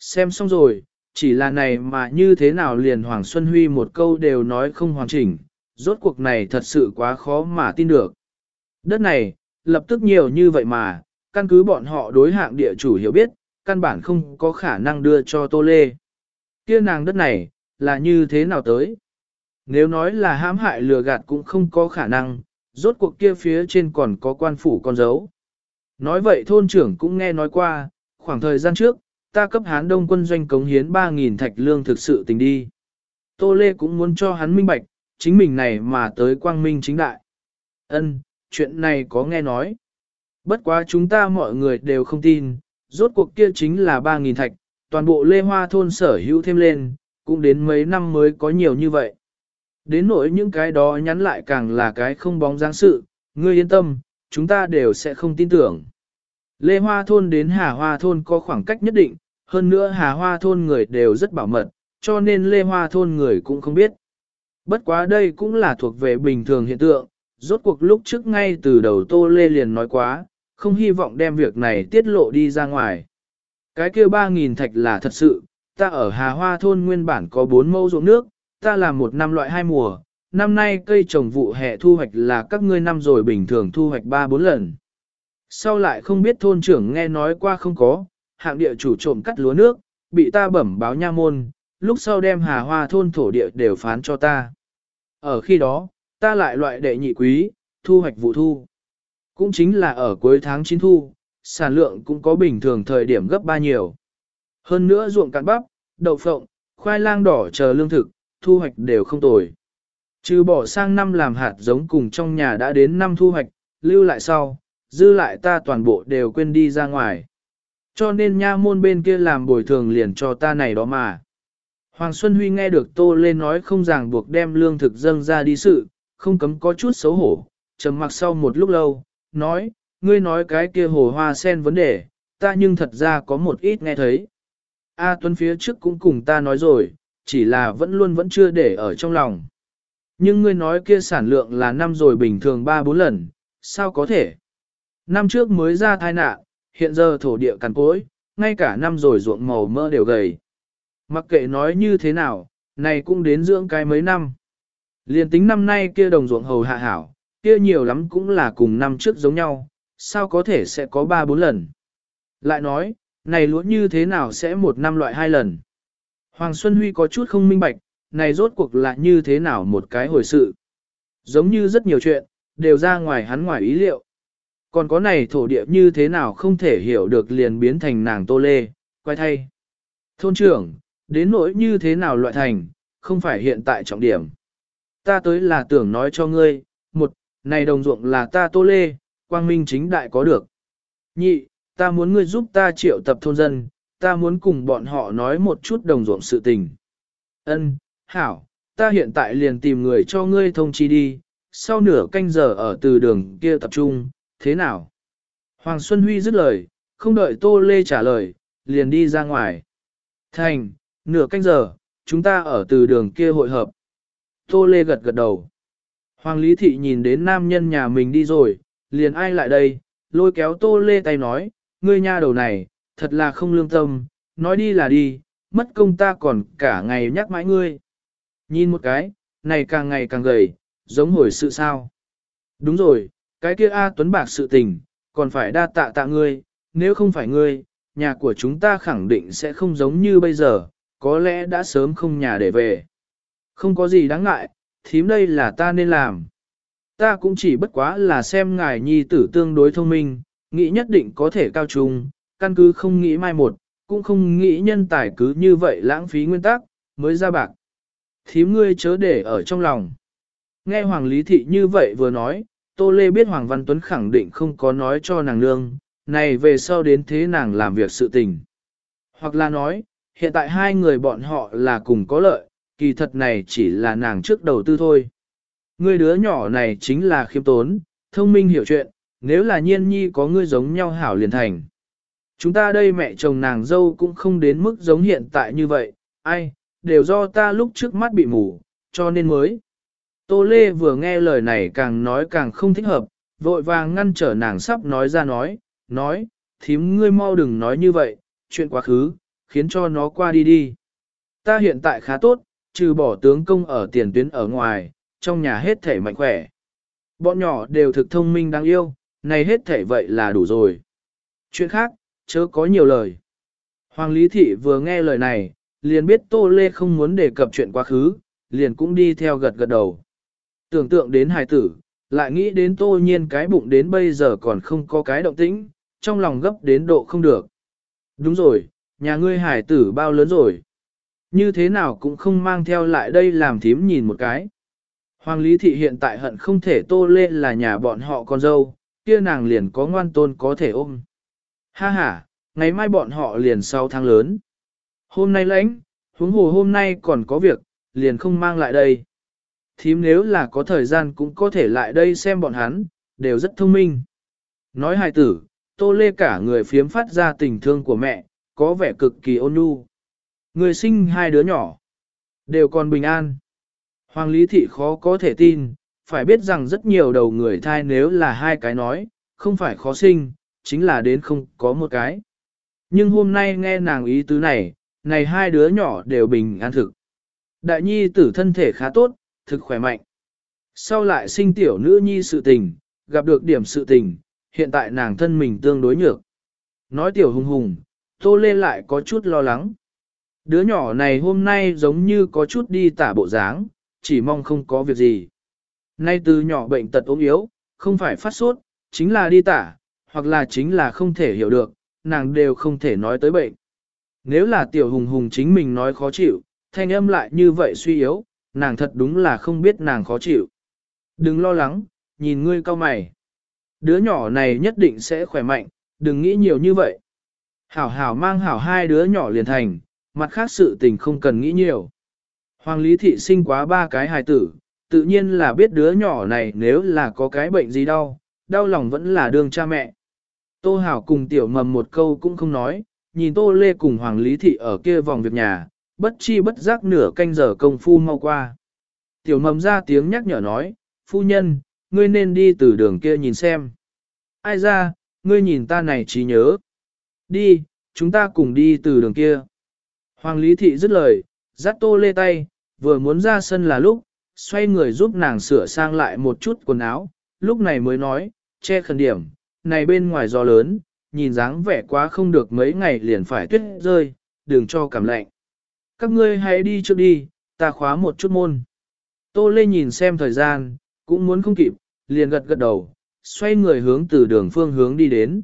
Xem xong rồi, chỉ là này mà như thế nào liền Hoàng Xuân Huy một câu đều nói không hoàn chỉnh, rốt cuộc này thật sự quá khó mà tin được. Đất này, lập tức nhiều như vậy mà, căn cứ bọn họ đối hạng địa chủ hiểu biết, căn bản không có khả năng đưa cho Tô Lê. Kia nàng đất này, là như thế nào tới? Nếu nói là hãm hại lừa gạt cũng không có khả năng, rốt cuộc kia phía trên còn có quan phủ con dấu. Nói vậy thôn trưởng cũng nghe nói qua, khoảng thời gian trước, ta cấp hán đông quân doanh cống hiến 3.000 thạch lương thực sự tình đi. Tô Lê cũng muốn cho hắn minh bạch, chính mình này mà tới quang minh chính đại. Ân, chuyện này có nghe nói. Bất quá chúng ta mọi người đều không tin, rốt cuộc kia chính là 3.000 thạch, toàn bộ Lê Hoa thôn sở hữu thêm lên, cũng đến mấy năm mới có nhiều như vậy. Đến nỗi những cái đó nhắn lại càng là cái không bóng dáng sự, ngươi yên tâm, chúng ta đều sẽ không tin tưởng. Lê Hoa thôn đến Hà Hoa thôn có khoảng cách nhất định, hơn nữa Hà Hoa thôn người đều rất bảo mật, cho nên Lê Hoa thôn người cũng không biết. Bất quá đây cũng là thuộc về bình thường hiện tượng, rốt cuộc lúc trước ngay từ đầu Tô Lê liền nói quá, không hy vọng đem việc này tiết lộ đi ra ngoài. Cái kia 3.000 thạch là thật sự, ta ở Hà Hoa thôn nguyên bản có 4 mẫu ruộng nước, ta làm một năm loại hai mùa, năm nay cây trồng vụ hè thu hoạch là các ngươi năm rồi bình thường thu hoạch 3-4 lần. Sau lại không biết thôn trưởng nghe nói qua không có, hạng địa chủ trộm cắt lúa nước, bị ta bẩm báo nha môn, lúc sau đem hà hoa thôn thổ địa đều phán cho ta. Ở khi đó, ta lại loại đệ nhị quý, thu hoạch vụ thu. Cũng chính là ở cuối tháng 9 thu, sản lượng cũng có bình thường thời điểm gấp ba nhiều. Hơn nữa ruộng cạn bắp, đậu phộng, khoai lang đỏ chờ lương thực, thu hoạch đều không tồi. Trừ bỏ sang năm làm hạt giống cùng trong nhà đã đến năm thu hoạch, lưu lại sau, dư lại ta toàn bộ đều quên đi ra ngoài. Cho nên nha môn bên kia làm bồi thường liền cho ta này đó mà. Hoàng Xuân Huy nghe được Tô lên nói không ràng buộc đem lương thực dâng ra đi sự, không cấm có chút xấu hổ, trầm mặc sau một lúc lâu, nói, ngươi nói cái kia hồ hoa sen vấn đề, ta nhưng thật ra có một ít nghe thấy. A Tuấn phía trước cũng cùng ta nói rồi, chỉ là vẫn luôn vẫn chưa để ở trong lòng. Nhưng ngươi nói kia sản lượng là năm rồi bình thường 3-4 lần, sao có thể? Năm trước mới ra thai nạn, hiện giờ thổ địa cằn cối, ngay cả năm rồi ruộng màu mỡ đều gầy. Mặc kệ nói như thế nào, này cũng đến dưỡng cái mấy năm. Liên tính năm nay kia đồng ruộng hầu hạ hảo, kia nhiều lắm cũng là cùng năm trước giống nhau, sao có thể sẽ có 3-4 lần. Lại nói, này lúa như thế nào sẽ một năm loại hai lần. Hoàng Xuân Huy có chút không minh bạch, này rốt cuộc là như thế nào một cái hồi sự. Giống như rất nhiều chuyện, đều ra ngoài hắn ngoài ý liệu. Còn có này thổ địa như thế nào không thể hiểu được liền biến thành nàng tô lê, quay thay. Thôn trưởng, đến nỗi như thế nào loại thành, không phải hiện tại trọng điểm. Ta tới là tưởng nói cho ngươi, một, này đồng ruộng là ta tô lê, quang minh chính đại có được. Nhị, ta muốn ngươi giúp ta triệu tập thôn dân, ta muốn cùng bọn họ nói một chút đồng ruộng sự tình. Ân, hảo, ta hiện tại liền tìm người cho ngươi thông chi đi, sau nửa canh giờ ở từ đường kia tập trung, thế nào? Hoàng Xuân Huy dứt lời, không đợi Tô Lê trả lời, liền đi ra ngoài. Thành, nửa canh giờ, chúng ta ở từ đường kia hội hợp. Tô Lê gật gật đầu. Hoàng Lý Thị nhìn đến nam nhân nhà mình đi rồi, liền ai lại đây, lôi kéo Tô Lê tay nói, ngươi nha đầu này, thật là không lương tâm, nói đi là đi, mất công ta còn cả ngày nhắc mãi ngươi. Nhìn một cái, này càng ngày càng gầy, giống hồi sự sao. Đúng rồi, cái kia A Tuấn Bạc sự tình, còn phải đa tạ tạ ngươi, nếu không phải ngươi, nhà của chúng ta khẳng định sẽ không giống như bây giờ, có lẽ đã sớm không nhà để về. Không có gì đáng ngại, thím đây là ta nên làm. Ta cũng chỉ bất quá là xem ngài nhi tử tương đối thông minh, nghĩ nhất định có thể cao trung, căn cứ không nghĩ mai một, cũng không nghĩ nhân tài cứ như vậy lãng phí nguyên tắc, mới ra bạc. Thím ngươi chớ để ở trong lòng. Nghe Hoàng Lý Thị như vậy vừa nói, Tô Lê biết Hoàng Văn Tuấn khẳng định không có nói cho nàng nương, này về sau đến thế nàng làm việc sự tình. Hoặc là nói, hiện tại hai người bọn họ là cùng có lợi, kỳ thật này chỉ là nàng trước đầu tư thôi. Người đứa nhỏ này chính là khiêm tốn, thông minh hiểu chuyện, nếu là nhiên nhi có ngươi giống nhau hảo liền thành. Chúng ta đây mẹ chồng nàng dâu cũng không đến mức giống hiện tại như vậy, ai, đều do ta lúc trước mắt bị mù, cho nên mới. Tô Lê vừa nghe lời này càng nói càng không thích hợp, vội vàng ngăn trở nàng sắp nói ra nói, nói, thím ngươi mau đừng nói như vậy, chuyện quá khứ, khiến cho nó qua đi đi. Ta hiện tại khá tốt, trừ bỏ tướng công ở tiền tuyến ở ngoài, trong nhà hết thể mạnh khỏe. Bọn nhỏ đều thực thông minh đáng yêu, này hết thể vậy là đủ rồi. Chuyện khác, chớ có nhiều lời. Hoàng Lý Thị vừa nghe lời này, liền biết Tô Lê không muốn đề cập chuyện quá khứ, liền cũng đi theo gật gật đầu. Tưởng tượng đến hài tử, lại nghĩ đến Tô Nhiên cái bụng đến bây giờ còn không có cái động tĩnh, trong lòng gấp đến độ không được. Đúng rồi, nhà ngươi hài tử bao lớn rồi. Như thế nào cũng không mang theo lại đây làm thím nhìn một cái. Hoàng Lý Thị hiện tại hận không thể Tô lên là nhà bọn họ con dâu, kia nàng liền có ngoan tôn có thể ôm. Ha ha, ngày mai bọn họ liền sau tháng lớn. Hôm nay lãnh, huống hồ hôm nay còn có việc, liền không mang lại đây. Thím nếu là có thời gian cũng có thể lại đây xem bọn hắn, đều rất thông minh. Nói hài tử, tô lê cả người phiếm phát ra tình thương của mẹ, có vẻ cực kỳ ôn nhu. Người sinh hai đứa nhỏ, đều còn bình an. Hoàng Lý Thị khó có thể tin, phải biết rằng rất nhiều đầu người thai nếu là hai cái nói, không phải khó sinh, chính là đến không có một cái. Nhưng hôm nay nghe nàng ý tứ này, này hai đứa nhỏ đều bình an thực. Đại nhi tử thân thể khá tốt, thực khỏe mạnh. Sau lại sinh tiểu nữ nhi sự tình, gặp được điểm sự tình, hiện tại nàng thân mình tương đối nhược. Nói tiểu hùng hùng, tô lê lại có chút lo lắng. Đứa nhỏ này hôm nay giống như có chút đi tả bộ dáng, chỉ mong không có việc gì. Nay từ nhỏ bệnh tật ốm yếu, không phải phát sốt, chính là đi tả, hoặc là chính là không thể hiểu được, nàng đều không thể nói tới bệnh. Nếu là tiểu hùng hùng chính mình nói khó chịu, thanh âm lại như vậy suy yếu, nàng thật đúng là không biết nàng khó chịu. Đừng lo lắng, nhìn ngươi cao mày. Đứa nhỏ này nhất định sẽ khỏe mạnh, đừng nghĩ nhiều như vậy. Hảo hảo mang hảo hai đứa nhỏ liền thành, mặt khác sự tình không cần nghĩ nhiều. Hoàng Lý Thị sinh quá ba cái hài tử, tự nhiên là biết đứa nhỏ này nếu là có cái bệnh gì đau, đau lòng vẫn là đương cha mẹ. Tô Hảo cùng tiểu mầm một câu cũng không nói, nhìn Tô Lê cùng Hoàng Lý Thị ở kia vòng việc nhà, bất chi bất giác nửa canh giờ công phu mau qua. Tiểu mầm ra tiếng nhắc nhở nói, phu nhân, ngươi nên đi từ đường kia nhìn xem. Ai ra, ngươi nhìn ta này trí nhớ. Đi, chúng ta cùng đi từ đường kia. Hoàng Lý Thị dứt lời, dắt Tô Lê tay, vừa muốn ra sân là lúc, xoay người giúp nàng sửa sang lại một chút quần áo, lúc này mới nói, che khẩn điểm, này bên ngoài gió lớn, nhìn dáng vẻ quá không được mấy ngày liền phải tuyết rơi, đừng cho cảm lạnh. Các ngươi hãy đi trước đi, ta khóa một chút môn. Tô Lê nhìn xem thời gian, cũng muốn không kịp, liền gật gật đầu, xoay người hướng từ đường phương hướng đi đến.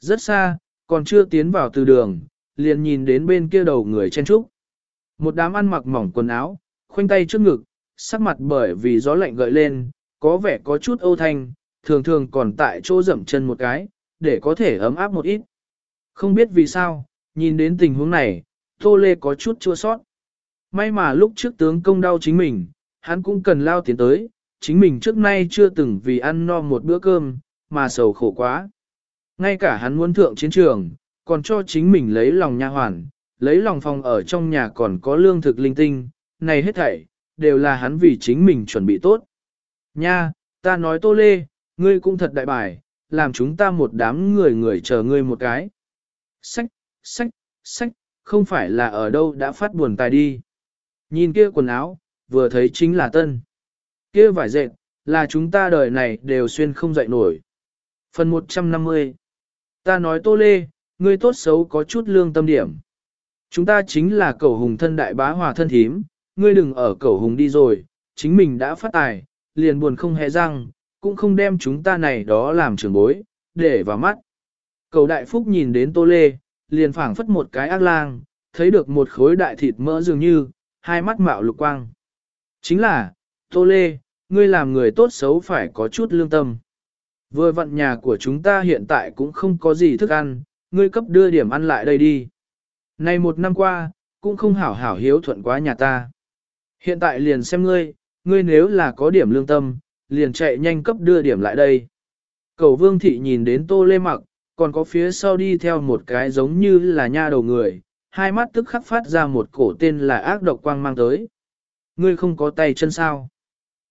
Rất xa, còn chưa tiến vào từ đường, liền nhìn đến bên kia đầu người chen trúc. Một đám ăn mặc mỏng quần áo, khoanh tay trước ngực, sắc mặt bởi vì gió lạnh gợi lên, có vẻ có chút âu thanh, thường thường còn tại chỗ dậm chân một cái, để có thể ấm áp một ít. Không biết vì sao, nhìn đến tình huống này, Tô Lê có chút chua sót. May mà lúc trước tướng công đau chính mình, hắn cũng cần lao tiến tới, chính mình trước nay chưa từng vì ăn no một bữa cơm, mà sầu khổ quá. Ngay cả hắn muốn thượng chiến trường, còn cho chính mình lấy lòng nha hoàn, lấy lòng phòng ở trong nhà còn có lương thực linh tinh, này hết thảy, đều là hắn vì chính mình chuẩn bị tốt. Nha, ta nói Tô Lê, ngươi cũng thật đại bài, làm chúng ta một đám người người chờ ngươi một cái. Sách, sách, sách, không phải là ở đâu đã phát buồn tài đi. Nhìn kia quần áo, vừa thấy chính là tân. Kia vải dệt, là chúng ta đời này đều xuyên không dậy nổi. Phần 150 Ta nói Tô Lê, ngươi tốt xấu có chút lương tâm điểm. Chúng ta chính là cầu hùng thân đại bá hòa thân thím, ngươi đừng ở cầu hùng đi rồi, chính mình đã phát tài, liền buồn không hề răng, cũng không đem chúng ta này đó làm trường bối, để vào mắt. Cầu đại phúc nhìn đến tô lê, liền phảng phất một cái ác lang, thấy được một khối đại thịt mỡ dường như, hai mắt mạo lục quang. Chính là, tô lê, ngươi làm người tốt xấu phải có chút lương tâm. Vừa vặn nhà của chúng ta hiện tại cũng không có gì thức ăn, ngươi cấp đưa điểm ăn lại đây đi. Này một năm qua, cũng không hảo hảo hiếu thuận quá nhà ta. Hiện tại liền xem ngươi, ngươi nếu là có điểm lương tâm, liền chạy nhanh cấp đưa điểm lại đây. Cầu vương thị nhìn đến tô lê mặc, còn có phía sau đi theo một cái giống như là nha đầu người, hai mắt tức khắc phát ra một cổ tên là ác độc quang mang tới. Ngươi không có tay chân sao?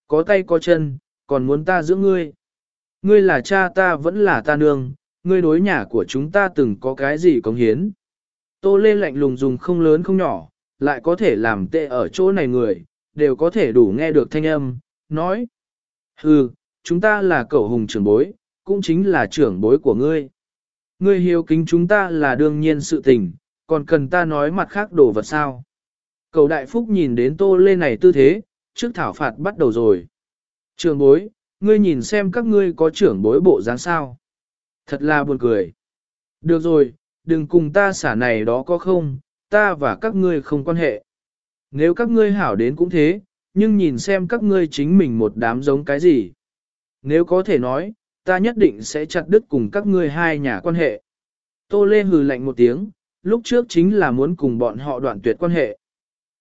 Có tay có chân, còn muốn ta giữ ngươi. Ngươi là cha ta vẫn là ta nương, ngươi đối nhà của chúng ta từng có cái gì cống hiến. Tô Lê lạnh lùng dùng không lớn không nhỏ, lại có thể làm tệ ở chỗ này người, đều có thể đủ nghe được thanh âm, nói. Hừ, chúng ta là cậu hùng trưởng bối, cũng chính là trưởng bối của ngươi. Ngươi hiếu kính chúng ta là đương nhiên sự tình, còn cần ta nói mặt khác đồ vật sao. Cầu đại phúc nhìn đến tô lê này tư thế, trước thảo phạt bắt đầu rồi. Trường bối, ngươi nhìn xem các ngươi có trưởng bối bộ dáng sao. Thật là buồn cười. Được rồi, đừng cùng ta xả này đó có không, ta và các ngươi không quan hệ. Nếu các ngươi hảo đến cũng thế, nhưng nhìn xem các ngươi chính mình một đám giống cái gì. Nếu có thể nói, ta nhất định sẽ chặt đứt cùng các ngươi hai nhà quan hệ. Tô Lê hừ lạnh một tiếng, lúc trước chính là muốn cùng bọn họ đoạn tuyệt quan hệ.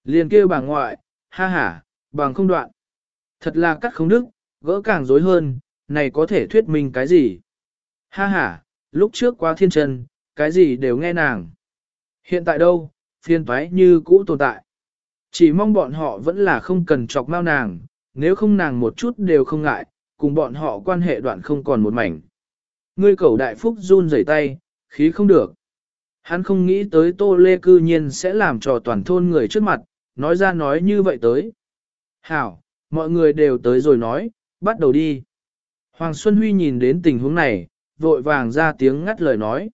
Liền kêu bà ngoại, ha ha, bằng không đoạn. Thật là cắt không đức, gỡ càng dối hơn, này có thể thuyết minh cái gì? Ha ha, lúc trước qua thiên trần, cái gì đều nghe nàng. Hiện tại đâu, phiên toái như cũ tồn tại. Chỉ mong bọn họ vẫn là không cần chọc mau nàng, nếu không nàng một chút đều không ngại, cùng bọn họ quan hệ đoạn không còn một mảnh. Ngươi cầu đại phúc run rẩy tay, khí không được. Hắn không nghĩ tới Tô Lê cư nhiên sẽ làm trò toàn thôn người trước mặt, nói ra nói như vậy tới. Hảo, mọi người đều tới rồi nói, bắt đầu đi. Hoàng Xuân Huy nhìn đến tình huống này, vội vàng ra tiếng ngắt lời nói.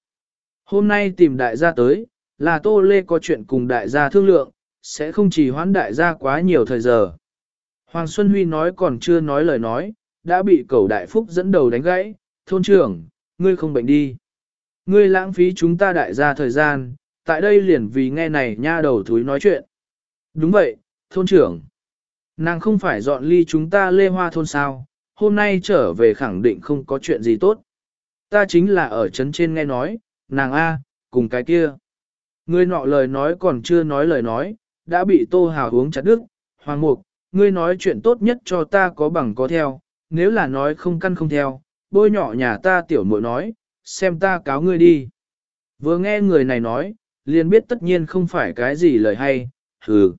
Hôm nay tìm đại gia tới, là Tô Lê có chuyện cùng đại gia thương lượng, sẽ không chỉ hoãn đại gia quá nhiều thời giờ. Hoàng Xuân Huy nói còn chưa nói lời nói, đã bị cầu đại phúc dẫn đầu đánh gãy, thôn trưởng, ngươi không bệnh đi. Ngươi lãng phí chúng ta đại gia thời gian, tại đây liền vì nghe này nha đầu thúi nói chuyện. Đúng vậy, thôn trưởng. Nàng không phải dọn ly chúng ta lê hoa thôn sao, hôm nay trở về khẳng định không có chuyện gì tốt. Ta chính là ở trấn trên nghe nói, nàng A, cùng cái kia. Ngươi nọ lời nói còn chưa nói lời nói, đã bị tô hào uống chặt đứt. Hoàng mục, ngươi nói chuyện tốt nhất cho ta có bằng có theo, nếu là nói không căn không theo, bôi nhỏ nhà ta tiểu muội nói, xem ta cáo ngươi đi. Vừa nghe người này nói, liền biết tất nhiên không phải cái gì lời hay, hừ.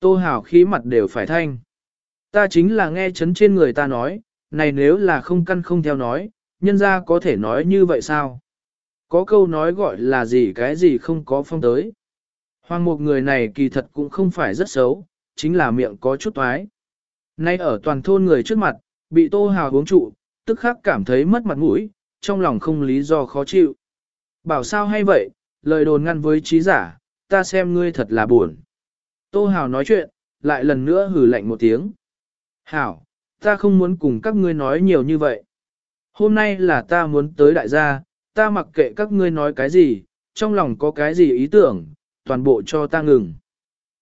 Tô hào khí mặt đều phải thanh. Ta chính là nghe chấn trên người ta nói, này nếu là không căn không theo nói, nhân ra có thể nói như vậy sao? Có câu nói gọi là gì cái gì không có phong tới. Hoàng một người này kỳ thật cũng không phải rất xấu, chính là miệng có chút toái. Nay ở toàn thôn người trước mặt, bị tô hào uống trụ, tức khắc cảm thấy mất mặt mũi, trong lòng không lý do khó chịu. Bảo sao hay vậy, lời đồn ngăn với trí giả, ta xem ngươi thật là buồn. Tô hào nói chuyện, lại lần nữa hử lạnh một tiếng. Hảo, ta không muốn cùng các ngươi nói nhiều như vậy. Hôm nay là ta muốn tới đại gia, ta mặc kệ các ngươi nói cái gì, trong lòng có cái gì ý tưởng, toàn bộ cho ta ngừng.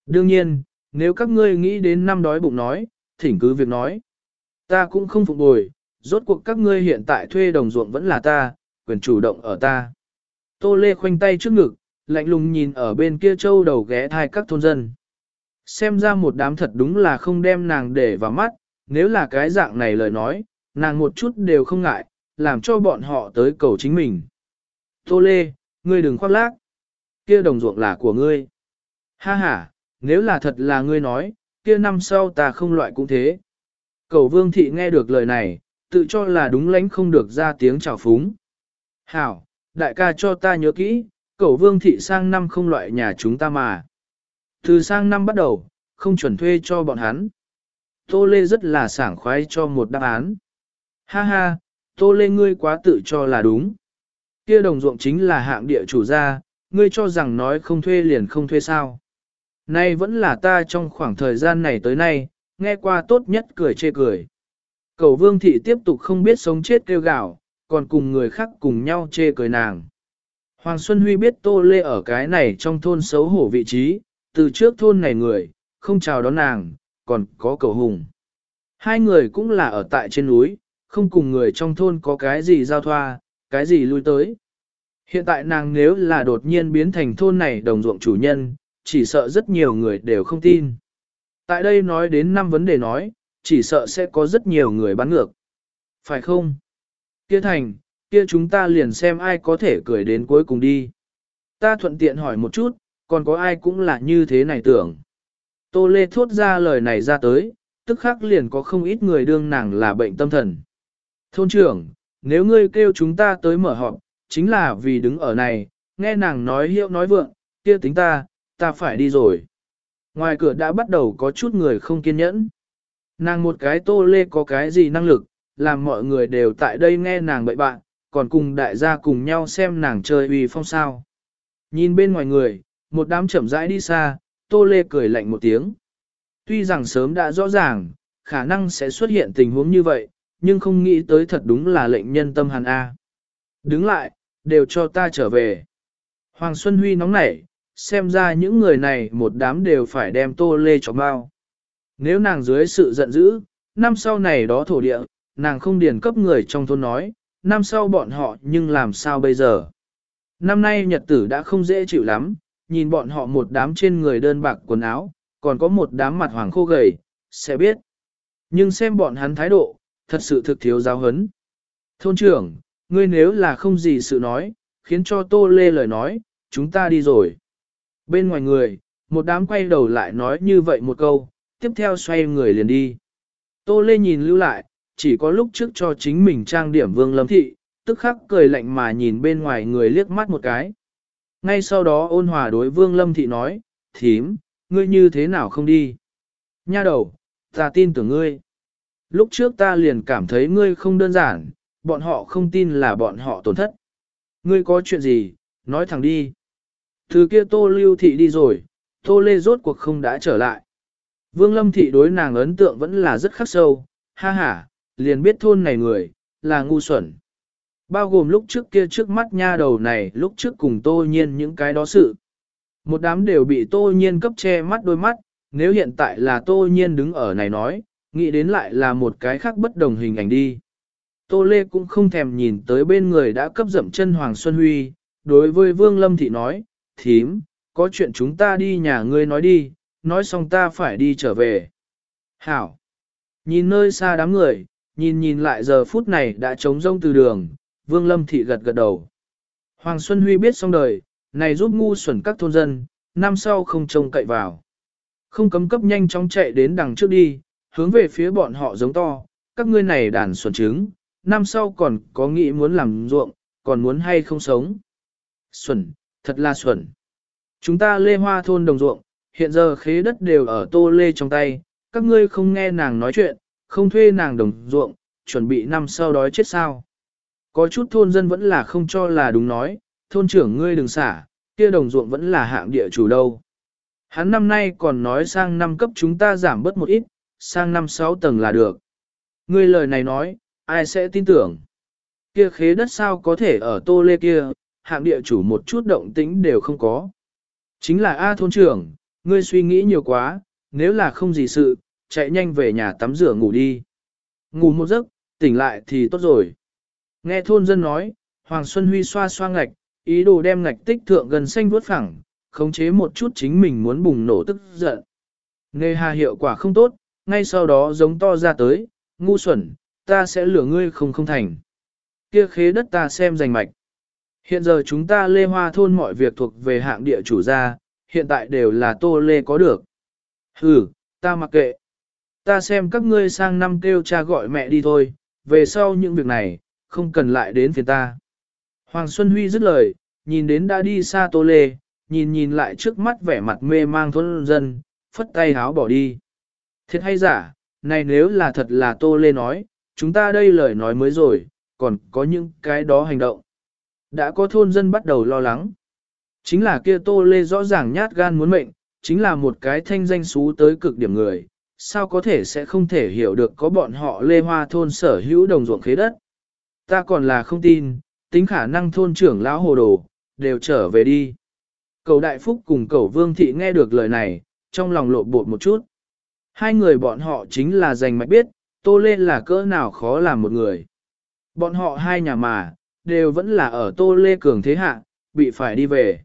Đương nhiên, nếu các ngươi nghĩ đến năm đói bụng nói, thỉnh cứ việc nói. Ta cũng không phục bồi, rốt cuộc các ngươi hiện tại thuê đồng ruộng vẫn là ta, quyền chủ động ở ta. Tô Lê khoanh tay trước ngực, lạnh lùng nhìn ở bên kia châu đầu ghé thai các thôn dân. Xem ra một đám thật đúng là không đem nàng để vào mắt, nếu là cái dạng này lời nói, nàng một chút đều không ngại, làm cho bọn họ tới cầu chính mình. Tô Lê, ngươi đừng khoác lác, kia đồng ruộng là của ngươi. Ha ha, nếu là thật là ngươi nói, kia năm sau ta không loại cũng thế. Cầu vương thị nghe được lời này, tự cho là đúng lãnh không được ra tiếng chào phúng. Hảo, đại ca cho ta nhớ kỹ, cầu vương thị sang năm không loại nhà chúng ta mà. Từ sang năm bắt đầu, không chuẩn thuê cho bọn hắn. Tô Lê rất là sảng khoái cho một đáp án. Ha ha, Tô Lê ngươi quá tự cho là đúng. Kia đồng ruộng chính là hạng địa chủ gia, ngươi cho rằng nói không thuê liền không thuê sao. Nay vẫn là ta trong khoảng thời gian này tới nay, nghe qua tốt nhất cười chê cười. Cầu vương thị tiếp tục không biết sống chết kêu gạo, còn cùng người khác cùng nhau chê cười nàng. Hoàng Xuân Huy biết Tô Lê ở cái này trong thôn xấu hổ vị trí, từ trước thôn này người, không chào đón nàng, còn có cầu hùng. Hai người cũng là ở tại trên núi, không cùng người trong thôn có cái gì giao thoa, cái gì lui tới. Hiện tại nàng nếu là đột nhiên biến thành thôn này đồng ruộng chủ nhân, chỉ sợ rất nhiều người đều không tin. Tại đây nói đến năm vấn đề nói, chỉ sợ sẽ có rất nhiều người bán ngược. Phải không? Kia thành, kia chúng ta liền xem ai có thể cười đến cuối cùng đi. Ta thuận tiện hỏi một chút, còn có ai cũng là như thế này tưởng. Tô Lê thốt ra lời này ra tới, tức khắc liền có không ít người đương nàng là bệnh tâm thần. Thôn trưởng, nếu ngươi kêu chúng ta tới mở họp, chính là vì đứng ở này, nghe nàng nói hiệu nói vượng, kia tính ta, ta phải đi rồi. Ngoài cửa đã bắt đầu có chút người không kiên nhẫn. Nàng một cái tô lê có cái gì năng lực, làm mọi người đều tại đây nghe nàng bậy bạn, còn cùng đại gia cùng nhau xem nàng chơi uy phong sao. Nhìn bên ngoài người, một đám chậm rãi đi xa, tô lê cười lạnh một tiếng. Tuy rằng sớm đã rõ ràng, khả năng sẽ xuất hiện tình huống như vậy, nhưng không nghĩ tới thật đúng là lệnh nhân tâm hàn A. Đứng lại, đều cho ta trở về. Hoàng Xuân Huy nóng nảy, xem ra những người này một đám đều phải đem tô lê cho bao. Nếu nàng dưới sự giận dữ, năm sau này đó thổ địa, nàng không điền cấp người trong thôn nói, năm sau bọn họ nhưng làm sao bây giờ. Năm nay nhật tử đã không dễ chịu lắm, nhìn bọn họ một đám trên người đơn bạc quần áo, còn có một đám mặt hoàng khô gầy, sẽ biết. Nhưng xem bọn hắn thái độ, thật sự thực thiếu giáo hấn. Thôn trưởng, ngươi nếu là không gì sự nói, khiến cho Tô Lê lời nói, chúng ta đi rồi. Bên ngoài người, một đám quay đầu lại nói như vậy một câu, tiếp theo xoay người liền đi. Tô Lê nhìn lưu lại, chỉ có lúc trước cho chính mình trang điểm vương lâm thị, tức khắc cười lạnh mà nhìn bên ngoài người liếc mắt một cái. Ngay sau đó ôn hòa đối vương lâm thị nói, thím, ngươi như thế nào không đi? Nha đầu, ta tin tưởng ngươi. Lúc trước ta liền cảm thấy ngươi không đơn giản, bọn họ không tin là bọn họ tổn thất. Ngươi có chuyện gì, nói thẳng đi. Thứ kia tô lưu thị đi rồi, tô lê rốt cuộc không đã trở lại. Vương lâm thị đối nàng ấn tượng vẫn là rất khắc sâu, ha ha, liền biết thôn này người, là ngu xuẩn. Bao gồm lúc trước kia trước mắt nha đầu này lúc trước cùng tô nhiên những cái đó sự. Một đám đều bị tô nhiên cấp che mắt đôi mắt, nếu hiện tại là tô nhiên đứng ở này nói, nghĩ đến lại là một cái khác bất đồng hình ảnh đi. Tô Lê cũng không thèm nhìn tới bên người đã cấp dậm chân Hoàng Xuân Huy, đối với Vương Lâm Thị nói, thím, có chuyện chúng ta đi nhà ngươi nói đi, nói xong ta phải đi trở về. Hảo! Nhìn nơi xa đám người, nhìn nhìn lại giờ phút này đã trống rông từ đường, Vương Lâm Thị gật gật đầu. Hoàng Xuân Huy biết xong đời, này giúp ngu xuẩn các thôn dân, năm sau không trông cậy vào. Không cấm cấp nhanh chóng chạy đến đằng trước đi, hướng về phía bọn họ giống to, các ngươi này đàn xuẩn trứng, năm sau còn có nghĩ muốn làm ruộng, còn muốn hay không sống. Xuẩn, thật là xuẩn. Chúng ta lê hoa thôn đồng ruộng, hiện giờ khế đất đều ở tô lê trong tay, các ngươi không nghe nàng nói chuyện, không thuê nàng đồng ruộng, chuẩn bị năm sau đói chết sao. Có chút thôn dân vẫn là không cho là đúng nói, thôn trưởng ngươi đừng xả, kia đồng ruộng vẫn là hạng địa chủ đâu. Hắn năm nay còn nói sang năm cấp chúng ta giảm bớt một ít, sang năm sáu tầng là được. Ngươi lời này nói, ai sẽ tin tưởng? Kia khế đất sao có thể ở tô lê kia, hạng địa chủ một chút động tĩnh đều không có. Chính là A thôn trưởng, ngươi suy nghĩ nhiều quá, nếu là không gì sự, chạy nhanh về nhà tắm rửa ngủ đi. Ngủ một giấc, tỉnh lại thì tốt rồi. Nghe thôn dân nói, Hoàng Xuân Huy xoa xoa ngạch, ý đồ đem ngạch tích thượng gần xanh vuốt phẳng, khống chế một chút chính mình muốn bùng nổ tức giận. Nghe hà hiệu quả không tốt, ngay sau đó giống to ra tới, ngu xuẩn, ta sẽ lửa ngươi không không thành. Kia khế đất ta xem rành mạch. Hiện giờ chúng ta lê hoa thôn mọi việc thuộc về hạng địa chủ gia, hiện tại đều là tô lê có được. Ừ, ta mặc kệ. Ta xem các ngươi sang năm kêu cha gọi mẹ đi thôi, về sau những việc này, không cần lại đến phiền ta. Hoàng Xuân Huy dứt lời, nhìn đến đã đi xa tô lê, nhìn nhìn lại trước mắt vẻ mặt mê mang thôn dân, phất tay háo bỏ đi. Thiệt hay giả, này nếu là thật là tô lê nói, chúng ta đây lời nói mới rồi, còn có những cái đó hành động. Đã có thôn dân bắt đầu lo lắng. Chính là kia tô lê rõ ràng nhát gan muốn mệnh, chính là một cái thanh danh xú tới cực điểm người, sao có thể sẽ không thể hiểu được có bọn họ lê hoa thôn sở hữu đồng ruộng khế đất. Ta còn là không tin, tính khả năng thôn trưởng lão hồ đồ, đều trở về đi. Cầu đại phúc cùng cầu vương thị nghe được lời này, trong lòng lộ bột một chút. Hai người bọn họ chính là giành mạch biết, Tô Lê là cỡ nào khó làm một người. Bọn họ hai nhà mà, đều vẫn là ở Tô Lê cường thế hạ, bị phải đi về.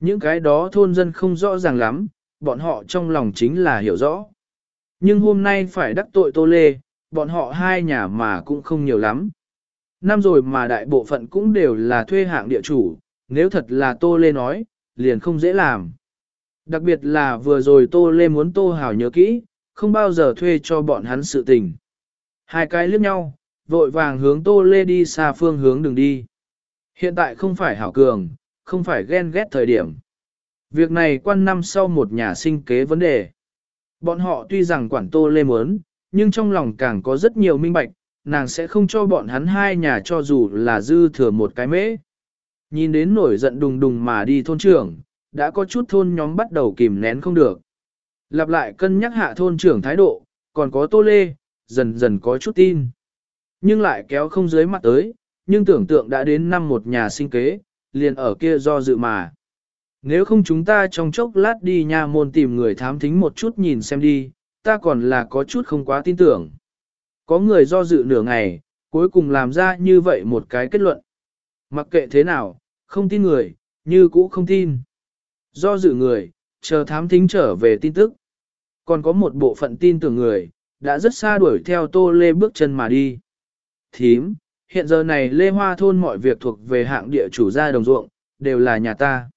Những cái đó thôn dân không rõ ràng lắm, bọn họ trong lòng chính là hiểu rõ. Nhưng hôm nay phải đắc tội Tô Lê, bọn họ hai nhà mà cũng không nhiều lắm. Năm rồi mà đại bộ phận cũng đều là thuê hạng địa chủ, nếu thật là Tô Lê nói, liền không dễ làm. Đặc biệt là vừa rồi Tô Lê muốn Tô Hảo nhớ kỹ, không bao giờ thuê cho bọn hắn sự tình. Hai cái liếc nhau, vội vàng hướng Tô Lê đi xa phương hướng đường đi. Hiện tại không phải hảo cường, không phải ghen ghét thời điểm. Việc này quan năm sau một nhà sinh kế vấn đề. Bọn họ tuy rằng quản tô lê muốn, nhưng trong lòng càng có rất nhiều minh bạch, nàng sẽ không cho bọn hắn hai nhà cho dù là dư thừa một cái mễ. Nhìn đến nổi giận đùng đùng mà đi thôn trưởng, đã có chút thôn nhóm bắt đầu kìm nén không được. Lặp lại cân nhắc hạ thôn trưởng thái độ, còn có tô lê, dần dần có chút tin. Nhưng lại kéo không dưới mặt tới, nhưng tưởng tượng đã đến năm một nhà sinh kế, liền ở kia do dự mà. Nếu không chúng ta trong chốc lát đi nha môn tìm người thám thính một chút nhìn xem đi, ta còn là có chút không quá tin tưởng. Có người do dự nửa ngày, cuối cùng làm ra như vậy một cái kết luận. Mặc kệ thế nào, không tin người, như cũ không tin. Do dự người, chờ thám thính trở về tin tức. Còn có một bộ phận tin tưởng người, đã rất xa đuổi theo tô lê bước chân mà đi. Thím, hiện giờ này lê hoa thôn mọi việc thuộc về hạng địa chủ gia đồng ruộng, đều là nhà ta.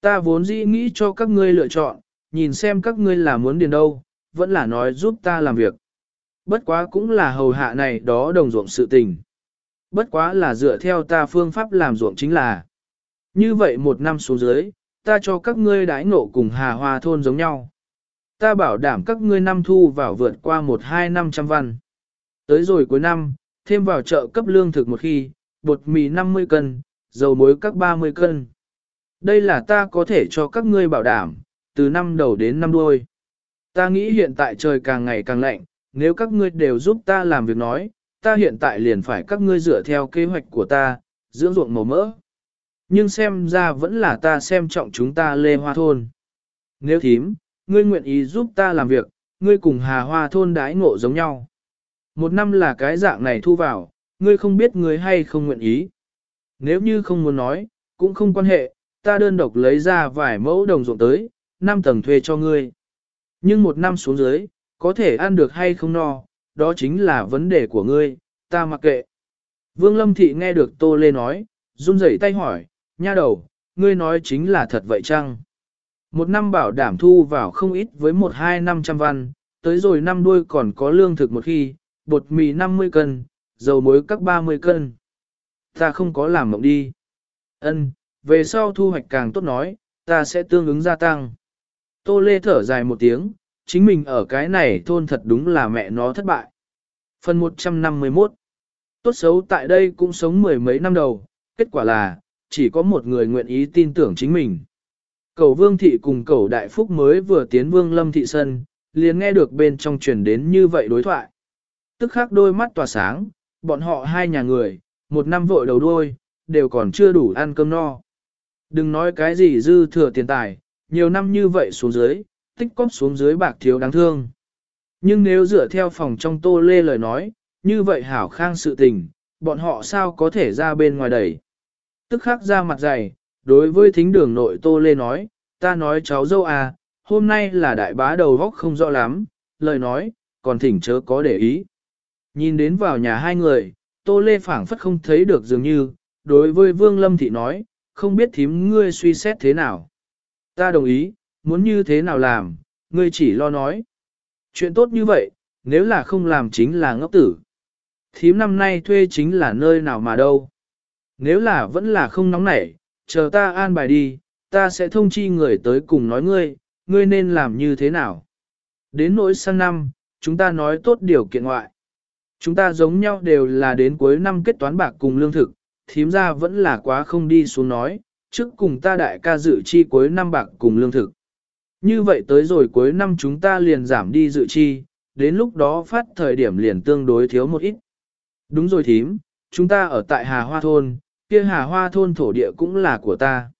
Ta vốn dĩ nghĩ cho các ngươi lựa chọn, nhìn xem các ngươi là muốn điền đâu, vẫn là nói giúp ta làm việc. Bất quá cũng là hầu hạ này đó đồng ruộng sự tình. Bất quá là dựa theo ta phương pháp làm ruộng chính là. Như vậy một năm xuống dưới, ta cho các ngươi đãi ngộ cùng hà hoa thôn giống nhau. Ta bảo đảm các ngươi năm thu vào vượt qua một hai năm trăm văn. Tới rồi cuối năm, thêm vào chợ cấp lương thực một khi, bột mì 50 cân, dầu muối các 30 cân. Đây là ta có thể cho các ngươi bảo đảm, từ năm đầu đến năm đuôi. Ta nghĩ hiện tại trời càng ngày càng lạnh, nếu các ngươi đều giúp ta làm việc nói, ta hiện tại liền phải các ngươi dựa theo kế hoạch của ta, dưỡng ruộng màu mỡ. Nhưng xem ra vẫn là ta xem trọng chúng ta lê hoa thôn. Nếu thím, ngươi nguyện ý giúp ta làm việc, ngươi cùng hà hoa thôn đái ngộ giống nhau. Một năm là cái dạng này thu vào, ngươi không biết ngươi hay không nguyện ý. Nếu như không muốn nói, cũng không quan hệ, ta đơn độc lấy ra vài mẫu đồng ruộng tới, năm tầng thuê cho ngươi. Nhưng một năm xuống dưới, có thể ăn được hay không no, đó chính là vấn đề của ngươi, ta mặc kệ. Vương Lâm Thị nghe được Tô Lê nói, run rẩy tay hỏi, nha đầu, ngươi nói chính là thật vậy chăng? Một năm bảo đảm thu vào không ít với một hai năm trăm văn, tới rồi năm đuôi còn có lương thực một khi, bột mì 50 cân, dầu muối các 30 cân. Ta không có làm mộng đi. Ân, về sau thu hoạch càng tốt nói, ta sẽ tương ứng gia tăng. Tô Lê thở dài một tiếng, chính mình ở cái này thôn thật đúng là mẹ nó thất bại. Phần 151 Tốt xấu tại đây cũng sống mười mấy năm đầu, kết quả là, chỉ có một người nguyện ý tin tưởng chính mình. Cầu vương thị cùng cầu đại phúc mới vừa tiến vương lâm thị sân, liền nghe được bên trong truyền đến như vậy đối thoại. Tức khắc đôi mắt tỏa sáng, bọn họ hai nhà người, một năm vội đầu đuôi, đều còn chưa đủ ăn cơm no. Đừng nói cái gì dư thừa tiền tài, nhiều năm như vậy xuống dưới, tích cóp xuống dưới bạc thiếu đáng thương. Nhưng nếu dựa theo phòng trong tô lê lời nói, như vậy hảo khang sự tình, bọn họ sao có thể ra bên ngoài đẩy. Tức khắc ra mặt dày, đối với thính đường nội tô lê nói, ta nói cháu dâu à, hôm nay là đại bá đầu góc không rõ lắm, lời nói, còn thỉnh chớ có để ý. Nhìn đến vào nhà hai người, tô lê phảng phất không thấy được dường như, đối với vương lâm thị nói, không biết thím ngươi suy xét thế nào. Ta đồng ý, muốn như thế nào làm, ngươi chỉ lo nói. Chuyện tốt như vậy, nếu là không làm chính là ngốc tử. Thím năm nay thuê chính là nơi nào mà đâu. Nếu là vẫn là không nóng nảy, chờ ta an bài đi, ta sẽ thông chi người tới cùng nói ngươi, ngươi nên làm như thế nào. Đến nỗi sang năm, chúng ta nói tốt điều kiện ngoại. Chúng ta giống nhau đều là đến cuối năm kết toán bạc cùng lương thực, thím ra vẫn là quá không đi xuống nói, trước cùng ta đại ca dự chi cuối năm bạc cùng lương thực. Như vậy tới rồi cuối năm chúng ta liền giảm đi dự chi, đến lúc đó phát thời điểm liền tương đối thiếu một ít. Đúng rồi thím, chúng ta ở tại Hà Hoa Thôn, kia Hà Hoa Thôn thổ địa cũng là của ta.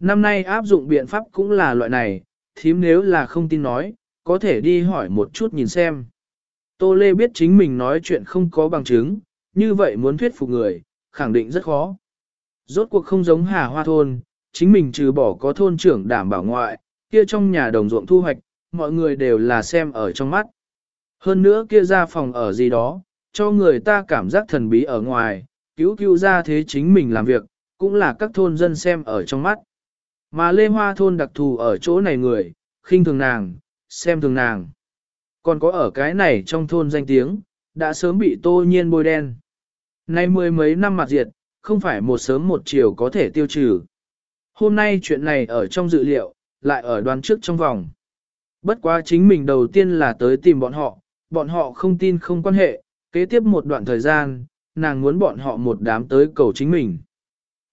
Năm nay áp dụng biện pháp cũng là loại này, thím nếu là không tin nói, có thể đi hỏi một chút nhìn xem. Tô Lê biết chính mình nói chuyện không có bằng chứng, như vậy muốn thuyết phục người, khẳng định rất khó. Rốt cuộc không giống Hà Hoa Thôn, chính mình trừ bỏ có thôn trưởng đảm bảo ngoại, kia trong nhà đồng ruộng thu hoạch, mọi người đều là xem ở trong mắt. Hơn nữa kia ra phòng ở gì đó, cho người ta cảm giác thần bí ở ngoài, cứu cứu ra thế chính mình làm việc, cũng là các thôn dân xem ở trong mắt. Mà Lê Hoa thôn đặc thù ở chỗ này người, khinh thường nàng, xem thường nàng. Còn có ở cái này trong thôn danh tiếng, đã sớm bị tô nhiên bôi đen. Nay mười mấy năm mặt diệt, không phải một sớm một chiều có thể tiêu trừ. Hôm nay chuyện này ở trong dự liệu, lại ở đoán trước trong vòng. Bất quá chính mình đầu tiên là tới tìm bọn họ, bọn họ không tin không quan hệ, kế tiếp một đoạn thời gian, nàng muốn bọn họ một đám tới cầu chính mình.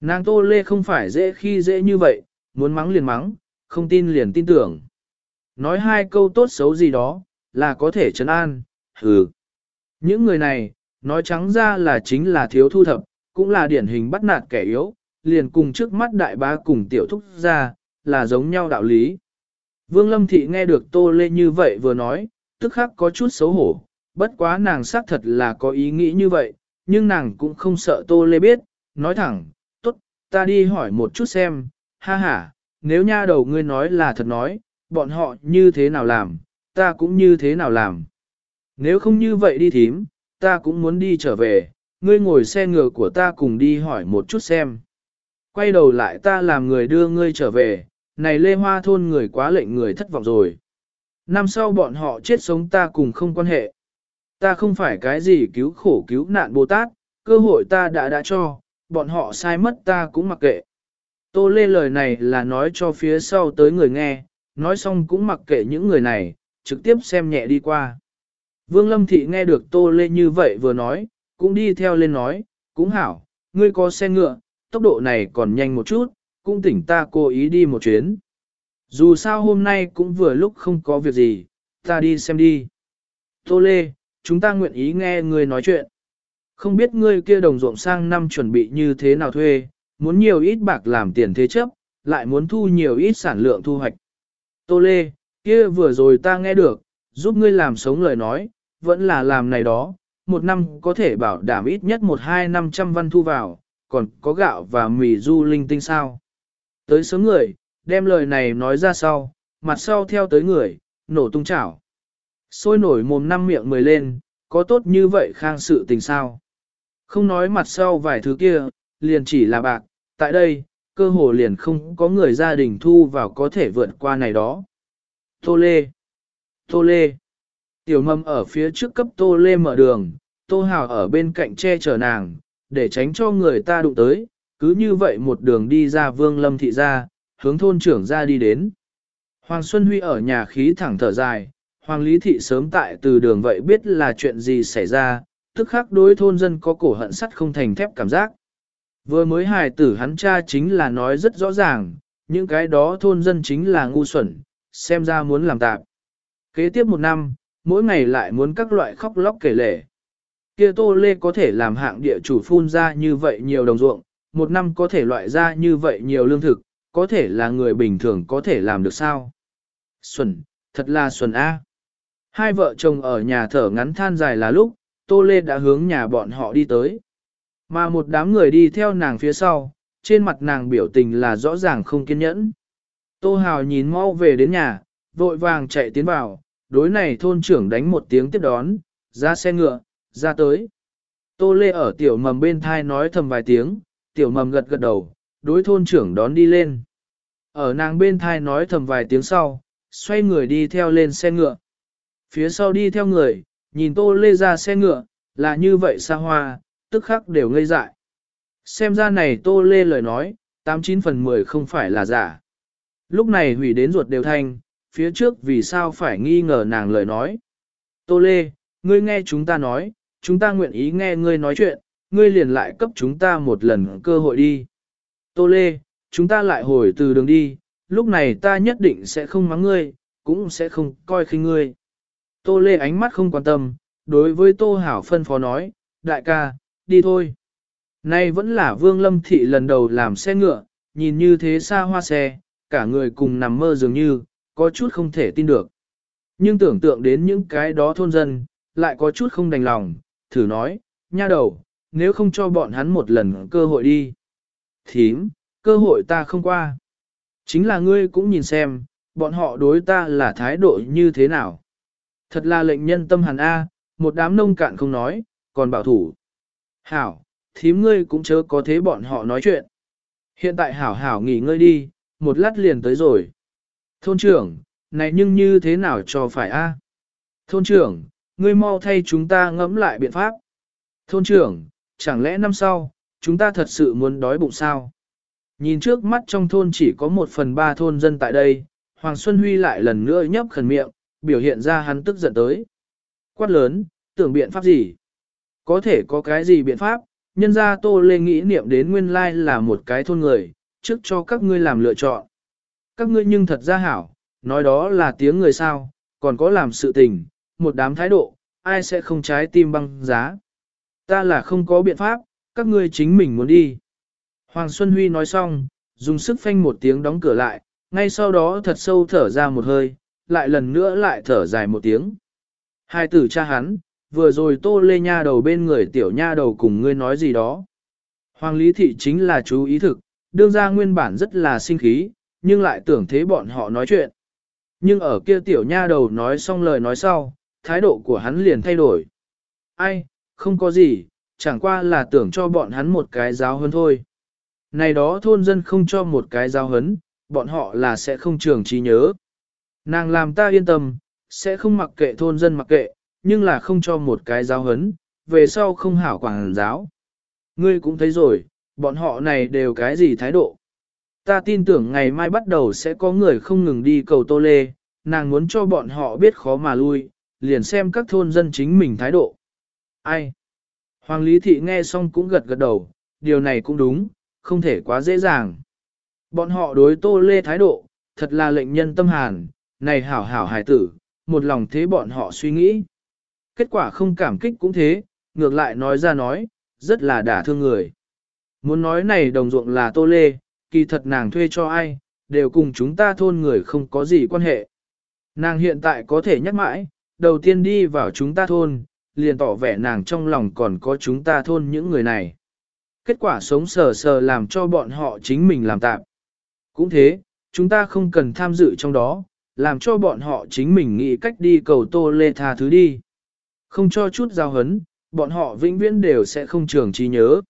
Nàng Tô Lê không phải dễ khi dễ như vậy, muốn mắng liền mắng, không tin liền tin tưởng. Nói hai câu tốt xấu gì đó, là có thể trấn an, hừ. Những người này, nói trắng ra là chính là thiếu thu thập, cũng là điển hình bắt nạt kẻ yếu, liền cùng trước mắt đại bá cùng tiểu thúc ra, là giống nhau đạo lý. Vương Lâm Thị nghe được Tô Lê như vậy vừa nói, tức khắc có chút xấu hổ, bất quá nàng xác thật là có ý nghĩ như vậy, nhưng nàng cũng không sợ Tô Lê biết, nói thẳng, tốt, ta đi hỏi một chút xem, ha ha, nếu nha đầu ngươi nói là thật nói, bọn họ như thế nào làm, ta cũng như thế nào làm. Nếu không như vậy đi thím, ta cũng muốn đi trở về, ngươi ngồi xe ngựa của ta cùng đi hỏi một chút xem. Quay đầu lại ta làm người đưa ngươi trở về, này lê hoa thôn người quá lệnh người thất vọng rồi. Năm sau bọn họ chết sống ta cùng không quan hệ. Ta không phải cái gì cứu khổ cứu nạn Bồ Tát, cơ hội ta đã đã cho, bọn họ sai mất ta cũng mặc kệ. Tô Lê lời này là nói cho phía sau tới người nghe, nói xong cũng mặc kệ những người này, trực tiếp xem nhẹ đi qua. Vương Lâm Thị nghe được Tô Lê như vậy vừa nói, cũng đi theo lên nói, cũng hảo, ngươi có xe ngựa, tốc độ này còn nhanh một chút, cũng tỉnh ta cố ý đi một chuyến. Dù sao hôm nay cũng vừa lúc không có việc gì, ta đi xem đi. Tô Lê, chúng ta nguyện ý nghe ngươi nói chuyện. Không biết ngươi kia đồng ruộng sang năm chuẩn bị như thế nào thuê, muốn nhiều ít bạc làm tiền thế chấp, lại muốn thu nhiều ít sản lượng thu hoạch. Tô Lê, kia vừa rồi ta nghe được, giúp ngươi làm sống lời nói, vẫn là làm này đó, một năm có thể bảo đảm ít nhất một hai năm trăm văn thu vào, còn có gạo và mì du linh tinh sao. Tới sớm người, đem lời này nói ra sau, mặt sau theo tới người, nổ tung chảo. Sôi nổi mồm năm miệng mười lên, có tốt như vậy khang sự tình sao. Không nói mặt sau vài thứ kia, liền chỉ là bạc, tại đây, cơ hồ liền không có người gia đình thu vào có thể vượt qua này đó. Tô Lê Tô Lê Tiểu mâm ở phía trước cấp Tô Lê mở đường, Tô Hào ở bên cạnh che chở nàng, để tránh cho người ta đụng tới, cứ như vậy một đường đi ra vương lâm thị ra, hướng thôn trưởng ra đi đến. Hoàng Xuân Huy ở nhà khí thẳng thở dài, Hoàng Lý Thị sớm tại từ đường vậy biết là chuyện gì xảy ra, tức khắc đối thôn dân có cổ hận sắt không thành thép cảm giác. Vừa mới hài tử hắn cha chính là nói rất rõ ràng, những cái đó thôn dân chính là ngu xuẩn, xem ra muốn làm tạp. Kế tiếp một năm, mỗi ngày lại muốn các loại khóc lóc kể lể. Kia tô lê có thể làm hạng địa chủ phun ra như vậy nhiều đồng ruộng, một năm có thể loại ra như vậy nhiều lương thực, có thể là người bình thường có thể làm được sao? Xuân, thật là Xuân A. Hai vợ chồng ở nhà thở ngắn than dài là lúc, Tô Lê đã hướng nhà bọn họ đi tới. Mà một đám người đi theo nàng phía sau, trên mặt nàng biểu tình là rõ ràng không kiên nhẫn. Tô Hào nhìn mau về đến nhà, vội vàng chạy tiến vào, đối này thôn trưởng đánh một tiếng tiếp đón, ra xe ngựa, ra tới. Tô Lê ở tiểu mầm bên thai nói thầm vài tiếng, tiểu mầm gật gật đầu, đối thôn trưởng đón đi lên. Ở nàng bên thai nói thầm vài tiếng sau, xoay người đi theo lên xe ngựa. Phía sau đi theo người, nhìn Tô Lê ra xe ngựa, là như vậy xa hoa, tức khắc đều ngây dại. Xem ra này Tô Lê lời nói, 89 phần 10 không phải là giả. Lúc này hủy đến ruột đều thanh, phía trước vì sao phải nghi ngờ nàng lời nói. Tô Lê, ngươi nghe chúng ta nói, chúng ta nguyện ý nghe ngươi nói chuyện, ngươi liền lại cấp chúng ta một lần cơ hội đi. Tô Lê, chúng ta lại hồi từ đường đi, lúc này ta nhất định sẽ không mắng ngươi, cũng sẽ không coi khinh ngươi. Tô Lê ánh mắt không quan tâm, đối với Tô Hảo phân phó nói, đại ca, đi thôi. Nay vẫn là Vương Lâm Thị lần đầu làm xe ngựa, nhìn như thế xa hoa xe, cả người cùng nằm mơ dường như, có chút không thể tin được. Nhưng tưởng tượng đến những cái đó thôn dân, lại có chút không đành lòng, thử nói, nha đầu, nếu không cho bọn hắn một lần cơ hội đi. Thím, cơ hội ta không qua. Chính là ngươi cũng nhìn xem, bọn họ đối ta là thái độ như thế nào. Thật là lệnh nhân tâm hàn A, một đám nông cạn không nói, còn bảo thủ. Hảo, thím ngươi cũng chớ có thế bọn họ nói chuyện. Hiện tại hảo hảo nghỉ ngơi đi, một lát liền tới rồi. Thôn trưởng, này nhưng như thế nào cho phải a? Thôn trưởng, ngươi mau thay chúng ta ngẫm lại biện pháp. Thôn trưởng, chẳng lẽ năm sau, chúng ta thật sự muốn đói bụng sao? Nhìn trước mắt trong thôn chỉ có một phần ba thôn dân tại đây, Hoàng Xuân Huy lại lần nữa nhấp khẩn miệng, biểu hiện ra hắn tức giận tới. Quát lớn, tưởng biện pháp gì? Có thể có cái gì biện pháp? Nhân ra Tô Lê nghĩ niệm đến nguyên lai là một cái thôn người, trước cho các ngươi làm lựa chọn. Các ngươi nhưng thật ra hảo, nói đó là tiếng người sao, còn có làm sự tình, một đám thái độ, ai sẽ không trái tim băng giá. Ta là không có biện pháp, các ngươi chính mình muốn đi. Hoàng Xuân Huy nói xong, dùng sức phanh một tiếng đóng cửa lại, ngay sau đó thật sâu thở ra một hơi, lại lần nữa lại thở dài một tiếng. Hai tử cha hắn, vừa rồi tô lê nha đầu bên người tiểu nha đầu cùng ngươi nói gì đó. Hoàng Lý Thị chính là chú ý thực, đương ra nguyên bản rất là sinh khí, nhưng lại tưởng thế bọn họ nói chuyện. Nhưng ở kia tiểu nha đầu nói xong lời nói sau, thái độ của hắn liền thay đổi. Ai, không có gì, chẳng qua là tưởng cho bọn hắn một cái giáo hơn thôi. Này đó thôn dân không cho một cái giáo hấn, bọn họ là sẽ không trường trí nhớ. Nàng làm ta yên tâm, sẽ không mặc kệ thôn dân mặc kệ, nhưng là không cho một cái giáo hấn, về sau không hảo quảng giáo. Ngươi cũng thấy rồi, bọn họ này đều cái gì thái độ. Ta tin tưởng ngày mai bắt đầu sẽ có người không ngừng đi cầu tô lê, nàng muốn cho bọn họ biết khó mà lui, liền xem các thôn dân chính mình thái độ. Ai? Hoàng Lý Thị nghe xong cũng gật gật đầu, điều này cũng đúng, không thể quá dễ dàng. Bọn họ đối tô lê thái độ, thật là lệnh nhân tâm hàn, này hảo hảo hài tử, một lòng thế bọn họ suy nghĩ. Kết quả không cảm kích cũng thế, ngược lại nói ra nói, rất là đả thương người. Muốn nói này đồng ruộng là tô lê, kỳ thật nàng thuê cho ai, đều cùng chúng ta thôn người không có gì quan hệ. Nàng hiện tại có thể nhắc mãi, đầu tiên đi vào chúng ta thôn, liền tỏ vẻ nàng trong lòng còn có chúng ta thôn những người này. Kết quả sống sờ sờ làm cho bọn họ chính mình làm tạm. Cũng thế, chúng ta không cần tham dự trong đó, làm cho bọn họ chính mình nghĩ cách đi cầu tô lê tha thứ đi. Không cho chút giao hấn, bọn họ vĩnh viễn đều sẽ không trường trí nhớ.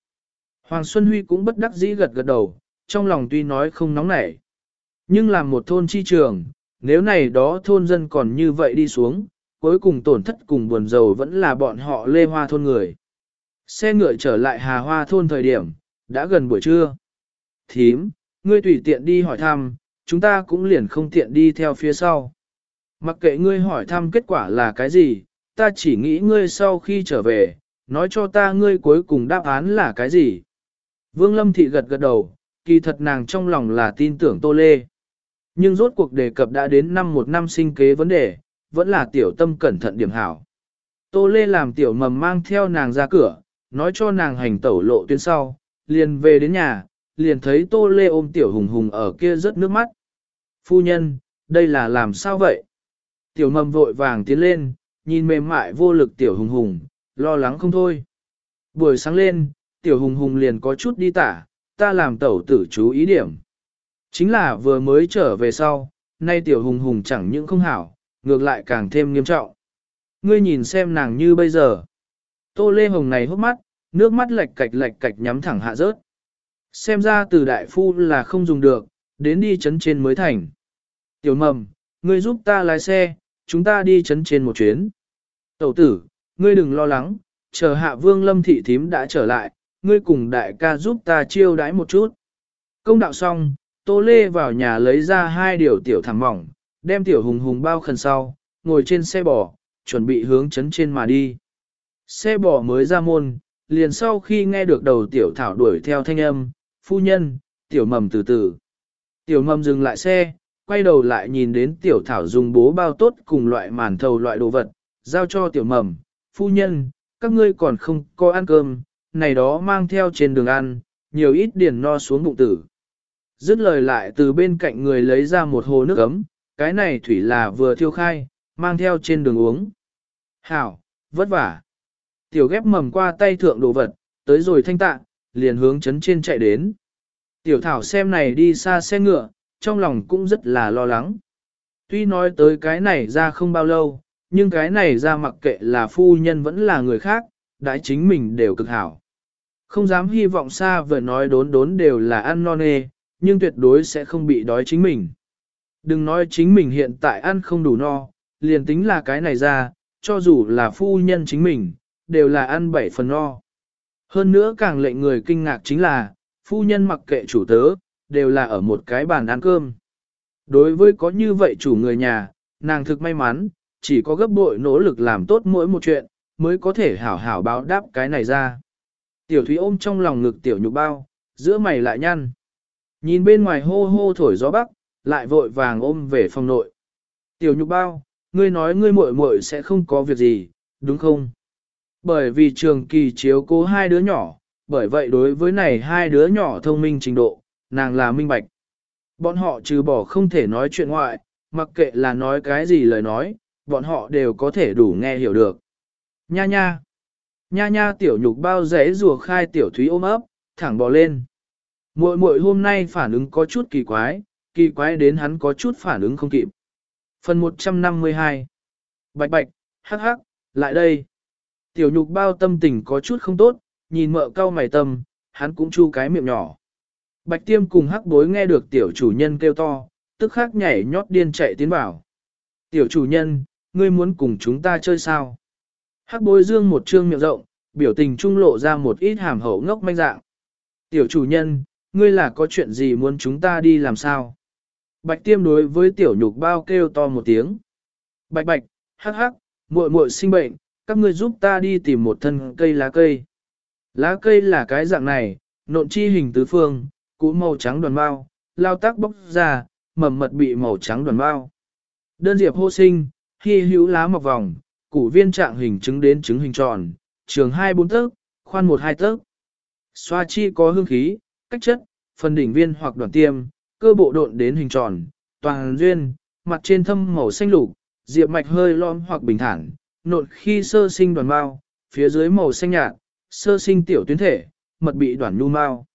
Hoàng Xuân Huy cũng bất đắc dĩ gật gật đầu, trong lòng tuy nói không nóng nảy. Nhưng làm một thôn chi trường, nếu này đó thôn dân còn như vậy đi xuống, cuối cùng tổn thất cùng buồn rầu vẫn là bọn họ lê hoa thôn người. Xe ngựa trở lại hà hoa thôn thời điểm, đã gần buổi trưa. Thím, ngươi tùy tiện đi hỏi thăm, chúng ta cũng liền không tiện đi theo phía sau. Mặc kệ ngươi hỏi thăm kết quả là cái gì, ta chỉ nghĩ ngươi sau khi trở về, nói cho ta ngươi cuối cùng đáp án là cái gì. Vương Lâm Thị gật gật đầu, kỳ thật nàng trong lòng là tin tưởng Tô Lê. Nhưng rốt cuộc đề cập đã đến năm một năm sinh kế vấn đề, vẫn là tiểu tâm cẩn thận điểm hảo. Tô Lê làm tiểu mầm mang theo nàng ra cửa, nói cho nàng hành tẩu lộ tuyến sau, liền về đến nhà, liền thấy Tô Lê ôm tiểu hùng hùng ở kia rớt nước mắt. Phu nhân, đây là làm sao vậy? Tiểu mầm vội vàng tiến lên, nhìn mềm mại vô lực tiểu hùng hùng, lo lắng không thôi. Buổi sáng lên, tiểu hùng hùng liền có chút đi tả, ta làm tẩu tử chú ý điểm. Chính là vừa mới trở về sau, nay tiểu hùng hùng chẳng những không hảo, ngược lại càng thêm nghiêm trọng. Ngươi nhìn xem nàng như bây giờ. Tô Lê Hồng này hốc mắt, nước mắt lệch cạch lệch cạch nhắm thẳng hạ rớt. Xem ra từ đại phu là không dùng được, đến đi chấn trên mới thành. Tiểu mầm, ngươi giúp ta lái xe, chúng ta đi chấn trên một chuyến. Tẩu tử, ngươi đừng lo lắng, chờ hạ vương lâm thị thím đã trở lại, ngươi cùng đại ca giúp ta chiêu đãi một chút. Công đạo xong, Tô Lê vào nhà lấy ra hai điều tiểu thẳng mỏng, đem tiểu hùng hùng bao khẩn sau, ngồi trên xe bò, chuẩn bị hướng chấn trên mà đi. Xe bò mới ra môn, liền sau khi nghe được đầu tiểu thảo đuổi theo thanh âm, phu nhân, tiểu mầm từ từ. Tiểu mầm dừng lại xe, quay đầu lại nhìn đến tiểu thảo dùng bố bao tốt cùng loại màn thầu loại đồ vật, giao cho tiểu mầm, phu nhân, các ngươi còn không có ăn cơm, này đó mang theo trên đường ăn, nhiều ít điền no xuống bụng tử. Dứt lời lại từ bên cạnh người lấy ra một hồ nước ấm, cái này thủy là vừa thiêu khai, mang theo trên đường uống. Hảo, vất vả. Tiểu ghép mầm qua tay thượng đồ vật, tới rồi thanh tạ, liền hướng chấn trên chạy đến. Tiểu thảo xem này đi xa xe ngựa, trong lòng cũng rất là lo lắng. Tuy nói tới cái này ra không bao lâu, nhưng cái này ra mặc kệ là phu nhân vẫn là người khác, đãi chính mình đều cực hảo. Không dám hy vọng xa vời nói đốn đốn đều là ăn non nê, nhưng tuyệt đối sẽ không bị đói chính mình. Đừng nói chính mình hiện tại ăn không đủ no, liền tính là cái này ra, cho dù là phu nhân chính mình, đều là ăn bảy phần no. Hơn nữa càng lệnh người kinh ngạc chính là, phu nhân mặc kệ chủ tớ, đều là ở một cái bàn ăn cơm. Đối với có như vậy chủ người nhà, nàng thực may mắn, chỉ có gấp bội nỗ lực làm tốt mỗi một chuyện, mới có thể hảo hảo báo đáp cái này ra. Tiểu Thúy ôm trong lòng ngực tiểu nhục bao, giữa mày lại nhăn. Nhìn bên ngoài hô hô thổi gió bắc, lại vội vàng ôm về phòng nội. Tiểu nhục bao, ngươi nói ngươi muội muội sẽ không có việc gì, đúng không? Bởi vì trường kỳ chiếu cố hai đứa nhỏ, bởi vậy đối với này hai đứa nhỏ thông minh trình độ, nàng là minh bạch. Bọn họ trừ bỏ không thể nói chuyện ngoại, mặc kệ là nói cái gì lời nói, bọn họ đều có thể đủ nghe hiểu được. Nha nha! Nha nha tiểu nhục bao rẽ rùa khai tiểu thúy ôm ấp, thẳng bò lên. Muội muội hôm nay phản ứng có chút kỳ quái, kỳ quái đến hắn có chút phản ứng không kịp. Phần 152 Bạch bạch, hắc hắc, lại đây. Tiểu nhục bao tâm tình có chút không tốt, nhìn mợ cao mày tâm, hắn cũng chu cái miệng nhỏ. Bạch tiêm cùng hắc bối nghe được tiểu chủ nhân kêu to, tức khắc nhảy nhót điên chạy tiến vào. Tiểu chủ nhân, ngươi muốn cùng chúng ta chơi sao? Hắc bối dương một trương miệng rộng, biểu tình trung lộ ra một ít hàm hậu ngốc manh dạng. Tiểu chủ nhân, ngươi là có chuyện gì muốn chúng ta đi làm sao? Bạch tiêm đối với tiểu nhục bao kêu to một tiếng. Bạch bạch, hắc hắc, muội muội sinh bệnh, các ngươi giúp ta đi tìm một thân cây lá cây. Lá cây là cái dạng này, nộn chi hình tứ phương, cũ màu trắng đoàn bao, lao tác bốc ra, mầm mật bị màu trắng đoàn bao. Đơn diệp hô sinh, hy hữu lá mọc vòng, củ viên trạng hình trứng đến trứng hình tròn, trường 2-4 tấc, khoan 1-2 tấc. Xoa chi có hương khí, cách chất, phần đỉnh viên hoặc đoạn tiêm, cơ bộ độn đến hình tròn, toàn duyên, mặt trên thâm màu xanh lục, diệp mạch hơi lõm hoặc bình thản, nộn khi sơ sinh đoàn mau, phía dưới màu xanh nhạt, sơ sinh tiểu tuyến thể, mật bị đoàn nhu mao.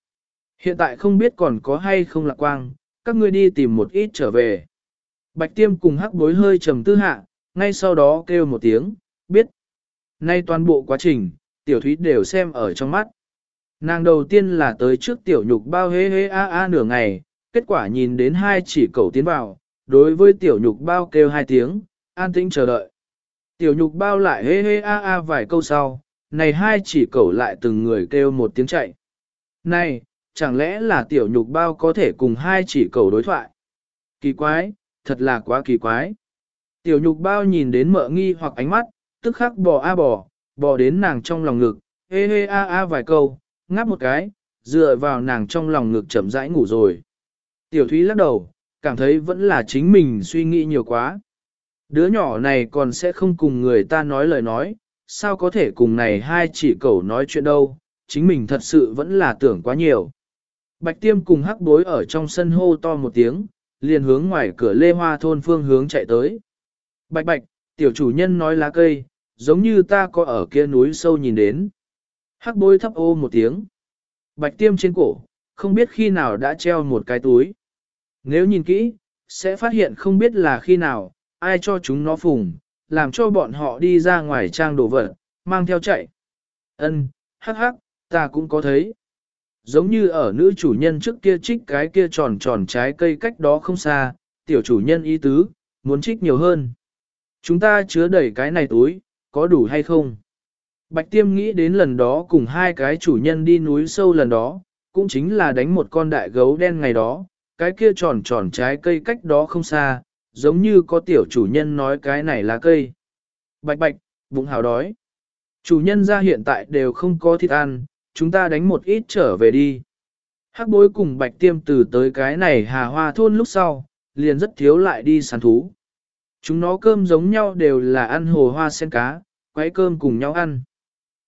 Hiện tại không biết còn có hay không lạc quang, các ngươi đi tìm một ít trở về. Bạch tiêm cùng hắc bối hơi trầm tư hạ, ngay sau đó kêu một tiếng, biết. Nay toàn bộ quá trình, tiểu thúy đều xem ở trong mắt. Nàng đầu tiên là tới trước tiểu nhục bao hế hế a a nửa ngày, kết quả nhìn đến hai chỉ cầu tiến vào, đối với tiểu nhục bao kêu hai tiếng, an tĩnh chờ đợi. Tiểu nhục bao lại hê hê a a vài câu sau, này hai chỉ cầu lại từng người kêu một tiếng chạy. Này, chẳng lẽ là tiểu nhục bao có thể cùng hai chỉ cầu đối thoại? Kỳ quái, thật là quá kỳ quái. Tiểu nhục bao nhìn đến mợ nghi hoặc ánh mắt, tức khắc bò a bò, bò đến nàng trong lòng ngực, hê hê a a vài câu, ngáp một cái, dựa vào nàng trong lòng ngực chậm rãi ngủ rồi. Tiểu thúy lắc đầu, cảm thấy vẫn là chính mình suy nghĩ nhiều quá. Đứa nhỏ này còn sẽ không cùng người ta nói lời nói, sao có thể cùng này hai chỉ cầu nói chuyện đâu, chính mình thật sự vẫn là tưởng quá nhiều. Bạch tiêm cùng hắc bối ở trong sân hô to một tiếng, liền hướng ngoài cửa lê hoa thôn phương hướng chạy tới. Bạch bạch, tiểu chủ nhân nói lá cây, giống như ta có ở kia núi sâu nhìn đến. Hắc bối thấp ô một tiếng. Bạch tiêm trên cổ, không biết khi nào đã treo một cái túi. Nếu nhìn kỹ, sẽ phát hiện không biết là khi nào, ai cho chúng nó phùng, làm cho bọn họ đi ra ngoài trang đồ vật, mang theo chạy. Ân, hắc hắc, ta cũng có thấy. Giống như ở nữ chủ nhân trước kia trích cái kia tròn tròn trái cây cách đó không xa, tiểu chủ nhân ý tứ, muốn trích nhiều hơn. Chúng ta chứa đầy cái này túi, có đủ hay không? Bạch tiêm nghĩ đến lần đó cùng hai cái chủ nhân đi núi sâu lần đó, cũng chính là đánh một con đại gấu đen ngày đó, cái kia tròn tròn trái cây cách đó không xa, giống như có tiểu chủ nhân nói cái này là cây. Bạch bạch, bụng hào đói. Chủ nhân ra hiện tại đều không có thịt ăn, chúng ta đánh một ít trở về đi. Hắc bối cùng bạch tiêm từ tới cái này hà hoa thôn lúc sau, liền rất thiếu lại đi săn thú. Chúng nó cơm giống nhau đều là ăn hồ hoa sen cá, quấy cơm cùng nhau ăn.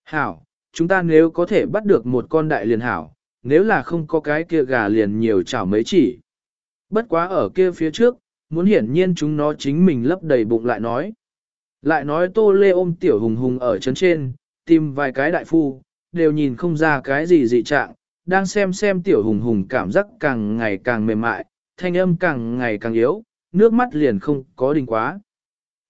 Hảo, chúng ta nếu có thể bắt được một con đại liền hảo, nếu là không có cái kia gà liền nhiều chảo mấy chỉ. Bất quá ở kia phía trước, muốn hiển nhiên chúng nó chính mình lấp đầy bụng lại nói. Lại nói tô lê ôm tiểu hùng hùng ở chấn trên, tìm vài cái đại phu, đều nhìn không ra cái gì dị trạng, đang xem xem tiểu hùng hùng cảm giác càng ngày càng mềm mại, thanh âm càng ngày càng yếu, nước mắt liền không có đình quá.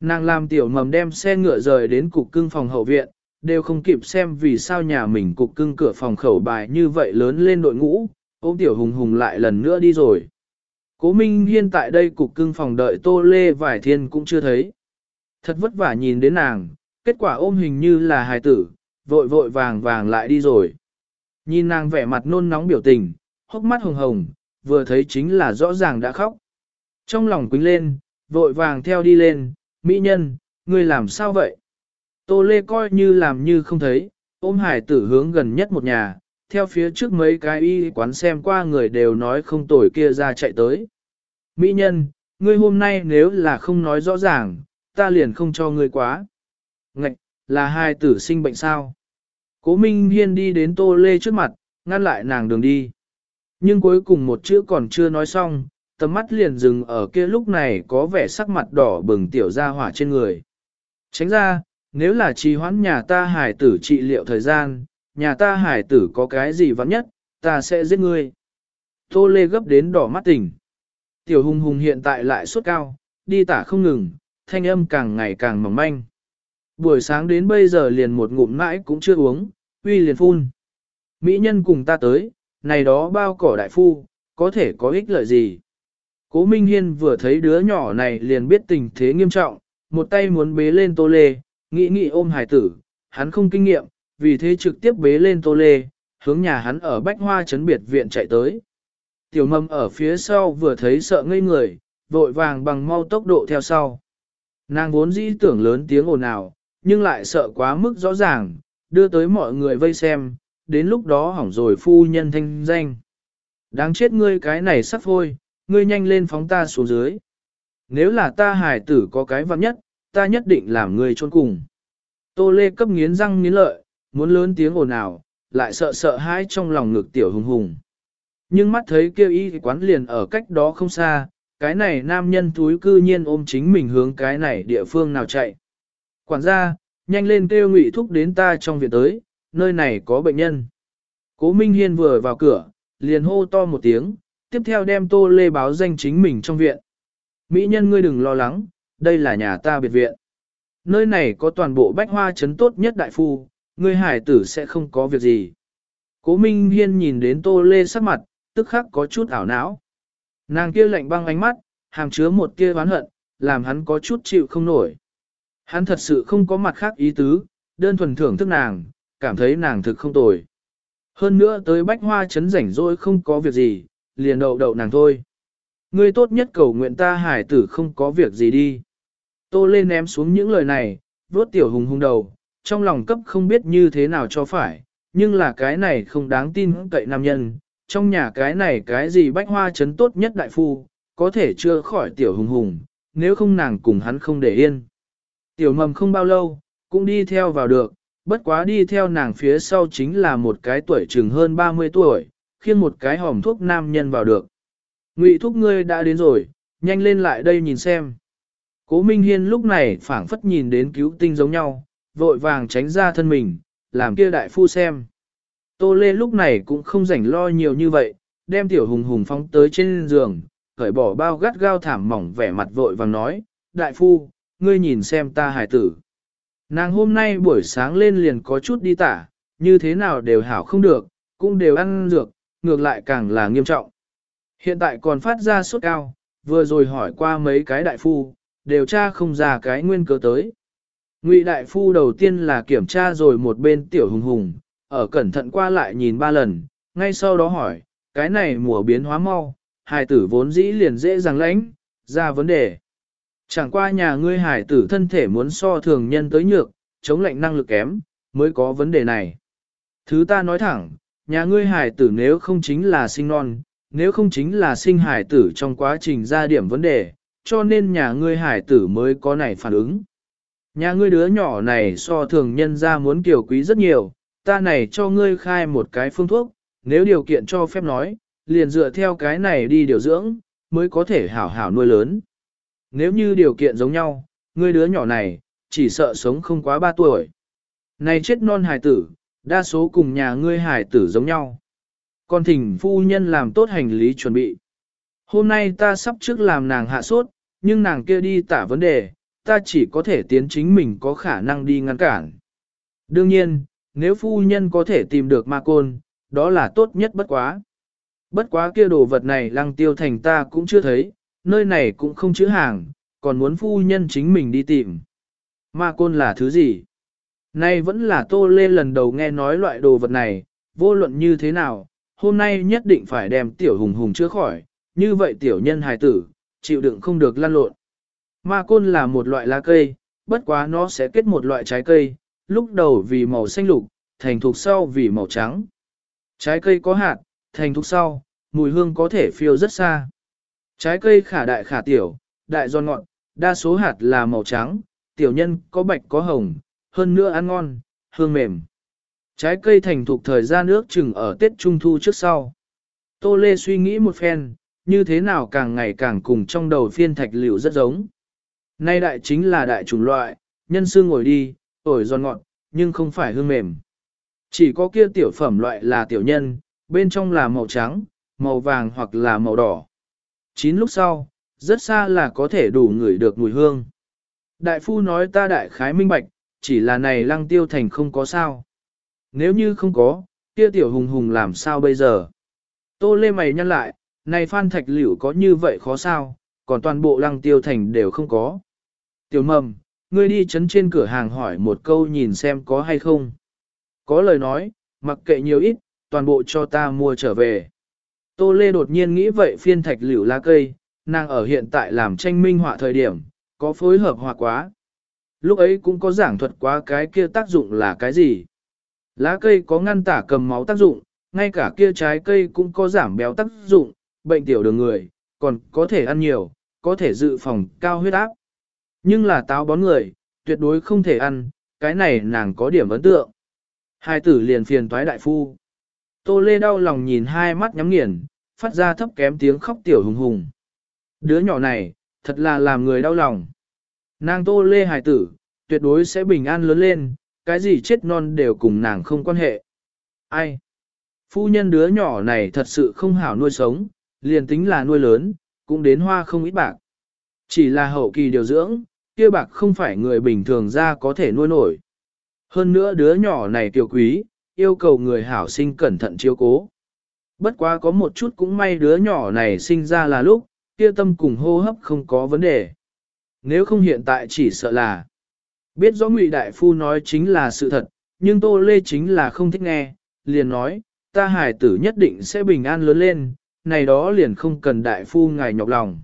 Nàng làm tiểu mầm đem xe ngựa rời đến cục cưng phòng hậu viện, đều không kịp xem vì sao nhà mình cục cưng cửa phòng khẩu bài như vậy lớn lên đội ngũ, ôm tiểu hùng hùng lại lần nữa đi rồi. Cố Minh Hiên tại đây cục cưng phòng đợi Tô Lê vải thiên cũng chưa thấy. Thật vất vả nhìn đến nàng, kết quả ôm hình như là hài tử, vội vội vàng vàng lại đi rồi. Nhìn nàng vẻ mặt nôn nóng biểu tình, hốc mắt hồng hồng, vừa thấy chính là rõ ràng đã khóc. Trong lòng quính lên, vội vàng theo đi lên, mỹ nhân, ngươi làm sao vậy? Tô Lê coi như làm như không thấy, ôm hải tử hướng gần nhất một nhà, theo phía trước mấy cái y quán xem qua người đều nói không tồi kia ra chạy tới. Mỹ nhân, ngươi hôm nay nếu là không nói rõ ràng, ta liền không cho ngươi quá. Ngạch, là hai tử sinh bệnh sao? Cố Minh Hiên đi đến Tô Lê trước mặt, ngăn lại nàng đường đi. Nhưng cuối cùng một chữ còn chưa nói xong, tầm mắt liền dừng ở kia lúc này có vẻ sắc mặt đỏ bừng tiểu ra hỏa trên người. Tránh ra, nếu là trì hoãn nhà ta hải tử trị liệu thời gian, nhà ta hải tử có cái gì vắng nhất, ta sẽ giết ngươi. Tô Lê gấp đến đỏ mắt tỉnh. Tiểu hùng hùng hiện tại lại suốt cao, đi tả không ngừng, thanh âm càng ngày càng mỏng manh. Buổi sáng đến bây giờ liền một ngụm mãi cũng chưa uống, uy liền phun. Mỹ nhân cùng ta tới, này đó bao cỏ đại phu, có thể có ích lợi gì. Cố Minh Hiên vừa thấy đứa nhỏ này liền biết tình thế nghiêm trọng, một tay muốn bế lên tô lê, nghĩ nghĩ ôm hải tử, hắn không kinh nghiệm, vì thế trực tiếp bế lên tô lê, hướng nhà hắn ở Bách Hoa Trấn Biệt Viện chạy tới. Tiểu mâm ở phía sau vừa thấy sợ ngây người, vội vàng bằng mau tốc độ theo sau. Nàng vốn dĩ tưởng lớn tiếng ồn ào, nhưng lại sợ quá mức rõ ràng, đưa tới mọi người vây xem, đến lúc đó hỏng rồi phu nhân thanh danh. Đáng chết ngươi cái này sắp thôi ngươi nhanh lên phóng ta xuống dưới. Nếu là ta hài tử có cái vặn nhất, ta nhất định làm ngươi trôn cùng. Tô Lê cấp nghiến răng nghiến lợi, muốn lớn tiếng ồn ào, lại sợ sợ hãi trong lòng ngực tiểu hùng hùng. Nhưng mắt thấy kêu y quán liền ở cách đó không xa, cái này nam nhân túi cư nhiên ôm chính mình hướng cái này địa phương nào chạy. Quản gia, nhanh lên kêu ngụy thúc đến ta trong viện tới, nơi này có bệnh nhân. Cố Minh Hiên vừa vào cửa, liền hô to một tiếng, tiếp theo đem tô lê báo danh chính mình trong viện. Mỹ nhân ngươi đừng lo lắng, đây là nhà ta biệt viện. Nơi này có toàn bộ bách hoa chấn tốt nhất đại phu, ngươi hải tử sẽ không có việc gì. Cố Minh Hiên nhìn đến tô lê sắc mặt, tức khắc có chút ảo não. Nàng kia lạnh băng ánh mắt, hàm chứa một kia oán hận, làm hắn có chút chịu không nổi. Hắn thật sự không có mặt khác ý tứ, đơn thuần thưởng thức nàng, cảm thấy nàng thực không tồi. Hơn nữa tới bách hoa chấn rảnh rỗi không có việc gì, liền đậu đậu nàng thôi. Ngươi tốt nhất cầu nguyện ta hải tử không có việc gì đi. Tô lên ném xuống những lời này, vốt tiểu hùng hùng đầu, trong lòng cấp không biết như thế nào cho phải, nhưng là cái này không đáng tin cậy nam nhân, trong nhà cái này cái gì bách hoa chấn tốt nhất đại phu, có thể chưa khỏi tiểu hùng hùng, nếu không nàng cùng hắn không để yên. Tiểu mầm không bao lâu, cũng đi theo vào được, bất quá đi theo nàng phía sau chính là một cái tuổi chừng hơn 30 tuổi, khiêng một cái hòm thuốc nam nhân vào được. Ngụy thúc ngươi đã đến rồi, nhanh lên lại đây nhìn xem. Cố Minh Hiên lúc này phảng phất nhìn đến cứu tinh giống nhau, vội vàng tránh ra thân mình, làm kia đại phu xem. Tô Lê lúc này cũng không rảnh lo nhiều như vậy, đem tiểu hùng hùng phóng tới trên giường, cởi bỏ bao gắt gao thảm mỏng vẻ mặt vội vàng nói, đại phu, ngươi nhìn xem ta hải tử. Nàng hôm nay buổi sáng lên liền có chút đi tả, như thế nào đều hảo không được, cũng đều ăn dược, ngược lại càng là nghiêm trọng. Hiện tại còn phát ra sốt cao, vừa rồi hỏi qua mấy cái đại phu, đều tra không ra cái nguyên cớ tới. Ngụy đại phu đầu tiên là kiểm tra rồi một bên tiểu hùng hùng, ở cẩn thận qua lại nhìn ba lần, ngay sau đó hỏi, cái này mùa biến hóa mau, hài tử vốn dĩ liền dễ dàng lãnh, ra vấn đề. Chẳng qua nhà ngươi hải tử thân thể muốn so thường nhân tới nhược, chống lạnh năng lực kém, mới có vấn đề này. Thứ ta nói thẳng, nhà ngươi hải tử nếu không chính là sinh non, nếu không chính là sinh hải tử trong quá trình ra điểm vấn đề, cho nên nhà ngươi hải tử mới có này phản ứng. Nhà ngươi đứa nhỏ này so thường nhân ra muốn kiểu quý rất nhiều, ta này cho ngươi khai một cái phương thuốc, nếu điều kiện cho phép nói, liền dựa theo cái này đi điều dưỡng, mới có thể hảo hảo nuôi lớn. Nếu như điều kiện giống nhau, ngươi đứa nhỏ này, chỉ sợ sống không quá 3 tuổi. Này chết non hài tử, đa số cùng nhà ngươi hải tử giống nhau. Còn thỉnh phu nhân làm tốt hành lý chuẩn bị. Hôm nay ta sắp trước làm nàng hạ sốt, nhưng nàng kia đi tả vấn đề, ta chỉ có thể tiến chính mình có khả năng đi ngăn cản. Đương nhiên, nếu phu nhân có thể tìm được ma côn, đó là tốt nhất bất quá. Bất quá kia đồ vật này lăng tiêu thành ta cũng chưa thấy, nơi này cũng không chữ hàng, còn muốn phu nhân chính mình đi tìm. Ma côn là thứ gì? Nay vẫn là tô lê lần đầu nghe nói loại đồ vật này, vô luận như thế nào, hôm nay nhất định phải đem tiểu hùng hùng chữa khỏi, như vậy tiểu nhân hài tử, chịu đựng không được lăn lộn. Ma côn là một loại lá cây, bất quá nó sẽ kết một loại trái cây, lúc đầu vì màu xanh lục, thành thục sau vì màu trắng. Trái cây có hạt, thành thục sau, mùi hương có thể phiêu rất xa. Trái cây khả đại khả tiểu, đại giòn ngọn đa số hạt là màu trắng, tiểu nhân có bạch có hồng, hơn nữa ăn ngon, hương mềm. Trái cây thành thục thời gian nước chừng ở Tết Trung Thu trước sau. Tô Lê suy nghĩ một phen, như thế nào càng ngày càng cùng trong đầu phiên thạch liệu rất giống. Nay đại chính là đại chủng loại, nhân sư ngồi đi, ổi giòn ngọt, nhưng không phải hương mềm. Chỉ có kia tiểu phẩm loại là tiểu nhân, bên trong là màu trắng, màu vàng hoặc là màu đỏ. Chín lúc sau, rất xa là có thể đủ ngửi được mùi hương. Đại phu nói ta đại khái minh bạch, chỉ là này lăng tiêu thành không có sao. Nếu như không có, kia tiểu hùng hùng làm sao bây giờ? Tô lê mày nhăn lại, này phan thạch liễu có như vậy khó sao, còn toàn bộ lăng tiêu thành đều không có. Tiểu mầm, ngươi đi chấn trên cửa hàng hỏi một câu nhìn xem có hay không. Có lời nói, mặc kệ nhiều ít, toàn bộ cho ta mua trở về. Tô Lê đột nhiên nghĩ vậy phiên thạch liễu lá cây, nàng ở hiện tại làm tranh minh họa thời điểm, có phối hợp họa quá. Lúc ấy cũng có giảng thuật quá cái kia tác dụng là cái gì. Lá cây có ngăn tả cầm máu tác dụng, ngay cả kia trái cây cũng có giảm béo tác dụng, bệnh tiểu đường người, còn có thể ăn nhiều, có thể dự phòng cao huyết áp. Nhưng là táo bón người, tuyệt đối không thể ăn, cái này nàng có điểm ấn tượng. Hai tử liền phiền toái đại phu. Tô Lê đau lòng nhìn hai mắt nhắm nghiền, phát ra thấp kém tiếng khóc tiểu hùng hùng. Đứa nhỏ này, thật là làm người đau lòng. Nàng Tô Lê hài tử, tuyệt đối sẽ bình an lớn lên, cái gì chết non đều cùng nàng không quan hệ. Ai? Phu nhân đứa nhỏ này thật sự không hảo nuôi sống, liền tính là nuôi lớn, cũng đến hoa không ít bạc. Chỉ là hậu kỳ điều dưỡng, kia bạc không phải người bình thường ra có thể nuôi nổi. Hơn nữa đứa nhỏ này tiểu quý, yêu cầu người hảo sinh cẩn thận chiếu cố. Bất quá có một chút cũng may đứa nhỏ này sinh ra là lúc, kia tâm cùng hô hấp không có vấn đề. Nếu không hiện tại chỉ sợ là biết rõ Ngụy Đại Phu nói chính là sự thật, nhưng Tô Lê chính là không thích nghe, liền nói, ta hải tử nhất định sẽ bình an lớn lên, này đó liền không cần Đại Phu ngài nhọc lòng.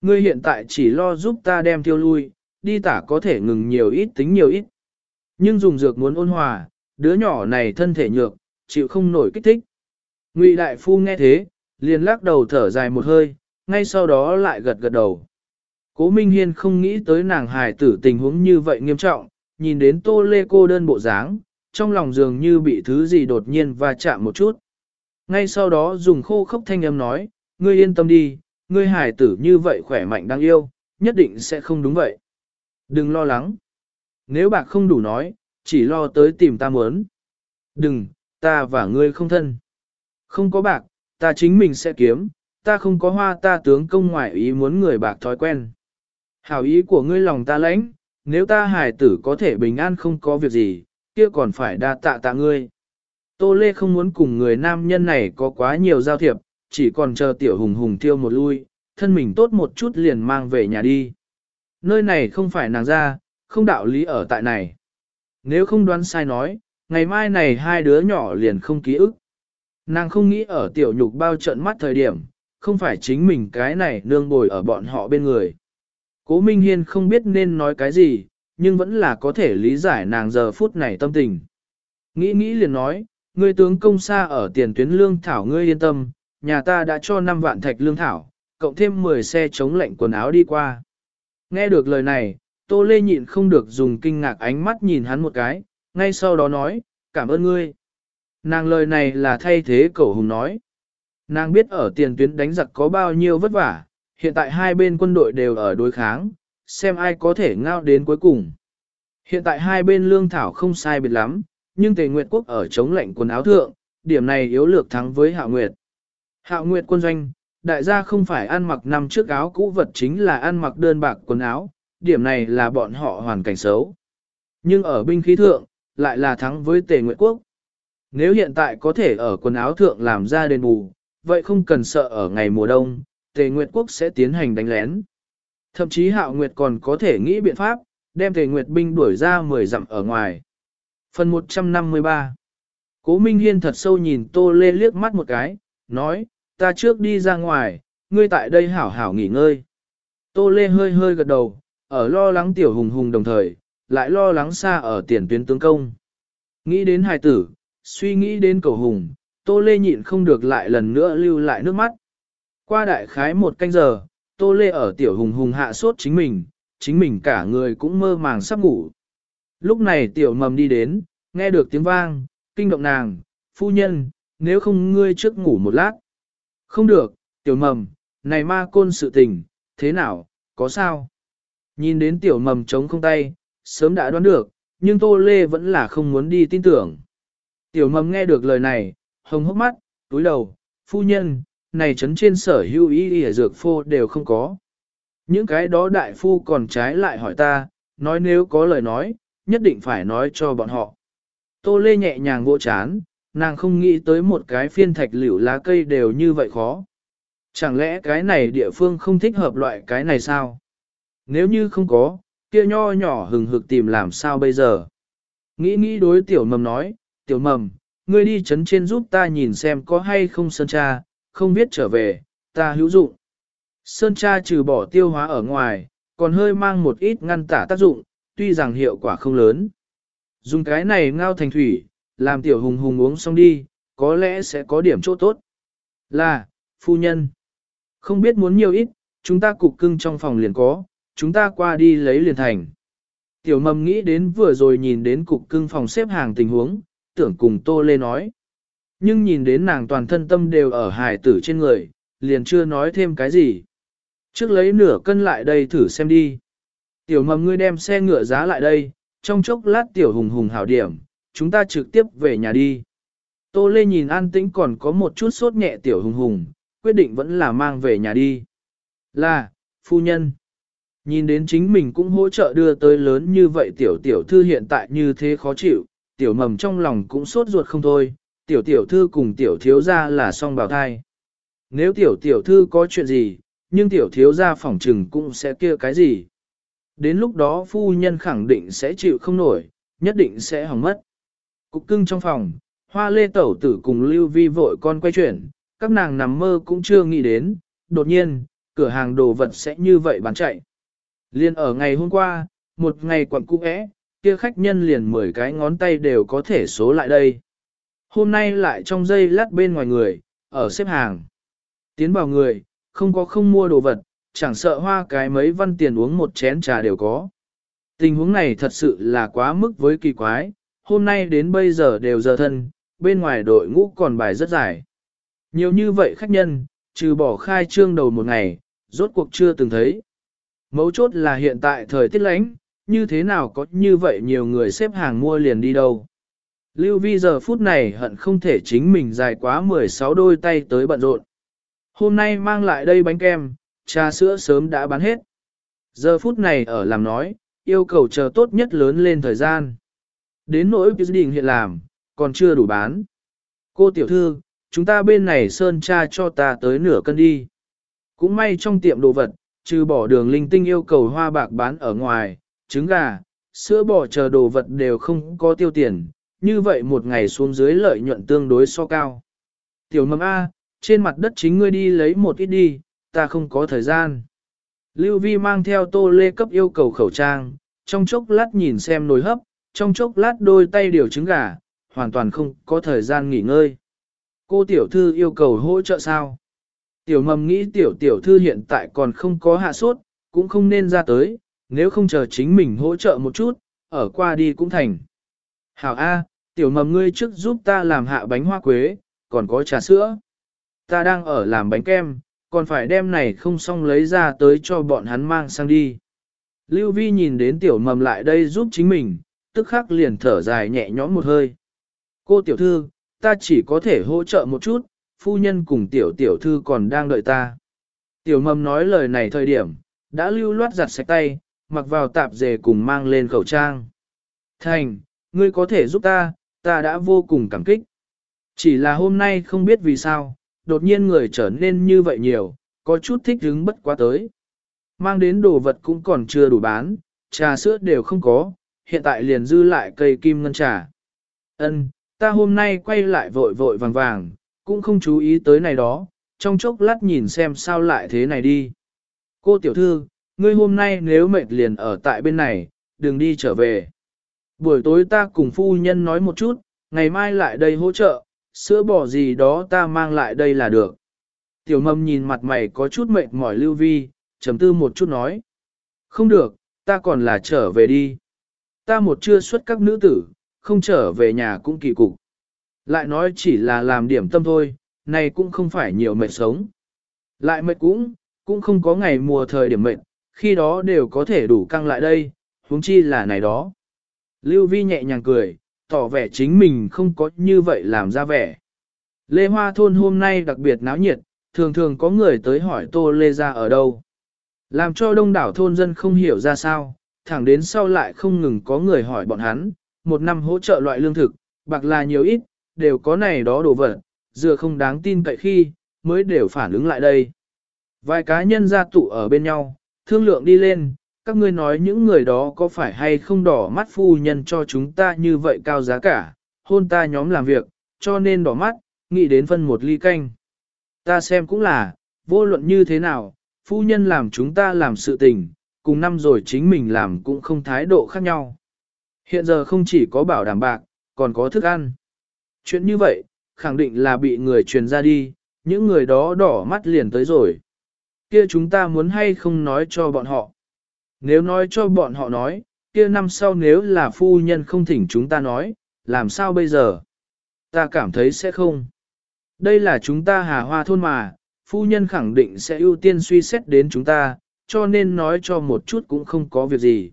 Ngươi hiện tại chỉ lo giúp ta đem tiêu lui, đi tả có thể ngừng nhiều ít tính nhiều ít. Nhưng dùng dược muốn ôn hòa, đứa nhỏ này thân thể nhược, chịu không nổi kích thích. Ngụy đại phu nghe thế, liền lắc đầu thở dài một hơi, ngay sau đó lại gật gật đầu. Cố Minh Hiên không nghĩ tới nàng hài tử tình huống như vậy nghiêm trọng, nhìn đến tô lê cô đơn bộ dáng, trong lòng dường như bị thứ gì đột nhiên va chạm một chút. Ngay sau đó dùng khô khốc thanh âm nói, ngươi yên tâm đi, ngươi hài tử như vậy khỏe mạnh đáng yêu, nhất định sẽ không đúng vậy. Đừng lo lắng. Nếu bạc không đủ nói, chỉ lo tới tìm ta muốn. Đừng, ta và ngươi không thân. Không có bạc, ta chính mình sẽ kiếm, ta không có hoa ta tướng công ngoại ý muốn người bạc thói quen. Hảo ý của ngươi lòng ta lãnh, nếu ta hài tử có thể bình an không có việc gì, kia còn phải đa tạ tạ ngươi. Tô Lê không muốn cùng người nam nhân này có quá nhiều giao thiệp, chỉ còn chờ tiểu hùng hùng tiêu một lui, thân mình tốt một chút liền mang về nhà đi. Nơi này không phải nàng ra, không đạo lý ở tại này. Nếu không đoán sai nói, ngày mai này hai đứa nhỏ liền không ký ức. Nàng không nghĩ ở tiểu nhục bao trận mắt thời điểm, không phải chính mình cái này nương bồi ở bọn họ bên người. Cố Minh Hiên không biết nên nói cái gì, nhưng vẫn là có thể lý giải nàng giờ phút này tâm tình. Nghĩ nghĩ liền nói, ngươi tướng công xa ở tiền tuyến lương thảo ngươi yên tâm, nhà ta đã cho 5 vạn thạch lương thảo, cộng thêm 10 xe chống lạnh quần áo đi qua. Nghe được lời này, Tô Lê nhịn không được dùng kinh ngạc ánh mắt nhìn hắn một cái, ngay sau đó nói, cảm ơn ngươi. Nàng lời này là thay thế cậu hùng nói. Nàng biết ở tiền tuyến đánh giặc có bao nhiêu vất vả, hiện tại hai bên quân đội đều ở đối kháng, xem ai có thể ngao đến cuối cùng. Hiện tại hai bên lương thảo không sai biệt lắm, nhưng Tề Nguyệt Quốc ở chống lệnh quần áo thượng, điểm này yếu lược thắng với Hạ Nguyệt. Hạ Nguyệt quân doanh, đại gia không phải ăn mặc năm trước áo cũ vật chính là ăn mặc đơn bạc quần áo, điểm này là bọn họ hoàn cảnh xấu. Nhưng ở binh khí thượng, lại là thắng với Tề Nguyệt Quốc. Nếu hiện tại có thể ở quần áo thượng làm ra đền bù, vậy không cần sợ ở ngày mùa đông, Tề Nguyệt Quốc sẽ tiến hành đánh lén. Thậm chí Hạo Nguyệt còn có thể nghĩ biện pháp, đem Tề Nguyệt binh đuổi ra 10 dặm ở ngoài. Phần 153 Cố Minh Hiên thật sâu nhìn Tô Lê liếc mắt một cái, nói, ta trước đi ra ngoài, ngươi tại đây hảo hảo nghỉ ngơi, Tô Lê hơi hơi gật đầu, ở lo lắng tiểu hùng hùng đồng thời, lại lo lắng xa ở tiền tuyến tướng công. Nghĩ đến hài tử, suy nghĩ đến cầu hùng, Tô Lê nhịn không được lại lần nữa lưu lại nước mắt. Qua đại khái một canh giờ, Tô Lê ở tiểu hùng hùng hạ sốt chính mình, chính mình cả người cũng mơ màng sắp ngủ. Lúc này tiểu mầm đi đến, nghe được tiếng vang, kinh động nàng, phu nhân, nếu không ngươi trước ngủ một lát. Không được, tiểu mầm, này ma côn sự tình, thế nào, có sao? Nhìn đến tiểu mầm chống không tay, sớm đã đoán được, nhưng Tô Lê vẫn là không muốn đi tin tưởng. Tiểu mầm nghe được lời này, hồng hốc mắt, túi đầu, phu nhân, này trấn trên sở hữu y y dược phô đều không có. Những cái đó đại phu còn trái lại hỏi ta, nói nếu có lời nói, nhất định phải nói cho bọn họ. Tô Lê nhẹ nhàng vỗ chán, nàng không nghĩ tới một cái phiên thạch liễu lá cây đều như vậy khó. Chẳng lẽ cái này địa phương không thích hợp loại cái này sao? Nếu như không có, kia nho nhỏ hừng hực tìm làm sao bây giờ? Nghĩ nghĩ đối tiểu mầm nói, tiểu mầm, ngươi đi chấn trên giúp ta nhìn xem có hay không sơn cha, không biết trở về, ta hữu dụng. Sơn cha trừ bỏ tiêu hóa ở ngoài, còn hơi mang một ít ngăn tả tác dụng, tuy rằng hiệu quả không lớn. Dùng cái này ngao thành thủy, làm tiểu hùng hùng uống xong đi, có lẽ sẽ có điểm chỗ tốt. Là, phu nhân. Không biết muốn nhiều ít, chúng ta cục cưng trong phòng liền có, chúng ta qua đi lấy liền thành. Tiểu mầm nghĩ đến vừa rồi nhìn đến cục cưng phòng xếp hàng tình huống, tưởng cùng Tô Lê nói. Nhưng nhìn đến nàng toàn thân tâm đều ở hải tử trên người, liền chưa nói thêm cái gì. Trước lấy nửa cân lại đây thử xem đi. Tiểu mầm ngươi đem xe ngựa giá lại đây, trong chốc lát tiểu hùng hùng hảo điểm, chúng ta trực tiếp về nhà đi. Tô Lê nhìn an tĩnh còn có một chút sốt nhẹ tiểu hùng hùng, quyết định vẫn là mang về nhà đi. Là, phu nhân. Nhìn đến chính mình cũng hỗ trợ đưa tới lớn như vậy tiểu tiểu thư hiện tại như thế khó chịu, tiểu mầm trong lòng cũng sốt ruột không thôi, tiểu tiểu thư cùng tiểu thiếu gia là song bào thai. Nếu tiểu tiểu thư có chuyện gì, nhưng tiểu thiếu gia phỏng trừng cũng sẽ kia cái gì. Đến lúc đó phu nhân khẳng định sẽ chịu không nổi, nhất định sẽ hỏng mất. Cục cưng trong phòng, hoa lê tẩu tử cùng lưu vi vội con quay chuyển, các nàng nằm mơ cũng chưa nghĩ đến, đột nhiên, cửa hàng đồ vật sẽ như vậy bán chạy. Liên ở ngày hôm qua, một ngày quặng cung é, kia khách nhân liền 10 cái ngón tay đều có thể số lại đây. Hôm nay lại trong dây lát bên ngoài người, ở xếp hàng. Tiến vào người, không có không mua đồ vật, chẳng sợ hoa cái mấy văn tiền uống một chén trà đều có. Tình huống này thật sự là quá mức với kỳ quái, hôm nay đến bây giờ đều giờ thân, bên ngoài đội ngũ còn bài rất dài. Nhiều như vậy khách nhân, trừ bỏ khai trương đầu một ngày, rốt cuộc chưa từng thấy. Mấu chốt là hiện tại thời tiết lánh, như thế nào có như vậy nhiều người xếp hàng mua liền đi đâu. Lưu Vi giờ phút này hận không thể chính mình dài quá 16 đôi tay tới bận rộn. Hôm nay mang lại đây bánh kem, trà sữa sớm đã bán hết. Giờ phút này ở làm nói, yêu cầu chờ tốt nhất lớn lên thời gian. Đến nỗi quyết định hiện làm, còn chưa đủ bán. Cô tiểu thư, chúng ta bên này sơn cha cho ta tới nửa cân đi. Cũng may trong tiệm đồ vật, trừ bỏ đường linh tinh yêu cầu hoa bạc bán ở ngoài, trứng gà, sữa bò chờ đồ vật đều không có tiêu tiền, như vậy một ngày xuống dưới lợi nhuận tương đối so cao. Tiểu mầm A, trên mặt đất chính ngươi đi lấy một ít đi, ta không có thời gian. Lưu Vi mang theo tô lê cấp yêu cầu khẩu trang, trong chốc lát nhìn xem nồi hấp, trong chốc lát đôi tay điều trứng gà, hoàn toàn không có thời gian nghỉ ngơi. Cô tiểu thư yêu cầu hỗ trợ sao? Tiểu mầm nghĩ tiểu tiểu thư hiện tại còn không có hạ sốt, cũng không nên ra tới, nếu không chờ chính mình hỗ trợ một chút, ở qua đi cũng thành. Hảo A, tiểu mầm ngươi trước giúp ta làm hạ bánh hoa quế, còn có trà sữa. Ta đang ở làm bánh kem, còn phải đem này không xong lấy ra tới cho bọn hắn mang sang đi. Lưu Vi nhìn đến tiểu mầm lại đây giúp chính mình, tức khắc liền thở dài nhẹ nhõm một hơi. Cô tiểu thư, ta chỉ có thể hỗ trợ một chút, phu nhân cùng tiểu tiểu thư còn đang đợi ta. Tiểu mầm nói lời này thời điểm, đã lưu loát giặt sạch tay, mặc vào tạp dề cùng mang lên khẩu trang. Thành, ngươi có thể giúp ta, ta đã vô cùng cảm kích. Chỉ là hôm nay không biết vì sao, đột nhiên người trở nên như vậy nhiều, có chút thích hứng bất quá tới. Mang đến đồ vật cũng còn chưa đủ bán, trà sữa đều không có, hiện tại liền dư lại cây kim ngân trà. Ân, ta hôm nay quay lại vội vội vàng vàng, cũng không chú ý tới này đó, trong chốc lát nhìn xem sao lại thế này đi. Cô tiểu thư, ngươi hôm nay nếu mệt liền ở tại bên này, đừng đi trở về. Buổi tối ta cùng phu nhân nói một chút, ngày mai lại đây hỗ trợ, sữa bò gì đó ta mang lại đây là được. Tiểu mâm nhìn mặt mày có chút mệt mỏi lưu vi, trầm tư một chút nói. Không được, ta còn là trở về đi. Ta một chưa xuất các nữ tử, không trở về nhà cũng kỳ cục. Lại nói chỉ là làm điểm tâm thôi, này cũng không phải nhiều mệt sống. Lại mệt cũng, cũng không có ngày mùa thời điểm mệt, khi đó đều có thể đủ căng lại đây, huống chi là này đó. Lưu Vi nhẹ nhàng cười, tỏ vẻ chính mình không có như vậy làm ra vẻ. Lê Hoa thôn hôm nay đặc biệt náo nhiệt, thường thường có người tới hỏi Tô Lê ra ở đâu. Làm cho đông đảo thôn dân không hiểu ra sao, thẳng đến sau lại không ngừng có người hỏi bọn hắn, một năm hỗ trợ loại lương thực, bạc là nhiều ít, đều có này đó đồ vật, dựa không đáng tin cậy khi, mới đều phản ứng lại đây. Vài cá nhân ra tụ ở bên nhau, thương lượng đi lên, các ngươi nói những người đó có phải hay không đỏ mắt phu nhân cho chúng ta như vậy cao giá cả, hôn ta nhóm làm việc, cho nên đỏ mắt, nghĩ đến phân một ly canh. Ta xem cũng là, vô luận như thế nào, phu nhân làm chúng ta làm sự tình, cùng năm rồi chính mình làm cũng không thái độ khác nhau. Hiện giờ không chỉ có bảo đảm bạc, còn có thức ăn. Chuyện như vậy, khẳng định là bị người truyền ra đi, những người đó đỏ mắt liền tới rồi. Kia chúng ta muốn hay không nói cho bọn họ. Nếu nói cho bọn họ nói, kia năm sau nếu là phu nhân không thỉnh chúng ta nói, làm sao bây giờ? Ta cảm thấy sẽ không. Đây là chúng ta hà hoa thôn mà, phu nhân khẳng định sẽ ưu tiên suy xét đến chúng ta, cho nên nói cho một chút cũng không có việc gì.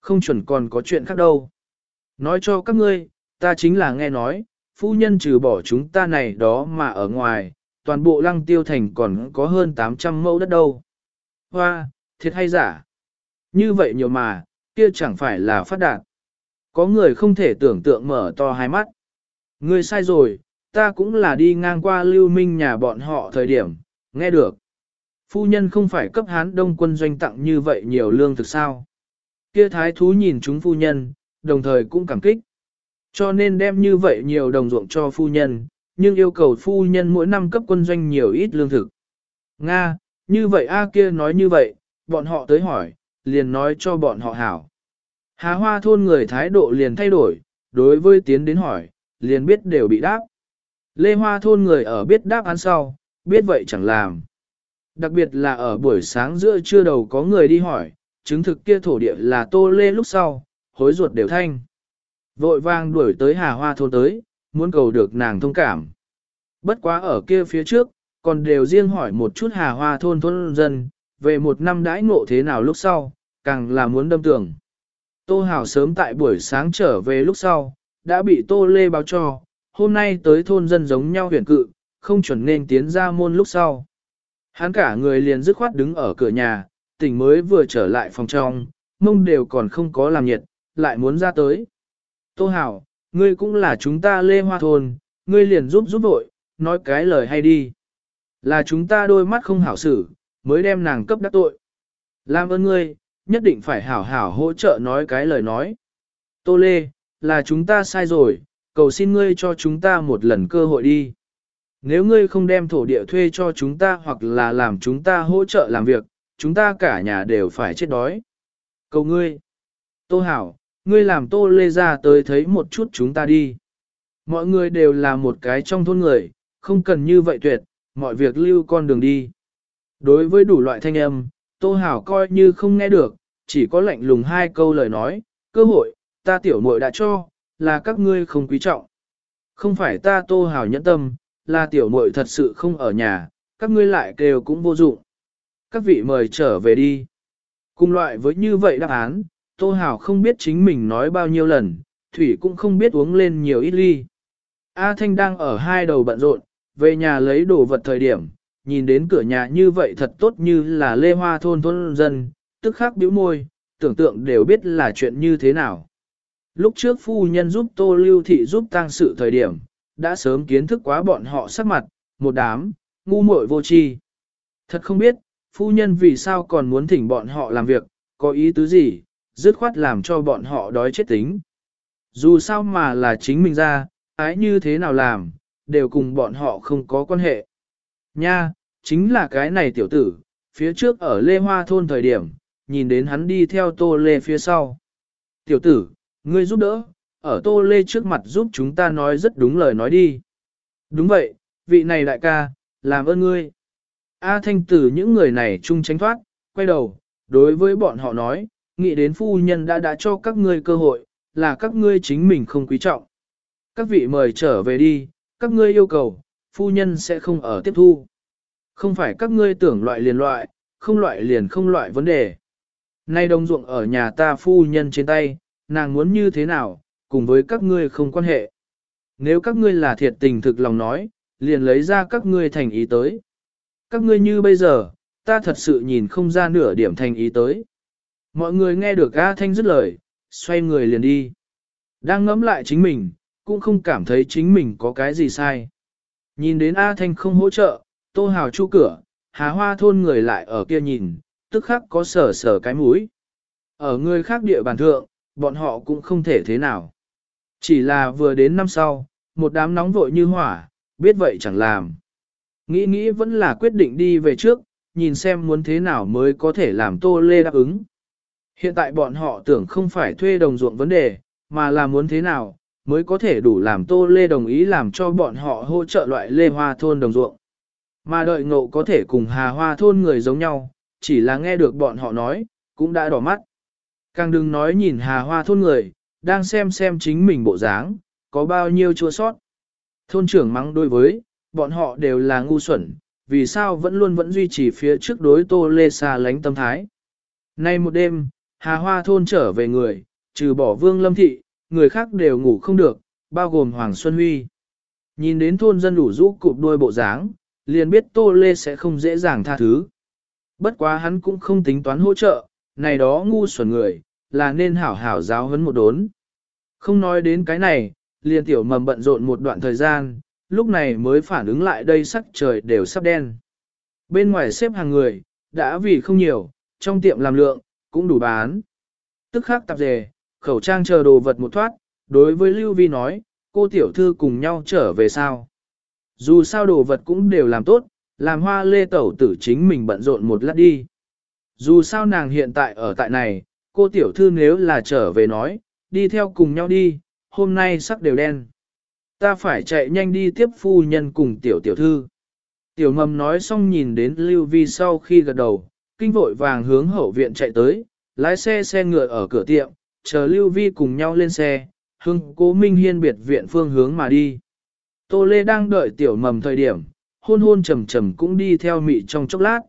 Không chuẩn còn có chuyện khác đâu. Nói cho các ngươi, ta chính là nghe nói, phu nhân trừ bỏ chúng ta này đó mà ở ngoài, toàn bộ lăng tiêu thành còn có hơn 800 mẫu đất đâu. Hoa, thiệt hay giả? Như vậy nhiều mà, kia chẳng phải là phát đạt. Có người không thể tưởng tượng mở to hai mắt. Ngươi sai rồi, ta cũng là đi ngang qua lưu minh nhà bọn họ thời điểm, nghe được. Phu nhân không phải cấp hán đông quân doanh tặng như vậy nhiều lương thực sao. Kia thái thú nhìn chúng phu nhân, đồng thời cũng cảm kích. Cho nên đem như vậy nhiều đồng ruộng cho phu nhân, nhưng yêu cầu phu nhân mỗi năm cấp quân doanh nhiều ít lương thực. Nga, như vậy A kia nói như vậy, bọn họ tới hỏi, liền nói cho bọn họ hảo. Hà hoa thôn người thái độ liền thay đổi, đối với tiến đến hỏi, liền biết đều bị đáp. Lê hoa thôn người ở biết đáp án sau, biết vậy chẳng làm. Đặc biệt là ở buổi sáng giữa trưa đầu có người đi hỏi, chứng thực kia thổ địa là tô lê lúc sau, hối ruột đều thanh. Vội vang đuổi tới hà hoa thôn tới, muốn cầu được nàng thông cảm. Bất quá ở kia phía trước, còn đều riêng hỏi một chút hà hoa thôn thôn dân, về một năm đãi ngộ thế nào lúc sau, càng là muốn đâm tưởng. Tô Hảo sớm tại buổi sáng trở về lúc sau, đã bị Tô Lê báo cho, hôm nay tới thôn dân giống nhau huyền cự, không chuẩn nên tiến ra môn lúc sau. Hắn cả người liền dứt khoát đứng ở cửa nhà, tỉnh mới vừa trở lại phòng trong, mông đều còn không có làm nhiệt, lại muốn ra tới. Tô Hảo, ngươi cũng là chúng ta lê hoa thôn, ngươi liền giúp giúp vội, nói cái lời hay đi. Là chúng ta đôi mắt không hảo xử, mới đem nàng cấp đắc tội. Làm ơn ngươi, nhất định phải hảo hảo hỗ trợ nói cái lời nói. Tô Lê, là chúng ta sai rồi, cầu xin ngươi cho chúng ta một lần cơ hội đi. Nếu ngươi không đem thổ địa thuê cho chúng ta hoặc là làm chúng ta hỗ trợ làm việc, chúng ta cả nhà đều phải chết đói. Cầu ngươi. Tô Hảo, ngươi làm Tô Lê ra tới thấy một chút chúng ta đi. Mọi người đều là một cái trong thôn người, không cần như vậy tuyệt, mọi việc lưu con đường đi. Đối với đủ loại thanh âm, Tô Hảo coi như không nghe được, chỉ có lạnh lùng hai câu lời nói, cơ hội, ta tiểu muội đã cho, là các ngươi không quý trọng. Không phải ta Tô Hảo nhẫn tâm, là tiểu muội thật sự không ở nhà, các ngươi lại kêu cũng vô dụng. Các vị mời trở về đi. Cùng loại với như vậy đáp án, Tô Hảo không biết chính mình nói bao nhiêu lần, Thủy cũng không biết uống lên nhiều ít ly. A Thanh đang ở hai đầu bận rộn, về nhà lấy đồ vật thời điểm, nhìn đến cửa nhà như vậy thật tốt như là lê hoa thôn thôn dân, tức khắc bĩu môi, tưởng tượng đều biết là chuyện như thế nào. Lúc trước phu nhân giúp tô lưu thị giúp tăng sự thời điểm, đã sớm kiến thức quá bọn họ sắc mặt, một đám, ngu muội vô tri. Thật không biết, phu nhân vì sao còn muốn thỉnh bọn họ làm việc, có ý tứ gì, dứt khoát làm cho bọn họ đói chết tính. Dù sao mà là chính mình ra, ái như thế nào làm, đều cùng bọn họ không có quan hệ. Nha, chính là cái này tiểu tử, phía trước ở Lê Hoa thôn thời điểm, nhìn đến hắn đi theo tô lê phía sau. Tiểu tử, ngươi giúp đỡ, ở tô lê trước mặt giúp chúng ta nói rất đúng lời nói đi. Đúng vậy, vị này đại ca, làm ơn ngươi. A thanh tử những người này chung tránh thoát, quay đầu, đối với bọn họ nói, nghĩ đến phu nhân đã đã cho các ngươi cơ hội, là các ngươi chính mình không quý trọng. Các vị mời trở về đi, các ngươi yêu cầu, phu nhân sẽ không ở tiếp thu. Không phải các ngươi tưởng loại liền loại, không loại liền không loại vấn đề. Nay đồng ruộng ở nhà ta phu nhân trên tay, nàng muốn như thế nào, cùng với các ngươi không quan hệ. Nếu các ngươi là thiệt tình thực lòng nói, liền lấy ra các ngươi thành ý tới. Các ngươi như bây giờ, ta thật sự nhìn không ra nửa điểm thành ý tới. Mọi người nghe được A Thanh dứt lời, xoay người liền đi. Đang ngẫm lại chính mình, cũng không cảm thấy chính mình có cái gì sai. Nhìn đến A Thanh không hỗ trợ, Tô Hào chu cửa, Hà Hoa thôn người lại ở kia nhìn, tức khắc có sở sở cái mũi. Ở người khác địa bàn thượng, bọn họ cũng không thể thế nào. Chỉ là vừa đến năm sau, một đám nóng vội như hỏa, biết vậy chẳng làm. Nghĩ nghĩ vẫn là quyết định đi về trước, nhìn xem muốn thế nào mới có thể làm Tô Lê đáp ứng. Hiện tại bọn họ tưởng không phải thuê đồng ruộng vấn đề, mà là muốn thế nào, mới có thể đủ làm Tô Lê đồng ý làm cho bọn họ hỗ trợ loại lê hoa thôn đồng ruộng. Mà đợi ngộ có thể cùng hà hoa thôn người giống nhau, chỉ là nghe được bọn họ nói, cũng đã đỏ mắt. Càng đừng nói nhìn hà hoa thôn người, đang xem xem chính mình bộ dáng, có bao nhiêu chua sót. Thôn trưởng mắng đối với, bọn họ đều là ngu xuẩn, vì sao vẫn luôn vẫn duy trì phía trước đối tô lê xa lánh tâm thái. Nay một đêm, hà hoa thôn trở về người, trừ bỏ vương lâm thị, người khác đều ngủ không được, bao gồm Hoàng Xuân Huy. Nhìn đến thôn dân đủ rũ cụp đuôi bộ dáng, liền biết Tô Lê sẽ không dễ dàng tha thứ. Bất quá hắn cũng không tính toán hỗ trợ, này đó ngu xuẩn người, là nên hảo hảo giáo huấn một đốn. Không nói đến cái này, liền tiểu mầm bận rộn một đoạn thời gian, lúc này mới phản ứng lại đây sắc trời đều sắp đen. Bên ngoài xếp hàng người, đã vì không nhiều, trong tiệm làm lượng, cũng đủ bán. Tức khắc tạp dề, khẩu trang chờ đồ vật một thoát, đối với Lưu Vi nói, cô tiểu thư cùng nhau trở về sao. Dù sao đồ vật cũng đều làm tốt, làm hoa lê tẩu tử chính mình bận rộn một lát đi. Dù sao nàng hiện tại ở tại này, cô tiểu thư nếu là trở về nói, đi theo cùng nhau đi, hôm nay sắc đều đen. Ta phải chạy nhanh đi tiếp phu nhân cùng tiểu tiểu thư. Tiểu mầm nói xong nhìn đến Lưu Vi sau khi gật đầu, kinh vội vàng hướng hậu viện chạy tới, lái xe xe ngựa ở cửa tiệm, chờ Lưu Vi cùng nhau lên xe, hưng cố Minh Hiên biệt viện phương hướng mà đi. Tô Lê đang đợi tiểu mầm thời điểm, hôn hôn trầm trầm cũng đi theo mị trong chốc lát.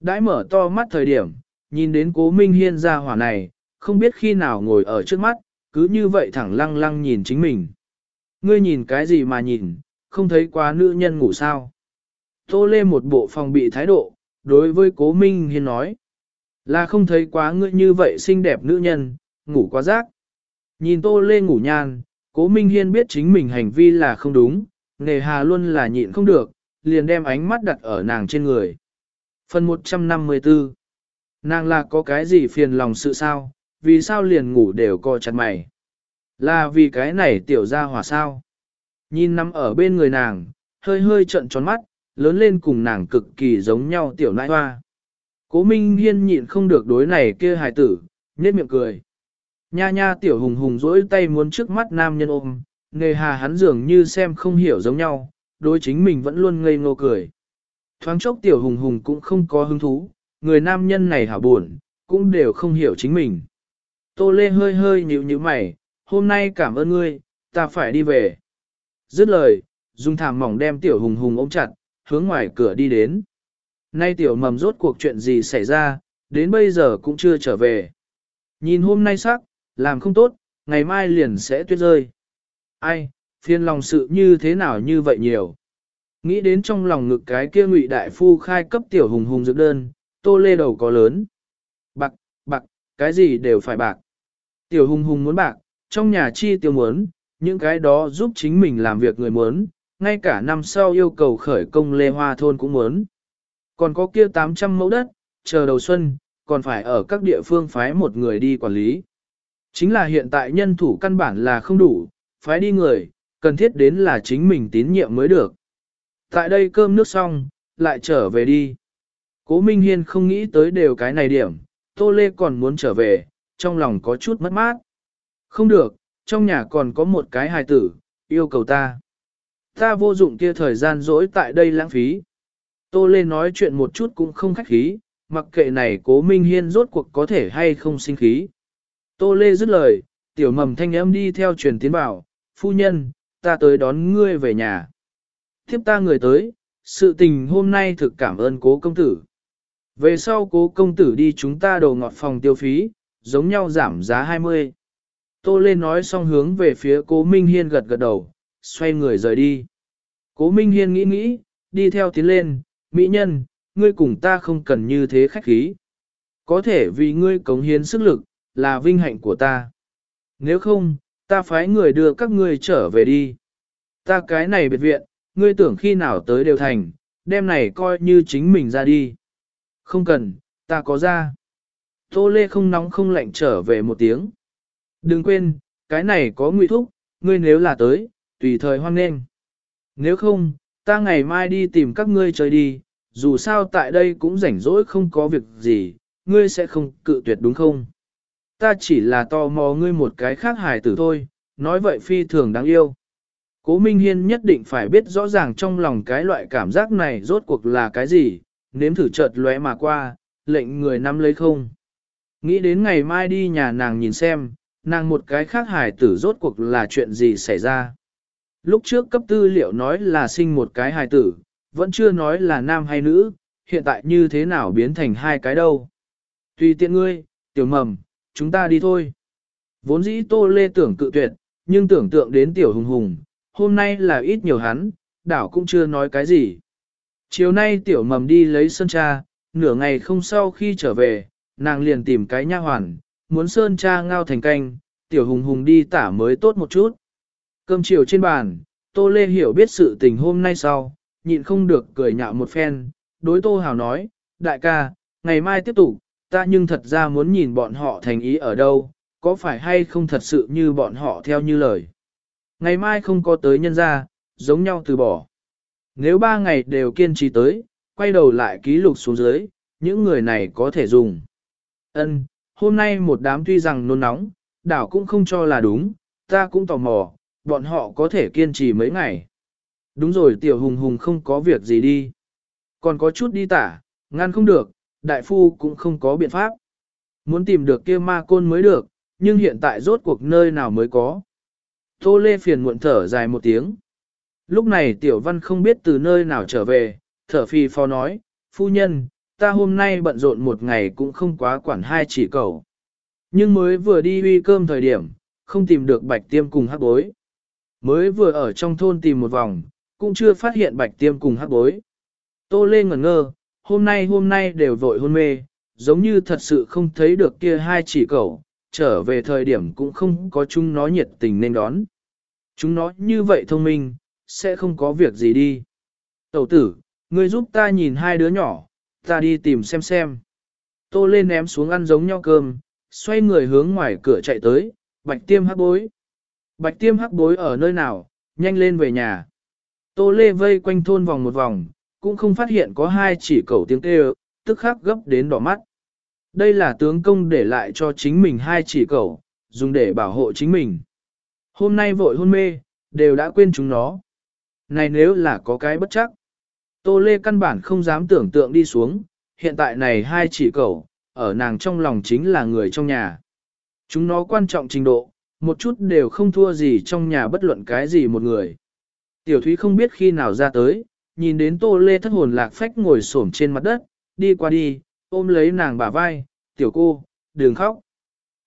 Đãi mở to mắt thời điểm, nhìn đến cố Minh Hiên ra hỏa này, không biết khi nào ngồi ở trước mắt, cứ như vậy thẳng lăng lăng nhìn chính mình. Ngươi nhìn cái gì mà nhìn, không thấy quá nữ nhân ngủ sao. Tô Lê một bộ phòng bị thái độ, đối với cố Minh Hiên nói. Là không thấy quá ngươi như vậy xinh đẹp nữ nhân, ngủ quá rác. Nhìn Tô Lê ngủ nhan, cố Minh Hiên biết chính mình hành vi là không đúng, nề hà luôn là nhịn không được, liền đem ánh mắt đặt ở nàng trên người. Phần 154 Nàng là có cái gì phiền lòng sự sao, vì sao liền ngủ đều co chặt mày. Là vì cái này tiểu ra hỏa sao. Nhìn nằm ở bên người nàng, hơi hơi trận tròn mắt, lớn lên cùng nàng cực kỳ giống nhau tiểu nãi hoa. Cố Minh Hiên nhịn không được đối này kia hài tử, nhếch miệng cười. Nha nha tiểu hùng hùng rỗi tay muốn trước mắt nam nhân ôm, nề hà hắn dường như xem không hiểu giống nhau, đối chính mình vẫn luôn ngây ngô cười. Thoáng chốc tiểu hùng hùng cũng không có hứng thú, người nam nhân này hảo buồn, cũng đều không hiểu chính mình. Tô Lê hơi hơi nhíu nhíu mày, hôm nay cảm ơn ngươi, ta phải đi về. Dứt lời, dùng thảm mỏng đem tiểu hùng hùng ôm chặt, hướng ngoài cửa đi đến. Nay tiểu mầm rốt cuộc chuyện gì xảy ra, đến bây giờ cũng chưa trở về. Nhìn hôm nay sắc, làm không tốt, ngày mai liền sẽ tuyết rơi. Ai, phiền lòng sự như thế nào như vậy nhiều. Nghĩ đến trong lòng ngực cái kia ngụy đại phu khai cấp tiểu hùng hùng dược đơn, tô lê đầu có lớn. Bạc, bạc, cái gì đều phải bạc. Tiểu hùng hùng muốn bạc, trong nhà chi tiêu muốn, những cái đó giúp chính mình làm việc người muốn, ngay cả năm sau yêu cầu khởi công lê hoa thôn cũng muốn. Còn có kia 800 mẫu đất, chờ đầu xuân, còn phải ở các địa phương phái một người đi quản lý. Chính là hiện tại nhân thủ căn bản là không đủ, phái đi người, cần thiết đến là chính mình tín nhiệm mới được. Tại đây cơm nước xong, lại trở về đi. Cố Minh Hiên không nghĩ tới đều cái này điểm, Tô Lê còn muốn trở về, trong lòng có chút mất mát. Không được, trong nhà còn có một cái hài tử, yêu cầu ta. Ta vô dụng kia thời gian dỗi tại đây lãng phí. Tô Lê nói chuyện một chút cũng không khách khí, mặc kệ này cố Minh Hiên rốt cuộc có thể hay không sinh khí. Tô Lê dứt lời, tiểu mầm thanh âm đi theo truyền tiến bảo, phu nhân, ta tới đón ngươi về nhà. Thiếp ta người tới, sự tình hôm nay thực cảm ơn cố công tử. Về sau cố công tử đi chúng ta đồ ngọt phòng tiêu phí, giống nhau giảm giá 20. Tô Lê nói xong hướng về phía cố Minh Hiên gật gật đầu, xoay người rời đi. Cố Minh Hiên nghĩ nghĩ, đi theo tiến lên, mỹ nhân, ngươi cùng ta không cần như thế khách khí. Có thể vì ngươi cống hiến sức lực, là vinh hạnh của ta. Nếu không, ta phái người đưa các ngươi trở về đi. Ta cái này biệt viện, ngươi tưởng khi nào tới đều thành, đêm này coi như chính mình ra đi. Không cần, ta có ra. Tô Lê không nóng không lạnh trở về một tiếng. Đừng quên, cái này có nguy thúc, ngươi nếu là tới, tùy thời hoan nghênh. Nếu không, ta ngày mai đi tìm các ngươi chơi đi, dù sao tại đây cũng rảnh rỗi không có việc gì, ngươi sẽ không cự tuyệt đúng không? Ta chỉ là tò mò ngươi một cái khác hài tử thôi, nói vậy phi thường đáng yêu. Cố Minh Hiên nhất định phải biết rõ ràng trong lòng cái loại cảm giác này rốt cuộc là cái gì, nếm thử chợt lóe mà qua, lệnh người nắm lấy không. Nghĩ đến ngày mai đi nhà nàng nhìn xem, nàng một cái khác hài tử rốt cuộc là chuyện gì xảy ra. Lúc trước cấp tư liệu nói là sinh một cái hài tử, vẫn chưa nói là nam hay nữ, hiện tại như thế nào biến thành hai cái đâu. Tùy tiện ngươi, tiểu mầm, chúng ta đi thôi. Vốn dĩ tô lê tưởng cự tuyệt, nhưng tưởng tượng đến tiểu hùng hùng, hôm nay là ít nhiều hắn, đảo cũng chưa nói cái gì. Chiều nay tiểu mầm đi lấy sơn cha, nửa ngày không sau khi trở về, nàng liền tìm cái nha hoàn, muốn sơn cha ngao thành canh, tiểu hùng hùng đi tả mới tốt một chút. Cơm chiều trên bàn, Tô Lê hiểu biết sự tình hôm nay sau, nhịn không được cười nhạo một phen, đối Tô Hào nói, đại ca, ngày mai tiếp tục, ta nhưng thật ra muốn nhìn bọn họ thành ý ở đâu, có phải hay không thật sự như bọn họ theo như lời. Ngày mai không có tới nhân ra, giống nhau từ bỏ. Nếu ba ngày đều kiên trì tới, quay đầu lại ký lục xuống dưới, những người này có thể dùng. Ân, hôm nay một đám tuy rằng nôn nóng, đảo cũng không cho là đúng, ta cũng tò mò, bọn họ có thể kiên trì mấy ngày. Đúng rồi tiểu hùng hùng không có việc gì đi. Còn có chút đi tả, ngăn không được, đại phu cũng không có biện pháp. Muốn tìm được kia ma côn mới được, nhưng hiện tại rốt cuộc nơi nào mới có. Tô Lê phiền muộn thở dài một tiếng. Lúc này tiểu văn không biết từ nơi nào trở về, thở phì phò nói, phu nhân, ta hôm nay bận rộn một ngày cũng không quá quản hai chỉ cầu. Nhưng mới vừa đi uy cơm thời điểm, không tìm được bạch tiêm cùng hắc bối. Mới vừa ở trong thôn tìm một vòng, cũng chưa phát hiện bạch tiêm cùng hắc bối. Tô Lê ngẩn ngơ, hôm nay hôm nay đều vội hôn mê, giống như thật sự không thấy được kia hai chỉ cẩu, trở về thời điểm cũng không có chúng nó nhiệt tình nên đón. Chúng nó như vậy thông minh, sẽ không có việc gì đi. Tẩu tử, ngươi giúp ta nhìn hai đứa nhỏ, ta đi tìm xem xem. Tô lên ném xuống ăn giống nhau cơm, xoay người hướng ngoài cửa chạy tới, bạch tiêm hắc bối. Bạch tiêm hắc bối ở nơi nào, nhanh lên về nhà. Tô lê vây quanh thôn vòng một vòng, cũng không phát hiện có hai chỉ cầu tiếng kêu, tức khắc gấp đến đỏ mắt. Đây là tướng công để lại cho chính mình hai chỉ cầu, dùng để bảo hộ chính mình. Hôm nay vội hôn mê, đều đã quên chúng nó. Này nếu là có cái bất chắc. Tô Lê căn bản không dám tưởng tượng đi xuống, hiện tại này hai chỉ cầu ở nàng trong lòng chính là người trong nhà. Chúng nó quan trọng trình độ, một chút đều không thua gì trong nhà bất luận cái gì một người. Tiểu Thúy không biết khi nào ra tới, nhìn đến Tô Lê thất hồn lạc phách ngồi xổm trên mặt đất, đi qua đi, ôm lấy nàng bả vai, tiểu cô, đừng khóc.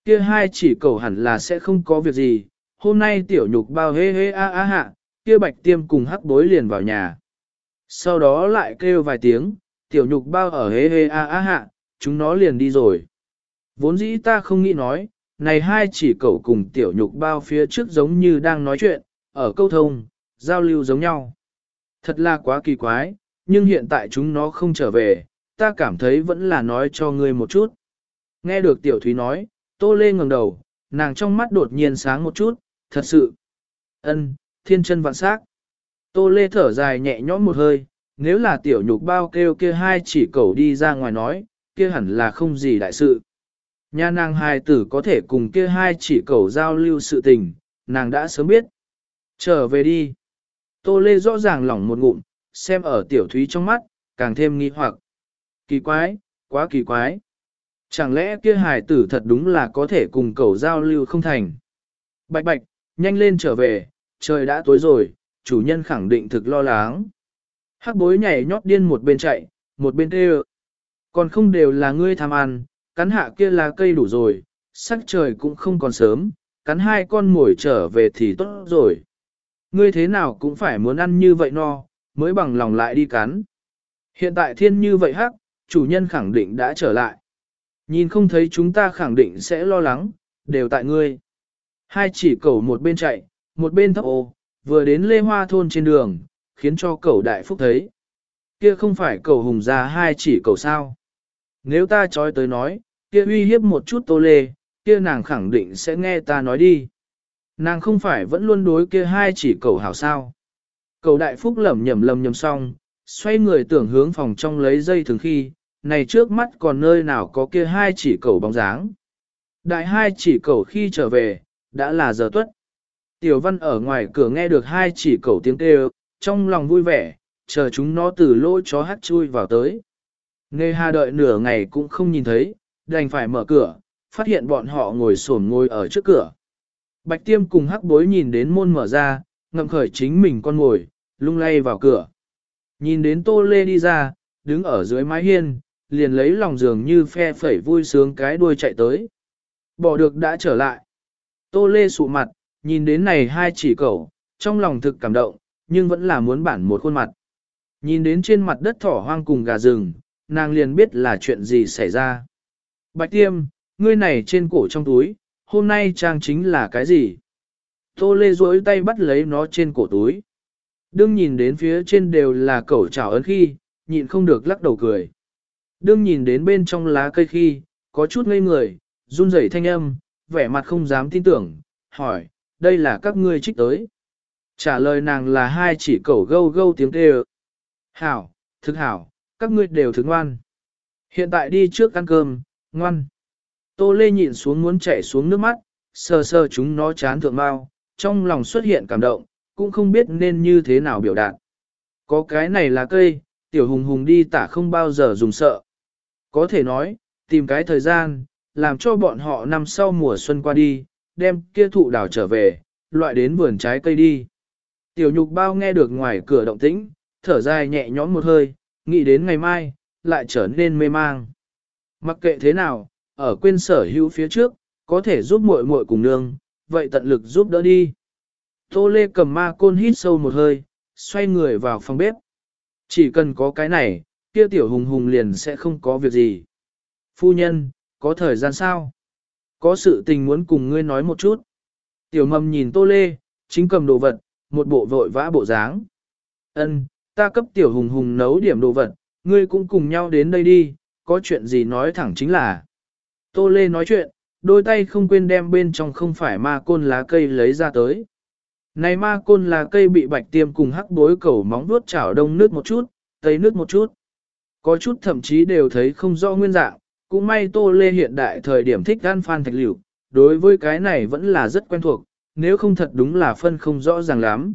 Kia hai chỉ cầu hẳn là sẽ không có việc gì, hôm nay tiểu nhục bao hê hê a a hạ, kia bạch tiêm cùng hắc bối liền vào nhà. Sau đó lại kêu vài tiếng, tiểu nhục bao ở hê hê a a hạ, chúng nó liền đi rồi. Vốn dĩ ta không nghĩ nói, này hai chỉ cậu cùng tiểu nhục bao phía trước giống như đang nói chuyện, ở câu thông, giao lưu giống nhau. Thật là quá kỳ quái, nhưng hiện tại chúng nó không trở về, ta cảm thấy vẫn là nói cho ngươi một chút. Nghe được tiểu thúy nói, tô lê ngẩng đầu, nàng trong mắt đột nhiên sáng một chút, thật sự. ân, thiên chân vạn sắc. Tô lê thở dài nhẹ nhõm một hơi, nếu là tiểu nhục bao kêu kia hai chỉ cầu đi ra ngoài nói, kia hẳn là không gì đại sự. Nhà nàng hài tử có thể cùng kia hai chỉ cầu giao lưu sự tình, nàng đã sớm biết. Trở về đi. Tô Lê rõ ràng lỏng một ngụm, xem ở tiểu thúy trong mắt, càng thêm nghi hoặc. Kỳ quái, quá kỳ quái. Chẳng lẽ kia hài tử thật đúng là có thể cùng cầu giao lưu không thành. Bạch bạch, nhanh lên trở về, trời đã tối rồi, chủ nhân khẳng định thực lo lắng. Hắc bối nhảy nhót điên một bên chạy, một bên kêu. Còn không đều là ngươi tham ăn, cắn hạ kia là cây đủ rồi, sắc trời cũng không còn sớm, cắn hai con mồi trở về thì tốt rồi. Ngươi thế nào cũng phải muốn ăn như vậy no, mới bằng lòng lại đi cắn. Hiện tại thiên như vậy hắc, chủ nhân khẳng định đã trở lại. Nhìn không thấy chúng ta khẳng định sẽ lo lắng, đều tại ngươi. Hai chỉ cẩu một bên chạy, một bên thấp ô, vừa đến lê hoa thôn trên đường, khiến cho cẩu đại phúc thấy. Kia không phải cẩu hùng ra hai chỉ cẩu sao. Nếu ta trói tới nói, kia uy hiếp một chút tô lê, kia nàng khẳng định sẽ nghe ta nói đi. Nàng không phải vẫn luôn đối kia hai chỉ cầu hảo sao. Cầu đại phúc lẩm nhẩm lầm nhầm xong, xoay người tưởng hướng phòng trong lấy dây thường khi, này trước mắt còn nơi nào có kia hai chỉ cầu bóng dáng. Đại hai chỉ cầu khi trở về, đã là giờ tuất. Tiểu văn ở ngoài cửa nghe được hai chỉ cầu tiếng kêu, trong lòng vui vẻ, chờ chúng nó từ lỗ chó hát chui vào tới. Nghe hà đợi nửa ngày cũng không nhìn thấy, đành phải mở cửa, phát hiện bọn họ ngồi xổm ngồi ở trước cửa. Bạch tiêm cùng hắc bối nhìn đến môn mở ra, ngậm khởi chính mình con ngồi, lung lay vào cửa. Nhìn đến tô lê đi ra, đứng ở dưới mái hiên, liền lấy lòng giường như phe phẩy vui sướng cái đuôi chạy tới. Bỏ được đã trở lại. Tô lê sụ mặt, nhìn đến này hai chỉ cẩu, trong lòng thực cảm động, nhưng vẫn là muốn bản một khuôn mặt. Nhìn đến trên mặt đất thỏ hoang cùng gà rừng, nàng liền biết là chuyện gì xảy ra. Bạch tiêm, ngươi này trên cổ trong túi, hôm nay trang chính là cái gì? Tô lê duỗi tay bắt lấy nó trên cổ túi. Đương nhìn đến phía trên đều là cẩu trào ấn khi, nhịn không được lắc đầu cười. Đương nhìn đến bên trong lá cây khi, có chút ngây người, run rẩy thanh âm, vẻ mặt không dám tin tưởng, hỏi, đây là các ngươi trích tới. Trả lời nàng là hai chỉ cẩu gâu gâu tiếng kêu. Hảo, thực hảo, các ngươi đều thức ngoan. Hiện tại đi trước ăn cơm, ngoan. Tô Lê nhịn xuống muốn chạy xuống nước mắt, sờ sờ chúng nó chán thượng mau, trong lòng xuất hiện cảm động, cũng không biết nên như thế nào biểu đạt. Có cái này là cây, tiểu hùng hùng đi tả không bao giờ dùng sợ. Có thể nói, tìm cái thời gian, làm cho bọn họ năm sau mùa xuân qua đi, đem kia thụ đào trở về, loại đến vườn trái cây đi. Tiểu nhục bao nghe được ngoài cửa động tĩnh, thở dài nhẹ nhõm một hơi, nghĩ đến ngày mai, lại trở nên mê mang. Mặc kệ thế nào, ở quên sở hữu phía trước, có thể giúp muội muội cùng nương, vậy tận lực giúp đỡ đi. Tô Lê cầm ma côn hít sâu một hơi, xoay người vào phòng bếp. Chỉ cần có cái này, kia tiểu hùng hùng liền sẽ không có việc gì. Phu nhân, có thời gian sao? Có sự tình muốn cùng ngươi nói một chút. Tiểu mầm nhìn Tô Lê, chính cầm đồ vật, một bộ vội vã bộ dáng. Ân, ta cấp tiểu hùng hùng nấu điểm đồ vật, ngươi cũng cùng nhau đến đây đi, có chuyện gì nói thẳng chính là. Tô Lê nói chuyện, đôi tay không quên đem bên trong không phải ma côn lá cây lấy ra tới. Này ma côn lá cây bị bạch tiêm cùng hắc bối cẩu móng vuốt chảo đông nước một chút, tây nước một chút. Có chút thậm chí đều thấy không rõ nguyên dạng, cũng may Tô Lê hiện đại thời điểm thích gan phan thạch liều, đối với cái này vẫn là rất quen thuộc, nếu không thật đúng là phân không rõ ràng lắm.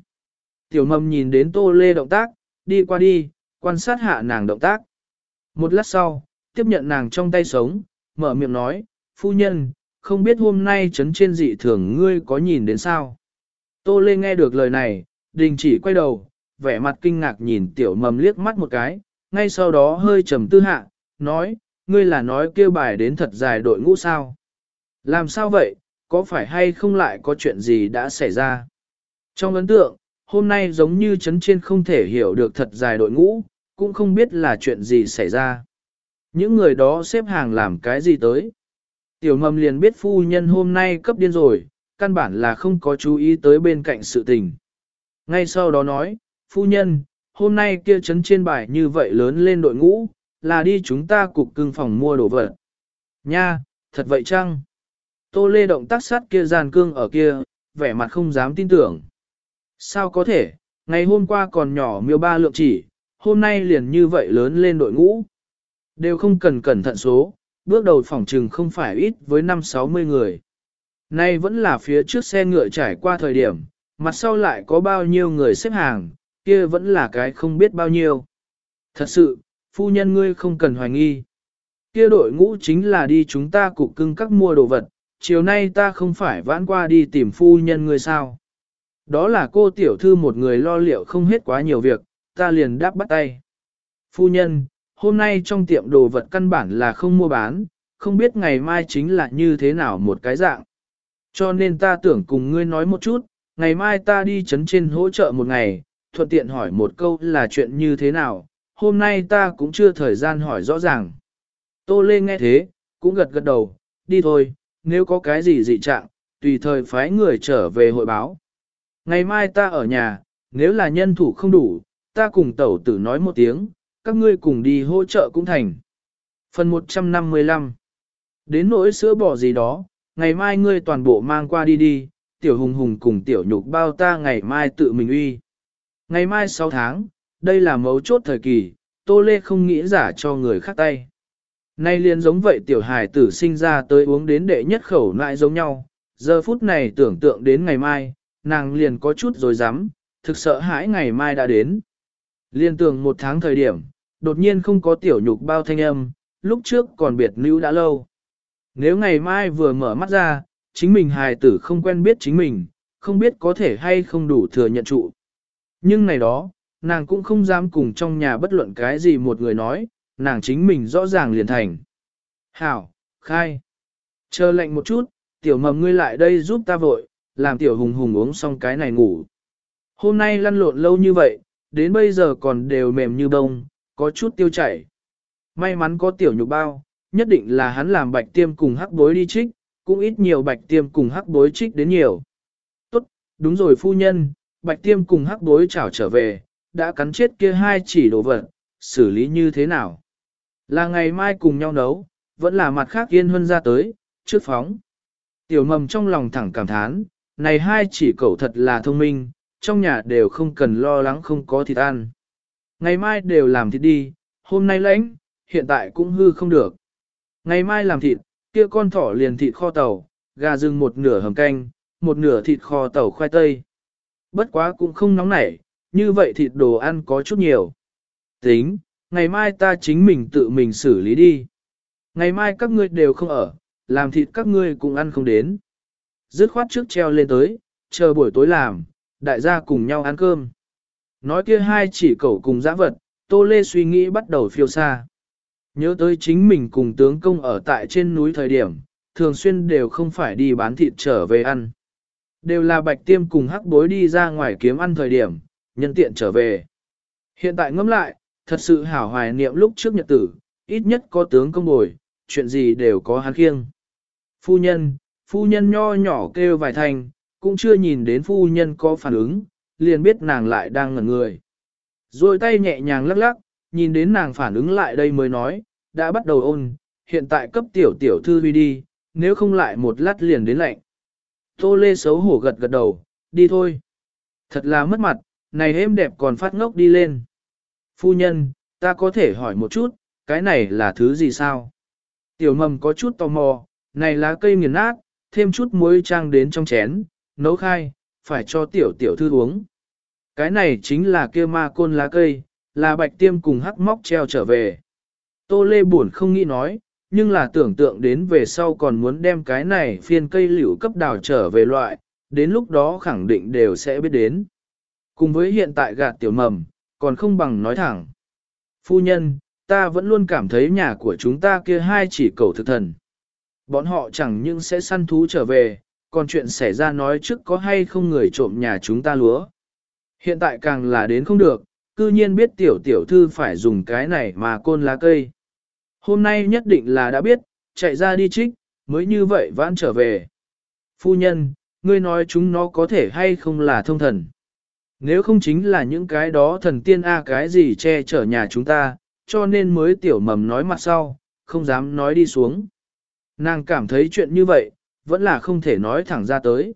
Tiểu mầm nhìn đến Tô Lê động tác, đi qua đi, quan sát hạ nàng động tác. Một lát sau, tiếp nhận nàng trong tay sống, mở miệng nói, phu nhân, không biết hôm nay chấn trên dị thường ngươi có nhìn đến sao. Tô Lê nghe được lời này, đình chỉ quay đầu, vẻ mặt kinh ngạc nhìn tiểu mầm liếc mắt một cái, ngay sau đó hơi trầm tư hạ, nói, ngươi là nói kêu bài đến thật dài đội ngũ sao. Làm sao vậy, có phải hay không lại có chuyện gì đã xảy ra? Trong ấn tượng, hôm nay giống như chấn trên không thể hiểu được thật dài đội ngũ, cũng không biết là chuyện gì xảy ra. Những người đó xếp hàng làm cái gì tới? Tiểu mầm liền biết phu nhân hôm nay cấp điên rồi, căn bản là không có chú ý tới bên cạnh sự tình. Ngay sau đó nói, phu nhân, hôm nay kia chấn trên bài như vậy lớn lên đội ngũ, là đi chúng ta cục cưng phòng mua đồ vật. Nha, thật vậy chăng? Tô Lê động tác sát kia giàn cương ở kia, vẻ mặt không dám tin tưởng. Sao có thể, ngày hôm qua còn nhỏ miêu ba lượng chỉ, hôm nay liền như vậy lớn lên đội ngũ. Đều không cần cẩn thận số, bước đầu phòng trừng không phải ít với 5-60 người. Nay vẫn là phía trước xe ngựa trải qua thời điểm, mặt sau lại có bao nhiêu người xếp hàng, kia vẫn là cái không biết bao nhiêu. Thật sự, phu nhân ngươi không cần hoài nghi. Kia đội ngũ chính là đi chúng ta cục cưng các mua đồ vật, chiều nay ta không phải vãn qua đi tìm phu nhân ngươi sao. Đó là cô tiểu thư một người lo liệu không hết quá nhiều việc, ta liền đáp bắt tay. Phu nhân, hôm nay trong tiệm đồ vật căn bản là không mua bán, không biết ngày mai chính là như thế nào một cái dạng. Cho nên ta tưởng cùng ngươi nói một chút, ngày mai ta đi chấn trên hỗ trợ một ngày, thuận tiện hỏi một câu là chuyện như thế nào, hôm nay ta cũng chưa thời gian hỏi rõ ràng. Tô Lê nghe thế, cũng gật gật đầu, đi thôi, nếu có cái gì dị trạng, tùy thời phái người trở về hội báo. Ngày mai ta ở nhà, nếu là nhân thủ không đủ, ta cùng tẩu tử nói một tiếng, các ngươi cùng đi hỗ trợ cũng thành. Phần 155 Đến nỗi sữa bò gì đó, ngày mai ngươi toàn bộ mang qua đi đi, tiểu hùng hùng cùng tiểu nhục bao ta ngày mai tự mình uy. Ngày mai 6 tháng, đây là mấu chốt thời kỳ, Tô Lê không nghĩ giả cho người khác tay. Nay liền giống vậy tiểu hài tử sinh ra tới uống đến đệ nhất khẩu lại giống nhau, giờ phút này tưởng tượng đến ngày mai, nàng liền có chút rồi dám, thực sợ hãi ngày mai đã đến. Liên tưởng một tháng thời điểm, đột nhiên không có tiểu nhục bao thanh âm, lúc trước còn biệt lưu đã lâu. Nếu ngày mai vừa mở mắt ra, chính mình hài tử không quen biết chính mình, không biết có thể hay không đủ thừa nhận trụ. Nhưng này đó, nàng cũng không dám cùng trong nhà bất luận cái gì một người nói, nàng chính mình rõ ràng liền thành. Hảo, khai. Chờ lệnh một chút, tiểu mầm ngươi lại đây giúp ta vội, làm tiểu hùng hùng uống xong cái này ngủ. Hôm nay lăn lộn lâu như vậy, đến bây giờ còn đều mềm như bông, có chút tiêu chảy. May mắn có tiểu nhục bao, nhất định là hắn làm bạch tiêm cùng hắc bối đi trích, cũng ít nhiều bạch tiêm cùng hắc bối trích đến nhiều. Tốt, đúng rồi phu nhân, bạch tiêm cùng hắc bối chảo trở về, đã cắn chết kia hai chỉ đồ vật, xử lý như thế nào? Là ngày mai cùng nhau nấu, vẫn là mặt khác yên hơn ra tới, trước phóng. Tiểu mầm trong lòng thẳng cảm thán, này hai chỉ cậu thật là thông minh, trong nhà đều không cần lo lắng không có thịt ăn. Ngày mai đều làm thịt đi, hôm nay lãnh, hiện tại cũng hư không được. Ngày mai làm thịt, kia con thỏ liền thịt kho tàu, gà rừng một nửa hầm canh, một nửa thịt kho tàu khoai tây. Bất quá cũng không nóng nảy, như vậy thịt đồ ăn có chút nhiều. Tính, ngày mai ta chính mình tự mình xử lý đi. Ngày mai các ngươi đều không ở, làm thịt các ngươi cũng ăn không đến. Dứt khoát trước treo lên tới, chờ buổi tối làm, đại gia cùng nhau ăn cơm. Nói kia hai chỉ cẩu cùng giã vật, Tô Lê suy nghĩ bắt đầu phiêu xa. Nhớ tới chính mình cùng tướng công ở tại trên núi thời điểm, thường xuyên đều không phải đi bán thịt trở về ăn. Đều là bạch tiêm cùng hắc bối đi ra ngoài kiếm ăn thời điểm, nhân tiện trở về. Hiện tại ngẫm lại, thật sự hảo hoài niệm lúc trước nhật tử, ít nhất có tướng công bồi, chuyện gì đều có hắn khiêng. Phu nhân, phu nhân nho nhỏ kêu vài thành, cũng chưa nhìn đến phu nhân có phản ứng, liền biết nàng lại đang ngẩn người. Rồi tay nhẹ nhàng lắc lắc, nhìn đến nàng phản ứng lại đây mới nói, đã bắt đầu ôn, hiện tại cấp tiểu tiểu thư huy đi, nếu không lại một lát liền đến lạnh. Tô Lê xấu hổ gật gật đầu, đi thôi. Thật là mất mặt, này êm đẹp còn phát ngốc đi lên. Phu nhân, ta có thể hỏi một chút, cái này là thứ gì sao? Tiểu mầm có chút tò mò, này lá cây nghiền nát, thêm chút muối trang đến trong chén, nấu khai, phải cho tiểu tiểu thư uống. Cái này chính là kia ma côn lá cây, là bạch tiêm cùng hắc móc treo trở về. Tô Lê buồn không nghĩ nói, nhưng là tưởng tượng đến về sau còn muốn đem cái này phiên cây liễu cấp đào trở về loại, đến lúc đó khẳng định đều sẽ biết đến. Cùng với hiện tại gạt tiểu mầm, còn không bằng nói thẳng. Phu nhân, ta vẫn luôn cảm thấy nhà của chúng ta kia hai chỉ cầu thực thần. Bọn họ chẳng những sẽ săn thú trở về, còn chuyện xảy ra nói trước có hay không người trộm nhà chúng ta lúa. Hiện tại càng là đến không được, cư nhiên biết tiểu tiểu thư phải dùng cái này mà côn lá cây. Hôm nay nhất định là đã biết, chạy ra đi trích, mới như vậy vãn trở về. Phu nhân, ngươi nói chúng nó có thể hay không là thông thần. Nếu không chính là những cái đó thần tiên A cái gì che chở nhà chúng ta, cho nên mới tiểu mầm nói mặt sau, không dám nói đi xuống. Nàng cảm thấy chuyện như vậy, vẫn là không thể nói thẳng ra tới.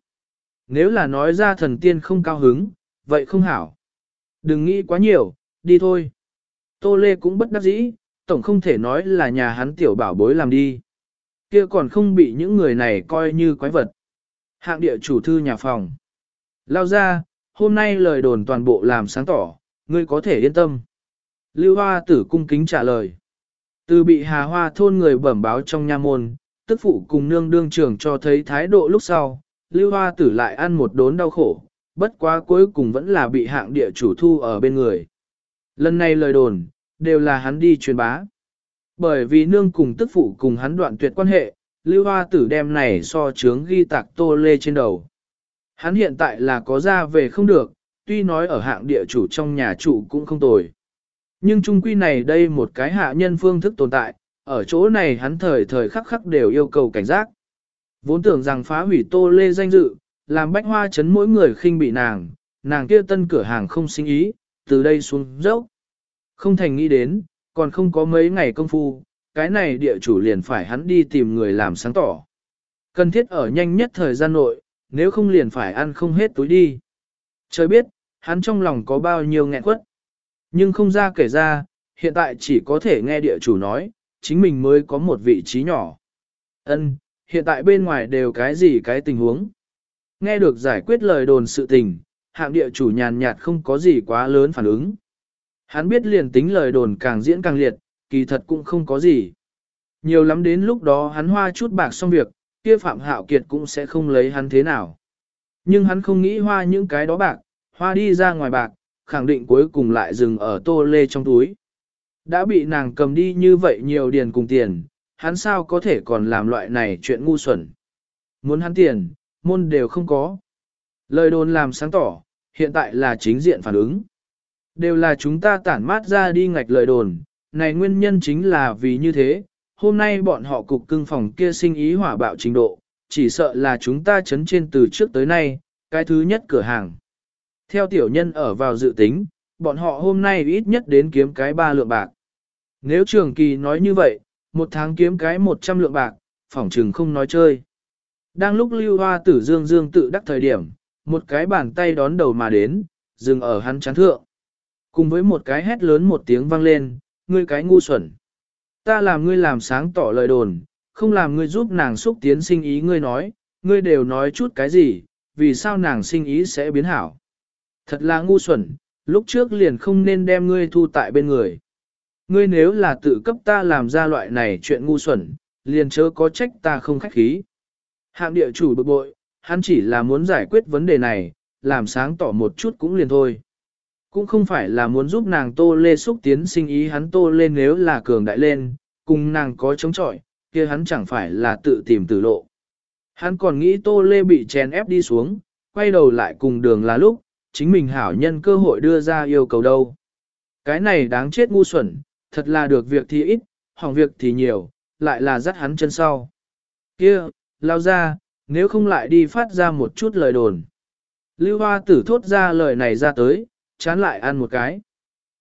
Nếu là nói ra thần tiên không cao hứng, vậy không hảo. Đừng nghĩ quá nhiều, đi thôi. Tô Lê cũng bất đắc dĩ, tổng không thể nói là nhà hắn tiểu bảo bối làm đi. Kia còn không bị những người này coi như quái vật. Hạng địa chủ thư nhà phòng. Lao ra, hôm nay lời đồn toàn bộ làm sáng tỏ, ngươi có thể yên tâm. Lưu Hoa tử cung kính trả lời. Từ bị hà hoa thôn người bẩm báo trong nha môn, tức phụ cùng nương đương trưởng cho thấy thái độ lúc sau, Lưu Hoa tử lại ăn một đốn đau khổ, bất quá cuối cùng vẫn là bị hạng địa chủ thu ở bên người. Lần này lời đồn, đều là hắn đi truyền bá. Bởi vì nương cùng tức phụ cùng hắn đoạn tuyệt quan hệ, Lưu Hoa tử đem này so chướng ghi tạc tô lê trên đầu. Hắn hiện tại là có ra về không được, tuy nói ở hạng địa chủ trong nhà chủ cũng không tồi. Nhưng trung quy này đây một cái hạ nhân phương thức tồn tại, ở chỗ này hắn thời thời khắc khắc đều yêu cầu cảnh giác. Vốn tưởng rằng phá hủy tô lê danh dự, làm bách hoa chấn mỗi người khinh bị nàng, nàng kia tân cửa hàng không sinh ý, từ đây xuống dốc. Không thành nghĩ đến, còn không có mấy ngày công phu, cái này địa chủ liền phải hắn đi tìm người làm sáng tỏ. Cần thiết ở nhanh nhất thời gian nội, nếu không liền phải ăn không hết túi đi. Trời biết, hắn trong lòng có bao nhiêu nghẹn quất. Nhưng không ra kể ra, hiện tại chỉ có thể nghe địa chủ nói, chính mình mới có một vị trí nhỏ. Ân, hiện tại bên ngoài đều cái gì cái tình huống. Nghe được giải quyết lời đồn sự tình, hạng địa chủ nhàn nhạt không có gì quá lớn phản ứng. Hắn biết liền tính lời đồn càng diễn càng liệt, kỳ thật cũng không có gì. Nhiều lắm đến lúc đó hắn hoa chút bạc xong việc, kia Phạm Hạo Kiệt cũng sẽ không lấy hắn thế nào. Nhưng hắn không nghĩ hoa những cái đó bạc, hoa đi ra ngoài bạc, khẳng định cuối cùng lại dừng ở tô lê trong túi. Đã bị nàng cầm đi như vậy nhiều điền cùng tiền, hắn sao có thể còn làm loại này chuyện ngu xuẩn. Muốn hắn tiền, môn đều không có. Lời đồn làm sáng tỏ, hiện tại là chính diện phản ứng. Đều là chúng ta tản mát ra đi ngạch lời đồn, này nguyên nhân chính là vì như thế, hôm nay bọn họ cục cưng phòng kia sinh ý hỏa bạo trình độ, chỉ sợ là chúng ta chấn trên từ trước tới nay, cái thứ nhất cửa hàng. Theo tiểu nhân ở vào dự tính, bọn họ hôm nay ít nhất đến kiếm cái ba lượng bạc. Nếu trường kỳ nói như vậy, một tháng kiếm cái 100 lượng bạc, phỏng trừng không nói chơi. Đang lúc lưu hoa tử dương dương tự đắc thời điểm, một cái bàn tay đón đầu mà đến, dừng ở hắn chán thượng. Cùng với một cái hét lớn một tiếng vang lên, ngươi cái ngu xuẩn. Ta làm ngươi làm sáng tỏ lời đồn, không làm ngươi giúp nàng xúc tiến sinh ý ngươi nói, ngươi đều nói chút cái gì, vì sao nàng sinh ý sẽ biến hảo. Thật là ngu xuẩn, lúc trước liền không nên đem ngươi thu tại bên người. Ngươi nếu là tự cấp ta làm ra loại này chuyện ngu xuẩn, liền chớ có trách ta không khách khí. Hạng địa chủ bực bội, hắn chỉ là muốn giải quyết vấn đề này, làm sáng tỏ một chút cũng liền thôi. Cũng không phải là muốn giúp nàng tô lê xúc tiến sinh ý hắn tô lên nếu là cường đại lên, cùng nàng có chống chọi, kia hắn chẳng phải là tự tìm tử lộ. Hắn còn nghĩ tô lê bị chèn ép đi xuống, quay đầu lại cùng đường là lúc, chính mình hảo nhân cơ hội đưa ra yêu cầu đâu. Cái này đáng chết ngu xuẩn, thật là được việc thì ít, hỏng việc thì nhiều, lại là dắt hắn chân sau. Kia, lao ra, nếu không lại đi phát ra một chút lời đồn. Lưu Hoa tử thốt ra lời này ra tới, chán lại ăn một cái.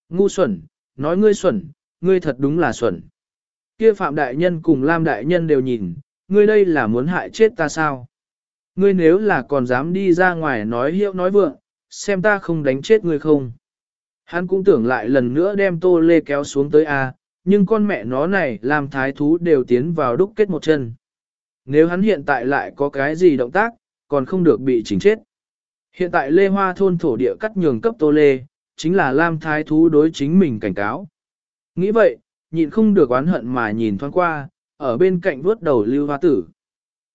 Ngu xuẩn, nói ngươi xuẩn, ngươi thật đúng là xuẩn. Kia Phạm Đại Nhân cùng Lam Đại Nhân đều nhìn, ngươi đây là muốn hại chết ta sao? Ngươi nếu là còn dám đi ra ngoài nói hiệu nói vượng, xem ta không đánh chết ngươi không? Hắn cũng tưởng lại lần nữa đem tô lê kéo xuống tới A, nhưng con mẹ nó này làm thái thú đều tiến vào đúc kết một chân. Nếu hắn hiện tại lại có cái gì động tác, còn không được bị chỉnh chết. Hiện tại Lê Hoa thôn thổ địa cắt nhường cấp Tô Lê, chính là Lam Thái Thú đối chính mình cảnh cáo. Nghĩ vậy, nhịn không được oán hận mà nhìn thoáng qua, ở bên cạnh vuốt đầu Lưu Hoa Tử.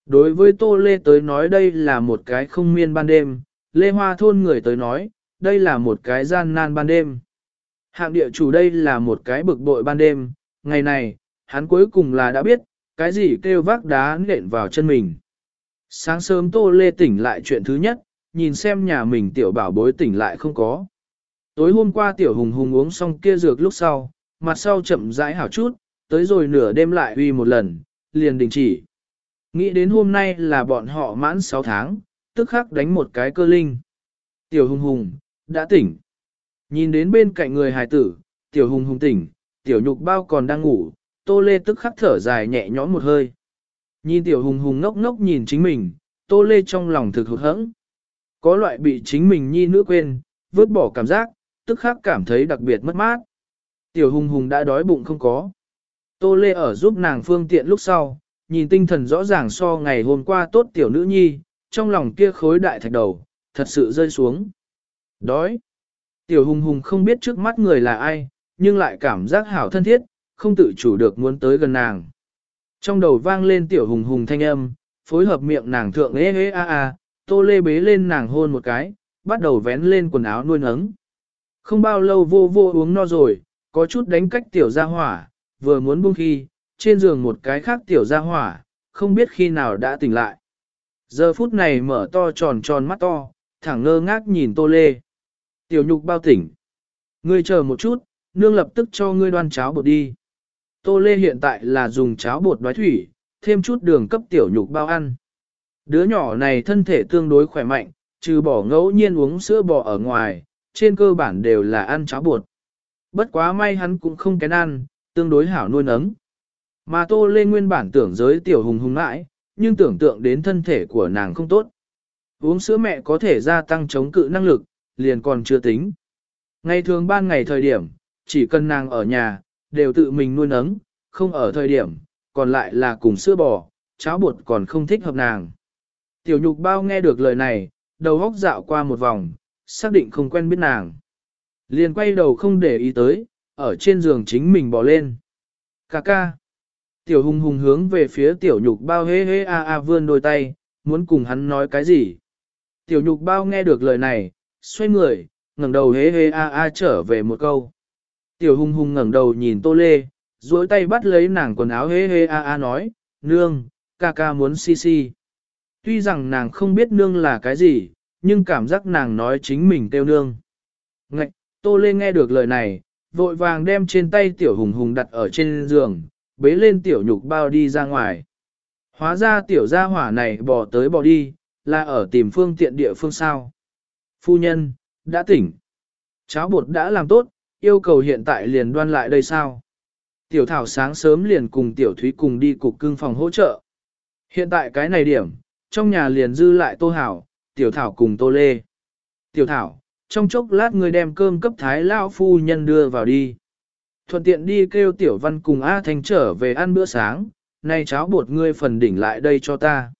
Đối với Tô Lê tới nói đây là một cái không miên ban đêm, Lê Hoa thôn người tới nói, đây là một cái gian nan ban đêm. Hạng địa chủ đây là một cái bực bội ban đêm, ngày này, hắn cuối cùng là đã biết, cái gì kêu vác đá nện vào chân mình. Sáng sớm Tô Lê tỉnh lại chuyện thứ nhất, nhìn xem nhà mình tiểu bảo bối tỉnh lại không có. Tối hôm qua tiểu hùng hùng uống xong kia dược lúc sau, mặt sau chậm rãi hảo chút, tới rồi nửa đêm lại uy một lần, liền đình chỉ. Nghĩ đến hôm nay là bọn họ mãn 6 tháng, tức khắc đánh một cái cơ linh. Tiểu hùng hùng, đã tỉnh. Nhìn đến bên cạnh người hài tử, tiểu hùng hùng tỉnh, tiểu nhục bao còn đang ngủ, tô lê tức khắc thở dài nhẹ nhõm một hơi. Nhìn tiểu hùng hùng ngốc ngốc nhìn chính mình, tô lê trong lòng thực hụt hẫng. Có loại bị chính mình nhi nữ quên, vứt bỏ cảm giác, tức khắc cảm thấy đặc biệt mất mát. Tiểu hùng hùng đã đói bụng không có, Tô Lê ở giúp nàng phương tiện lúc sau, nhìn tinh thần rõ ràng so ngày hôm qua tốt tiểu nữ nhi, trong lòng kia khối đại thạch đầu, thật sự rơi xuống. Đói. Tiểu hùng hùng không biết trước mắt người là ai, nhưng lại cảm giác hảo thân thiết, không tự chủ được muốn tới gần nàng. Trong đầu vang lên tiểu hùng hùng thanh âm, phối hợp miệng nàng thượng ế ế a a, tô lê bế lên nàng hôn một cái, bắt đầu vén lên quần áo nuôi nấng. Không bao lâu vô vô uống no rồi, có chút đánh cách tiểu ra hỏa, vừa muốn buông khi, trên giường một cái khác tiểu ra hỏa, không biết khi nào đã tỉnh lại. Giờ phút này mở to tròn tròn mắt to, thẳng ngơ ngác nhìn tô lê. Tiểu nhục bao tỉnh. Ngươi chờ một chút, nương lập tức cho ngươi đoan cháo bột đi. Tô lê hiện tại là dùng cháo bột đoái thủy, thêm chút đường cấp tiểu nhục bao ăn. Đứa nhỏ này thân thể tương đối khỏe mạnh, trừ bỏ ngẫu nhiên uống sữa bò ở ngoài, trên cơ bản đều là ăn cháo bột. Bất quá may hắn cũng không kén ăn, tương đối hảo nuôi nấng. Mà Tô Lê nguyên bản tưởng giới tiểu hùng hùng mãi, nhưng tưởng tượng đến thân thể của nàng không tốt. Uống sữa mẹ có thể gia tăng chống cự năng lực, liền còn chưa tính. Ngày thường ban ngày thời điểm, chỉ cần nàng ở nhà, đều tự mình nuôi nấng, không ở thời điểm, còn lại là cùng sữa bò, cháo bột còn không thích hợp nàng. Tiểu nhục bao nghe được lời này, đầu góc dạo qua một vòng, xác định không quen biết nàng. Liền quay đầu không để ý tới, ở trên giường chính mình bỏ lên. Cà ca. Tiểu hùng hùng hướng về phía tiểu nhục bao hê hê a a vươn đôi tay, muốn cùng hắn nói cái gì. Tiểu nhục bao nghe được lời này, xoay người, ngẩng đầu hế hê a a trở về một câu. Tiểu hùng hùng ngẩng đầu nhìn tô lê, duỗi tay bắt lấy nàng quần áo hế hê a a nói, nương, ca ca muốn si si. Tuy rằng nàng không biết nương là cái gì, nhưng cảm giác nàng nói chính mình kêu nương. Ngạch, tô lê nghe được lời này, vội vàng đem trên tay tiểu hùng hùng đặt ở trên giường, bế lên tiểu nhục bao đi ra ngoài. Hóa ra tiểu gia hỏa này bỏ tới bỏ đi, là ở tìm phương tiện địa phương sao. Phu nhân, đã tỉnh. Cháo bột đã làm tốt, yêu cầu hiện tại liền đoan lại đây sao. Tiểu thảo sáng sớm liền cùng tiểu thúy cùng đi cục cưng phòng hỗ trợ. Hiện tại cái này điểm, trong nhà liền dư lại tô hảo, tiểu thảo cùng tô lê. Tiểu thảo, trong chốc lát người đem cơm cấp thái lao phu nhân đưa vào đi. Thuận tiện đi kêu tiểu văn cùng A Thanh trở về ăn bữa sáng, nay cháo bột ngươi phần đỉnh lại đây cho ta.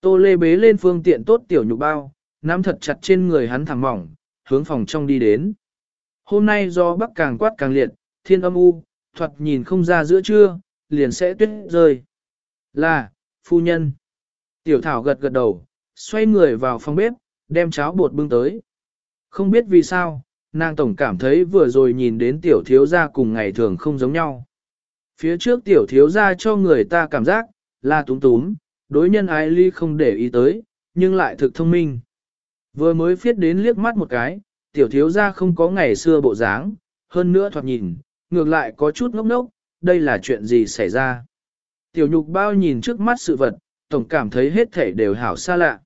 Tô lê bế lên phương tiện tốt tiểu nhục bao, nắm thật chặt trên người hắn thẳng mỏng, hướng phòng trong đi đến. Hôm nay do bắc càng quát càng liệt, thiên âm u, thuật nhìn không ra giữa trưa, liền sẽ tuyết rơi. Là, phu nhân. Tiểu thảo gật gật đầu, xoay người vào phòng bếp, đem cháo bột bưng tới. Không biết vì sao, nàng tổng cảm thấy vừa rồi nhìn đến tiểu thiếu gia cùng ngày thường không giống nhau. Phía trước tiểu thiếu gia cho người ta cảm giác, là túng túm, đối nhân ái ly không để ý tới, nhưng lại thực thông minh. Vừa mới phiết đến liếc mắt một cái, tiểu thiếu gia không có ngày xưa bộ dáng, hơn nữa thoạt nhìn, ngược lại có chút ngốc ngốc, đây là chuyện gì xảy ra. Tiểu nhục bao nhìn trước mắt sự vật, tổng cảm thấy hết thể đều hảo xa lạ.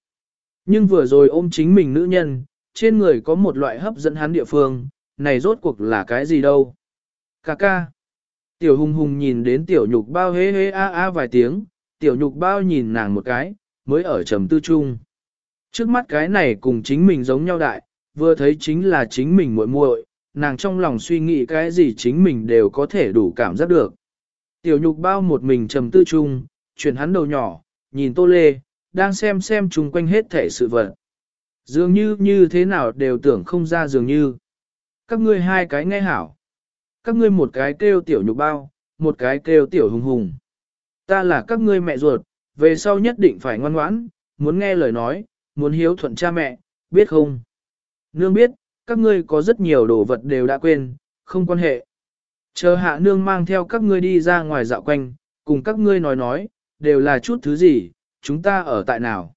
Nhưng vừa rồi ôm chính mình nữ nhân, trên người có một loại hấp dẫn hắn địa phương, này rốt cuộc là cái gì đâu. Cà ca. Tiểu hùng hùng nhìn đến tiểu nhục bao hế hế a a vài tiếng, tiểu nhục bao nhìn nàng một cái, mới ở trầm tư chung. Trước mắt cái này cùng chính mình giống nhau đại, vừa thấy chính là chính mình muội muội, nàng trong lòng suy nghĩ cái gì chính mình đều có thể đủ cảm giác được. Tiểu nhục bao một mình trầm tư chung, chuyển hắn đầu nhỏ, nhìn tô lê, đang xem xem chung quanh hết thể sự vật. Dường như như thế nào đều tưởng không ra dường như. Các ngươi hai cái nghe hảo. Các ngươi một cái kêu tiểu nhục bao, một cái kêu tiểu hùng hùng. Ta là các ngươi mẹ ruột, về sau nhất định phải ngoan ngoãn, muốn nghe lời nói, muốn hiếu thuận cha mẹ, biết không? Nương biết, các ngươi có rất nhiều đồ vật đều đã quên, không quan hệ. Chờ hạ nương mang theo các ngươi đi ra ngoài dạo quanh, cùng các ngươi nói nói, đều là chút thứ gì, chúng ta ở tại nào.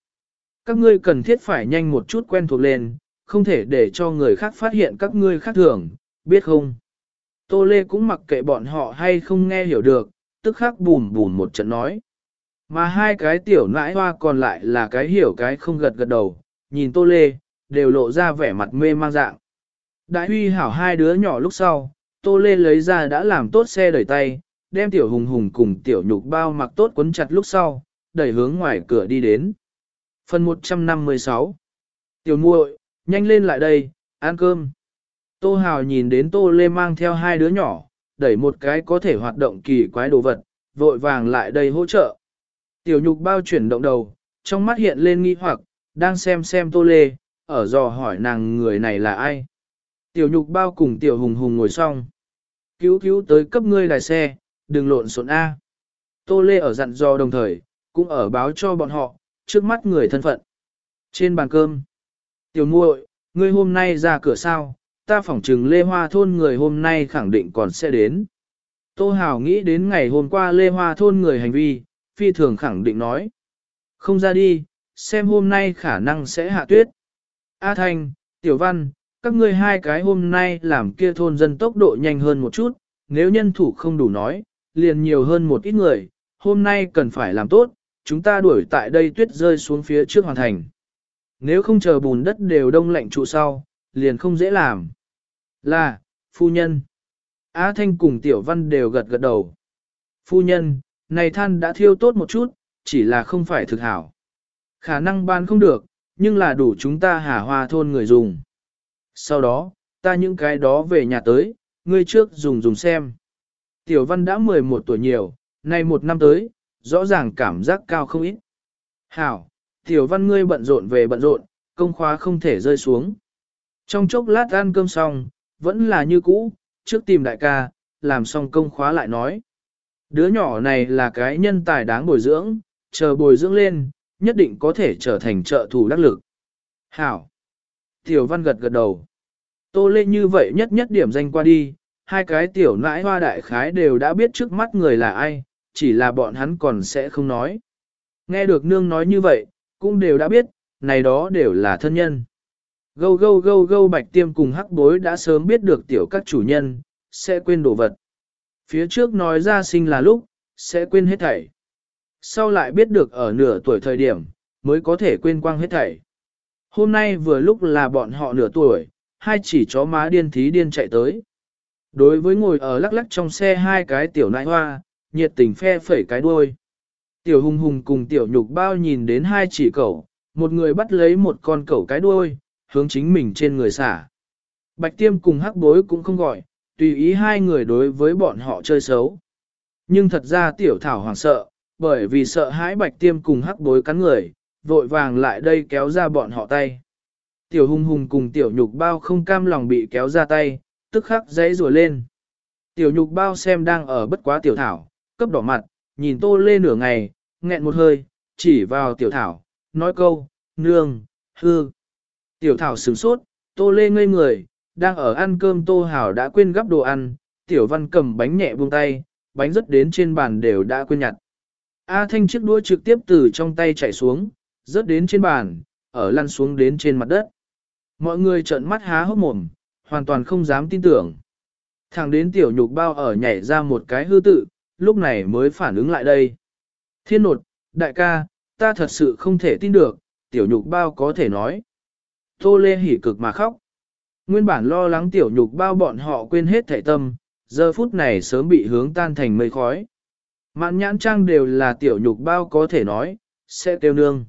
Các ngươi cần thiết phải nhanh một chút quen thuộc lên, không thể để cho người khác phát hiện các ngươi khác thường, biết không? Tô Lê cũng mặc kệ bọn họ hay không nghe hiểu được, tức khắc bùn bùn một trận nói. Mà hai cái tiểu nãi hoa còn lại là cái hiểu cái không gật gật đầu, nhìn Tô Lê, đều lộ ra vẻ mặt mê mang dạng. Đại huy hảo hai đứa nhỏ lúc sau, Tô Lê lấy ra đã làm tốt xe đẩy tay, đem tiểu hùng hùng cùng tiểu nhục bao mặc tốt quấn chặt lúc sau, đẩy hướng ngoài cửa đi đến. Phần 156 Tiểu muội, nhanh lên lại đây, ăn cơm. Tô Hào nhìn đến Tô Lê mang theo hai đứa nhỏ, đẩy một cái có thể hoạt động kỳ quái đồ vật, vội vàng lại đây hỗ trợ. Tiểu nhục bao chuyển động đầu, trong mắt hiện lên nghi hoặc, đang xem xem tô lê, ở dò hỏi nàng người này là ai. Tiểu nhục bao cùng tiểu hùng hùng ngồi xong. Cứu cứu tới cấp ngươi đài xe, đừng lộn xộn A. Tô lê ở dặn dò đồng thời, cũng ở báo cho bọn họ, trước mắt người thân phận. Trên bàn cơm, tiểu muội, ngươi hôm nay ra cửa sao, ta phỏng chừng Lê Hoa thôn người hôm nay khẳng định còn sẽ đến. Tô Hào nghĩ đến ngày hôm qua Lê Hoa thôn người hành vi, phi thường khẳng định nói. Không ra đi, xem hôm nay khả năng sẽ hạ tuyết. A Thanh, Tiểu Văn, các ngươi hai cái hôm nay làm kia thôn dân tốc độ nhanh hơn một chút, nếu nhân thủ không đủ nói, liền nhiều hơn một ít người, hôm nay cần phải làm tốt, chúng ta đuổi tại đây tuyết rơi xuống phía trước hoàn thành. Nếu không chờ bùn đất đều đông lạnh trụ sau, liền không dễ làm. Là, phu nhân. Á Thanh cùng Tiểu Văn đều gật gật đầu. Phu nhân, này than đã thiêu tốt một chút, chỉ là không phải thực hảo. Khả năng ban không được, nhưng là đủ chúng ta hà hoa thôn người dùng. Sau đó, ta những cái đó về nhà tới, ngươi trước dùng dùng xem. Tiểu Văn đã 11 tuổi nhiều, nay một năm tới, rõ ràng cảm giác cao không ít. Hảo, Tiểu Văn ngươi bận rộn về bận rộn, công khóa không thể rơi xuống. Trong chốc lát ăn cơm xong, vẫn là như cũ, trước tìm đại ca, làm xong công khóa lại nói. Đứa nhỏ này là cái nhân tài đáng bồi dưỡng, chờ bồi dưỡng lên, nhất định có thể trở thành trợ thủ đắc lực. Hảo. Tiểu văn gật gật đầu. Tô lê như vậy nhất nhất điểm danh qua đi, hai cái tiểu nãi hoa đại khái đều đã biết trước mắt người là ai, chỉ là bọn hắn còn sẽ không nói. Nghe được nương nói như vậy, cũng đều đã biết, này đó đều là thân nhân. Gâu gâu gâu gâu bạch tiêm cùng hắc bối đã sớm biết được tiểu các chủ nhân, sẽ quên đồ vật. Phía trước nói ra sinh là lúc, sẽ quên hết thảy. Sau lại biết được ở nửa tuổi thời điểm, mới có thể quên quang hết thảy. Hôm nay vừa lúc là bọn họ nửa tuổi, hai chỉ chó má điên thí điên chạy tới. Đối với ngồi ở lắc lắc trong xe hai cái tiểu nại hoa, nhiệt tình phe phẩy cái đuôi. Tiểu hùng hùng cùng tiểu nhục bao nhìn đến hai chỉ cẩu, một người bắt lấy một con cẩu cái đuôi, hướng chính mình trên người xả. Bạch tiêm cùng hắc bối cũng không gọi, tùy ý hai người đối với bọn họ chơi xấu. Nhưng thật ra tiểu thảo hoảng sợ, bởi vì sợ hãi bạch tiêm cùng hắc bối cắn người, vội vàng lại đây kéo ra bọn họ tay. Tiểu hung hùng cùng tiểu nhục bao không cam lòng bị kéo ra tay, tức khắc dãy rùa lên. Tiểu nhục bao xem đang ở bất quá tiểu thảo, cấp đỏ mặt, nhìn tô lê nửa ngày, nghẹn một hơi, chỉ vào tiểu thảo, nói câu, nương, hư. Tiểu thảo sửng sốt, tô lê ngây người, đang ở ăn cơm tô hảo đã quên gắp đồ ăn, tiểu văn cầm bánh nhẹ buông tay, bánh rất đến trên bàn đều đã quên nhặt. A thanh chiếc đũa trực tiếp từ trong tay chạy xuống, rớt đến trên bàn, ở lăn xuống đến trên mặt đất. Mọi người trợn mắt há hốc mồm, hoàn toàn không dám tin tưởng. Thẳng đến tiểu nhục bao ở nhảy ra một cái hư tự, lúc này mới phản ứng lại đây. Thiên nột, đại ca, ta thật sự không thể tin được, tiểu nhục bao có thể nói. Tô Lê hỉ cực mà khóc. Nguyên bản lo lắng tiểu nhục bao bọn họ quên hết thể tâm, giờ phút này sớm bị hướng tan thành mây khói. Mạn nhãn trang đều là tiểu nhục bao có thể nói, sẽ tiêu nương.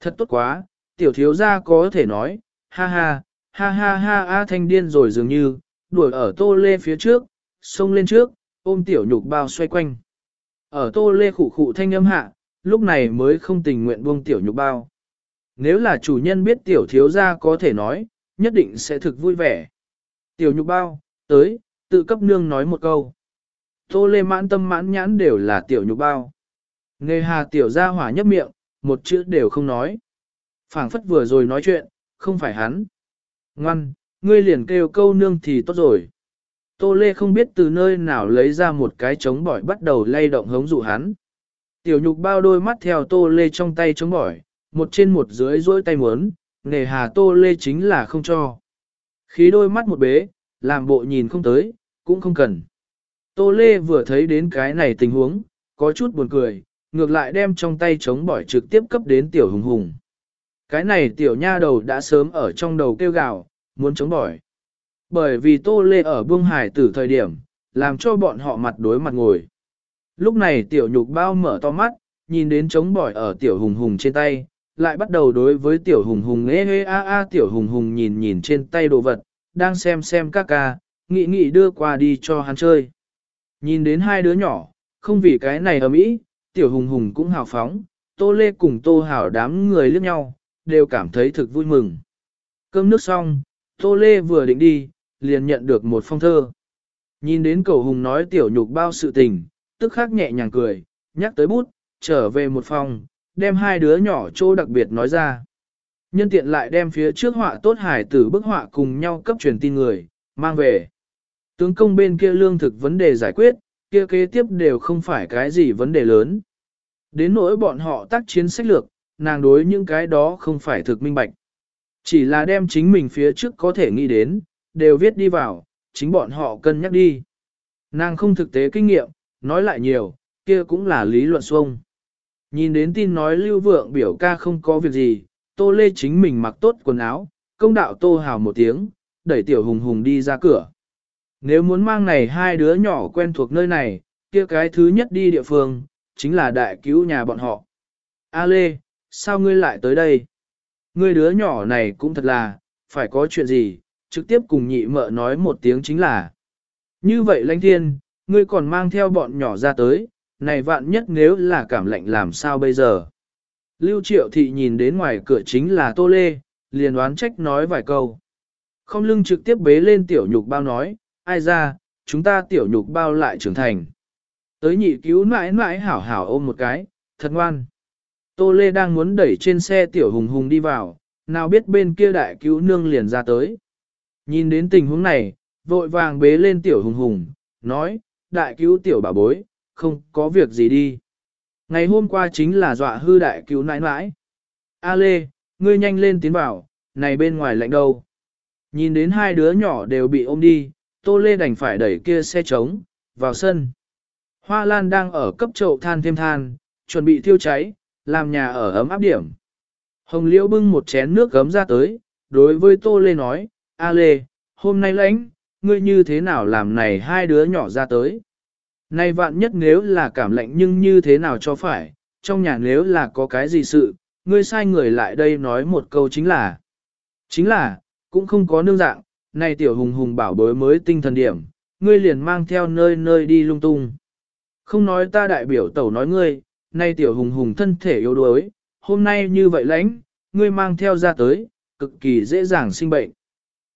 Thật tốt quá, tiểu thiếu gia có thể nói, ha ha, ha ha ha a thanh điên rồi dường như, đuổi ở tô lê phía trước, xông lên trước, ôm tiểu nhục bao xoay quanh. Ở tô lê khụ khụ thanh âm hạ, lúc này mới không tình nguyện buông tiểu nhục bao. Nếu là chủ nhân biết tiểu thiếu gia có thể nói, nhất định sẽ thực vui vẻ. Tiểu nhục bao, tới, tự cấp nương nói một câu. Tô lê mãn tâm mãn nhãn đều là tiểu nhục bao. Nghề hà tiểu gia hỏa nhấp miệng, một chữ đều không nói. phảng phất vừa rồi nói chuyện, không phải hắn. Ngoan, ngươi liền kêu câu nương thì tốt rồi. Tô Lê không biết từ nơi nào lấy ra một cái trống bỏi bắt đầu lay động hống dụ hắn. Tiểu nhục bao đôi mắt theo Tô Lê trong tay trống bỏi, một trên một dưới dối tay muốn, nề hà Tô Lê chính là không cho. Khí đôi mắt một bế, làm bộ nhìn không tới, cũng không cần. Tô Lê vừa thấy đến cái này tình huống, có chút buồn cười, ngược lại đem trong tay chống bỏi trực tiếp cấp đến tiểu hùng hùng. Cái này tiểu nha đầu đã sớm ở trong đầu kêu gào, muốn chống bỏi. Bởi vì Tô Lê ở buông hải tử thời điểm, làm cho bọn họ mặt đối mặt ngồi. Lúc này tiểu nhục bao mở to mắt, nhìn đến chống bỏi ở tiểu hùng hùng trên tay, lại bắt đầu đối với tiểu hùng hùng ê ê a a tiểu hùng hùng nhìn nhìn trên tay đồ vật, đang xem xem các ca, nghĩ nghĩ đưa qua đi cho hắn chơi. Nhìn đến hai đứa nhỏ, không vì cái này ở mỹ, tiểu hùng hùng cũng hào phóng, tô lê cùng tô hảo đám người liếc nhau, đều cảm thấy thực vui mừng. Cơm nước xong, tô lê vừa định đi, liền nhận được một phong thơ. Nhìn đến cầu hùng nói tiểu nhục bao sự tình, tức khắc nhẹ nhàng cười, nhắc tới bút, trở về một phòng, đem hai đứa nhỏ chỗ đặc biệt nói ra. Nhân tiện lại đem phía trước họa tốt hải tử bức họa cùng nhau cấp truyền tin người, mang về. Tướng công bên kia lương thực vấn đề giải quyết, kia kế tiếp đều không phải cái gì vấn đề lớn. Đến nỗi bọn họ tác chiến sách lược, nàng đối những cái đó không phải thực minh bạch. Chỉ là đem chính mình phía trước có thể nghĩ đến, đều viết đi vào, chính bọn họ cân nhắc đi. Nàng không thực tế kinh nghiệm, nói lại nhiều, kia cũng là lý luận xuông. Nhìn đến tin nói lưu vượng biểu ca không có việc gì, tô lê chính mình mặc tốt quần áo, công đạo tô hào một tiếng, đẩy tiểu hùng hùng đi ra cửa. Nếu muốn mang này hai đứa nhỏ quen thuộc nơi này, kia cái thứ nhất đi địa phương, chính là đại cứu nhà bọn họ. A Lê, sao ngươi lại tới đây? Ngươi đứa nhỏ này cũng thật là, phải có chuyện gì, trực tiếp cùng nhị mợ nói một tiếng chính là. Như vậy lãnh thiên, ngươi còn mang theo bọn nhỏ ra tới, này vạn nhất nếu là cảm lạnh làm sao bây giờ. Lưu triệu thị nhìn đến ngoài cửa chính là tô lê, liền đoán trách nói vài câu. Không lưng trực tiếp bế lên tiểu nhục bao nói, ai ra, chúng ta tiểu nhục bao lại trưởng thành. Tới nhị cứu mãi mãi hảo hảo ôm một cái, thật ngoan. Tô Lê đang muốn đẩy trên xe tiểu hùng hùng đi vào, nào biết bên kia đại cứu nương liền ra tới. Nhìn đến tình huống này, vội vàng bế lên tiểu hùng hùng, nói, đại cứu tiểu bà bối, không có việc gì đi. Ngày hôm qua chính là dọa hư đại cứu nãi nãi. A Lê, ngươi nhanh lên tiến vào, này bên ngoài lạnh đâu. Nhìn đến hai đứa nhỏ đều bị ôm đi, Tô Lê đành phải đẩy kia xe trống, vào sân. Hoa Lan đang ở cấp chậu than thêm than, chuẩn bị thiêu cháy, làm nhà ở ấm áp điểm. Hồng Liễu bưng một chén nước gấm ra tới, đối với Tô Lê nói, A Lê, hôm nay lãnh, ngươi như thế nào làm này hai đứa nhỏ ra tới. Nay vạn nhất nếu là cảm lạnh nhưng như thế nào cho phải, trong nhà nếu là có cái gì sự, ngươi sai người lại đây nói một câu chính là. Chính là, cũng không có nương dạng, này tiểu hùng hùng bảo bối mới tinh thần điểm, ngươi liền mang theo nơi nơi đi lung tung. Không nói ta đại biểu tẩu nói ngươi, nay tiểu hùng hùng thân thể yếu đuối, hôm nay như vậy lãnh, ngươi mang theo ra tới, cực kỳ dễ dàng sinh bệnh.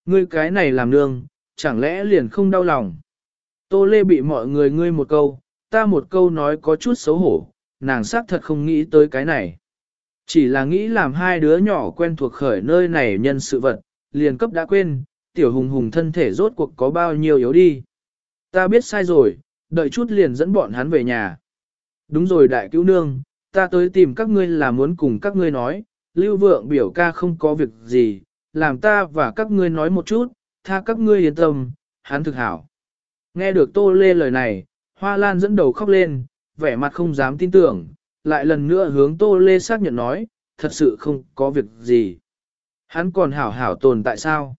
Ngươi cái này làm nương, chẳng lẽ liền không đau lòng. Tô Lê bị mọi người ngươi một câu, ta một câu nói có chút xấu hổ, nàng xác thật không nghĩ tới cái này. Chỉ là nghĩ làm hai đứa nhỏ quen thuộc khởi nơi này nhân sự vật, liền cấp đã quên, tiểu hùng hùng thân thể rốt cuộc có bao nhiêu yếu đi. Ta biết sai rồi, đợi chút liền dẫn bọn hắn về nhà. Đúng rồi đại cứu nương, ta tới tìm các ngươi là muốn cùng các ngươi nói, lưu vượng biểu ca không có việc gì, làm ta và các ngươi nói một chút, tha các ngươi yên tâm, hắn thực hảo. Nghe được tô lê lời này, hoa lan dẫn đầu khóc lên, vẻ mặt không dám tin tưởng, lại lần nữa hướng tô lê xác nhận nói, thật sự không có việc gì. Hắn còn hảo hảo tồn tại sao?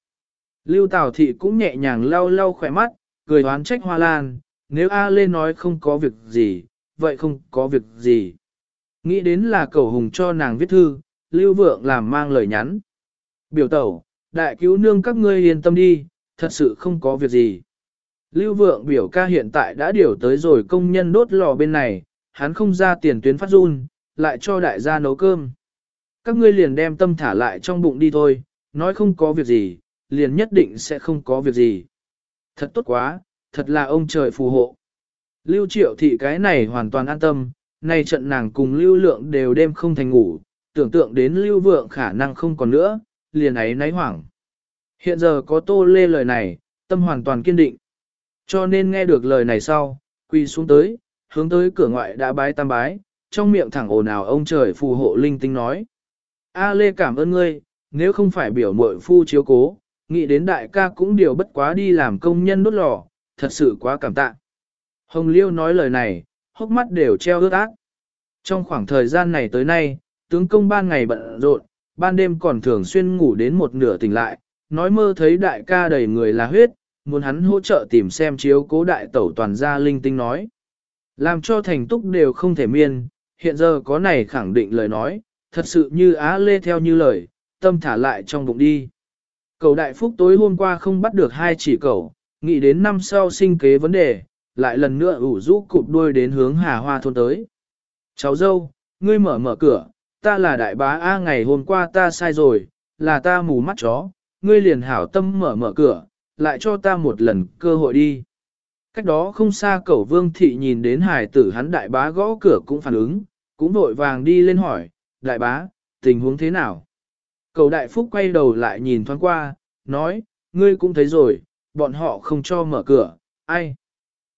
Lưu Tào Thị cũng nhẹ nhàng lau lau khỏe mắt, cười oán trách hoa lan, nếu A Lê nói không có việc gì, vậy không có việc gì. Nghĩ đến là cầu hùng cho nàng viết thư, Lưu Vượng làm mang lời nhắn. Biểu tẩu, đại cứu nương các ngươi yên tâm đi, thật sự không có việc gì. Lưu Vượng biểu ca hiện tại đã điều tới rồi công nhân đốt lò bên này, hắn không ra tiền tuyến phát run, lại cho đại gia nấu cơm. Các ngươi liền đem tâm thả lại trong bụng đi thôi, nói không có việc gì, liền nhất định sẽ không có việc gì. Thật tốt quá, thật là ông trời phù hộ. Lưu triệu thị cái này hoàn toàn an tâm, nay trận nàng cùng lưu lượng đều đêm không thành ngủ, tưởng tượng đến lưu vượng khả năng không còn nữa, liền ấy náy hoảng. Hiện giờ có tô lê lời này, tâm hoàn toàn kiên định. Cho nên nghe được lời này sau, quỳ xuống tới, hướng tới cửa ngoại đã bái tam bái, trong miệng thẳng ồn ào ông trời phù hộ linh tinh nói. A Lê cảm ơn ngươi, nếu không phải biểu muội phu chiếu cố, nghĩ đến đại ca cũng điều bất quá đi làm công nhân đốt lò, thật sự quá cảm tạ. Hồng Liêu nói lời này, hốc mắt đều treo ướt ác. Trong khoảng thời gian này tới nay, tướng công ban ngày bận rộn, ban đêm còn thường xuyên ngủ đến một nửa tỉnh lại, nói mơ thấy đại ca đầy người là huyết, muốn hắn hỗ trợ tìm xem chiếu cố đại tẩu toàn gia linh tinh nói. Làm cho thành túc đều không thể miên, hiện giờ có này khẳng định lời nói, thật sự như á lê theo như lời, tâm thả lại trong bụng đi. Cầu đại phúc tối hôm qua không bắt được hai chỉ cầu, nghĩ đến năm sau sinh kế vấn đề, lại lần nữa ủ rũ cụp đuôi đến hướng hà hoa thôn tới. Cháu dâu, ngươi mở mở cửa, ta là đại bá A ngày hôm qua ta sai rồi, là ta mù mắt chó, ngươi liền hảo tâm mở mở cửa, lại cho ta một lần cơ hội đi. Cách đó không xa cẩu vương thị nhìn đến hải tử hắn đại bá gõ cửa cũng phản ứng, cũng vội vàng đi lên hỏi, đại bá, tình huống thế nào? Cầu đại phúc quay đầu lại nhìn thoáng qua, nói, ngươi cũng thấy rồi, bọn họ không cho mở cửa, ai?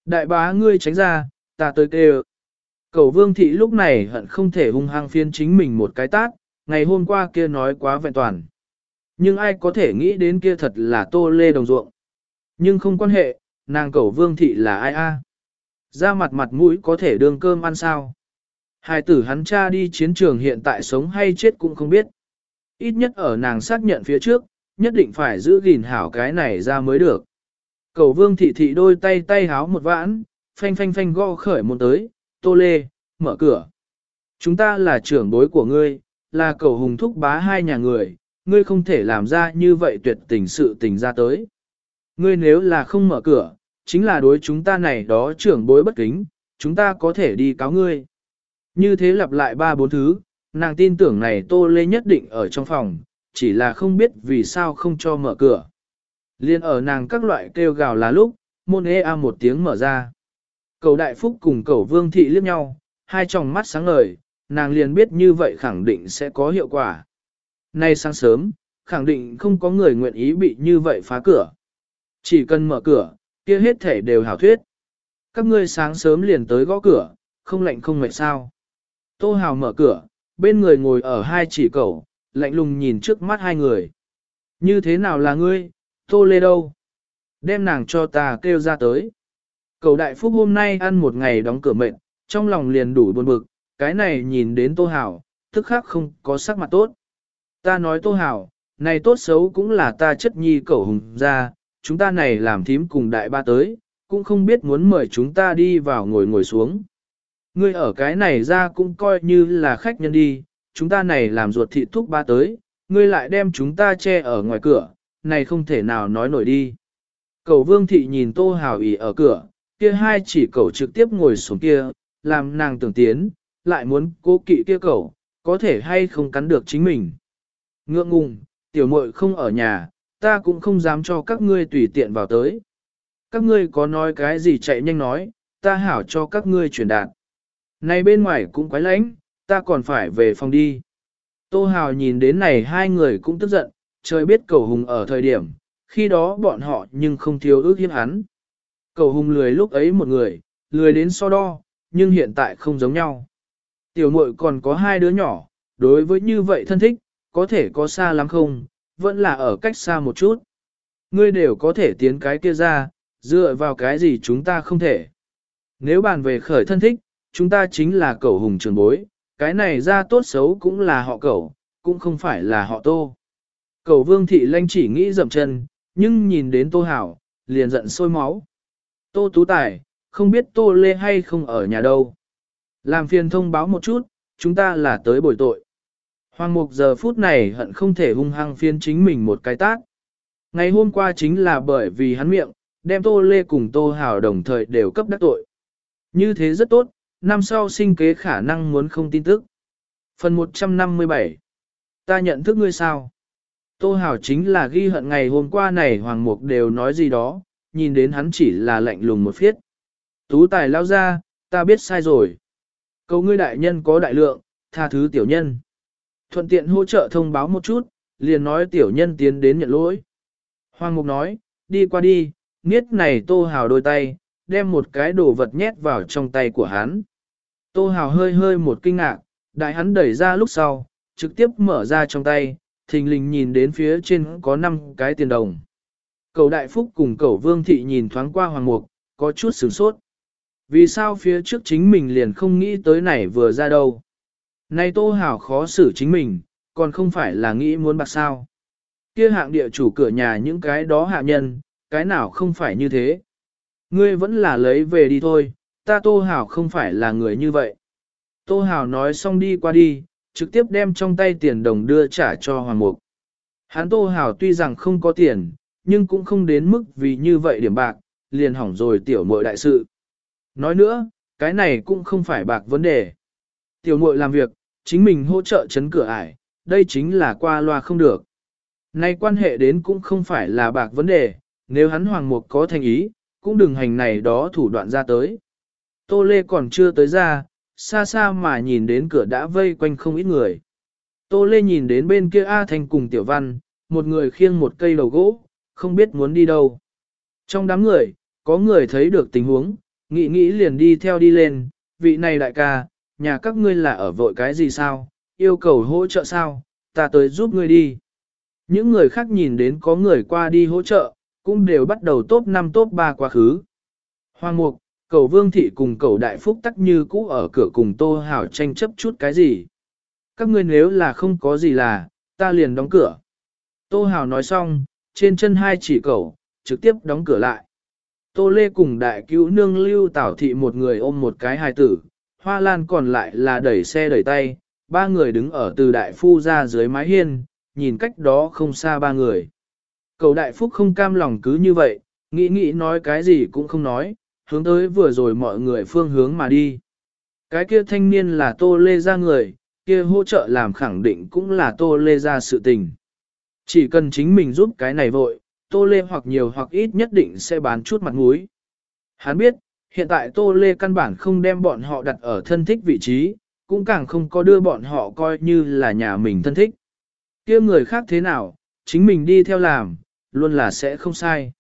Đại bá ngươi tránh ra, ta tới kêu. Cầu vương thị lúc này hận không thể hung hăng phiên chính mình một cái tát, ngày hôm qua kia nói quá vẹn toàn. Nhưng ai có thể nghĩ đến kia thật là tô lê đồng ruộng. Nhưng không quan hệ, nàng cầu vương thị là ai a? Ra mặt mặt mũi có thể đương cơm ăn sao? Hai tử hắn cha đi chiến trường hiện tại sống hay chết cũng không biết. Ít nhất ở nàng xác nhận phía trước, nhất định phải giữ gìn hảo cái này ra mới được. Cầu vương thị thị đôi tay tay háo một vãn, phanh phanh phanh gõ khởi một tới, tô lê, mở cửa. Chúng ta là trưởng bối của ngươi, là cầu hùng thúc bá hai nhà người, ngươi không thể làm ra như vậy tuyệt tình sự tình ra tới. Ngươi nếu là không mở cửa, chính là đối chúng ta này đó trưởng bối bất kính, chúng ta có thể đi cáo ngươi. Như thế lặp lại ba bốn thứ, nàng tin tưởng này Tô Lê nhất định ở trong phòng, chỉ là không biết vì sao không cho mở cửa. Liên ở nàng các loại kêu gào là lúc, môn ê a một tiếng mở ra. Cầu đại phúc cùng cầu vương thị liếc nhau, hai tròng mắt sáng ngời, nàng liền biết như vậy khẳng định sẽ có hiệu quả. Nay sáng sớm, khẳng định không có người nguyện ý bị như vậy phá cửa. Chỉ cần mở cửa, kia hết thể đều hảo thuyết. Các ngươi sáng sớm liền tới gõ cửa, không lạnh không mệt sao. Tô Hào mở cửa, bên người ngồi ở hai chỉ cầu, lạnh lùng nhìn trước mắt hai người. Như thế nào là ngươi, Tô Lê đâu? Đem nàng cho ta kêu ra tới. Cầu đại phúc hôm nay ăn một ngày đóng cửa mệnh, trong lòng liền đủ buồn bực, cái này nhìn đến Tô Hào, tức khắc không có sắc mặt tốt. Ta nói Tô hảo này tốt xấu cũng là ta chất nhi cẩu hùng ra, chúng ta này làm thím cùng đại ba tới, cũng không biết muốn mời chúng ta đi vào ngồi ngồi xuống. Ngươi ở cái này ra cũng coi như là khách nhân đi, chúng ta này làm ruột thị thúc ba tới, ngươi lại đem chúng ta che ở ngoài cửa, này không thể nào nói nổi đi. Cầu vương thị nhìn tô hào ý ở cửa, kia hai chỉ cầu trực tiếp ngồi xuống kia, làm nàng tưởng tiến, lại muốn cố kỵ kia cầu, có thể hay không cắn được chính mình. Ngượng ngùng, tiểu muội không ở nhà, ta cũng không dám cho các ngươi tùy tiện vào tới. Các ngươi có nói cái gì chạy nhanh nói, ta hảo cho các ngươi truyền đạt. Này bên ngoài cũng quái lạnh, ta còn phải về phòng đi. Tô Hào nhìn đến này hai người cũng tức giận, trời biết cầu hùng ở thời điểm, khi đó bọn họ nhưng không thiếu ước hiếp hắn. Cầu hùng lười lúc ấy một người, lười đến so đo, nhưng hiện tại không giống nhau. Tiểu muội còn có hai đứa nhỏ, đối với như vậy thân thích, có thể có xa lắm không, vẫn là ở cách xa một chút. Ngươi đều có thể tiến cái kia ra, dựa vào cái gì chúng ta không thể. Nếu bàn về khởi thân thích, chúng ta chính là cẩu hùng trường bối, cái này ra tốt xấu cũng là họ cẩu, cũng không phải là họ tô. Cẩu vương thị lanh chỉ nghĩ dậm chân, nhưng nhìn đến tô hảo, liền giận sôi máu. Tô tú tài, không biết tô lê hay không ở nhà đâu. Làm phiền thông báo một chút, chúng ta là tới bồi tội. Hoàng mục giờ phút này hận không thể hung hăng phiên chính mình một cái tác. Ngày hôm qua chính là bởi vì hắn miệng, đem tô lê cùng tô hảo đồng thời đều cấp đắc tội. Như thế rất tốt, năm sau sinh kế khả năng muốn không tin tức. Phần 157 Ta nhận thức ngươi sao? Tô Hảo chính là ghi hận ngày hôm qua này Hoàng Mục đều nói gì đó, nhìn đến hắn chỉ là lạnh lùng một phiết. Tú tài lao ra, ta biết sai rồi. Cầu ngươi đại nhân có đại lượng, tha thứ tiểu nhân. Thuận tiện hỗ trợ thông báo một chút, liền nói tiểu nhân tiến đến nhận lỗi. Hoàng Mục nói, đi qua đi, niết này Tô hào đôi tay, đem một cái đồ vật nhét vào trong tay của hắn. Tô Hào hơi hơi một kinh ngạc, đại hắn đẩy ra lúc sau, trực tiếp mở ra trong tay, thình lình nhìn đến phía trên có 5 cái tiền đồng. Cầu đại phúc cùng cầu vương thị nhìn thoáng qua hoàng mục, có chút sửng sốt. Vì sao phía trước chính mình liền không nghĩ tới này vừa ra đâu? Này tô hảo khó xử chính mình, còn không phải là nghĩ muốn bạc sao. Kia hạng địa chủ cửa nhà những cái đó hạ nhân, cái nào không phải như thế. Ngươi vẫn là lấy về đi thôi, ta Tô Hảo không phải là người như vậy. Tô Hảo nói xong đi qua đi, trực tiếp đem trong tay tiền đồng đưa trả cho Hoàng Mục. Hắn Tô Hảo tuy rằng không có tiền, nhưng cũng không đến mức vì như vậy điểm bạc, liền hỏng rồi tiểu muội đại sự. Nói nữa, cái này cũng không phải bạc vấn đề. Tiểu muội làm việc, chính mình hỗ trợ chấn cửa ải, đây chính là qua loa không được. Nay quan hệ đến cũng không phải là bạc vấn đề, nếu hắn hoàng mục có thành ý, cũng đừng hành này đó thủ đoạn ra tới. Tô Lê còn chưa tới ra, xa xa mà nhìn đến cửa đã vây quanh không ít người. Tô Lê nhìn đến bên kia A Thanh cùng Tiểu Văn, một người khiêng một cây đầu gỗ, không biết muốn đi đâu. Trong đám người, có người thấy được tình huống, nghĩ nghĩ liền đi theo đi lên, vị này đại ca, nhà các ngươi là ở vội cái gì sao, yêu cầu hỗ trợ sao, ta tới giúp ngươi đi. Những người khác nhìn đến có người qua đi hỗ trợ, cũng đều bắt đầu top 5 top 3 quá khứ. Hoàng Mục, cầu Vương Thị cùng cầu Đại Phúc tắc như cũ ở cửa cùng Tô Hảo tranh chấp chút cái gì. Các ngươi nếu là không có gì là, ta liền đóng cửa. Tô Hảo nói xong, trên chân hai chỉ cầu, trực tiếp đóng cửa lại. Tô Lê cùng đại cứu nương lưu tảo thị một người ôm một cái hài tử, hoa lan còn lại là đẩy xe đẩy tay, ba người đứng ở từ đại phu ra dưới mái hiên, nhìn cách đó không xa ba người. Cầu đại phúc không cam lòng cứ như vậy, nghĩ nghĩ nói cái gì cũng không nói, hướng tới vừa rồi mọi người phương hướng mà đi. Cái kia thanh niên là tô lê ra người, kia hỗ trợ làm khẳng định cũng là tô lê ra sự tình. Chỉ cần chính mình giúp cái này vội, tô lê hoặc nhiều hoặc ít nhất định sẽ bán chút mặt mũi. Hắn biết, hiện tại tô lê căn bản không đem bọn họ đặt ở thân thích vị trí, cũng càng không có đưa bọn họ coi như là nhà mình thân thích. kia người khác thế nào, chính mình đi theo làm, luôn là sẽ không sai.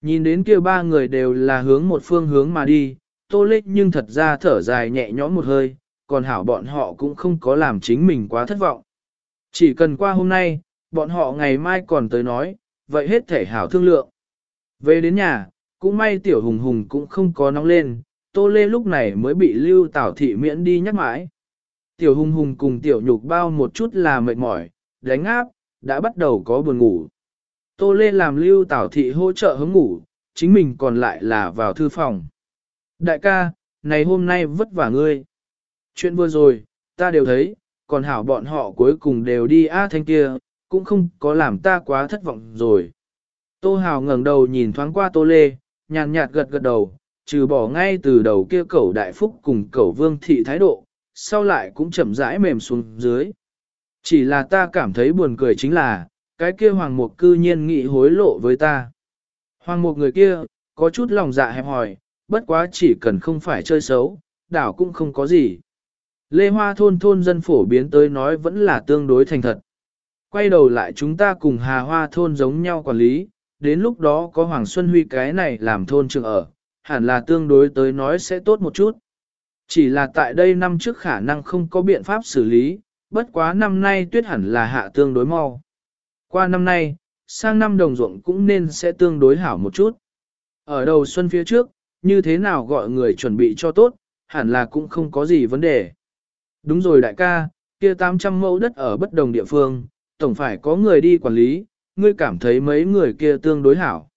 Nhìn đến kia ba người đều là hướng một phương hướng mà đi, tô lê nhưng thật ra thở dài nhẹ nhõm một hơi, còn hảo bọn họ cũng không có làm chính mình quá thất vọng. Chỉ cần qua hôm nay, bọn họ ngày mai còn tới nói, vậy hết thể hảo thương lượng. Về đến nhà, cũng may tiểu hùng hùng cũng không có nóng lên, tô lê lúc này mới bị lưu tảo thị miễn đi nhắc mãi. Tiểu hùng hùng cùng tiểu nhục bao một chút là mệt mỏi, đánh áp, đã bắt đầu có buồn ngủ. Tô lê làm lưu tảo thị hỗ trợ hứng ngủ, chính mình còn lại là vào thư phòng. Đại ca, này hôm nay vất vả ngươi. Chuyện vừa rồi, ta đều thấy, còn hảo bọn họ cuối cùng đều đi A thanh kia, cũng không có làm ta quá thất vọng rồi. Tô Hào ngẩng đầu nhìn thoáng qua Tô Lê, nhàn nhạt gật gật đầu, trừ bỏ ngay từ đầu kia cẩu đại phúc cùng cẩu vương thị thái độ, sau lại cũng chậm rãi mềm xuống dưới. Chỉ là ta cảm thấy buồn cười chính là, cái kia hoàng mục cư nhiên nghị hối lộ với ta. Hoàng mục người kia, có chút lòng dạ hẹp hòi, bất quá chỉ cần không phải chơi xấu, đảo cũng không có gì. Lê Hoa thôn thôn dân phổ biến tới nói vẫn là tương đối thành thật. Quay đầu lại chúng ta cùng Hà Hoa thôn giống nhau quản lý, đến lúc đó có Hoàng Xuân Huy cái này làm thôn trường ở, hẳn là tương đối tới nói sẽ tốt một chút. Chỉ là tại đây năm trước khả năng không có biện pháp xử lý, bất quá năm nay tuyết hẳn là hạ tương đối mau. Qua năm nay, sang năm đồng ruộng cũng nên sẽ tương đối hảo một chút. Ở đầu xuân phía trước, như thế nào gọi người chuẩn bị cho tốt, hẳn là cũng không có gì vấn đề. Đúng rồi đại ca, kia 800 mẫu đất ở bất đồng địa phương, tổng phải có người đi quản lý, ngươi cảm thấy mấy người kia tương đối hảo.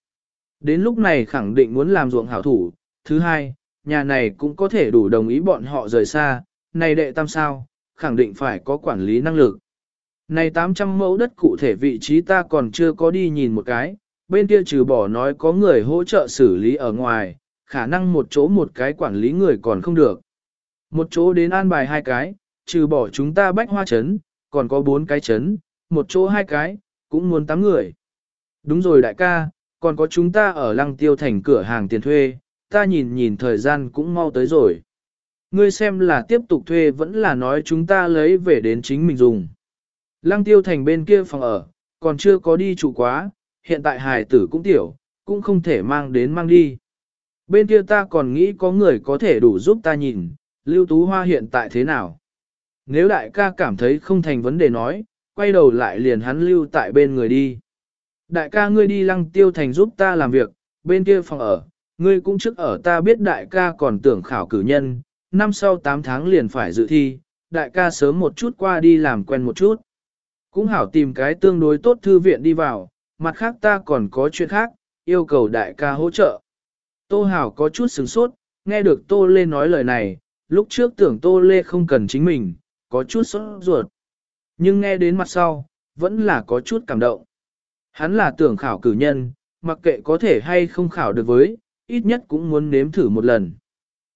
Đến lúc này khẳng định muốn làm ruộng hảo thủ. Thứ hai, nhà này cũng có thể đủ đồng ý bọn họ rời xa, này đệ tam sao, khẳng định phải có quản lý năng lực. Này 800 mẫu đất cụ thể vị trí ta còn chưa có đi nhìn một cái, bên kia trừ bỏ nói có người hỗ trợ xử lý ở ngoài, khả năng một chỗ một cái quản lý người còn không được. Một chỗ đến an bài hai cái, trừ bỏ chúng ta bách hoa chấn, còn có bốn cái chấn, một chỗ hai cái, cũng muốn tám người. Đúng rồi đại ca, còn có chúng ta ở lăng tiêu thành cửa hàng tiền thuê, ta nhìn nhìn thời gian cũng mau tới rồi. Ngươi xem là tiếp tục thuê vẫn là nói chúng ta lấy về đến chính mình dùng. Lăng tiêu thành bên kia phòng ở, còn chưa có đi chủ quá, hiện tại hài tử cũng tiểu, cũng không thể mang đến mang đi. Bên kia ta còn nghĩ có người có thể đủ giúp ta nhìn, Lưu Tú Hoa hiện tại thế nào. Nếu đại ca cảm thấy không thành vấn đề nói, quay đầu lại liền hắn lưu tại bên người đi. Đại ca ngươi đi lăng tiêu thành giúp ta làm việc, bên kia phòng ở, ngươi cũng trước ở ta biết đại ca còn tưởng khảo cử nhân, năm sau 8 tháng liền phải dự thi, đại ca sớm một chút qua đi làm quen một chút. Cũng hảo tìm cái tương đối tốt thư viện đi vào, mặt khác ta còn có chuyện khác, yêu cầu đại ca hỗ trợ. Tô Hảo có chút sửng sốt, nghe được Tô Lê nói lời này, lúc trước tưởng Tô Lê không cần chính mình, có chút sốt ruột. Nhưng nghe đến mặt sau, vẫn là có chút cảm động. Hắn là tưởng khảo cử nhân, mặc kệ có thể hay không khảo được với, ít nhất cũng muốn nếm thử một lần.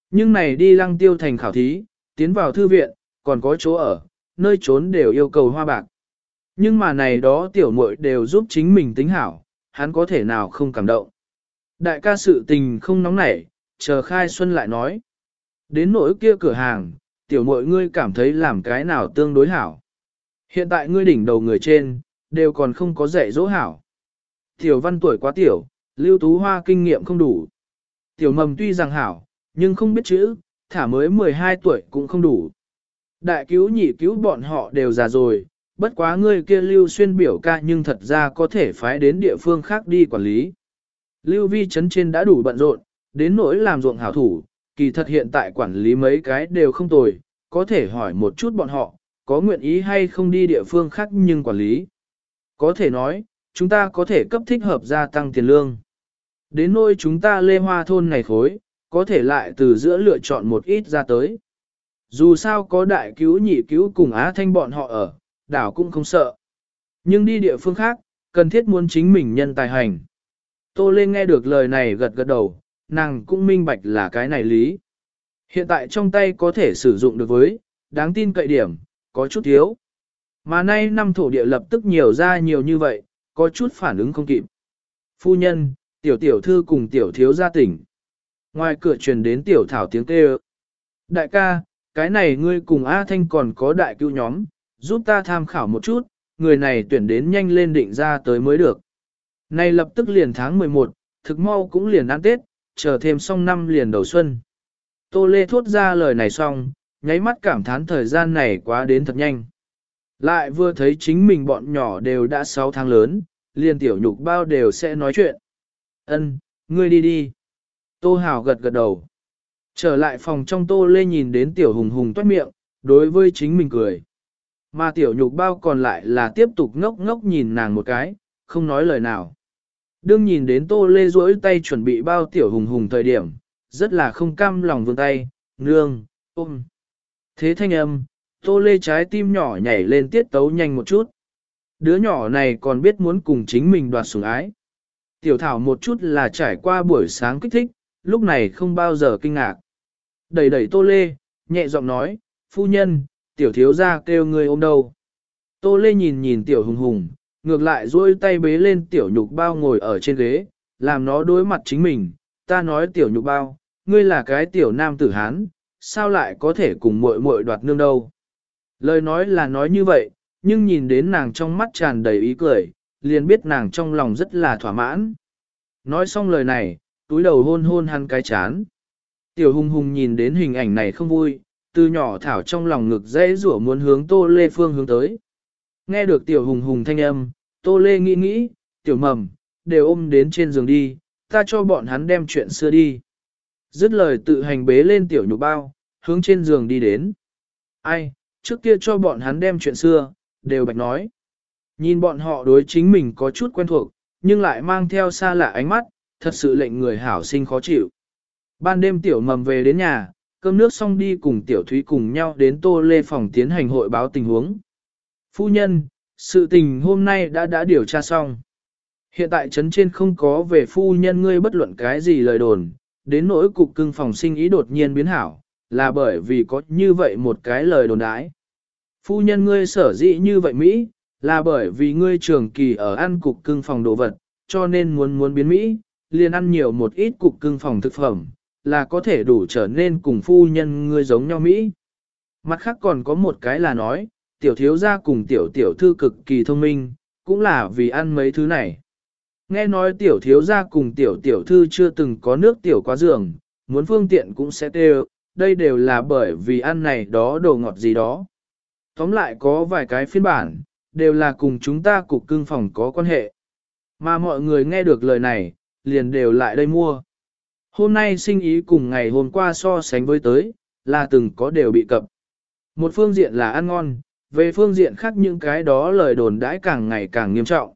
Nhưng này đi lăng tiêu thành khảo thí, tiến vào thư viện, còn có chỗ ở, nơi trốn đều yêu cầu hoa bạc. Nhưng mà này đó tiểu muội đều giúp chính mình tính hảo, hắn có thể nào không cảm động. Đại ca sự tình không nóng nảy, chờ khai xuân lại nói. Đến nỗi kia cửa hàng, tiểu muội ngươi cảm thấy làm cái nào tương đối hảo. Hiện tại ngươi đỉnh đầu người trên, đều còn không có dạy dỗ hảo. Tiểu văn tuổi quá tiểu, lưu tú hoa kinh nghiệm không đủ. Tiểu mầm tuy rằng hảo, nhưng không biết chữ, thả mới 12 tuổi cũng không đủ. Đại cứu nhị cứu bọn họ đều già rồi, bất quá ngươi kia lưu xuyên biểu ca nhưng thật ra có thể phái đến địa phương khác đi quản lý. Lưu vi chấn trên đã đủ bận rộn, đến nỗi làm ruộng hảo thủ, kỳ thật hiện tại quản lý mấy cái đều không tồi, có thể hỏi một chút bọn họ, có nguyện ý hay không đi địa phương khác nhưng quản lý. Có thể nói, chúng ta có thể cấp thích hợp gia tăng tiền lương. Đến nỗi chúng ta lê hoa thôn này khối, có thể lại từ giữa lựa chọn một ít ra tới. Dù sao có đại cứu nhị cứu cùng Á Thanh bọn họ ở, đảo cũng không sợ. Nhưng đi địa phương khác, cần thiết muốn chính mình nhân tài hành. Tô Lê nghe được lời này gật gật đầu, nàng cũng minh bạch là cái này lý. Hiện tại trong tay có thể sử dụng được với, đáng tin cậy điểm, có chút thiếu. Mà nay năm thổ địa lập tức nhiều ra nhiều như vậy, có chút phản ứng không kịp. Phu nhân, tiểu tiểu thư cùng tiểu thiếu gia tỉnh. Ngoài cửa truyền đến tiểu thảo tiếng kêu. Đại ca, cái này ngươi cùng A Thanh còn có đại cứu nhóm, giúp ta tham khảo một chút, người này tuyển đến nhanh lên định ra tới mới được. Này lập tức liền tháng 11, thực mau cũng liền ăn Tết, chờ thêm xong năm liền đầu xuân. Tô Lê thốt ra lời này xong, nháy mắt cảm thán thời gian này quá đến thật nhanh. Lại vừa thấy chính mình bọn nhỏ đều đã 6 tháng lớn, liền tiểu nhục bao đều sẽ nói chuyện. Ân, ngươi đi đi. Tô Hào gật gật đầu. Trở lại phòng trong Tô Lê nhìn đến tiểu hùng hùng toát miệng, đối với chính mình cười. Mà tiểu nhục bao còn lại là tiếp tục ngốc ngốc nhìn nàng một cái, không nói lời nào. Đương nhìn đến Tô Lê duỗi tay chuẩn bị bao tiểu hùng hùng thời điểm, rất là không cam lòng vương tay, nương, ôm. Thế thanh âm, Tô Lê trái tim nhỏ nhảy lên tiết tấu nhanh một chút. Đứa nhỏ này còn biết muốn cùng chính mình đoạt sủng ái. Tiểu thảo một chút là trải qua buổi sáng kích thích, lúc này không bao giờ kinh ngạc. Đẩy đẩy Tô Lê, nhẹ giọng nói, phu nhân, tiểu thiếu ra kêu người ôm đâu. Tô Lê nhìn nhìn tiểu hùng hùng, ngược lại duỗi tay bế lên tiểu nhục bao ngồi ở trên ghế, làm nó đối mặt chính mình. Ta nói tiểu nhục bao, ngươi là cái tiểu nam tử Hán, sao lại có thể cùng muội muội đoạt nương đâu. Lời nói là nói như vậy, nhưng nhìn đến nàng trong mắt tràn đầy ý cười, liền biết nàng trong lòng rất là thỏa mãn. Nói xong lời này, túi đầu hôn hôn hắn cái chán. Tiểu hùng hùng nhìn đến hình ảnh này không vui, từ nhỏ thảo trong lòng ngực dễ rủa muốn hướng tô lê phương hướng tới. Nghe được tiểu hùng hùng thanh âm, tô lê nghĩ nghĩ, tiểu mầm, đều ôm đến trên giường đi, ta cho bọn hắn đem chuyện xưa đi. Dứt lời tự hành bế lên tiểu nhục bao, hướng trên giường đi đến. Ai, trước kia cho bọn hắn đem chuyện xưa, đều bạch nói. Nhìn bọn họ đối chính mình có chút quen thuộc, nhưng lại mang theo xa lạ ánh mắt, thật sự lệnh người hảo sinh khó chịu. Ban đêm tiểu mầm về đến nhà, cơm nước xong đi cùng tiểu thúy cùng nhau đến tô lê phòng tiến hành hội báo tình huống. Phu nhân, sự tình hôm nay đã đã điều tra xong. Hiện tại trấn trên không có về phu nhân ngươi bất luận cái gì lời đồn, đến nỗi cục cưng phòng sinh ý đột nhiên biến hảo, là bởi vì có như vậy một cái lời đồn đãi. Phu nhân ngươi sở dĩ như vậy Mỹ, là bởi vì ngươi trường kỳ ở ăn cục cưng phòng đồ vật, cho nên muốn muốn biến Mỹ, liền ăn nhiều một ít cục cưng phòng thực phẩm, là có thể đủ trở nên cùng phu nhân ngươi giống nhau Mỹ. Mặt khác còn có một cái là nói, tiểu thiếu gia cùng tiểu tiểu thư cực kỳ thông minh, cũng là vì ăn mấy thứ này. Nghe nói tiểu thiếu gia cùng tiểu tiểu thư chưa từng có nước tiểu quá giường, muốn phương tiện cũng sẽ tê đây đều là bởi vì ăn này đó đồ ngọt gì đó. Tóm lại có vài cái phiên bản, đều là cùng chúng ta cục cưng phòng có quan hệ. Mà mọi người nghe được lời này, liền đều lại đây mua. Hôm nay sinh ý cùng ngày hôm qua so sánh với tới, là từng có đều bị cập. Một phương diện là ăn ngon, về phương diện khác những cái đó lời đồn đãi càng ngày càng nghiêm trọng.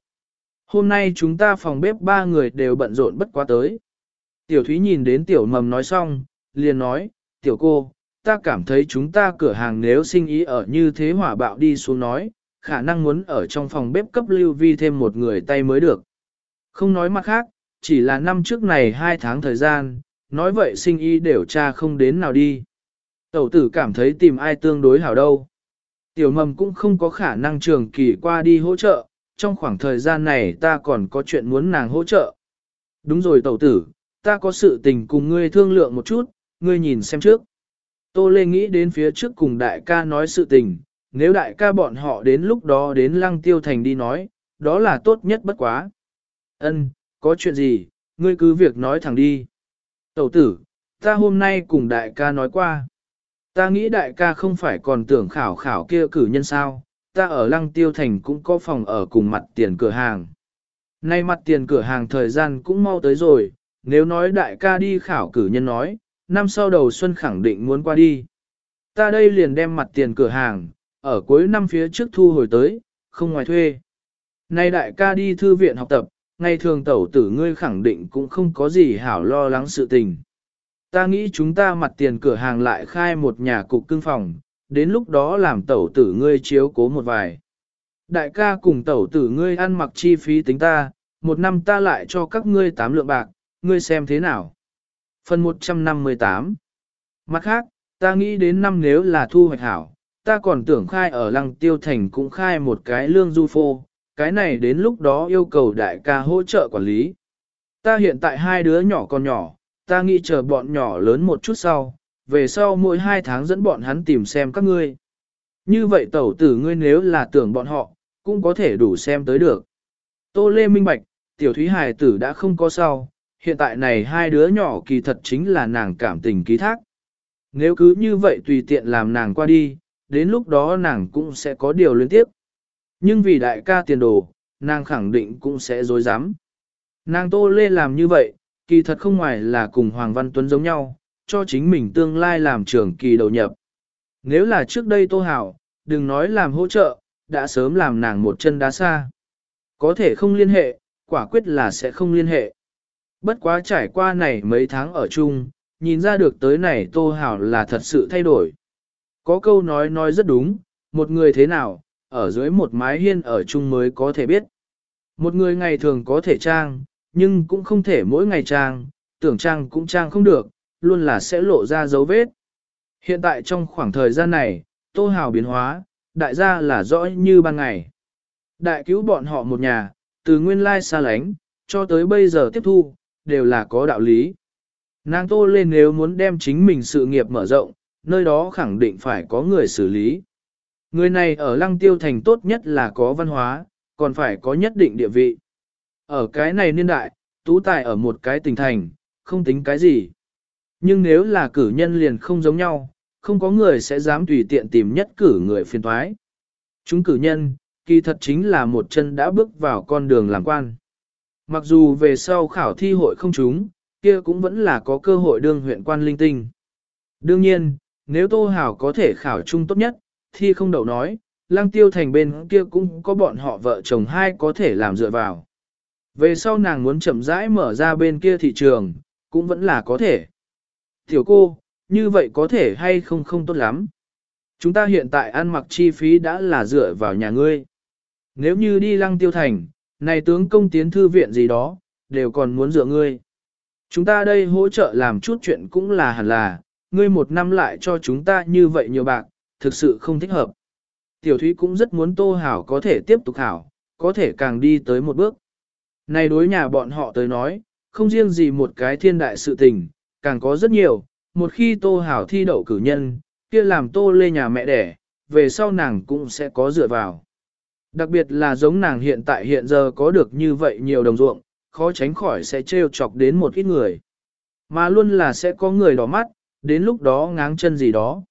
Hôm nay chúng ta phòng bếp ba người đều bận rộn bất quá tới. Tiểu Thúy nhìn đến tiểu mầm nói xong, liền nói, tiểu cô, ta cảm thấy chúng ta cửa hàng nếu sinh ý ở như thế hỏa bạo đi xuống nói, khả năng muốn ở trong phòng bếp cấp lưu vi thêm một người tay mới được. Không nói mặt khác, chỉ là năm trước này hai tháng thời gian, nói vậy sinh y đều tra không đến nào đi. Tẩu tử cảm thấy tìm ai tương đối hảo đâu. Tiểu mầm cũng không có khả năng trường kỳ qua đi hỗ trợ, trong khoảng thời gian này ta còn có chuyện muốn nàng hỗ trợ. Đúng rồi tẩu tử, ta có sự tình cùng ngươi thương lượng một chút, ngươi nhìn xem trước. Tô Lê nghĩ đến phía trước cùng đại ca nói sự tình, nếu đại ca bọn họ đến lúc đó đến lăng tiêu thành đi nói, đó là tốt nhất bất quá. Ân, có chuyện gì, ngươi cứ việc nói thẳng đi. Tẩu tử, ta hôm nay cùng đại ca nói qua. Ta nghĩ đại ca không phải còn tưởng khảo khảo kia cử nhân sao, ta ở lăng tiêu thành cũng có phòng ở cùng mặt tiền cửa hàng. Nay mặt tiền cửa hàng thời gian cũng mau tới rồi, nếu nói đại ca đi khảo cử nhân nói, năm sau đầu xuân khẳng định muốn qua đi. Ta đây liền đem mặt tiền cửa hàng, ở cuối năm phía trước thu hồi tới, không ngoài thuê. Nay đại ca đi thư viện học tập, ngày thường tẩu tử ngươi khẳng định cũng không có gì hảo lo lắng sự tình. Ta nghĩ chúng ta mặt tiền cửa hàng lại khai một nhà cục cưng phòng, đến lúc đó làm tẩu tử ngươi chiếu cố một vài. Đại ca cùng tẩu tử ngươi ăn mặc chi phí tính ta, một năm ta lại cho các ngươi tám lượng bạc, ngươi xem thế nào. Phần 158 Mặt khác, ta nghĩ đến năm nếu là thu hoạch hảo, ta còn tưởng khai ở lăng tiêu thành cũng khai một cái lương du phô, cái này đến lúc đó yêu cầu đại ca hỗ trợ quản lý. Ta hiện tại hai đứa nhỏ còn nhỏ, ta nghĩ chờ bọn nhỏ lớn một chút sau, về sau mỗi hai tháng dẫn bọn hắn tìm xem các ngươi. Như vậy tẩu tử ngươi nếu là tưởng bọn họ, cũng có thể đủ xem tới được. Tô Lê minh bạch, tiểu thúy hài tử đã không có sau, hiện tại này hai đứa nhỏ kỳ thật chính là nàng cảm tình ký thác. Nếu cứ như vậy tùy tiện làm nàng qua đi, đến lúc đó nàng cũng sẽ có điều liên tiếp. Nhưng vì đại ca tiền đồ, nàng khẳng định cũng sẽ dối dám. Nàng Tô Lê làm như vậy, kỳ thật không ngoài là cùng Hoàng Văn Tuấn giống nhau, cho chính mình tương lai làm trưởng kỳ đầu nhập. Nếu là trước đây Tô Hảo, đừng nói làm hỗ trợ, đã sớm làm nàng một chân đá xa. Có thể không liên hệ, quả quyết là sẽ không liên hệ. Bất quá trải qua này mấy tháng ở chung, nhìn ra được tới này Tô Hảo là thật sự thay đổi. Có câu nói nói rất đúng, một người thế nào, ở dưới một mái hiên ở chung mới có thể biết. Một người ngày thường có thể trang, nhưng cũng không thể mỗi ngày trang, tưởng trang cũng trang không được, luôn là sẽ lộ ra dấu vết. Hiện tại trong khoảng thời gian này, Tô Hào biến hóa, đại gia là rõ như ban ngày. Đại cứu bọn họ một nhà, từ nguyên lai xa lánh, cho tới bây giờ tiếp thu, đều là có đạo lý. Nàng Tô lên nếu muốn đem chính mình sự nghiệp mở rộng, nơi đó khẳng định phải có người xử lý. Người này ở lăng tiêu thành tốt nhất là có văn hóa, còn phải có nhất định địa vị. Ở cái này niên đại, tú tài ở một cái tỉnh thành, không tính cái gì. Nhưng nếu là cử nhân liền không giống nhau, không có người sẽ dám tùy tiện tìm nhất cử người phiền thoái. Chúng cử nhân, kỳ thật chính là một chân đã bước vào con đường làm quan. Mặc dù về sau khảo thi hội không chúng, kia cũng vẫn là có cơ hội đương huyện quan linh tinh. Đương nhiên, nếu Tô Hảo có thể khảo chung tốt nhất, thì không đậu nói, lang tiêu thành bên kia cũng có bọn họ vợ chồng hai có thể làm dựa vào. Về sau nàng muốn chậm rãi mở ra bên kia thị trường, cũng vẫn là có thể. Tiểu cô, như vậy có thể hay không không tốt lắm. Chúng ta hiện tại ăn mặc chi phí đã là dựa vào nhà ngươi. Nếu như đi lăng tiêu thành, này tướng công tiến thư viện gì đó, đều còn muốn dựa ngươi. Chúng ta đây hỗ trợ làm chút chuyện cũng là hẳn là, ngươi một năm lại cho chúng ta như vậy nhiều bạc, thực sự không thích hợp. Tiểu Thúy cũng rất muốn Tô Hảo có thể tiếp tục hảo, có thể càng đi tới một bước. Này đối nhà bọn họ tới nói, không riêng gì một cái thiên đại sự tình, càng có rất nhiều, một khi Tô Hảo thi đậu cử nhân, kia làm Tô Lê nhà mẹ đẻ, về sau nàng cũng sẽ có dựa vào. Đặc biệt là giống nàng hiện tại hiện giờ có được như vậy nhiều đồng ruộng, khó tránh khỏi sẽ trêu chọc đến một ít người. Mà luôn là sẽ có người đỏ mắt, đến lúc đó ngáng chân gì đó.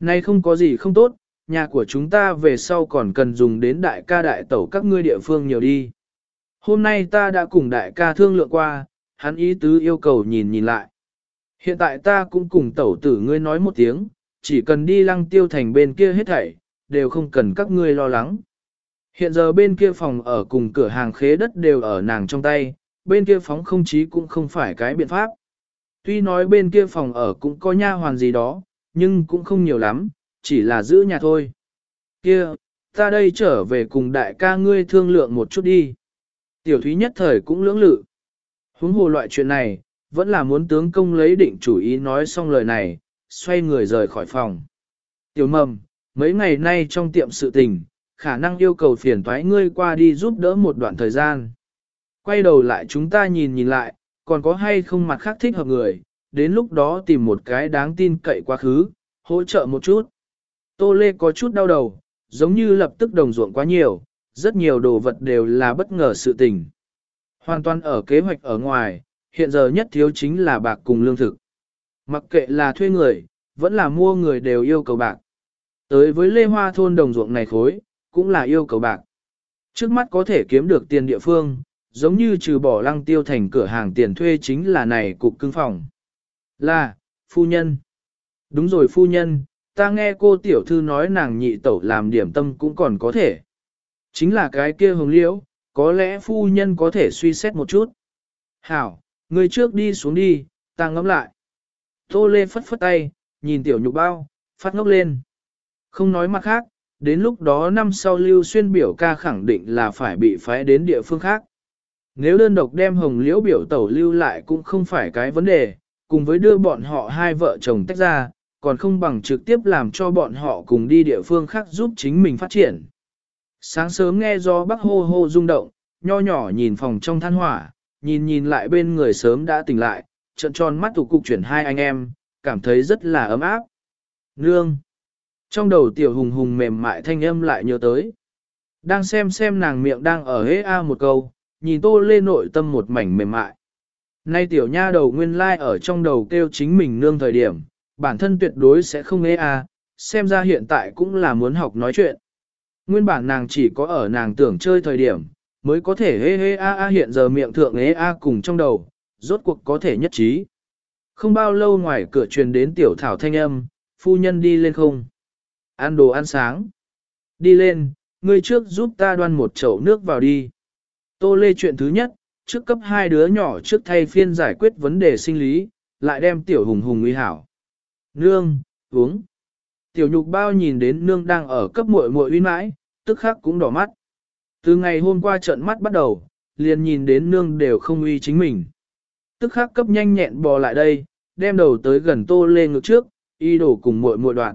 Nay không có gì không tốt, nhà của chúng ta về sau còn cần dùng đến đại ca đại tẩu các ngươi địa phương nhiều đi. Hôm nay ta đã cùng đại ca thương lượng qua, hắn ý tứ yêu cầu nhìn nhìn lại. Hiện tại ta cũng cùng tẩu tử ngươi nói một tiếng, chỉ cần đi lăng tiêu thành bên kia hết thảy, đều không cần các ngươi lo lắng. Hiện giờ bên kia phòng ở cùng cửa hàng khế đất đều ở nàng trong tay, bên kia phóng không chí cũng không phải cái biện pháp. Tuy nói bên kia phòng ở cũng có nha hoàn gì đó, nhưng cũng không nhiều lắm, chỉ là giữ nhà thôi. Kia, ta đây trở về cùng đại ca ngươi thương lượng một chút đi. Tiểu thúy nhất thời cũng lưỡng lự. Huống hồ loại chuyện này, vẫn là muốn tướng công lấy định chủ ý nói xong lời này, xoay người rời khỏi phòng. Tiểu mầm, mấy ngày nay trong tiệm sự tình, khả năng yêu cầu phiền thoái ngươi qua đi giúp đỡ một đoạn thời gian. Quay đầu lại chúng ta nhìn nhìn lại, còn có hay không mặt khác thích hợp người, đến lúc đó tìm một cái đáng tin cậy quá khứ, hỗ trợ một chút. Tô Lê có chút đau đầu, giống như lập tức đồng ruộng quá nhiều, rất nhiều đồ vật đều là bất ngờ sự tình. Hoàn toàn ở kế hoạch ở ngoài, hiện giờ nhất thiếu chính là bạc cùng lương thực. Mặc kệ là thuê người, vẫn là mua người đều yêu cầu bạc. Tới với Lê Hoa thôn đồng ruộng này khối, cũng là yêu cầu bạc. Trước mắt có thể kiếm được tiền địa phương, giống như trừ bỏ lăng tiêu thành cửa hàng tiền thuê chính là này cục cưng phòng. Là, phu nhân. Đúng rồi phu nhân, ta nghe cô tiểu thư nói nàng nhị tẩu làm điểm tâm cũng còn có thể. Chính là cái kia hồng liễu, có lẽ phu nhân có thể suy xét một chút. Hảo, người trước đi xuống đi, ta ngắm lại. Tô Lê phất phất tay, nhìn tiểu nhục bao, phát ngốc lên. Không nói mặt khác, đến lúc đó năm sau Lưu Xuyên biểu ca khẳng định là phải bị phái đến địa phương khác. Nếu đơn độc đem hồng liễu biểu tẩu lưu lại cũng không phải cái vấn đề, cùng với đưa bọn họ hai vợ chồng tách ra, còn không bằng trực tiếp làm cho bọn họ cùng đi địa phương khác giúp chính mình phát triển. Sáng sớm nghe gió bắc hô hô rung động, nho nhỏ nhìn phòng trong than hỏa, nhìn nhìn lại bên người sớm đã tỉnh lại, trận tròn mắt thủ cục chuyển hai anh em, cảm thấy rất là ấm áp. Nương! Trong đầu tiểu hùng hùng mềm mại thanh âm lại nhớ tới. Đang xem xem nàng miệng đang ở hế a một câu, nhìn tô lên nội tâm một mảnh mềm mại. Nay tiểu nha đầu nguyên lai like ở trong đầu kêu chính mình nương thời điểm, bản thân tuyệt đối sẽ không hế a, xem ra hiện tại cũng là muốn học nói chuyện. Nguyên bản nàng chỉ có ở nàng tưởng chơi thời điểm, mới có thể hê hê a a hiện giờ miệng thượng hê a cùng trong đầu, rốt cuộc có thể nhất trí. Không bao lâu ngoài cửa truyền đến tiểu thảo thanh âm, phu nhân đi lên không? Ăn đồ ăn sáng. Đi lên, ngươi trước giúp ta đoan một chậu nước vào đi. Tô lê chuyện thứ nhất, trước cấp hai đứa nhỏ trước thay phiên giải quyết vấn đề sinh lý, lại đem tiểu hùng hùng uy hảo. Nương, uống. Tiểu nhục bao nhìn đến nương đang ở cấp muội muội uy mãi, tức khắc cũng đỏ mắt. Từ ngày hôm qua trận mắt bắt đầu, liền nhìn đến nương đều không uy chính mình. Tức khắc cấp nhanh nhẹn bò lại đây, đem đầu tới gần tô lê ngực trước, y đổ cùng muội muội đoạn.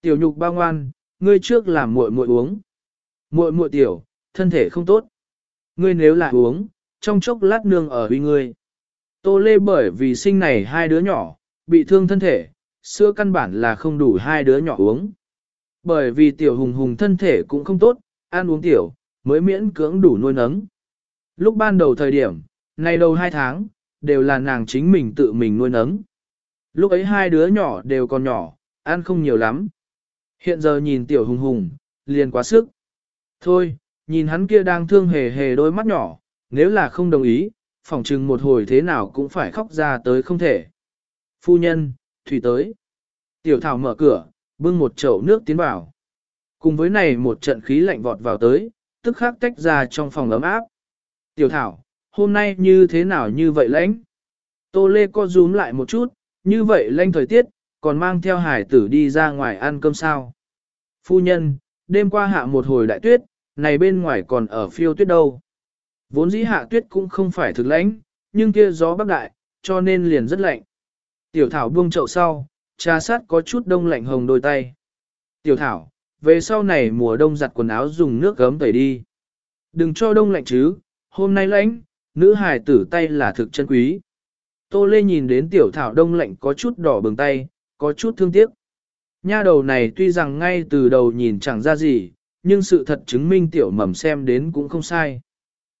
Tiểu nhục bao ngoan, ngươi trước làm muội muội uống. Muội muội tiểu, thân thể không tốt. Ngươi nếu lại uống, trong chốc lát nương ở uy ngươi. Tô lê bởi vì sinh này hai đứa nhỏ, bị thương thân thể, sữa căn bản là không đủ hai đứa nhỏ uống. Bởi vì tiểu hùng hùng thân thể cũng không tốt, ăn uống tiểu, mới miễn cưỡng đủ nuôi nấng. Lúc ban đầu thời điểm, này đầu hai tháng, đều là nàng chính mình tự mình nuôi nấng. Lúc ấy hai đứa nhỏ đều còn nhỏ, ăn không nhiều lắm. Hiện giờ nhìn tiểu hùng hùng, liền quá sức. Thôi, nhìn hắn kia đang thương hề hề đôi mắt nhỏ, nếu là không đồng ý, phỏng chừng một hồi thế nào cũng phải khóc ra tới không thể. Phu nhân, thủy tới. Tiểu thảo mở cửa, bưng một chậu nước tiến vào. Cùng với này một trận khí lạnh vọt vào tới, tức khắc tách ra trong phòng ấm áp. Tiểu thảo, hôm nay như thế nào như vậy lãnh? Tô Lê co rúm lại một chút, như vậy lãnh thời tiết, còn mang theo hải tử đi ra ngoài ăn cơm sao. Phu nhân, đêm qua hạ một hồi đại tuyết, này bên ngoài còn ở phiêu tuyết đâu. Vốn dĩ hạ tuyết cũng không phải thực lãnh, nhưng kia gió bắc đại, cho nên liền rất lạnh. Tiểu thảo buông chậu sau, trà sát có chút đông lạnh hồng đôi tay. Tiểu thảo, về sau này mùa đông giặt quần áo dùng nước gấm tẩy đi. Đừng cho đông lạnh chứ, hôm nay lạnh, nữ hài tử tay là thực chân quý. Tô Lê nhìn đến tiểu thảo đông lạnh có chút đỏ bừng tay, có chút thương tiếc. Nha đầu này tuy rằng ngay từ đầu nhìn chẳng ra gì, nhưng sự thật chứng minh tiểu mầm xem đến cũng không sai.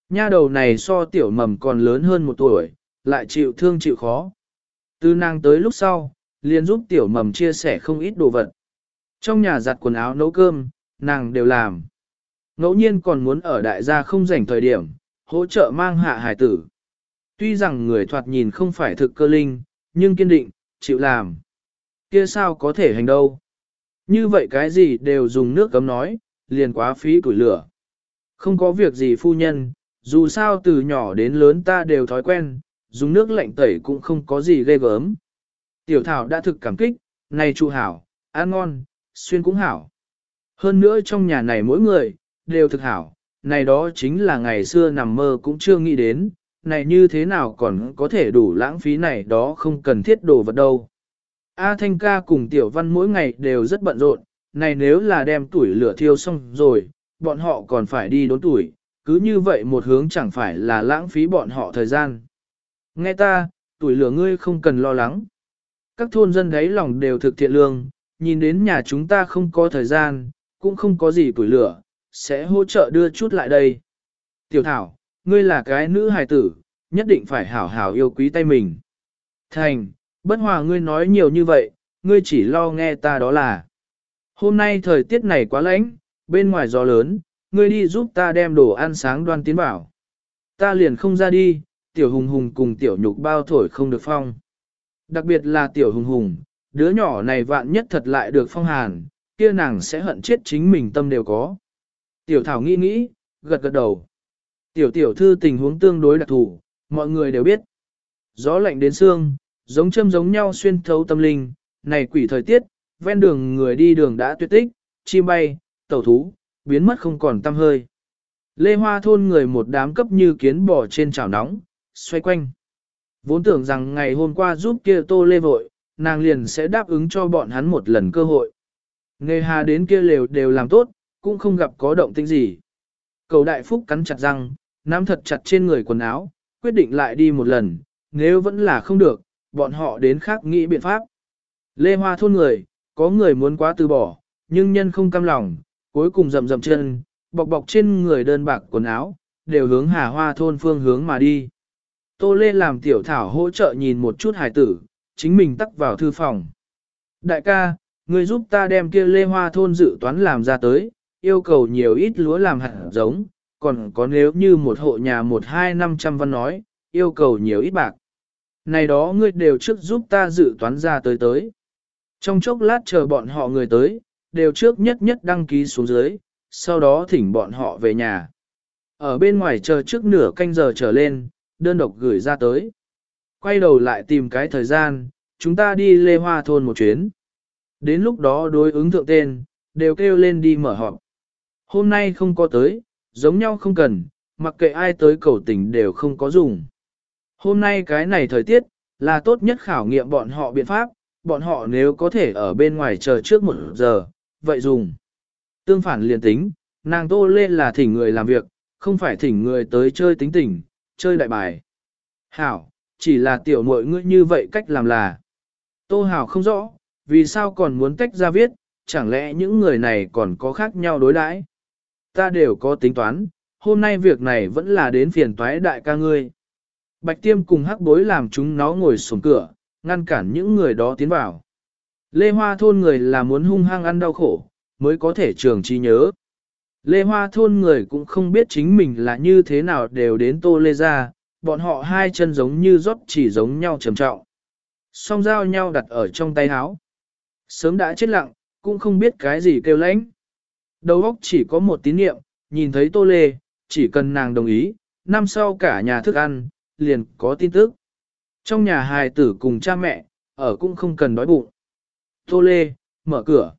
Nha đầu này so tiểu mầm còn lớn hơn một tuổi, lại chịu thương chịu khó. Từ nàng tới lúc sau, liền giúp tiểu mầm chia sẻ không ít đồ vật. Trong nhà giặt quần áo nấu cơm, nàng đều làm. Ngẫu nhiên còn muốn ở đại gia không rảnh thời điểm, hỗ trợ mang hạ hải tử. Tuy rằng người thoạt nhìn không phải thực cơ linh, nhưng kiên định, chịu làm. Kia sao có thể hành đâu. Như vậy cái gì đều dùng nước cấm nói, liền quá phí củi lửa. Không có việc gì phu nhân, dù sao từ nhỏ đến lớn ta đều thói quen, dùng nước lạnh tẩy cũng không có gì ghê gớm. Tiểu thảo đã thực cảm kích, này chu hảo, ăn ngon, xuyên cũng hảo. Hơn nữa trong nhà này mỗi người, đều thực hảo, này đó chính là ngày xưa nằm mơ cũng chưa nghĩ đến, này như thế nào còn có thể đủ lãng phí này đó không cần thiết đồ vật đâu. A Thanh ca cùng Tiểu Văn mỗi ngày đều rất bận rộn, này nếu là đem tuổi lửa thiêu xong rồi, bọn họ còn phải đi đốn tuổi, cứ như vậy một hướng chẳng phải là lãng phí bọn họ thời gian. Nghe ta, tuổi lửa ngươi không cần lo lắng. Các thôn dân đấy lòng đều thực thiện lương, nhìn đến nhà chúng ta không có thời gian, cũng không có gì tuổi lửa, sẽ hỗ trợ đưa chút lại đây. Tiểu Thảo, ngươi là cái nữ hài tử, nhất định phải hảo hảo yêu quý tay mình. Thành, bất hòa ngươi nói nhiều như vậy, ngươi chỉ lo nghe ta đó là. Hôm nay thời tiết này quá lạnh, bên ngoài gió lớn, ngươi đi giúp ta đem đồ ăn sáng đoan tiến bảo. Ta liền không ra đi, tiểu hùng hùng cùng tiểu nhục bao thổi không được phong. Đặc biệt là tiểu hùng hùng, đứa nhỏ này vạn nhất thật lại được phong hàn, kia nàng sẽ hận chết chính mình tâm đều có. Tiểu thảo nghĩ nghĩ, gật gật đầu. Tiểu tiểu thư tình huống tương đối đặc thù, mọi người đều biết. Gió lạnh đến xương, giống châm giống nhau xuyên thấu tâm linh, này quỷ thời tiết, ven đường người đi đường đã tuyệt tích, chim bay, tàu thú, biến mất không còn tăm hơi. Lê Hoa thôn người một đám cấp như kiến bò trên chảo nóng, xoay quanh. Vốn tưởng rằng ngày hôm qua giúp kia tô lê vội, nàng liền sẽ đáp ứng cho bọn hắn một lần cơ hội. Nghề hà đến kia lều đều làm tốt, cũng không gặp có động tĩnh gì. Cầu đại phúc cắn chặt răng, nắm thật chặt trên người quần áo, quyết định lại đi một lần, nếu vẫn là không được, bọn họ đến khác nghĩ biện pháp. Lê Hoa thôn người, có người muốn quá từ bỏ, nhưng nhân không cam lòng, cuối cùng rầm rầm chân, bọc bọc trên người đơn bạc quần áo, đều hướng hà hoa thôn phương hướng mà đi. Tô Lê làm tiểu thảo hỗ trợ nhìn một chút hài tử, chính mình tắt vào thư phòng. Đại ca, người giúp ta đem kia lê hoa thôn dự toán làm ra tới, yêu cầu nhiều ít lúa làm hạt giống, còn có nếu như một hộ nhà một hai năm trăm văn nói, yêu cầu nhiều ít bạc. Này đó ngươi đều trước giúp ta dự toán ra tới tới. Trong chốc lát chờ bọn họ người tới, đều trước nhất nhất đăng ký xuống dưới, sau đó thỉnh bọn họ về nhà. Ở bên ngoài chờ trước nửa canh giờ trở lên, đơn độc gửi ra tới. Quay đầu lại tìm cái thời gian, chúng ta đi Lê Hoa thôn một chuyến. Đến lúc đó đối ứng thượng tên, đều kêu lên đi mở họp. Hôm nay không có tới, giống nhau không cần, mặc kệ ai tới cầu tình đều không có dùng. Hôm nay cái này thời tiết, là tốt nhất khảo nghiệm bọn họ biện pháp, bọn họ nếu có thể ở bên ngoài chờ trước một giờ, vậy dùng. Tương phản liền tính, nàng tô lên là thỉnh người làm việc, không phải thỉnh người tới chơi tính tình, chơi đại bài. Hảo, chỉ là tiểu muội ngươi như vậy cách làm là. Tô hào không rõ, vì sao còn muốn tách ra viết, chẳng lẽ những người này còn có khác nhau đối đãi? Ta đều có tính toán, hôm nay việc này vẫn là đến phiền toái đại ca ngươi. Bạch tiêm cùng hắc bối làm chúng nó ngồi xuống cửa, ngăn cản những người đó tiến vào. Lê Hoa thôn người là muốn hung hăng ăn đau khổ, mới có thể trường trí nhớ. Lê Hoa thôn người cũng không biết chính mình là như thế nào đều đến Tô Lê ra, bọn họ hai chân giống như rót chỉ giống nhau trầm trọng. Song dao nhau đặt ở trong tay áo. Sớm đã chết lặng, cũng không biết cái gì kêu lãnh. Đầu óc chỉ có một tín niệm, nhìn thấy Tô Lê, chỉ cần nàng đồng ý, năm sau cả nhà thức ăn, liền có tin tức. Trong nhà hài tử cùng cha mẹ, ở cũng không cần đói bụng. Tô Lê, mở cửa.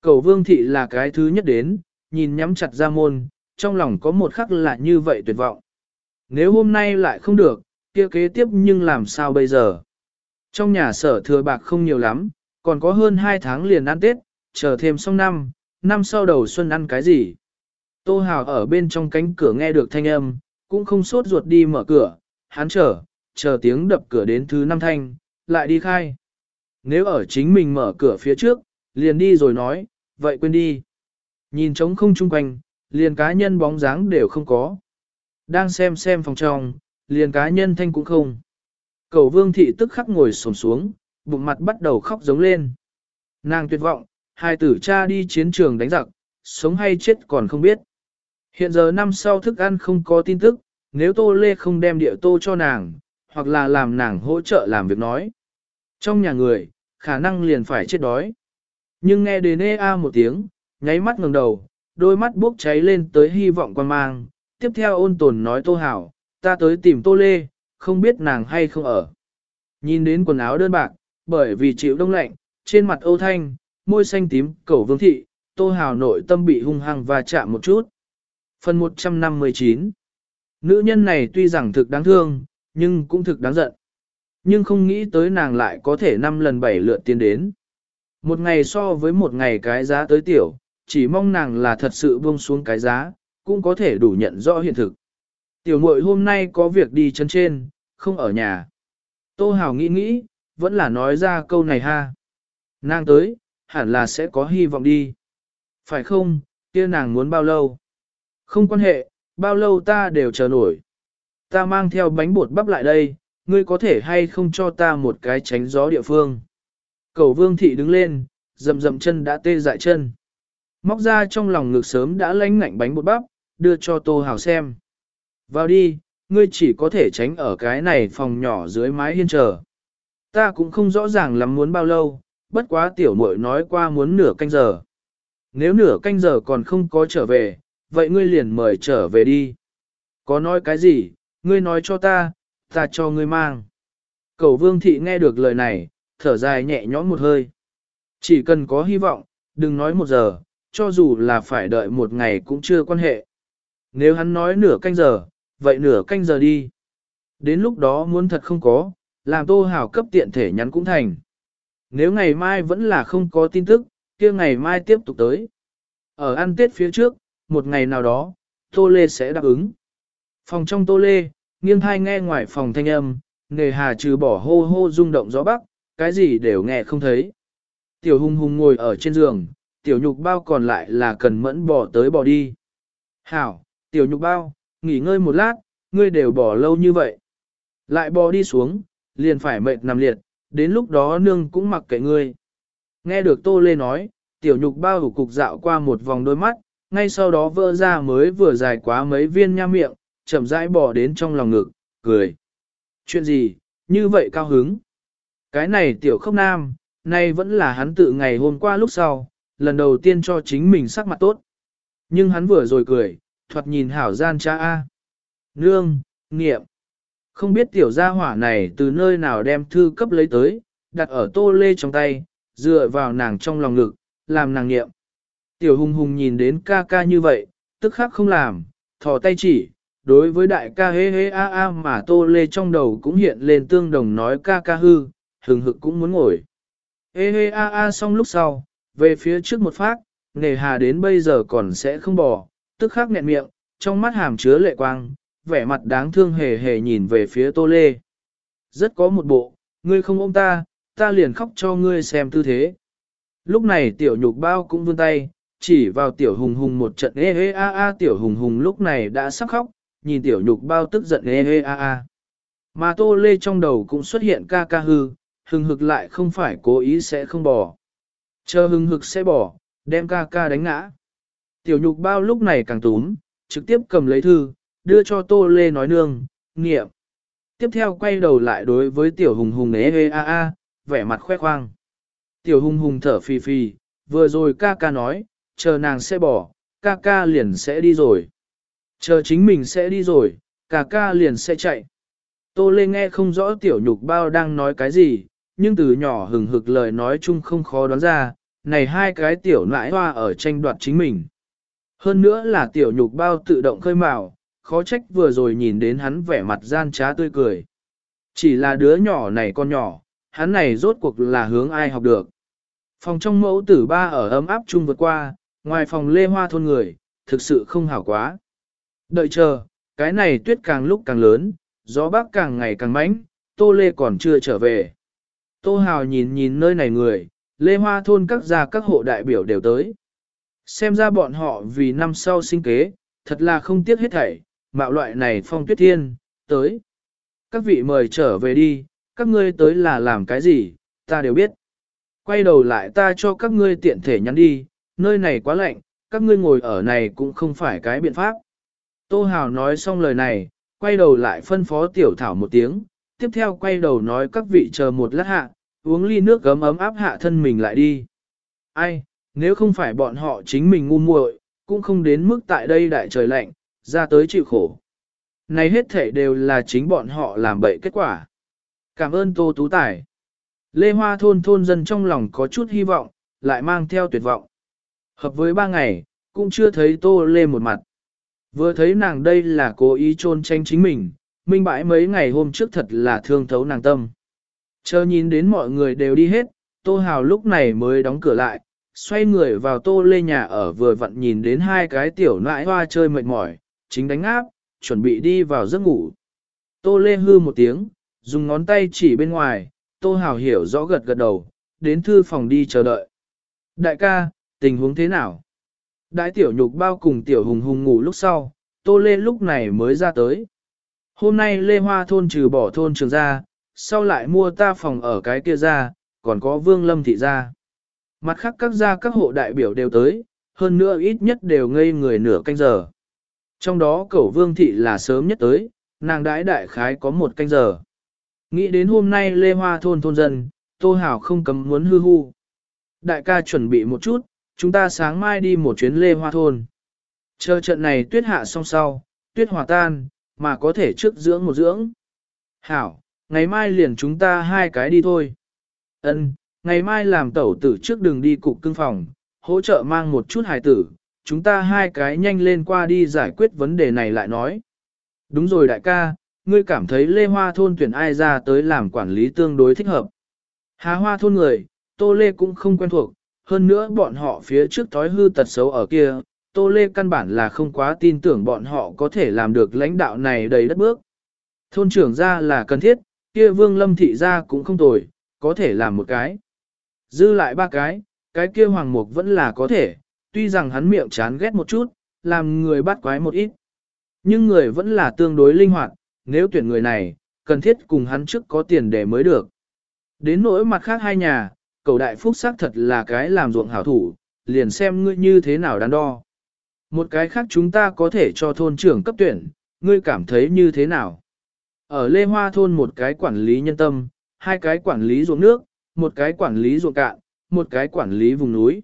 Cầu vương thị là cái thứ nhất đến, nhìn nhắm chặt ra môn, trong lòng có một khắc lạ như vậy tuyệt vọng. Nếu hôm nay lại không được, kia kế tiếp nhưng làm sao bây giờ? Trong nhà sở thừa bạc không nhiều lắm, còn có hơn 2 tháng liền ăn Tết, chờ thêm xong năm, năm sau đầu xuân ăn cái gì? Tô Hào ở bên trong cánh cửa nghe được thanh âm, cũng không sốt ruột đi mở cửa, hắn chờ, chờ tiếng đập cửa đến thứ năm thanh, lại đi khai. Nếu ở chính mình mở cửa phía trước, liền đi rồi nói, vậy quên đi. Nhìn trống không chung quanh, liền cá nhân bóng dáng đều không có. Đang xem xem phòng trong, liền cá nhân thanh cũng không. Cầu vương thị tức khắc ngồi sổm xuống, bụng mặt bắt đầu khóc giống lên. Nàng tuyệt vọng, hai tử cha đi chiến trường đánh giặc, sống hay chết còn không biết. Hiện giờ năm sau thức ăn không có tin tức, nếu tô lê không đem địa tô cho nàng, hoặc là làm nàng hỗ trợ làm việc nói. Trong nhà người, khả năng liền phải chết đói. Nhưng nghe đến ê a một tiếng, nháy mắt ngẩng đầu, đôi mắt bốc cháy lên tới hy vọng quan mang. Tiếp theo ôn tồn nói tô hảo, ta tới tìm tô lê, không biết nàng hay không ở. Nhìn đến quần áo đơn bạc, bởi vì chịu đông lạnh, trên mặt âu thanh, môi xanh tím, cầu vương thị, tô hảo nội tâm bị hung hăng và chạm một chút. Phần 159 Nữ nhân này tuy rằng thực đáng thương, nhưng cũng thực đáng giận. Nhưng không nghĩ tới nàng lại có thể năm lần bảy lượt tiến đến. Một ngày so với một ngày cái giá tới tiểu, chỉ mong nàng là thật sự buông xuống cái giá, cũng có thể đủ nhận rõ hiện thực. Tiểu muội hôm nay có việc đi chân trên, không ở nhà. Tô Hào nghĩ nghĩ, vẫn là nói ra câu này ha. Nàng tới, hẳn là sẽ có hy vọng đi. Phải không, kia nàng muốn bao lâu? Không quan hệ, bao lâu ta đều chờ nổi. Ta mang theo bánh bột bắp lại đây, ngươi có thể hay không cho ta một cái tránh gió địa phương. Cầu vương thị đứng lên, dầm dầm chân đã tê dại chân. Móc ra trong lòng ngực sớm đã lánh ngạnh bánh bột bắp, đưa cho tô hào xem. Vào đi, ngươi chỉ có thể tránh ở cái này phòng nhỏ dưới mái hiên chờ. Ta cũng không rõ ràng lắm muốn bao lâu, bất quá tiểu muội nói qua muốn nửa canh giờ. Nếu nửa canh giờ còn không có trở về, vậy ngươi liền mời trở về đi. Có nói cái gì, ngươi nói cho ta, ta cho ngươi mang. Cầu vương thị nghe được lời này, thở dài nhẹ nhõm một hơi. Chỉ cần có hy vọng, đừng nói một giờ, cho dù là phải đợi một ngày cũng chưa quan hệ. Nếu hắn nói nửa canh giờ, vậy nửa canh giờ đi. Đến lúc đó muốn thật không có, làm tô hảo cấp tiện thể nhắn cũng thành. Nếu ngày mai vẫn là không có tin tức, kia ngày mai tiếp tục tới. Ở ăn tết phía trước, một ngày nào đó, Tô Lê sẽ đáp ứng. Phòng trong Tô Lê, nghiêng thai nghe ngoài phòng thanh âm, nề hà trừ bỏ hô hô rung động gió bắc, cái gì đều nghe không thấy. Tiểu hung hung ngồi ở trên giường, tiểu nhục bao còn lại là cần mẫn bỏ tới bỏ đi. Hảo, tiểu nhục bao, nghỉ ngơi một lát, ngươi đều bỏ lâu như vậy. Lại bỏ đi xuống, liền phải mệt nằm liệt, đến lúc đó nương cũng mặc kệ ngươi. Nghe được Tô Lê nói, tiểu nhục bao hủ cục dạo qua một vòng đôi mắt, ngay sau đó vỡ ra mới vừa dài quá mấy viên nha miệng, chậm rãi bỏ đến trong lòng ngực, cười. Chuyện gì, như vậy cao hứng? Cái này tiểu khốc nam, nay vẫn là hắn tự ngày hôm qua lúc sau, lần đầu tiên cho chính mình sắc mặt tốt. Nhưng hắn vừa rồi cười, thoạt nhìn hảo gian cha A. Nương, nghiệm. Không biết tiểu gia hỏa này từ nơi nào đem thư cấp lấy tới, đặt ở tô lê trong tay, dựa vào nàng trong lòng ngực, làm nàng nghiệm. Tiểu hùng hùng nhìn đến ca ca như vậy, tức khắc không làm, thò tay chỉ, đối với đại ca hê hê a a mà tô lê trong đầu cũng hiện lên tương đồng nói ca ca hư, hừng hực cũng muốn ngồi. Hê hê a a xong lúc sau, về phía trước một phát, nề hà đến bây giờ còn sẽ không bỏ, tức khắc nghẹn miệng, trong mắt hàm chứa lệ quang, vẻ mặt đáng thương hề hề nhìn về phía tô lê. Rất có một bộ, ngươi không ôm ta, ta liền khóc cho ngươi xem tư thế. Lúc này tiểu nhục bao cũng vươn tay, chỉ vào tiểu hùng hùng một trận ê ê a a tiểu hùng hùng lúc này đã sắp khóc, nhìn tiểu nhục bao tức giận ê ê a a. Mà tô lê trong đầu cũng xuất hiện ca ca hư, hừng hực lại không phải cố ý sẽ không bỏ. Chờ hừng hực sẽ bỏ, đem ca ca đánh ngã. Tiểu nhục bao lúc này càng túm, trực tiếp cầm lấy thư, đưa cho tô lê nói nương, nghiệm. Tiếp theo quay đầu lại đối với tiểu hùng hùng nế ê a a, vẻ mặt khoe khoang. Tiểu hùng hùng thở phì phì, vừa rồi ca ca nói, chờ nàng sẽ bỏ, ca ca liền sẽ đi rồi. Chờ chính mình sẽ đi rồi, ca ca liền sẽ chạy. Tô Lê nghe không rõ tiểu nhục bao đang nói cái gì, nhưng từ nhỏ hừng hực lời nói chung không khó đoán ra, này hai cái tiểu nãi hoa ở tranh đoạt chính mình. Hơn nữa là tiểu nhục bao tự động khơi mào, khó trách vừa rồi nhìn đến hắn vẻ mặt gian trá tươi cười. Chỉ là đứa nhỏ này con nhỏ, hắn này rốt cuộc là hướng ai học được. Phòng trong mẫu tử ba ở ấm áp chung vượt qua, ngoài phòng lê hoa thôn người, thực sự không hảo quá. Đợi chờ, cái này tuyết càng lúc càng lớn, gió bắc càng ngày càng mãnh, tô lê còn chưa trở về. Tô hào nhìn nhìn nơi này người, lê hoa thôn các gia các hộ đại biểu đều tới. Xem ra bọn họ vì năm sau sinh kế, thật là không tiếc hết thảy, mạo loại này phong tuyết thiên, tới. Các vị mời trở về đi, các ngươi tới là làm cái gì, ta đều biết. Quay đầu lại ta cho các ngươi tiện thể nhắn đi, nơi này quá lạnh, các ngươi ngồi ở này cũng không phải cái biện pháp. Tô Hào nói xong lời này, quay đầu lại phân phó tiểu thảo một tiếng, tiếp theo quay đầu nói các vị chờ một lát hạ, uống ly nước gấm ấm áp hạ thân mình lại đi. Ai, nếu không phải bọn họ chính mình ngu muội, cũng không đến mức tại đây đại trời lạnh, ra tới chịu khổ. Này hết thể đều là chính bọn họ làm bậy kết quả. Cảm ơn Tô Tú Tài. Lê Hoa thôn thôn dân trong lòng có chút hy vọng, lại mang theo tuyệt vọng. Hợp với ba ngày, cũng chưa thấy Tô Lê một mặt. Vừa thấy nàng đây là cố ý trôn tranh chính mình, minh bãi mấy ngày hôm trước thật là thương thấu nàng tâm. Chờ nhìn đến mọi người đều đi hết, Tô Hào lúc này mới đóng cửa lại, xoay người vào Tô Lê nhà ở vừa vặn nhìn đến hai cái tiểu nãi hoa chơi mệt mỏi, chính đánh áp, chuẩn bị đi vào giấc ngủ. Tô Lê hư một tiếng, dùng ngón tay chỉ bên ngoài, Tô Hào hiểu rõ gật gật đầu, đến thư phòng đi chờ đợi. Đại ca, tình huống thế nào? Đại tiểu nhục bao cùng tiểu hùng hùng ngủ lúc sau, Tô Lê lúc này mới ra tới. Hôm nay Lê Hoa thôn trừ bỏ thôn trường ra, sau lại mua ta phòng ở cái kia ra, còn có Vương Lâm thị ra. Mặt khác các gia các hộ đại biểu đều tới, hơn nữa ít nhất đều ngây người nửa canh giờ. Trong đó cẩu Vương thị là sớm nhất tới, nàng đãi đại khái có một canh giờ. Nghĩ đến hôm nay Lê Hoa thôn thôn dân, Tô Hảo không cấm muốn hư hư. Đại ca chuẩn bị một chút, chúng ta sáng mai đi một chuyến Lê Hoa thôn. Chờ trận này tuyết hạ xong sau, tuyết hòa tan, mà có thể trước dưỡng một dưỡng. Hảo, ngày mai liền chúng ta hai cái đi thôi. Ân, ngày mai làm tẩu tử trước đường đi cục cưng phòng, hỗ trợ mang một chút hài tử, chúng ta hai cái nhanh lên qua đi giải quyết vấn đề này lại nói. Đúng rồi đại ca, ngươi cảm thấy Lê Hoa thôn tuyển ai ra tới làm quản lý tương đối thích hợp. Hà Hoa thôn người, Tô Lê cũng không quen thuộc, hơn nữa bọn họ phía trước thói hư tật xấu ở kia, Tô Lê căn bản là không quá tin tưởng bọn họ có thể làm được lãnh đạo này đầy đất bước. Thôn trưởng ra là cần thiết, kia vương lâm thị ra cũng không tồi, có thể làm một cái. Dư lại ba cái, cái kia hoàng mục vẫn là có thể, tuy rằng hắn miệng chán ghét một chút, làm người bắt quái một ít. Nhưng người vẫn là tương đối linh hoạt, nếu tuyển người này, cần thiết cùng hắn trước có tiền để mới được. Đến nỗi mặt khác hai nhà, cầu đại phúc xác thật là cái làm ruộng hảo thủ, liền xem ngươi như thế nào đắn đo. Một cái khác chúng ta có thể cho thôn trưởng cấp tuyển, ngươi cảm thấy như thế nào? Ở Lê Hoa thôn một cái quản lý nhân tâm, hai cái quản lý ruộng nước, một cái quản lý ruộng cạn, một cái quản lý vùng núi.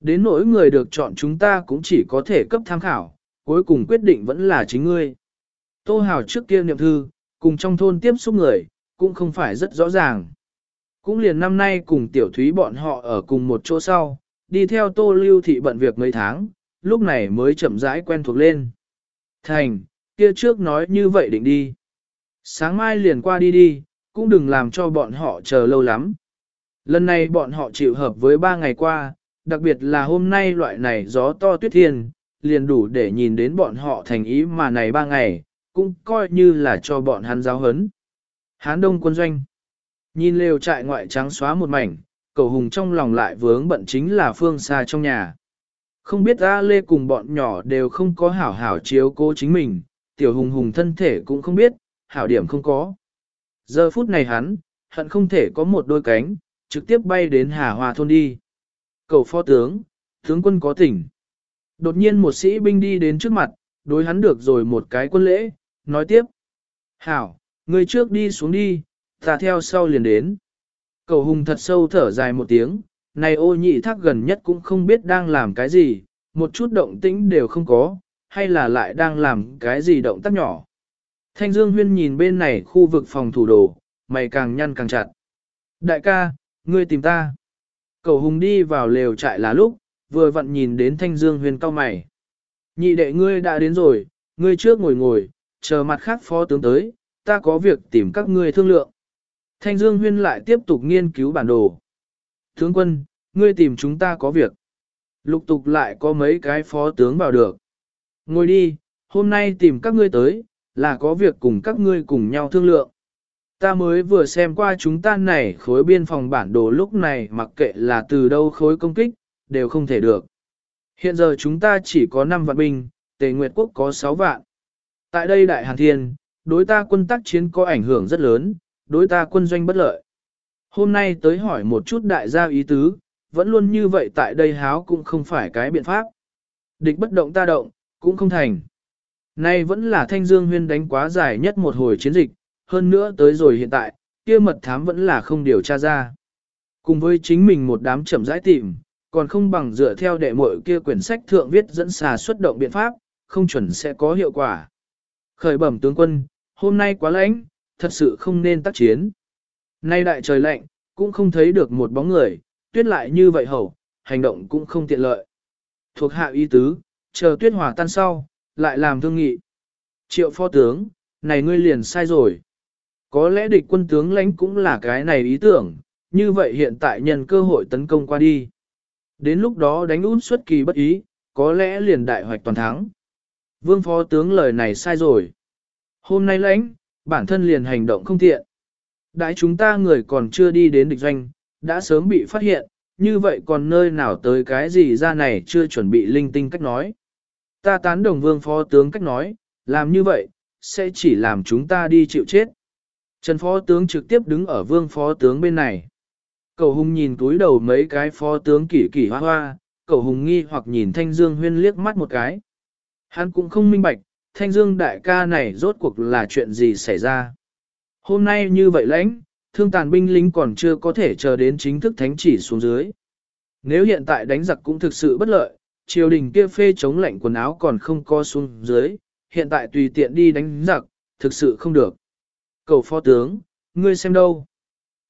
Đến nỗi người được chọn chúng ta cũng chỉ có thể cấp tham khảo, cuối cùng quyết định vẫn là chính ngươi. Tô Hào trước kia niệm thư, cùng trong thôn tiếp xúc người, cũng không phải rất rõ ràng. Cũng liền năm nay cùng tiểu thúy bọn họ ở cùng một chỗ sau, đi theo tô lưu thị bận việc mấy tháng, lúc này mới chậm rãi quen thuộc lên. Thành, kia trước nói như vậy định đi. Sáng mai liền qua đi đi, cũng đừng làm cho bọn họ chờ lâu lắm. Lần này bọn họ chịu hợp với ba ngày qua, đặc biệt là hôm nay loại này gió to tuyết thiên, liền đủ để nhìn đến bọn họ thành ý mà này ba ngày, cũng coi như là cho bọn hắn giáo hấn. Hán Đông quân doanh. Nhìn lều trại ngoại trắng xóa một mảnh, cầu hùng trong lòng lại vướng bận chính là phương xa trong nhà. Không biết A Lê cùng bọn nhỏ đều không có hảo hảo chiếu cố chính mình, tiểu hùng hùng thân thể cũng không biết, hảo điểm không có. Giờ phút này hắn, hận không thể có một đôi cánh, trực tiếp bay đến Hà Hoa thôn đi. Cầu phó tướng, tướng quân có tỉnh. Đột nhiên một sĩ binh đi đến trước mặt, đối hắn được rồi một cái quân lễ, nói tiếp. Hảo, người trước đi xuống đi, ta theo sau liền đến. Cầu hùng thật sâu thở dài một tiếng, này ô nhị thác gần nhất cũng không biết đang làm cái gì, một chút động tĩnh đều không có, hay là lại đang làm cái gì động tác nhỏ. Thanh Dương Huyên nhìn bên này khu vực phòng thủ đồ, mày càng nhăn càng chặt. Đại ca, ngươi tìm ta. Cầu hùng đi vào lều trại là lúc, vừa vặn nhìn đến Thanh Dương Huyên cao mày. Nhị đệ ngươi đã đến rồi, ngươi trước ngồi ngồi, chờ mặt khác phó tướng tới, ta có việc tìm các ngươi thương lượng. Thanh Dương Huyên lại tiếp tục nghiên cứu bản đồ. Tướng quân, ngươi tìm chúng ta có việc. Lục tục lại có mấy cái phó tướng vào được. Ngồi đi, hôm nay tìm các ngươi tới, là có việc cùng các ngươi cùng nhau thương lượng. Ta mới vừa xem qua chúng ta này khối biên phòng bản đồ lúc này mặc kệ là từ đâu khối công kích, đều không thể được. Hiện giờ chúng ta chỉ có 5 vạn binh, Tề Nguyệt Quốc có 6 vạn. Tại đây Đại Hàn Thiên, đối ta quân tác chiến có ảnh hưởng rất lớn, đối ta quân doanh bất lợi. Hôm nay tới hỏi một chút đại gia ý tứ, vẫn luôn như vậy tại đây háo cũng không phải cái biện pháp. Địch bất động ta động, cũng không thành. Nay vẫn là thanh dương huyên đánh quá dài nhất một hồi chiến dịch, hơn nữa tới rồi hiện tại, kia mật thám vẫn là không điều tra ra. Cùng với chính mình một đám chậm rãi tìm, còn không bằng dựa theo đệ muội kia quyển sách thượng viết dẫn xà xuất động biện pháp, không chuẩn sẽ có hiệu quả. Khởi bẩm tướng quân, hôm nay quá lạnh, thật sự không nên tác chiến. Nay đại trời lạnh, cũng không thấy được một bóng người, tuyết lại như vậy hầu, hành động cũng không tiện lợi. Thuộc hạ y tứ, chờ tuyết hòa tan sau, lại làm thương nghị. Triệu phó tướng, này ngươi liền sai rồi. Có lẽ địch quân tướng lãnh cũng là cái này ý tưởng, như vậy hiện tại nhân cơ hội tấn công qua đi. Đến lúc đó đánh út xuất kỳ bất ý, có lẽ liền đại hoạch toàn thắng. Vương phó tướng lời này sai rồi. Hôm nay lãnh, bản thân liền hành động không tiện. Đại chúng ta người còn chưa đi đến địch doanh, đã sớm bị phát hiện, như vậy còn nơi nào tới cái gì ra này chưa chuẩn bị linh tinh cách nói. Ta tán đồng vương phó tướng cách nói, làm như vậy, sẽ chỉ làm chúng ta đi chịu chết. Trần phó tướng trực tiếp đứng ở vương phó tướng bên này. Cầu hùng nhìn túi đầu mấy cái phó tướng kỷ kỷ hoa hoa, cầu hùng nghi hoặc nhìn thanh dương huyên liếc mắt một cái. Hắn cũng không minh bạch, thanh dương đại ca này rốt cuộc là chuyện gì xảy ra. Hôm nay như vậy lãnh, thương tàn binh lính còn chưa có thể chờ đến chính thức thánh chỉ xuống dưới. Nếu hiện tại đánh giặc cũng thực sự bất lợi, triều đình kia phê chống lạnh quần áo còn không co xuống dưới, hiện tại tùy tiện đi đánh giặc, thực sự không được. Cầu phó tướng, ngươi xem đâu?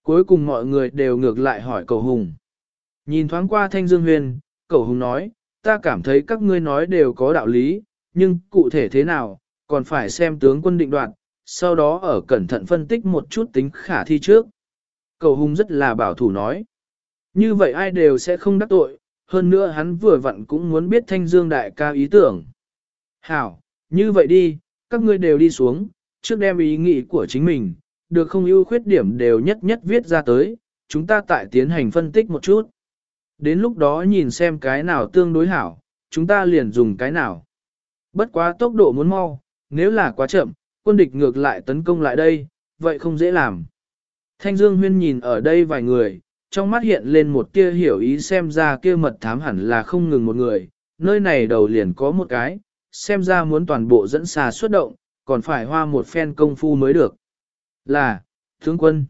Cuối cùng mọi người đều ngược lại hỏi cầu hùng. Nhìn thoáng qua thanh dương huyền, cầu hùng nói, ta cảm thấy các ngươi nói đều có đạo lý, nhưng cụ thể thế nào, còn phải xem tướng quân định đoạt, sau đó ở cẩn thận phân tích một chút tính khả thi trước. Cầu hùng rất là bảo thủ nói. Như vậy ai đều sẽ không đắc tội, hơn nữa hắn vừa vặn cũng muốn biết thanh dương đại ca ý tưởng. Hảo, như vậy đi, các ngươi đều đi xuống, trước đem ý nghĩ của chính mình, được không ưu khuyết điểm đều nhất nhất viết ra tới, chúng ta tại tiến hành phân tích một chút. Đến lúc đó nhìn xem cái nào tương đối hảo, chúng ta liền dùng cái nào. Bất quá tốc độ muốn mau, nếu là quá chậm, quân địch ngược lại tấn công lại đây, vậy không dễ làm. Thanh Dương Huyên nhìn ở đây vài người, trong mắt hiện lên một tia hiểu ý xem ra kia mật thám hẳn là không ngừng một người, nơi này đầu liền có một cái, xem ra muốn toàn bộ dẫn xà xuất động, còn phải hoa một phen công phu mới được. Là, tướng quân.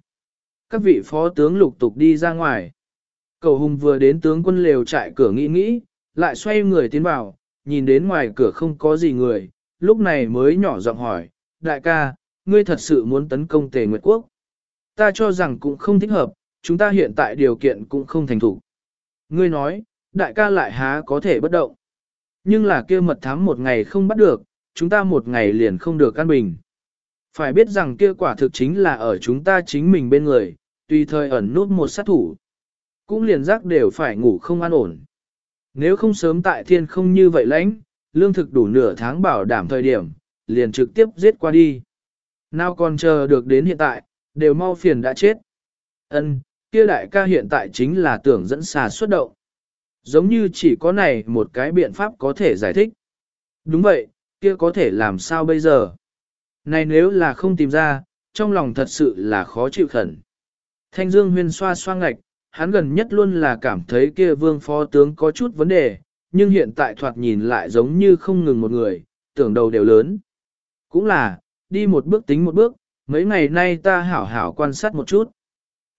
Các vị phó tướng lục tục đi ra ngoài. Cầu hùng vừa đến tướng quân lều trại cửa nghĩ nghĩ, lại xoay người tiến vào, nhìn đến ngoài cửa không có gì người, lúc này mới nhỏ giọng hỏi, đại ca, ngươi thật sự muốn tấn công tề Nguyệt Quốc. Ta cho rằng cũng không thích hợp, chúng ta hiện tại điều kiện cũng không thành thủ. Ngươi nói, đại ca lại há có thể bất động. Nhưng là kia mật thám một ngày không bắt được, chúng ta một ngày liền không được căn bình. Phải biết rằng kia quả thực chính là ở chúng ta chính mình bên người, tùy thời ẩn nút một sát thủ. Cũng liền giác đều phải ngủ không an ổn. Nếu không sớm tại thiên không như vậy lãnh, lương thực đủ nửa tháng bảo đảm thời điểm, liền trực tiếp giết qua đi. Nào còn chờ được đến hiện tại, đều mau phiền đã chết. Ân, kia đại ca hiện tại chính là tưởng dẫn xà xuất động. Giống như chỉ có này một cái biện pháp có thể giải thích. Đúng vậy, kia có thể làm sao bây giờ? Này nếu là không tìm ra, trong lòng thật sự là khó chịu khẩn. Thanh Dương huyên xoa xoa ngạch, hắn gần nhất luôn là cảm thấy kia vương phó tướng có chút vấn đề, nhưng hiện tại thoạt nhìn lại giống như không ngừng một người, tưởng đầu đều lớn. Cũng là, đi một bước tính một bước, mấy ngày nay ta hảo hảo quan sát một chút.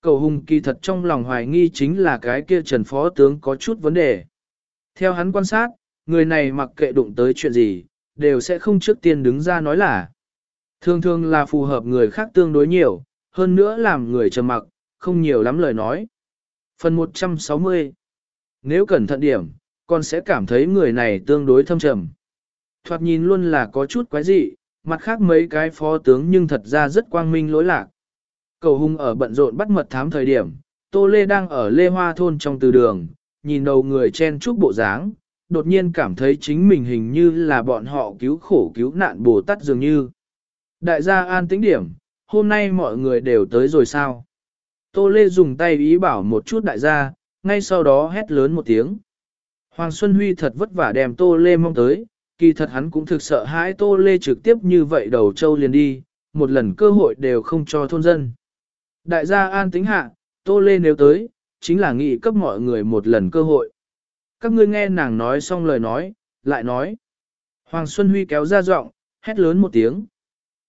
Cầu hùng kỳ thật trong lòng hoài nghi chính là cái kia trần phó tướng có chút vấn đề. Theo hắn quan sát, người này mặc kệ đụng tới chuyện gì, đều sẽ không trước tiên đứng ra nói là. Thường thường là phù hợp người khác tương đối nhiều, hơn nữa làm người trầm mặc, không nhiều lắm lời nói. Phần 160 Nếu cẩn thận điểm, con sẽ cảm thấy người này tương đối thâm trầm. Thoạt nhìn luôn là có chút quái dị, mặt khác mấy cái phó tướng nhưng thật ra rất quang minh lỗi lạc. Cầu hung ở bận rộn bắt mật thám thời điểm, Tô Lê đang ở Lê Hoa Thôn trong từ đường, nhìn đầu người chen chúc bộ dáng, đột nhiên cảm thấy chính mình hình như là bọn họ cứu khổ cứu nạn Bồ Tát dường như. Đại gia an tĩnh điểm, hôm nay mọi người đều tới rồi sao? Tô Lê dùng tay ý bảo một chút đại gia, ngay sau đó hét lớn một tiếng. Hoàng Xuân Huy thật vất vả đem Tô Lê mong tới, kỳ thật hắn cũng thực sợ hãi Tô Lê trực tiếp như vậy đầu châu liền đi, một lần cơ hội đều không cho thôn dân. Đại gia an tính hạ, Tô Lê nếu tới, chính là nghị cấp mọi người một lần cơ hội. Các ngươi nghe nàng nói xong lời nói, lại nói. Hoàng Xuân Huy kéo ra giọng, hét lớn một tiếng.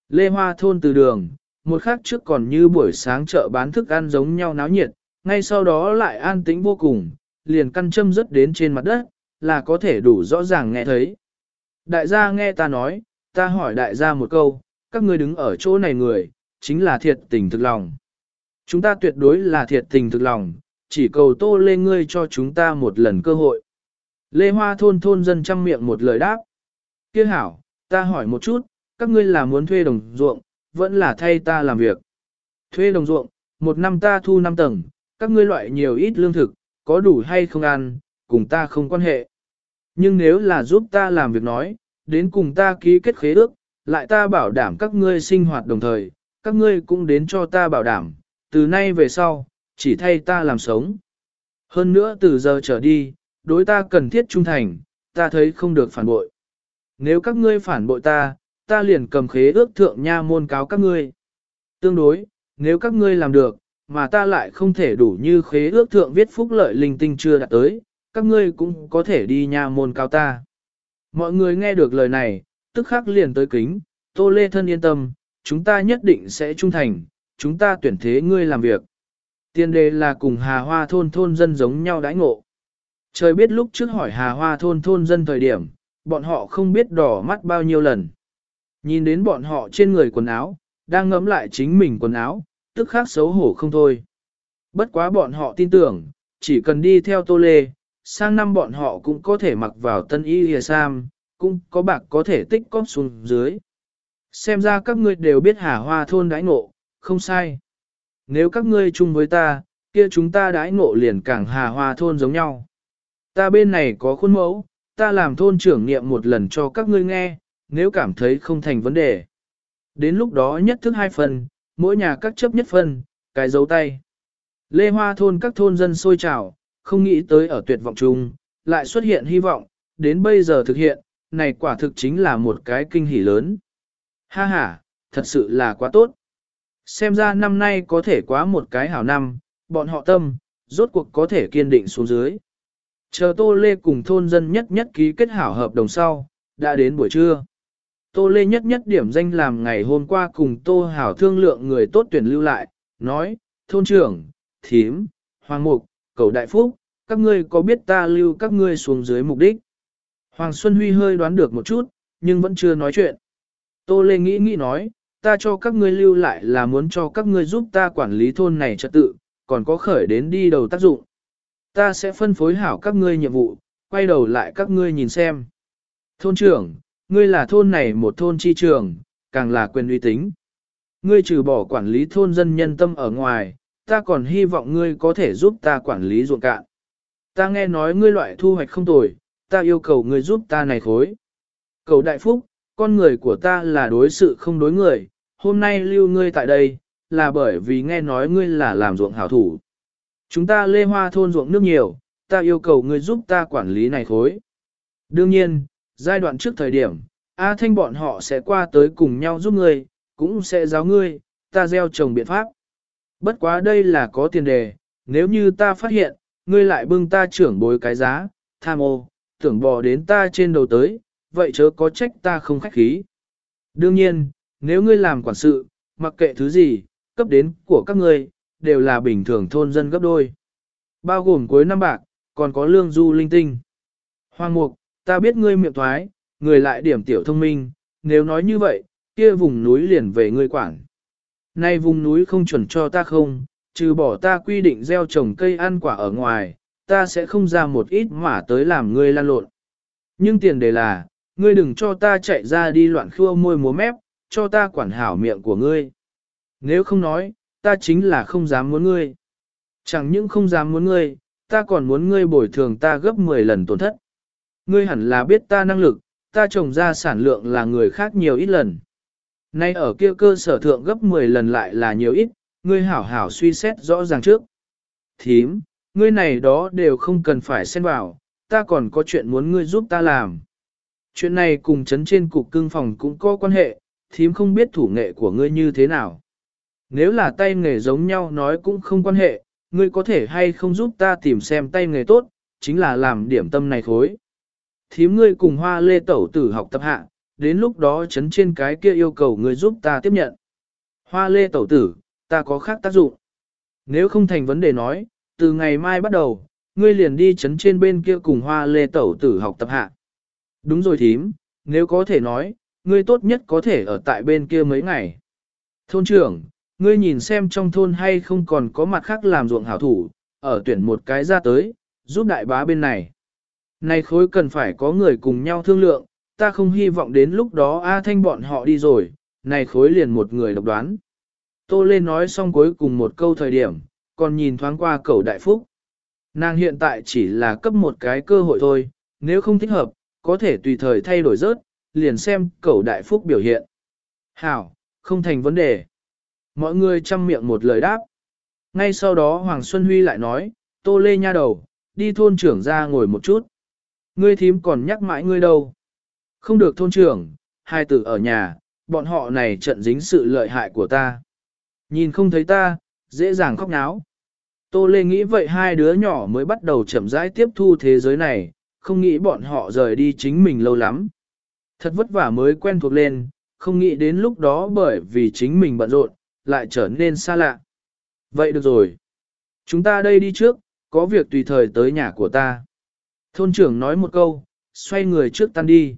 Lê Hoa thôn từ đường, một khắc trước còn như buổi sáng chợ bán thức ăn giống nhau náo nhiệt, ngay sau đó lại an tĩnh vô cùng, liền căn châm rớt đến trên mặt đất, là có thể đủ rõ ràng nghe thấy. Đại gia nghe ta nói, ta hỏi đại gia một câu, các ngươi đứng ở chỗ này người, chính là thiệt tình thực lòng. Chúng ta tuyệt đối là thiệt tình thực lòng, chỉ cầu tô lê ngươi cho chúng ta một lần cơ hội. Lê Hoa thôn thôn dân chăm miệng một lời đáp. Kia hảo, ta hỏi một chút, các ngươi là muốn thuê đồng ruộng, vẫn là thay ta làm việc. Thuê đồng ruộng, một năm ta thu năm tầng, các ngươi loại nhiều ít lương thực, có đủ hay không ăn, cùng ta không quan hệ. Nhưng nếu là giúp ta làm việc nói, đến cùng ta ký kết khế ước, lại ta bảo đảm các ngươi sinh hoạt đồng thời, các ngươi cũng đến cho ta bảo đảm, từ nay về sau, chỉ thay ta làm sống. Hơn nữa từ giờ trở đi, đối ta cần thiết trung thành, ta thấy không được phản bội. Nếu các ngươi phản bội ta, ta liền cầm khế ước thượng nha môn cáo các ngươi. Tương đối, nếu các ngươi làm được, mà ta lại không thể đủ như khế ước thượng viết phúc lợi linh tinh chưa đạt tới, các ngươi cũng có thể đi nha môn cao ta. Mọi người nghe được lời này, tức khắc liền tới kính, Tô Lê Thân yên tâm, chúng ta nhất định sẽ trung thành, chúng ta tuyển thế ngươi làm việc. Tiên đề là cùng Hà Hoa thôn thôn dân giống nhau đãi ngộ. Trời biết lúc trước hỏi Hà Hoa thôn thôn dân thời điểm, bọn họ không biết đỏ mắt bao nhiêu lần. Nhìn đến bọn họ trên người quần áo, đang ngấm lại chính mình quần áo, tức khác xấu hổ không thôi. Bất quá bọn họ tin tưởng, chỉ cần đi theo Tô Lê, sang năm bọn họ cũng có thể mặc vào tân y hìa sam, cũng có bạc có thể tích cóp xuống dưới. Xem ra các ngươi đều biết hà hoa thôn đãi ngộ, không sai. Nếu các ngươi chung với ta, kia chúng ta đãi ngộ liền càng hà hoa thôn giống nhau. Ta bên này có khuôn mẫu, ta làm thôn trưởng niệm một lần cho các ngươi nghe, nếu cảm thấy không thành vấn đề. Đến lúc đó nhất thức hai phần, mỗi nhà các chấp nhất phân, cái dấu tay. Lê Hoa thôn các thôn dân sôi trào, không nghĩ tới ở tuyệt vọng chung, lại xuất hiện hy vọng, đến bây giờ thực hiện, này quả thực chính là một cái kinh hỉ lớn. Ha ha, thật sự là quá tốt. Xem ra năm nay có thể quá một cái hảo năm, bọn họ tâm, rốt cuộc có thể kiên định xuống dưới. Chờ Tô Lê cùng thôn dân nhất nhất ký kết hảo hợp đồng sau, đã đến buổi trưa. Tô Lê nhất nhất điểm danh làm ngày hôm qua cùng Tô Hảo thương lượng người tốt tuyển lưu lại, nói, thôn trưởng, thím, hoàng mục, cầu đại phúc, các ngươi có biết ta lưu các ngươi xuống dưới mục đích? Hoàng Xuân Huy hơi đoán được một chút, nhưng vẫn chưa nói chuyện. Tô Lê nghĩ nghĩ nói, ta cho các ngươi lưu lại là muốn cho các ngươi giúp ta quản lý thôn này trật tự, còn có khởi đến đi đầu tác dụng. Ta sẽ phân phối hảo các ngươi nhiệm vụ, quay đầu lại các ngươi nhìn xem. Thôn trưởng, ngươi là thôn này một thôn chi trường, càng là quyền uy tín. Ngươi trừ bỏ quản lý thôn dân nhân tâm ở ngoài, ta còn hy vọng ngươi có thể giúp ta quản lý ruộng cạn. Ta nghe nói ngươi loại thu hoạch không tồi, ta yêu cầu ngươi giúp ta này khối. Cầu đại phúc, con người của ta là đối sự không đối người, hôm nay lưu ngươi tại đây, là bởi vì nghe nói ngươi là làm ruộng hảo thủ. Chúng ta lê hoa thôn ruộng nước nhiều, ta yêu cầu ngươi giúp ta quản lý này khối. Đương nhiên, giai đoạn trước thời điểm, A Thanh bọn họ sẽ qua tới cùng nhau giúp ngươi, cũng sẽ giáo ngươi, ta gieo trồng biện pháp. Bất quá đây là có tiền đề, nếu như ta phát hiện, ngươi lại bưng ta trưởng bối cái giá, tham ô, tưởng bò đến ta trên đầu tới, vậy chớ có trách ta không khách khí. Đương nhiên, nếu ngươi làm quản sự, mặc kệ thứ gì, cấp đến của các ngươi, đều là bình thường thôn dân gấp đôi. Bao gồm cuối năm bạc, còn có lương du linh tinh. Hoàng mục, ta biết ngươi miệng thoái, người lại điểm tiểu thông minh, nếu nói như vậy, kia vùng núi liền về ngươi quản. Nay vùng núi không chuẩn cho ta không, trừ bỏ ta quy định gieo trồng cây ăn quả ở ngoài, ta sẽ không ra một ít mà tới làm ngươi lan lộn. Nhưng tiền đề là, ngươi đừng cho ta chạy ra đi loạn khua môi múa mép, cho ta quản hảo miệng của ngươi. Nếu không nói, ta chính là không dám muốn ngươi. Chẳng những không dám muốn ngươi, ta còn muốn ngươi bồi thường ta gấp 10 lần tổn thất. Ngươi hẳn là biết ta năng lực, ta trồng ra sản lượng là người khác nhiều ít lần. Nay ở kia cơ sở thượng gấp 10 lần lại là nhiều ít, ngươi hảo hảo suy xét rõ ràng trước. Thím, ngươi này đó đều không cần phải xen vào, ta còn có chuyện muốn ngươi giúp ta làm. Chuyện này cùng chấn trên cục cưng phòng cũng có quan hệ, thím không biết thủ nghệ của ngươi như thế nào. Nếu là tay nghề giống nhau nói cũng không quan hệ, ngươi có thể hay không giúp ta tìm xem tay nghề tốt, chính là làm điểm tâm này khối. Thím ngươi cùng hoa lê tẩu tử học tập hạ, đến lúc đó chấn trên cái kia yêu cầu ngươi giúp ta tiếp nhận. Hoa lê tẩu tử, ta có khác tác dụng. Nếu không thành vấn đề nói, từ ngày mai bắt đầu, ngươi liền đi chấn trên bên kia cùng hoa lê tẩu tử học tập hạ. Đúng rồi thím, nếu có thể nói, ngươi tốt nhất có thể ở tại bên kia mấy ngày. Thôn trưởng, ngươi nhìn xem trong thôn hay không còn có mặt khác làm ruộng hảo thủ, ở tuyển một cái ra tới, giúp đại bá bên này. Này khối cần phải có người cùng nhau thương lượng, ta không hy vọng đến lúc đó A Thanh bọn họ đi rồi, này khối liền một người độc đoán. Tô Lê nói xong cuối cùng một câu thời điểm, còn nhìn thoáng qua cầu đại phúc. Nàng hiện tại chỉ là cấp một cái cơ hội thôi, nếu không thích hợp, có thể tùy thời thay đổi rớt, liền xem cầu đại phúc biểu hiện. Hảo, không thành vấn đề. Mọi người chăm miệng một lời đáp. Ngay sau đó Hoàng Xuân Huy lại nói, Tô Lê nha đầu, đi thôn trưởng ra ngồi một chút. Ngươi thím còn nhắc mãi ngươi đâu. Không được thôn trưởng, hai tử ở nhà, bọn họ này trận dính sự lợi hại của ta. Nhìn không thấy ta, dễ dàng khóc náo. Tô Lê nghĩ vậy hai đứa nhỏ mới bắt đầu chậm rãi tiếp thu thế giới này, không nghĩ bọn họ rời đi chính mình lâu lắm. Thật vất vả mới quen thuộc lên, không nghĩ đến lúc đó bởi vì chính mình bận rộn, lại trở nên xa lạ. Vậy được rồi. Chúng ta đây đi trước, có việc tùy thời tới nhà của ta. Thôn trưởng nói một câu, xoay người trước tan đi.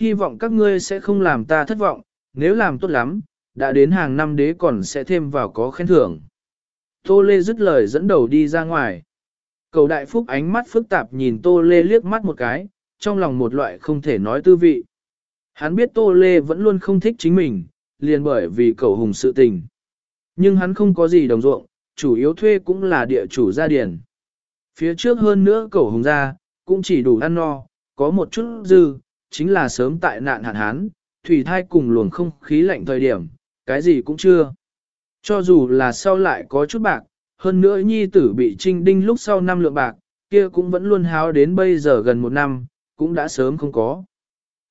Hy vọng các ngươi sẽ không làm ta thất vọng, nếu làm tốt lắm, đã đến hàng năm đế còn sẽ thêm vào có khen thưởng. Tô Lê dứt lời dẫn đầu đi ra ngoài. Cầu đại phúc ánh mắt phức tạp nhìn Tô Lê liếc mắt một cái, trong lòng một loại không thể nói tư vị. Hắn biết Tô Lê vẫn luôn không thích chính mình, liền bởi vì cầu hùng sự tình. Nhưng hắn không có gì đồng ruộng, chủ yếu thuê cũng là địa chủ gia điển. Phía trước hơn nữa cầu hùng gia cũng chỉ đủ ăn no, có một chút dư, chính là sớm tại nạn hạn hán, thủy thai cùng luồng không khí lạnh thời điểm, cái gì cũng chưa. Cho dù là sau lại có chút bạc, hơn nữa nhi tử bị trinh đinh lúc sau năm lượng bạc, kia cũng vẫn luôn háo đến bây giờ gần một năm, cũng đã sớm không có.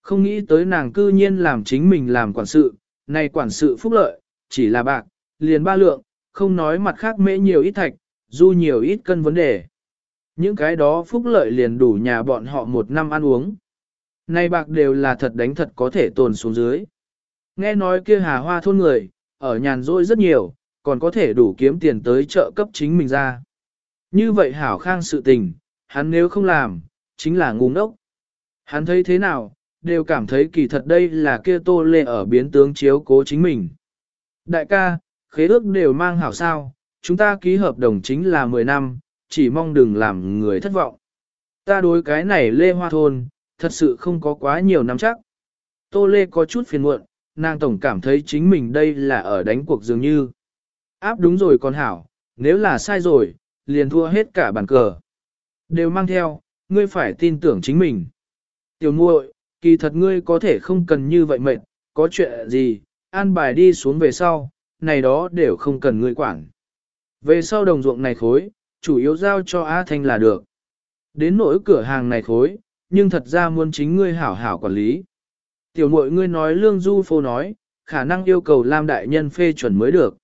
Không nghĩ tới nàng cư nhiên làm chính mình làm quản sự, này quản sự phúc lợi, chỉ là bạc, liền ba lượng, không nói mặt khác mễ nhiều ít thạch, du nhiều ít cân vấn đề. Những cái đó phúc lợi liền đủ nhà bọn họ một năm ăn uống. Này bạc đều là thật đánh thật có thể tồn xuống dưới. Nghe nói kia hà hoa thôn người, ở nhàn rỗi rất nhiều, còn có thể đủ kiếm tiền tới trợ cấp chính mình ra. Như vậy hảo khang sự tình, hắn nếu không làm, chính là ngu ngốc. Hắn thấy thế nào, đều cảm thấy kỳ thật đây là kia tô lê ở biến tướng chiếu cố chính mình. Đại ca, khế ước đều mang hảo sao, chúng ta ký hợp đồng chính là 10 năm, chỉ mong đừng làm người thất vọng. Ta đối cái này lê hoa thôn, thật sự không có quá nhiều năm chắc. Tô lê có chút phiền muộn, nàng tổng cảm thấy chính mình đây là ở đánh cuộc dường như. Áp đúng rồi con hảo, nếu là sai rồi, liền thua hết cả bàn cờ. Đều mang theo, ngươi phải tin tưởng chính mình. Tiểu muội, kỳ thật ngươi có thể không cần như vậy mệt, có chuyện gì, an bài đi xuống về sau, này đó đều không cần ngươi quản. Về sau đồng ruộng này khối, chủ yếu giao cho A Thanh là được. Đến nỗi cửa hàng này khối, nhưng thật ra muốn chính ngươi hảo hảo quản lý. Tiểu mội ngươi nói lương du phô nói, khả năng yêu cầu Lam đại nhân phê chuẩn mới được.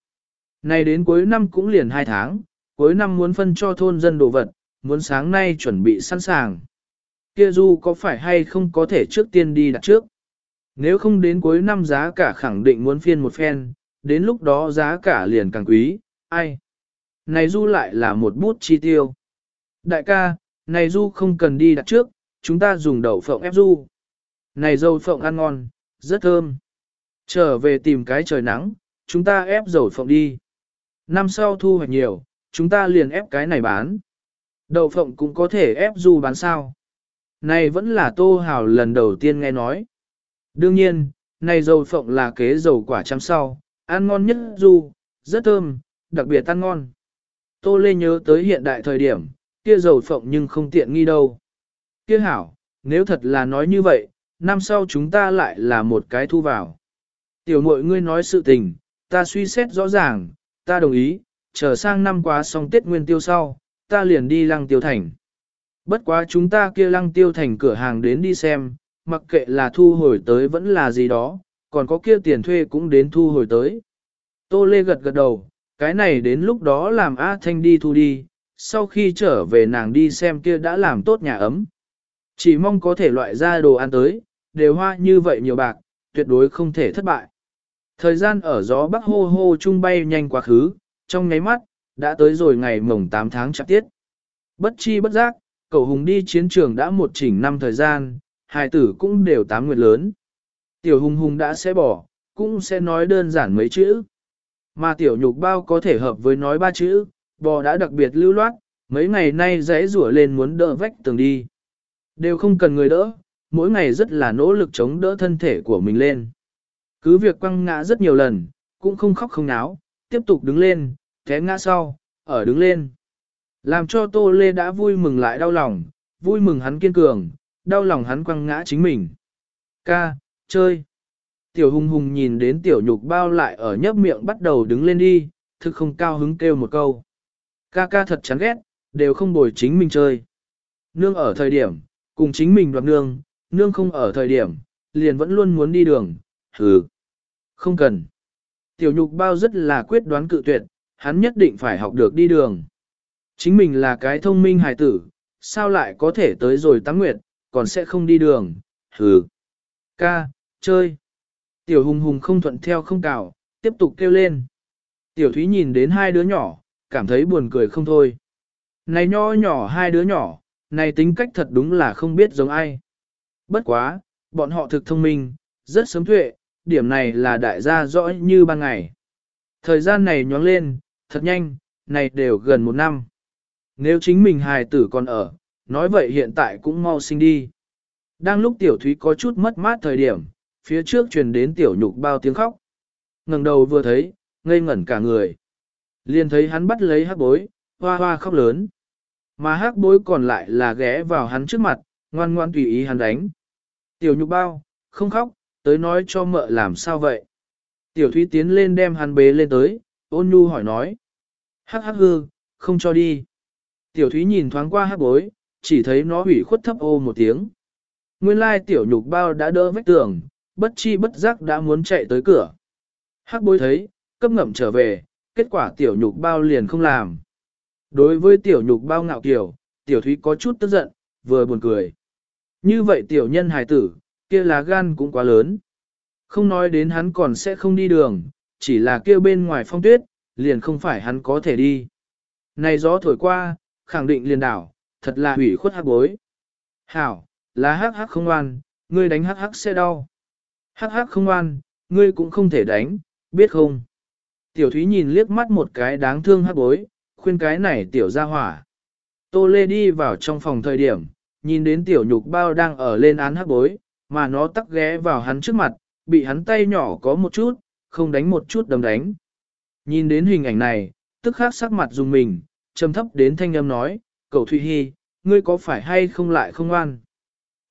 Này đến cuối năm cũng liền 2 tháng, cuối năm muốn phân cho thôn dân đồ vật, muốn sáng nay chuẩn bị sẵn sàng. Kia du có phải hay không có thể trước tiên đi đặt trước. Nếu không đến cuối năm giá cả khẳng định muốn phiên một phen, đến lúc đó giá cả liền càng quý, ai. Này du lại là một bút chi tiêu. Đại ca, này du không cần đi đặt trước, chúng ta dùng đậu phộng ép du. Này dầu phộng ăn ngon, rất thơm. Trở về tìm cái trời nắng, chúng ta ép dầu phộng đi. Năm sau thu hoạch nhiều, chúng ta liền ép cái này bán. Đậu phộng cũng có thể ép du bán sao. Này vẫn là tô hào lần đầu tiên nghe nói. Đương nhiên, này dầu phộng là kế dầu quả chăm sau, ăn ngon nhất du, rất thơm, đặc biệt ăn ngon. Tô Lê nhớ tới hiện đại thời điểm, kia dầu phộng nhưng không tiện nghi đâu. Kia hảo, nếu thật là nói như vậy, năm sau chúng ta lại là một cái thu vào. Tiểu mội ngươi nói sự tình, ta suy xét rõ ràng, ta đồng ý, chờ sang năm quá xong Tết Nguyên Tiêu sau, ta liền đi lăng tiêu thành. Bất quá chúng ta kia lăng tiêu thành cửa hàng đến đi xem, mặc kệ là thu hồi tới vẫn là gì đó, còn có kia tiền thuê cũng đến thu hồi tới. Tô Lê gật gật đầu, cái này đến lúc đó làm A Thanh đi thu đi, sau khi trở về nàng đi xem kia đã làm tốt nhà ấm. Chỉ mong có thể loại ra đồ ăn tới, đều hoa như vậy nhiều bạc, tuyệt đối không thể thất bại. Thời gian ở gió bắc hô hô trung bay nhanh quá khứ, trong nháy mắt, đã tới rồi ngày mồng 8 tháng chạp tiết. Bất chi bất giác, cậu hùng đi chiến trường đã một chỉnh năm thời gian, hài tử cũng đều tám nguyệt lớn. Tiểu hùng hùng đã sẽ bỏ, cũng sẽ nói đơn giản mấy chữ. Mà tiểu nhục bao có thể hợp với nói ba chữ, bò đã đặc biệt lưu loát, mấy ngày nay dãy rủa lên muốn đỡ vách tường đi. Đều không cần người đỡ, mỗi ngày rất là nỗ lực chống đỡ thân thể của mình lên. Cứ việc quăng ngã rất nhiều lần, cũng không khóc không náo, tiếp tục đứng lên, té ngã sau, ở đứng lên. Làm cho Tô Lê đã vui mừng lại đau lòng, vui mừng hắn kiên cường, đau lòng hắn quăng ngã chính mình. Ca, chơi. Tiểu hùng hùng nhìn đến tiểu nhục bao lại ở nhấp miệng bắt đầu đứng lên đi, thực không cao hứng kêu một câu. Ca ca thật chán ghét, đều không bồi chính mình chơi. Nương ở thời điểm, cùng chính mình đoạt nương, nương không ở thời điểm, liền vẫn luôn muốn đi đường, hừ. Không cần. Tiểu nhục bao rất là quyết đoán cự tuyệt, hắn nhất định phải học được đi đường. Chính mình là cái thông minh hài tử, sao lại có thể tới rồi tắm nguyệt, còn sẽ không đi đường, hừ. Ca, chơi. Tiểu hùng hùng không thuận theo không cào, tiếp tục kêu lên. Tiểu thúy nhìn đến hai đứa nhỏ, cảm thấy buồn cười không thôi. Này nho nhỏ hai đứa nhỏ, này tính cách thật đúng là không biết giống ai. Bất quá, bọn họ thực thông minh, rất sớm tuệ, điểm này là đại gia rõ như ban ngày. Thời gian này nhoáng lên, thật nhanh, này đều gần một năm. Nếu chính mình hài tử còn ở, nói vậy hiện tại cũng mau sinh đi. Đang lúc tiểu thúy có chút mất mát thời điểm, phía trước truyền đến tiểu nhục bao tiếng khóc. ngẩng đầu vừa thấy, ngây ngẩn cả người. Liền thấy hắn bắt lấy hắc bối, hoa hoa khóc lớn. Mà hắc bối còn lại là ghé vào hắn trước mặt, ngoan ngoan tùy ý hắn đánh. Tiểu nhục bao, không khóc, tới nói cho mợ làm sao vậy. Tiểu thúy tiến lên đem hắn bế lên tới, ôn nhu hỏi nói. Hắc hắc hư, không cho đi. Tiểu thúy nhìn thoáng qua hắc bối, chỉ thấy nó hủy khuất thấp ô một tiếng. Nguyên lai tiểu nhục bao đã đỡ vách tường, bất chi bất giác đã muốn chạy tới cửa. Hắc bối thấy, cấp ngậm trở về, kết quả tiểu nhục bao liền không làm. Đối với tiểu nhục bao ngạo kiểu, tiểu thúy có chút tức giận, vừa buồn cười. Như vậy tiểu nhân hài tử, kia lá gan cũng quá lớn. Không nói đến hắn còn sẽ không đi đường, chỉ là kia bên ngoài phong tuyết, liền không phải hắn có thể đi. Này gió thổi qua, khẳng định liền đảo, thật là hủy khuất hắc bối. Hảo, là hắc hắc không ngoan, ngươi đánh hắc hắc sẽ đau. Hắc hắc không ngoan, ngươi cũng không thể đánh, biết không? Tiểu Thúy nhìn liếc mắt một cái đáng thương hắc bối, khuyên cái này tiểu ra hỏa. Tô Lê đi vào trong phòng thời điểm, nhìn đến tiểu nhục bao đang ở lên án hắc bối, mà nó tắc ghé vào hắn trước mặt, bị hắn tay nhỏ có một chút, không đánh một chút đấm đánh. Nhìn đến hình ảnh này, tức khắc sắc mặt dùng mình, trầm thấp đến thanh âm nói, cậu Thụy Hy, ngươi có phải hay không lại không ngoan?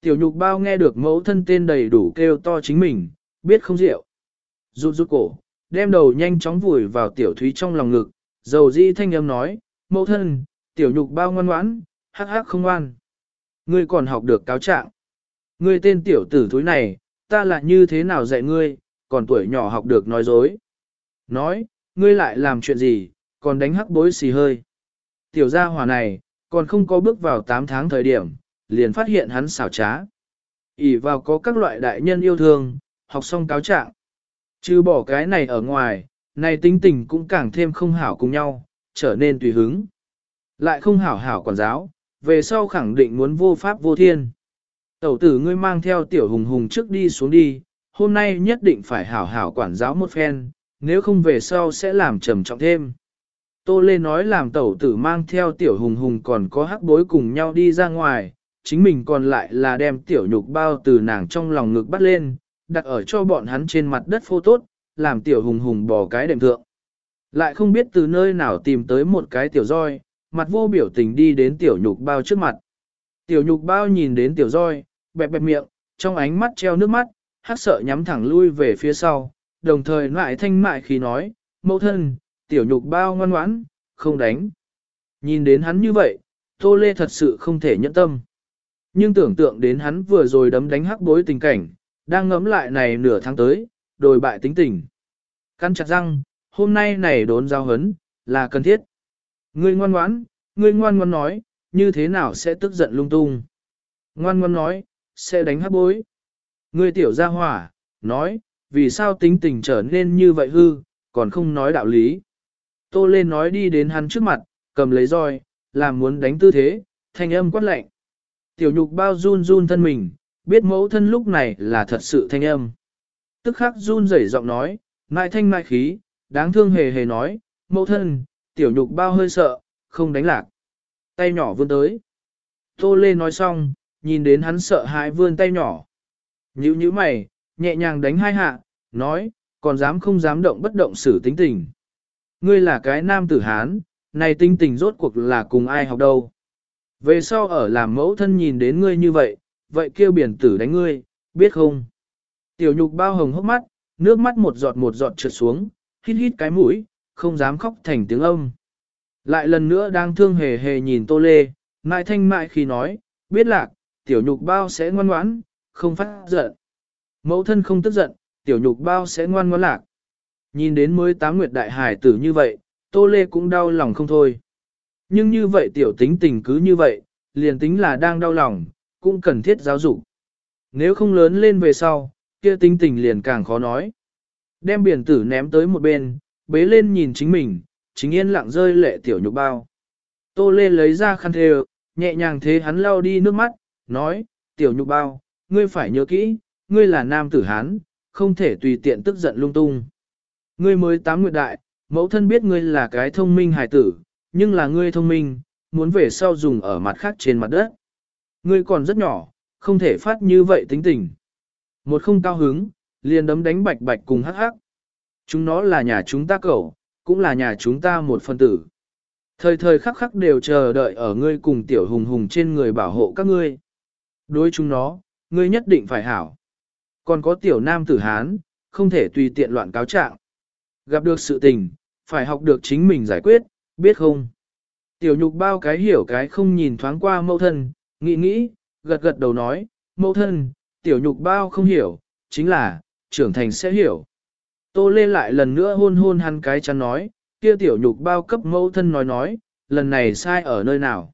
Tiểu nhục bao nghe được mẫu thân tên đầy đủ kêu to chính mình, biết không rượu. Rụt rụt cổ, đem đầu nhanh chóng vùi vào tiểu thúy trong lòng ngực, dầu di thanh âm nói, mẫu thân, tiểu nhục bao ngoan ngoãn, hắc hắc không ngoan. Ngươi còn học được cáo trạng. Ngươi tên tiểu tử thúi này, ta là như thế nào dạy ngươi, còn tuổi nhỏ học được nói dối. Nói, ngươi lại làm chuyện gì, còn đánh hắc bối xì hơi. Tiểu gia hỏa này, còn không có bước vào 8 tháng thời điểm, liền phát hiện hắn xảo trá. ỉ vào có các loại đại nhân yêu thương, học xong cáo trạng. Chứ bỏ cái này ở ngoài, này tính tình cũng càng thêm không hảo cùng nhau, trở nên tùy hứng. Lại không hảo hảo quản giáo, về sau khẳng định muốn vô pháp vô thiên. Tẩu tử ngươi mang theo tiểu hùng hùng trước đi xuống đi, hôm nay nhất định phải hảo hảo quản giáo một phen, nếu không về sau sẽ làm trầm trọng thêm. Tô Lê nói làm tẩu tử mang theo tiểu hùng hùng còn có hắc bối cùng nhau đi ra ngoài, chính mình còn lại là đem tiểu nhục bao từ nàng trong lòng ngực bắt lên, đặt ở cho bọn hắn trên mặt đất phô tốt, làm tiểu hùng hùng bỏ cái đệm thượng. Lại không biết từ nơi nào tìm tới một cái tiểu roi, mặt vô biểu tình đi đến tiểu nhục bao trước mặt. Tiểu nhục bao nhìn đến tiểu roi, bẹp bẹp miệng, trong ánh mắt treo nước mắt, hát sợ nhắm thẳng lui về phía sau, đồng thời lại thanh mại khi nói, mẫu thân, tiểu nhục bao ngoan ngoãn, không đánh. Nhìn đến hắn như vậy, Tô Lê thật sự không thể nhẫn tâm. Nhưng tưởng tượng đến hắn vừa rồi đấm đánh hắc bối tình cảnh, đang ngấm lại này nửa tháng tới, đồi bại tính tình. Căn chặt răng, hôm nay này đốn giao hấn, là cần thiết. Ngươi ngoan ngoãn, ngươi ngoan ngoãn nói, như thế nào sẽ tức giận lung tung. Ngoan ngoãn nói, sẽ đánh hắc bối. Ngươi tiểu gia hỏa, nói, vì sao tính tình trở nên như vậy hư, còn không nói đạo lý. Tô lên nói đi đến hắn trước mặt, cầm lấy roi, làm muốn đánh tư thế, thanh âm quát lạnh. Tiểu nhục bao run run thân mình, biết mẫu thân lúc này là thật sự thanh âm. Tức khắc run rẩy giọng nói, ngại thanh ngại khí, đáng thương hề hề nói, mẫu thân, tiểu nhục bao hơi sợ, không đánh lạc. Tay nhỏ vươn tới. Tô Lê nói xong, nhìn đến hắn sợ hãi vươn tay nhỏ. Nhữ nhữ mày, nhẹ nhàng đánh hai hạ, nói, còn dám không dám động bất động xử tính tình. Ngươi là cái nam tử Hán, này tinh tình rốt cuộc là cùng ai học đâu. Về sau ở làm mẫu thân nhìn đến ngươi như vậy, vậy kêu biển tử đánh ngươi, biết không? Tiểu nhục bao hồng hốc mắt, nước mắt một giọt một giọt trượt xuống, hít hít cái mũi, không dám khóc thành tiếng âm. Lại lần nữa đang thương hề hề nhìn tô lê, mại thanh mại khi nói, biết lạc, tiểu nhục bao sẽ ngoan ngoãn, không phát giận. Mẫu thân không tức giận, tiểu nhục bao sẽ ngoan ngoãn lạc. Nhìn đến mới tám nguyệt đại hải tử như vậy, tô lê cũng đau lòng không thôi. Nhưng như vậy tiểu tính tình cứ như vậy, liền tính là đang đau lòng, cũng cần thiết giáo dục. Nếu không lớn lên về sau, kia tính tình liền càng khó nói. Đem biển tử ném tới một bên, bế lên nhìn chính mình, chính yên lặng rơi lệ tiểu nhục bao. Tô Lê lấy ra khăn thề, nhẹ nhàng thế hắn lau đi nước mắt, nói, tiểu nhục bao, ngươi phải nhớ kỹ, ngươi là nam tử Hán, không thể tùy tiện tức giận lung tung. Ngươi mới tám nguyệt đại, mẫu thân biết ngươi là cái thông minh hài tử, nhưng là ngươi thông minh, muốn về sau dùng ở mặt khác trên mặt đất. Ngươi còn rất nhỏ, không thể phát như vậy tính tình. Một không cao hứng, liền đấm đánh bạch bạch cùng hắc hắc. Chúng nó là nhà chúng ta cậu, cũng là nhà chúng ta một phân tử. Thời thời khắc khắc đều chờ đợi ở ngươi cùng tiểu hùng hùng trên người bảo hộ các ngươi. Đối chúng nó, ngươi nhất định phải hảo. Còn có tiểu nam tử Hán, không thể tùy tiện loạn cáo trạng. Gặp được sự tình, phải học được chính mình giải quyết, biết không? Tiểu nhục bao cái hiểu cái không nhìn thoáng qua mẫu thân, nghĩ nghĩ, gật gật đầu nói, mẫu thân, tiểu nhục bao không hiểu, chính là, trưởng thành sẽ hiểu. Tô Lê lại lần nữa hôn hôn hắn cái chắn nói, kia tiểu nhục bao cấp mẫu thân nói nói, lần này sai ở nơi nào.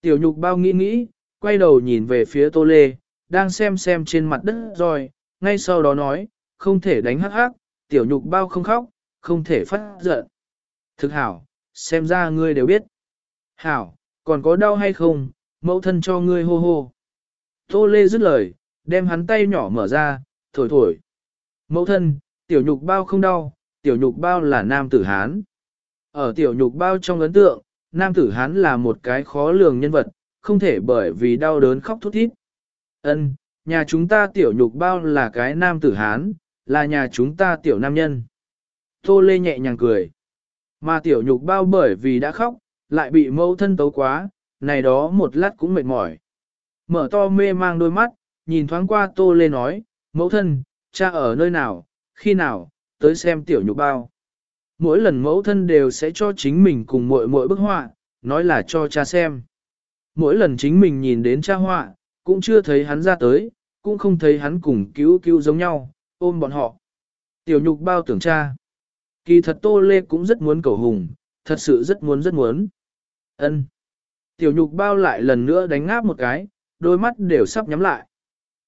Tiểu nhục bao nghĩ nghĩ, quay đầu nhìn về phía Tô Lê, đang xem xem trên mặt đất rồi, ngay sau đó nói, không thể đánh hắc hắc, tiểu nhục bao không khóc, không thể phát giận. Thực hảo, xem ra ngươi đều biết. Hảo, còn có đau hay không, mẫu thân cho ngươi hô hô. Tô Lê dứt lời, đem hắn tay nhỏ mở ra, thổi thổi. Mẫu thân, tiểu nhục bao không đau, tiểu nhục bao là nam tử Hán. Ở tiểu nhục bao trong ấn tượng, nam tử Hán là một cái khó lường nhân vật, không thể bởi vì đau đớn khóc thút thít. Ân, nhà chúng ta tiểu nhục bao là cái nam tử Hán, là nhà chúng ta tiểu nam nhân. Tô Lê nhẹ nhàng cười. Mà tiểu nhục bao bởi vì đã khóc, lại bị mẫu thân tấu quá, này đó một lát cũng mệt mỏi. Mở to mê mang đôi mắt, nhìn thoáng qua Tô Lê nói, mẫu thân, cha ở nơi nào, khi nào, tới xem tiểu nhục bao. Mỗi lần mẫu thân đều sẽ cho chính mình cùng mỗi mỗi bức họa, nói là cho cha xem. Mỗi lần chính mình nhìn đến cha họa, cũng chưa thấy hắn ra tới, cũng không thấy hắn cùng cứu cứu giống nhau, ôm bọn họ. Tiểu nhục bao tưởng cha. Kỳ thật Tô Lê cũng rất muốn cầu hùng, thật sự rất muốn rất muốn. ân Tiểu nhục bao lại lần nữa đánh ngáp một cái, đôi mắt đều sắp nhắm lại.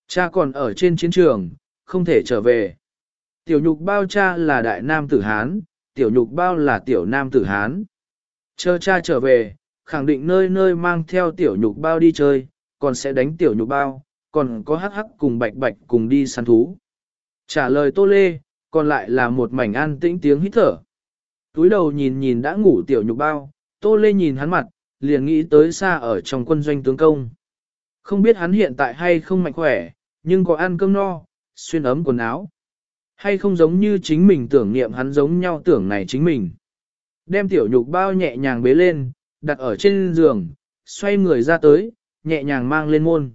Cha còn ở trên chiến trường, không thể trở về. Tiểu nhục bao cha là đại nam tử Hán, tiểu nhục bao là tiểu nam tử Hán. Chờ cha trở về, khẳng định nơi nơi mang theo tiểu nhục bao đi chơi, còn sẽ đánh tiểu nhục bao, còn có hắc hắc cùng bạch bạch cùng đi săn thú. Trả lời tô lê, còn lại là một mảnh an tĩnh tiếng hít thở. Túi đầu nhìn nhìn đã ngủ tiểu nhục bao, tô lê nhìn hắn mặt, liền nghĩ tới xa ở trong quân doanh tướng công. Không biết hắn hiện tại hay không mạnh khỏe, nhưng có ăn cơm no, xuyên ấm quần áo. Hay không giống như chính mình tưởng niệm hắn giống nhau tưởng này chính mình. Đem tiểu nhục bao nhẹ nhàng bế lên, đặt ở trên giường, xoay người ra tới, nhẹ nhàng mang lên môn.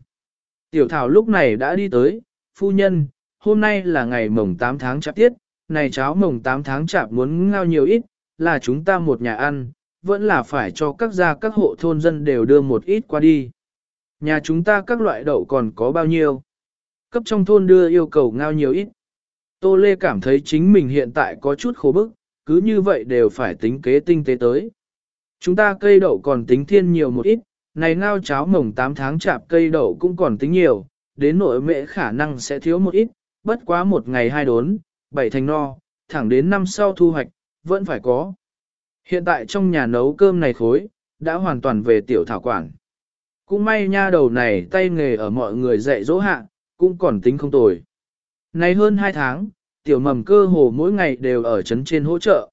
Tiểu thảo lúc này đã đi tới, phu nhân, hôm nay là ngày mồng 8 tháng chạp tiết, này cháo mồng 8 tháng chạp muốn ngao nhiều ít, là chúng ta một nhà ăn, vẫn là phải cho các gia các hộ thôn dân đều đưa một ít qua đi. Nhà chúng ta các loại đậu còn có bao nhiêu? Cấp trong thôn đưa yêu cầu ngao nhiều ít. Tô Lê cảm thấy chính mình hiện tại có chút khổ bức, cứ như vậy đều phải tính kế tinh tế tới. Chúng ta cây đậu còn tính thiên nhiều một ít, này ngao cháo mồng 8 tháng chạp cây đậu cũng còn tính nhiều, đến nội mẹ khả năng sẽ thiếu một ít, bất quá một ngày hai đốn, bảy thành no, thẳng đến năm sau thu hoạch, vẫn phải có. Hiện tại trong nhà nấu cơm này khối, đã hoàn toàn về tiểu thảo quản. Cũng may nha đầu này tay nghề ở mọi người dạy dỗ hạ, cũng còn tính không tồi. Này hơn 2 tháng, tiểu mầm cơ hồ mỗi ngày đều ở trấn trên hỗ trợ.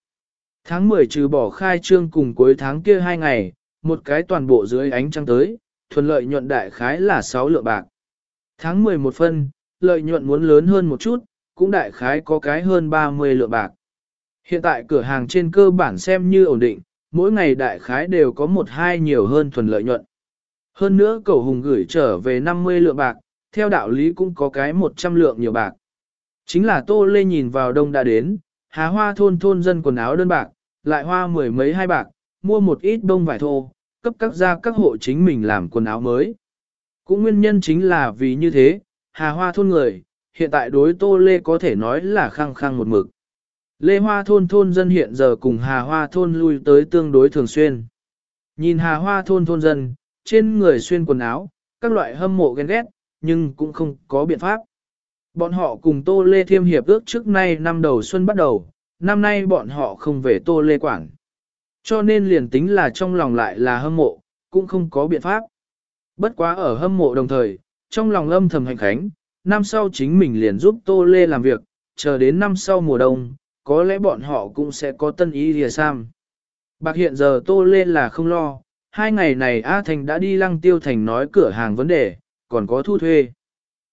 Tháng 10 trừ bỏ khai trương cùng cuối tháng kia hai ngày, một cái toàn bộ dưới ánh trăng tới, thuận lợi nhuận đại khái là 6 lượng bạc. Tháng 11 phân, lợi nhuận muốn lớn hơn một chút, cũng đại khái có cái hơn 30 lượng bạc. Hiện tại cửa hàng trên cơ bản xem như ổn định, mỗi ngày đại khái đều có một hai nhiều hơn thuần lợi nhuận. Hơn nữa cầu hùng gửi trở về 50 lượng bạc, theo đạo lý cũng có cái 100 lượng nhiều bạc. Chính là Tô Lê nhìn vào đông đã đến, há hoa thôn thôn dân quần áo đơn bạc, lại hoa mười mấy hai bạc, mua một ít đông vải thô, cấp các gia các hộ chính mình làm quần áo mới. Cũng nguyên nhân chính là vì như thế, hà hoa thôn người, hiện tại đối Tô Lê có thể nói là khăng khăng một mực. Lê Hoa thôn thôn dân hiện giờ cùng Hà Hoa thôn lui tới tương đối thường xuyên. Nhìn Hà Hoa thôn thôn dân, trên người xuyên quần áo, các loại hâm mộ ghen ghét, nhưng cũng không có biện pháp. Bọn họ cùng Tô Lê Thiêm hiệp ước trước nay năm đầu xuân bắt đầu, năm nay bọn họ không về Tô Lê Quảng. Cho nên liền tính là trong lòng lại là hâm mộ, cũng không có biện pháp. Bất quá ở hâm mộ đồng thời, trong lòng âm thầm hành khánh, năm sau chính mình liền giúp Tô Lê làm việc, chờ đến năm sau mùa đông, có lẽ bọn họ cũng sẽ có tân ý lìa sam. Bạc hiện giờ Tô Lê là không lo, hai ngày này A Thành đã đi lăng tiêu thành nói cửa hàng vấn đề, còn có thu thuê.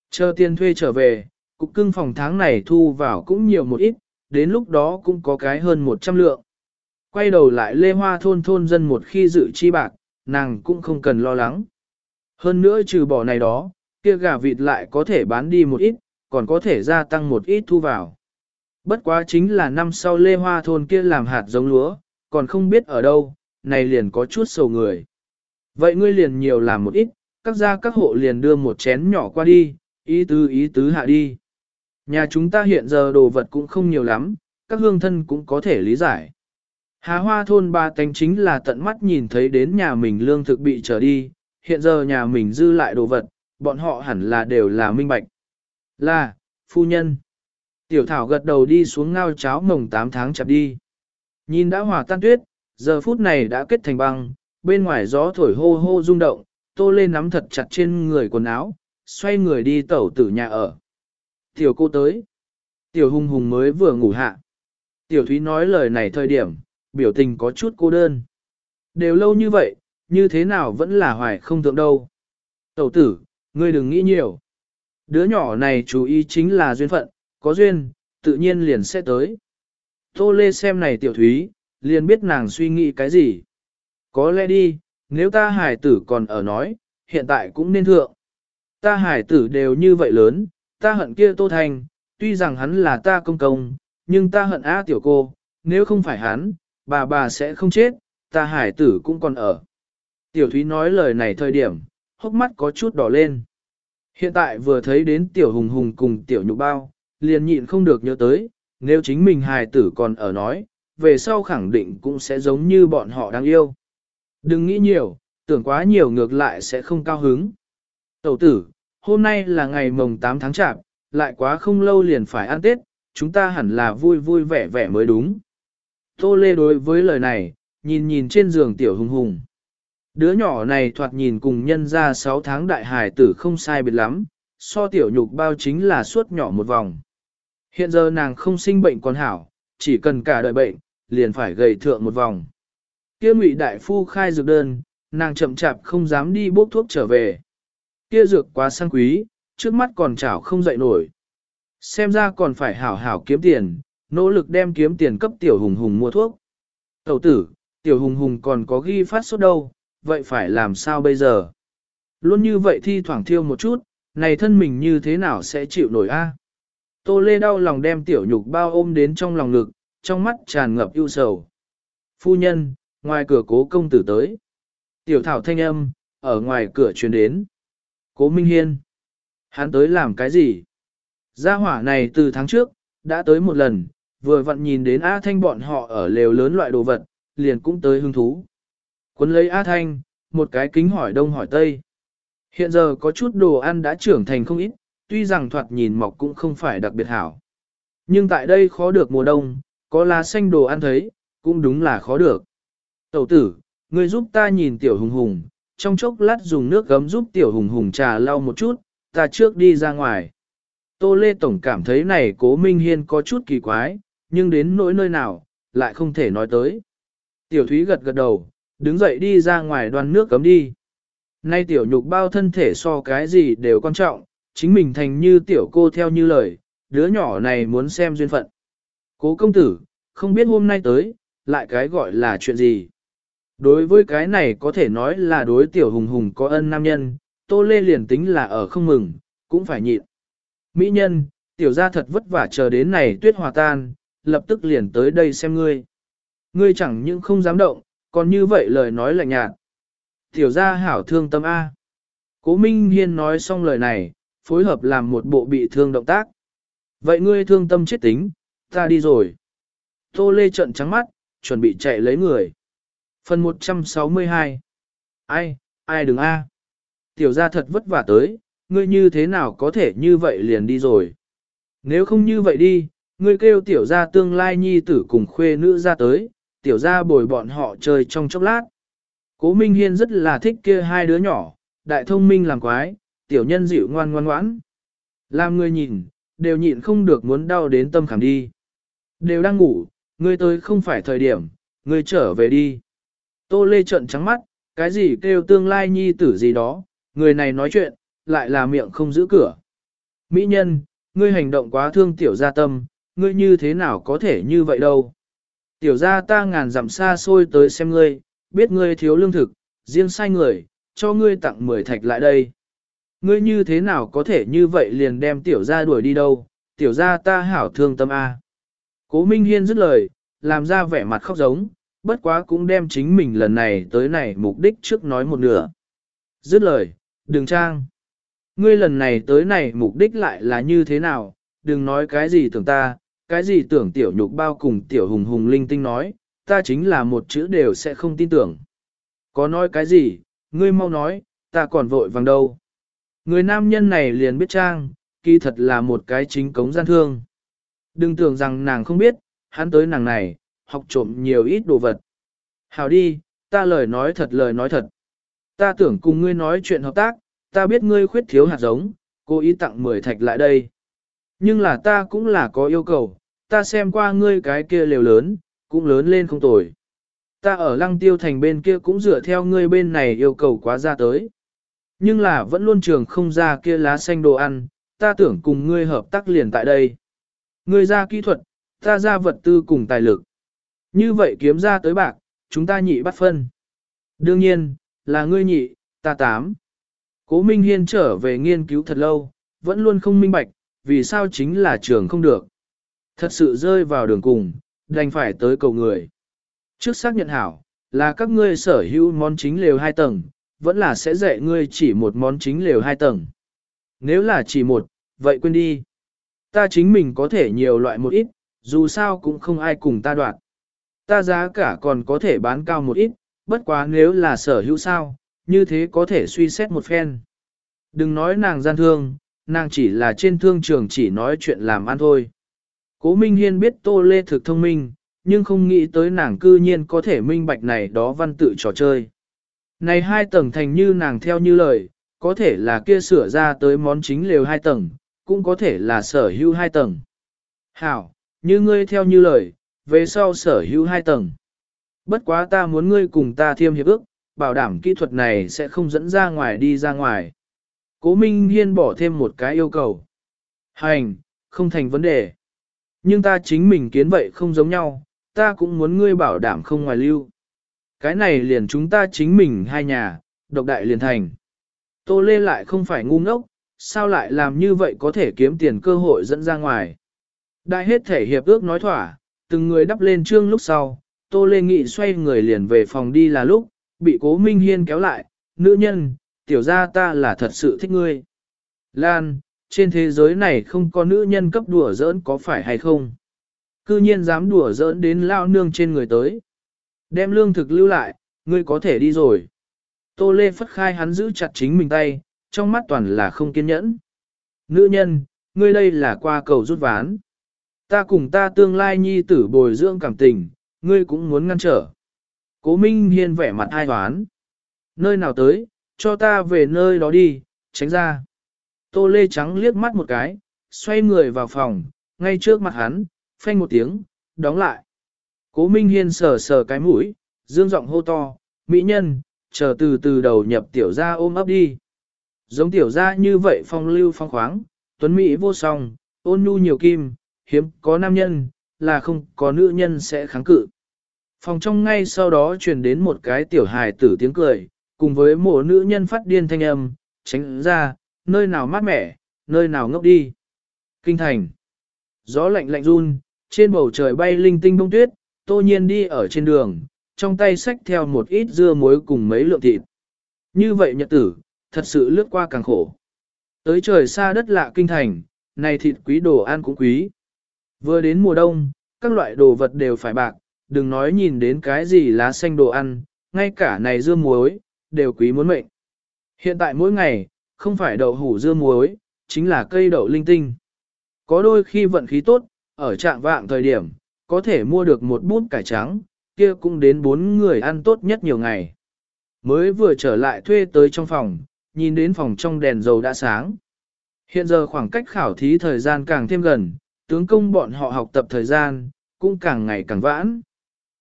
Chờ tiền thuê trở về, cục cưng phòng tháng này thu vào cũng nhiều một ít, đến lúc đó cũng có cái hơn 100 lượng. Quay đầu lại lê hoa thôn thôn dân một khi dự chi bạc, nàng cũng không cần lo lắng. Hơn nữa trừ bỏ này đó, kia gà vịt lại có thể bán đi một ít, còn có thể gia tăng một ít thu vào. Bất quá chính là năm sau lê hoa thôn kia làm hạt giống lúa, còn không biết ở đâu, này liền có chút sầu người. Vậy ngươi liền nhiều làm một ít, các gia các hộ liền đưa một chén nhỏ qua đi, ý tứ ý tứ hạ đi. Nhà chúng ta hiện giờ đồ vật cũng không nhiều lắm, các hương thân cũng có thể lý giải. Hà hoa thôn ba tánh chính là tận mắt nhìn thấy đến nhà mình lương thực bị trở đi, hiện giờ nhà mình dư lại đồ vật, bọn họ hẳn là đều là minh bạch. Là, phu nhân. Tiểu thảo gật đầu đi xuống ngao cháo mồng 8 tháng chập đi. Nhìn đã hòa tan tuyết, giờ phút này đã kết thành băng, bên ngoài gió thổi hô hô rung động, tô lên nắm thật chặt trên người quần áo, xoay người đi tẩu tử nhà ở. Tiểu cô tới. Tiểu hung hùng mới vừa ngủ hạ. Tiểu thúy nói lời này thời điểm, biểu tình có chút cô đơn. Đều lâu như vậy, như thế nào vẫn là hoài không thượng đâu. Tẩu tử, ngươi đừng nghĩ nhiều. Đứa nhỏ này chú ý chính là duyên phận, có duyên, tự nhiên liền sẽ tới. Tô Lê xem này tiểu thúy, liền biết nàng suy nghĩ cái gì. Có lẽ đi, nếu ta hải tử còn ở nói, hiện tại cũng nên thượng. Ta hải tử đều như vậy lớn, ta hận kia Tô Thành, tuy rằng hắn là ta công công, nhưng ta hận á tiểu cô, nếu không phải hắn, bà bà sẽ không chết, ta hải tử cũng còn ở. Tiểu Thúy nói lời này thời điểm, hốc mắt có chút đỏ lên. Hiện tại vừa thấy đến tiểu hùng hùng cùng tiểu nhục bao, liền nhịn không được nhớ tới, nếu chính mình hài tử còn ở nói, về sau khẳng định cũng sẽ giống như bọn họ đang yêu. Đừng nghĩ nhiều, tưởng quá nhiều ngược lại sẽ không cao hứng. Tẩu tử, hôm nay là ngày mồng 8 tháng chạp, lại quá không lâu liền phải ăn Tết, chúng ta hẳn là vui vui vẻ vẻ mới đúng. Tô Lê đối với lời này, nhìn nhìn trên giường tiểu hùng hùng. Đứa nhỏ này thoạt nhìn cùng nhân ra 6 tháng đại hải tử không sai biệt lắm, so tiểu nhục bao chính là suốt nhỏ một vòng. Hiện giờ nàng không sinh bệnh còn hảo, chỉ cần cả đời bệnh, liền phải gầy thượng một vòng. Kia ngụy đại phu khai dược đơn, nàng chậm chạp không dám đi bốc thuốc trở về. Kia dược quá sang quý, trước mắt còn chảo không dậy nổi. Xem ra còn phải hảo hảo kiếm tiền, nỗ lực đem kiếm tiền cấp tiểu hùng hùng mua thuốc. Tẩu tử, tiểu hùng hùng còn có ghi phát sốt đâu, vậy phải làm sao bây giờ? Luôn như vậy thi thoảng thiêu một chút, này thân mình như thế nào sẽ chịu nổi a? Tô Lê đau lòng đem tiểu nhục bao ôm đến trong lòng ngực, trong mắt tràn ngập ưu sầu. Phu nhân, ngoài cửa cố công tử tới. Tiểu thảo thanh âm, ở ngoài cửa truyền đến. Cố Minh Hiên. Hắn tới làm cái gì? Gia hỏa này từ tháng trước, đã tới một lần, vừa vặn nhìn đến A Thanh bọn họ ở lều lớn loại đồ vật, liền cũng tới hứng thú cuốn lấy A Thanh, một cái kính hỏi đông hỏi tây. Hiện giờ có chút đồ ăn đã trưởng thành không ít, tuy rằng thoạt nhìn mọc cũng không phải đặc biệt hảo. Nhưng tại đây khó được mùa đông, có lá xanh đồ ăn thấy, cũng đúng là khó được. Tẩu tử, ngươi giúp ta nhìn tiểu hùng hùng, trong chốc lát dùng nước gấm giúp tiểu hùng hùng trà lau một chút, ta trước đi ra ngoài. Tô Lê Tổng cảm thấy này cố Minh Hiên có chút kỳ quái, nhưng đến nỗi nơi nào, lại không thể nói tới. Tiểu Thúy gật gật đầu, đứng dậy đi ra ngoài đoan nước cấm đi. Nay tiểu nhục bao thân thể so cái gì đều quan trọng, chính mình thành như tiểu cô theo như lời, đứa nhỏ này muốn xem duyên phận. Cố công tử, không biết hôm nay tới, lại cái gọi là chuyện gì. Đối với cái này có thể nói là đối tiểu hùng hùng có ân nam nhân, tô lê liền tính là ở không mừng, cũng phải nhịn. Mỹ nhân, tiểu gia thật vất vả chờ đến này tuyết hòa tan, lập tức liền tới đây xem ngươi. Ngươi chẳng những không dám động, còn như vậy lời nói lạnh nhạt. Tiểu gia hảo thương tâm A. Cố Minh Hiên nói xong lời này, phối hợp làm một bộ bị thương động tác. Vậy ngươi thương tâm chết tính, ta đi rồi. Tô Lê trận trắng mắt, chuẩn bị chạy lấy người. Phần 162 Ai, ai đừng A. Tiểu gia thật vất vả tới, ngươi như thế nào có thể như vậy liền đi rồi. Nếu không như vậy đi, ngươi kêu tiểu gia tương lai nhi tử cùng khuê nữ ra tới, tiểu gia bồi bọn họ chơi trong chốc lát. Cố Minh Hiên rất là thích kia hai đứa nhỏ, đại thông minh làm quái, tiểu nhân dịu ngoan ngoan ngoãn. Làm người nhìn, đều nhịn không được muốn đau đến tâm khảm đi. Đều đang ngủ, ngươi tới không phải thời điểm, ngươi trở về đi. Tô Lê trận trắng mắt, cái gì kêu tương lai nhi tử gì đó, người này nói chuyện, lại là miệng không giữ cửa. Mỹ nhân, ngươi hành động quá thương tiểu gia tâm, ngươi như thế nào có thể như vậy đâu. Tiểu gia ta ngàn dặm xa xôi tới xem ngươi, biết ngươi thiếu lương thực, riêng sai người, cho ngươi tặng 10 thạch lại đây. Ngươi như thế nào có thể như vậy liền đem tiểu gia đuổi đi đâu, tiểu gia ta hảo thương tâm A. Cố Minh Hiên dứt lời, làm ra vẻ mặt khóc giống, bất quá cũng đem chính mình lần này tới này mục đích trước nói một nửa. Dứt lời, đừng trang. Ngươi lần này tới này mục đích lại là như thế nào, đừng nói cái gì tưởng ta, cái gì tưởng tiểu nhục bao cùng tiểu hùng hùng linh tinh nói, ta chính là một chữ đều sẽ không tin tưởng. Có nói cái gì, ngươi mau nói, ta còn vội vàng đâu. Người nam nhân này liền biết trang, kỳ thật là một cái chính cống gian thương. Đừng tưởng rằng nàng không biết, hắn tới nàng này, học trộm nhiều ít đồ vật. Hào đi, ta lời nói thật lời nói thật. Ta tưởng cùng ngươi nói chuyện hợp tác, ta biết ngươi khuyết thiếu hạt giống, cố ý tặng 10 thạch lại đây. Nhưng là ta cũng là có yêu cầu, ta xem qua ngươi cái kia lều lớn, cũng lớn lên không tồi. Ta ở lăng tiêu thành bên kia cũng dựa theo ngươi bên này yêu cầu quá ra tới. Nhưng là vẫn luôn trường không ra kia lá xanh đồ ăn, ta tưởng cùng ngươi hợp tác liền tại đây. Ngươi ra kỹ thuật, ta ra vật tư cùng tài lực. Như vậy kiếm ra tới bạc, chúng ta nhị bắt phân. Đương nhiên, là ngươi nhị, ta tám. Cố Minh Hiên trở về nghiên cứu thật lâu, vẫn luôn không minh bạch, vì sao chính là trường không được. Thật sự rơi vào đường cùng, đành phải tới cầu người. Trước xác nhận hảo, là các ngươi sở hữu món chính lều hai tầng, vẫn là sẽ dạy ngươi chỉ một món chính lều hai tầng. Nếu là chỉ một, vậy quên đi. Ta chính mình có thể nhiều loại một ít, dù sao cũng không ai cùng ta đoạt. Ta giá cả còn có thể bán cao một ít, bất quá nếu là sở hữu sao, như thế có thể suy xét một phen. Đừng nói nàng gian thương, nàng chỉ là trên thương trường chỉ nói chuyện làm ăn thôi. Cố Minh Hiên biết Tô Lê thực thông minh, nhưng không nghĩ tới nàng cư nhiên có thể minh bạch này đó văn tự trò chơi. Này hai tầng thành như nàng theo như lời, có thể là kia sửa ra tới món chính lều hai tầng, cũng có thể là sở hữu hai tầng. Hảo, như ngươi theo như lời, về sau sở hữu hai tầng. Bất quá ta muốn ngươi cùng ta thiêm hiệp ước, bảo đảm kỹ thuật này sẽ không dẫn ra ngoài đi ra ngoài. Cố Minh Hiên bỏ thêm một cái yêu cầu. Hành, không thành vấn đề. Nhưng ta chính mình kiến vậy không giống nhau, ta cũng muốn ngươi bảo đảm không ngoài lưu. Cái này liền chúng ta chính mình hai nhà, độc đại liền thành. Tô Lê lại không phải ngu ngốc, sao lại làm như vậy có thể kiếm tiền cơ hội dẫn ra ngoài. Đại hết thể hiệp ước nói thỏa, từng người đắp lên trương lúc sau, Tô Lê Nghị xoay người liền về phòng đi là lúc, bị cố Minh Hiên kéo lại, nữ nhân, tiểu ra ta là thật sự thích ngươi. Lan, trên thế giới này không có nữ nhân cấp đùa giỡn có phải hay không? Cư nhiên dám đùa giỡn đến lao nương trên người tới. Đem lương thực lưu lại, ngươi có thể đi rồi. Tô Lê phất khai hắn giữ chặt chính mình tay, trong mắt toàn là không kiên nhẫn. Nữ nhân, ngươi đây là qua cầu rút ván. Ta cùng ta tương lai nhi tử bồi dưỡng cảm tình, ngươi cũng muốn ngăn trở. Cố Minh Hiên vẻ mặt ai hoán. Nơi nào tới, cho ta về nơi đó đi, tránh ra. Tô Lê Trắng liếc mắt một cái, xoay người vào phòng, ngay trước mặt hắn, phanh một tiếng, đóng lại. Cố Minh Hiên sờ sờ cái mũi, dương giọng hô to, mỹ nhân, chờ từ từ đầu nhập tiểu gia ôm ấp đi. Giống tiểu gia như vậy phong lưu phong khoáng, tuấn mỹ vô song, ôn nhu nhiều kim, hiếm có nam nhân, là không có nữ nhân sẽ kháng cự. Phòng trong ngay sau đó truyền đến một cái tiểu hài tử tiếng cười, cùng với một nữ nhân phát điên thanh âm, tránh ra, nơi nào mát mẻ, nơi nào ngốc đi. Kinh thành. Gió lạnh lạnh run, trên bầu trời bay linh tinh bông tuyết, tô nhiên đi ở trên đường, trong tay xách theo một ít dưa muối cùng mấy lượng thịt. Như vậy nhật tử, thật sự lướt qua càng khổ. Tới trời xa đất lạ kinh thành, này thịt quý đồ ăn cũng quý. Vừa đến mùa đông, các loại đồ vật đều phải bạc, đừng nói nhìn đến cái gì lá xanh đồ ăn, ngay cả này dưa muối, đều quý muốn mệnh. Hiện tại mỗi ngày, không phải đậu hủ dưa muối, chính là cây đậu linh tinh. Có đôi khi vận khí tốt, ở trạng vạng thời điểm, có thể mua được một bút cải trắng, kia cũng đến bốn người ăn tốt nhất nhiều ngày. Mới vừa trở lại thuê tới trong phòng, nhìn đến phòng trong đèn dầu đã sáng. Hiện giờ khoảng cách khảo thí thời gian càng thêm gần, tướng công bọn họ học tập thời gian, cũng càng ngày càng vãn.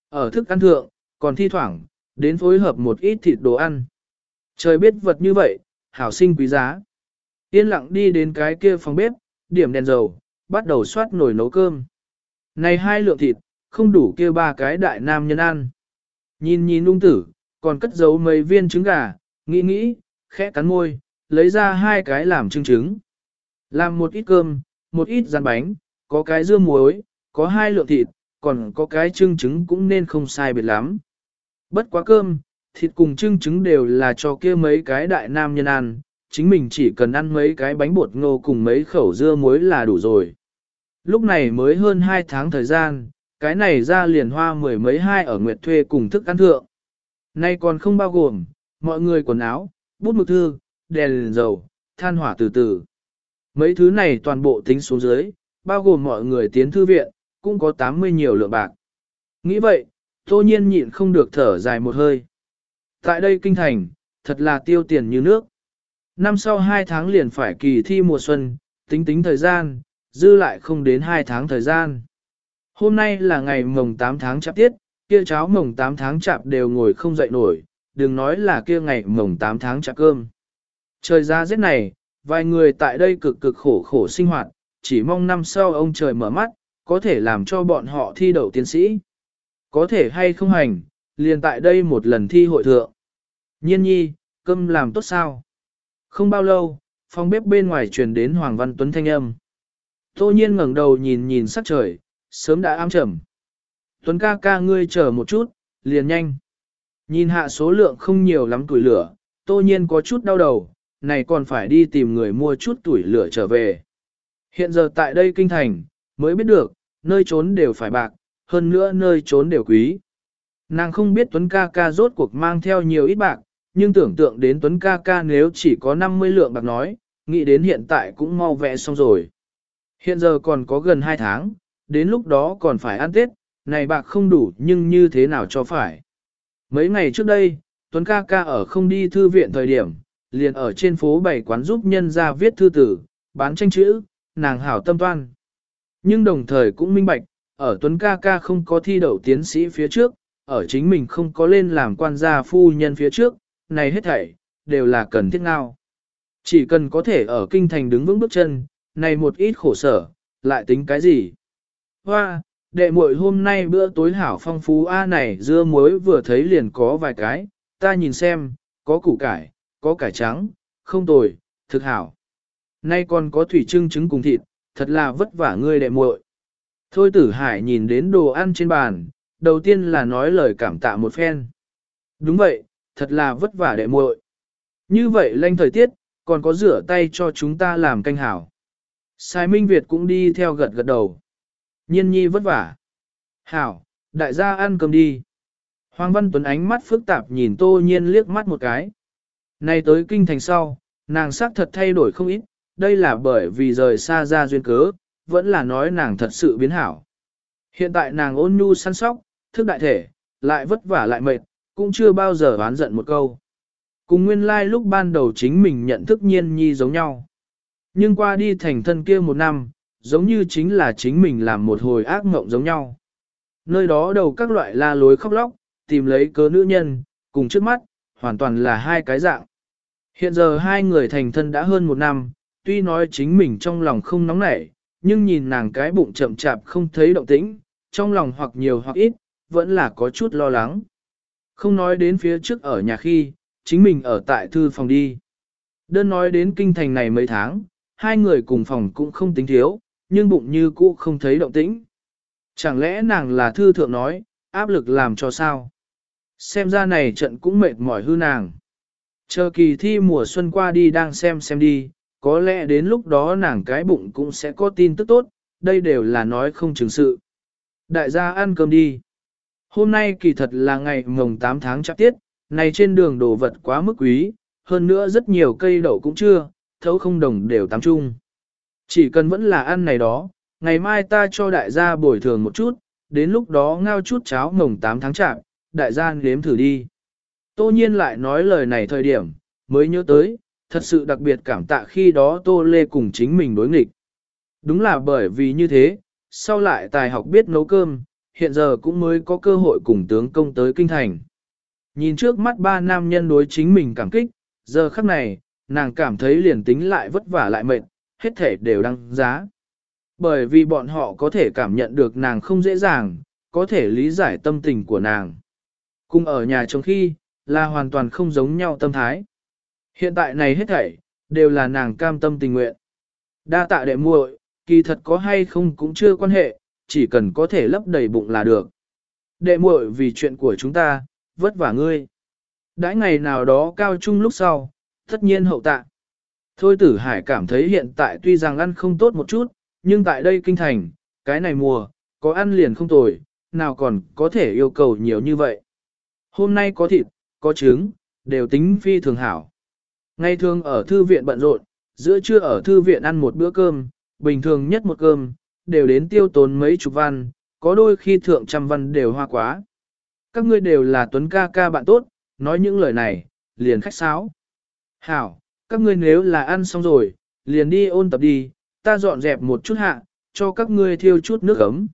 Ở thức ăn thượng, còn thi thoảng, đến phối hợp một ít thịt đồ ăn. Trời biết vật như vậy, hảo sinh quý giá. Yên lặng đi đến cái kia phòng bếp, điểm đèn dầu, bắt đầu xoát nồi nấu cơm. Này hai lượng thịt, không đủ kia ba cái đại nam nhân ăn. Nhìn nhìn ung tử, còn cất giấu mấy viên trứng gà, nghĩ nghĩ, khẽ cắn môi, lấy ra hai cái làm trứng trứng. Làm một ít cơm, một ít rán bánh, có cái dưa muối, có hai lượng thịt, còn có cái trứng trứng cũng nên không sai biệt lắm. Bất quá cơm, thịt cùng trưng trứng đều là cho kia mấy cái đại nam nhân ăn, chính mình chỉ cần ăn mấy cái bánh bột ngô cùng mấy khẩu dưa muối là đủ rồi. Lúc này mới hơn hai tháng thời gian, cái này ra liền hoa mười mấy hai ở Nguyệt Thuê cùng thức ăn thượng. Nay còn không bao gồm, mọi người quần áo, bút mực thư, đèn dầu, than hỏa từ từ. Mấy thứ này toàn bộ tính xuống dưới, bao gồm mọi người tiến thư viện, cũng có 80 nhiều lượng bạc. Nghĩ vậy, tô nhiên nhịn không được thở dài một hơi. Tại đây kinh thành, thật là tiêu tiền như nước. Năm sau 2 tháng liền phải kỳ thi mùa xuân, tính tính thời gian, dư lại không đến 2 tháng thời gian. Hôm nay là ngày mồng 8 tháng chạp tiết, kia cháu mồng 8 tháng chạp đều ngồi không dậy nổi, đừng nói là kia ngày mồng 8 tháng chạp cơm. Trời ra rét này, vài người tại đây cực cực khổ khổ sinh hoạt, chỉ mong năm sau ông trời mở mắt, có thể làm cho bọn họ thi đậu tiến sĩ. Có thể hay không hành, liền tại đây một lần thi hội thượng. Nhiên nhi, cơm làm tốt sao? Không bao lâu, phòng bếp bên ngoài truyền đến Hoàng Văn Tuấn thanh âm. Tô nhiên ngẩng đầu nhìn nhìn sắc trời, sớm đã ám trầm. Tuấn ca ca ngươi chờ một chút, liền nhanh. Nhìn hạ số lượng không nhiều lắm tuổi lửa, tô nhiên có chút đau đầu, này còn phải đi tìm người mua chút tuổi lửa trở về. Hiện giờ tại đây kinh thành, mới biết được, nơi trốn đều phải bạc, hơn nữa nơi trốn đều quý. Nàng không biết Tuấn ca ca rốt cuộc mang theo nhiều ít bạc, nhưng tưởng tượng đến Tuấn ca ca nếu chỉ có 50 lượng bạc nói, nghĩ đến hiện tại cũng mau vẽ xong rồi. Hiện giờ còn có gần 2 tháng, đến lúc đó còn phải ăn Tết, này bạc không đủ nhưng như thế nào cho phải. Mấy ngày trước đây, Tuấn ca ca ở không đi thư viện thời điểm, liền ở trên phố bảy quán giúp nhân ra viết thư tử, bán tranh chữ, nàng hảo tâm toan. Nhưng đồng thời cũng minh bạch, ở Tuấn ca ca không có thi đậu tiến sĩ phía trước, ở chính mình không có lên làm quan gia phu nhân phía trước, này hết thảy, đều là cần thiết ngao. Chỉ cần có thể ở kinh thành đứng vững bước chân, này một ít khổ sở, lại tính cái gì? Hoa, đệ muội hôm nay bữa tối hảo phong phú A này dưa muối vừa thấy liền có vài cái, ta nhìn xem, có củ cải, có cải trắng, không tồi, thực hảo. Nay còn có thủy trưng trứng cùng thịt, thật là vất vả ngươi đệ muội. Thôi tử hải nhìn đến đồ ăn trên bàn, đầu tiên là nói lời cảm tạ một phen. Đúng vậy, thật là vất vả đệ muội. Như vậy lanh thời tiết, còn có rửa tay cho chúng ta làm canh hảo. Sai Minh Việt cũng đi theo gật gật đầu. Nhiên nhi vất vả. Hảo, đại gia ăn cơm đi. Hoàng Văn Tuấn ánh mắt phức tạp nhìn Tô Nhiên liếc mắt một cái. Nay tới kinh thành sau, nàng sắc thật thay đổi không ít, đây là bởi vì rời xa ra duyên cớ, vẫn là nói nàng thật sự biến hảo. Hiện tại nàng ôn nhu săn sóc, thức đại thể, lại vất vả lại mệt, cũng chưa bao giờ oán giận một câu. Cùng nguyên lai like lúc ban đầu chính mình nhận thức nhiên nhi giống nhau. Nhưng qua đi thành thân kia một năm, giống như chính là chính mình làm một hồi ác mộng giống nhau. Nơi đó đầu các loại la lối khóc lóc, tìm lấy cớ nữ nhân, cùng trước mắt, hoàn toàn là hai cái dạng. Hiện giờ hai người thành thân đã hơn một năm, tuy nói chính mình trong lòng không nóng nảy, nhưng nhìn nàng cái bụng chậm chạp không thấy động tĩnh, trong lòng hoặc nhiều hoặc ít, vẫn là có chút lo lắng. Không nói đến phía trước ở nhà khi, chính mình ở tại thư phòng đi. Đơn nói đến kinh thành này mấy tháng, hai người cùng phòng cũng không tính thiếu, nhưng bụng như cũ không thấy động tĩnh. Chẳng lẽ nàng là thư thượng nói, áp lực làm cho sao? Xem ra này trận cũng mệt mỏi hư nàng. Chờ kỳ thi mùa xuân qua đi đang xem xem đi, có lẽ đến lúc đó nàng cái bụng cũng sẽ có tin tức tốt, đây đều là nói không chứng sự. Đại gia ăn cơm đi. Hôm nay kỳ thật là ngày mồng 8 tháng chạp tiết, này trên đường đồ vật quá mức quý, hơn nữa rất nhiều cây đậu cũng chưa, thấu không đồng đều tám chung. Chỉ cần vẫn là ăn này đó, ngày mai ta cho đại gia bồi thường một chút, đến lúc đó ngao chút cháo mồng 8 tháng chạp, đại gia nếm thử đi. Tô nhiên lại nói lời này thời điểm, mới nhớ tới, thật sự đặc biệt cảm tạ khi đó Tô Lê cùng chính mình đối nghịch. Đúng là bởi vì như thế, sau lại tài học biết nấu cơm, hiện giờ cũng mới có cơ hội cùng tướng công tới kinh thành. Nhìn trước mắt ba nam nhân đối chính mình cảm kích, giờ khắc này, nàng cảm thấy liền tính lại vất vả lại mệt, hết thể đều đăng giá. Bởi vì bọn họ có thể cảm nhận được nàng không dễ dàng, có thể lý giải tâm tình của nàng. Cùng ở nhà trong khi, là hoàn toàn không giống nhau tâm thái. Hiện tại này hết thảy, đều là nàng cam tâm tình nguyện. Đa tạ đệ muội, kỳ thật có hay không cũng chưa quan hệ, chỉ cần có thể lấp đầy bụng là được. Đệ muội vì chuyện của chúng ta, vất vả ngươi. Đãi ngày nào đó cao trung lúc sau, tất nhiên hậu tạ. Thôi tử hải cảm thấy hiện tại tuy rằng ăn không tốt một chút, nhưng tại đây kinh thành, cái này mùa, có ăn liền không tồi, nào còn có thể yêu cầu nhiều như vậy. Hôm nay có thịt, có trứng, đều tính phi thường hảo. Ngày thường ở thư viện bận rộn, giữa trưa ở thư viện ăn một bữa cơm, bình thường nhất một cơm, đều đến tiêu tốn mấy chục văn, có đôi khi thượng trăm văn đều hoa quá. Các ngươi đều là tuấn ca ca bạn tốt, nói những lời này, liền khách sáo. Hảo, các ngươi nếu là ăn xong rồi, liền đi ôn tập đi, ta dọn dẹp một chút hạ, cho các ngươi thiêu chút nước ấm.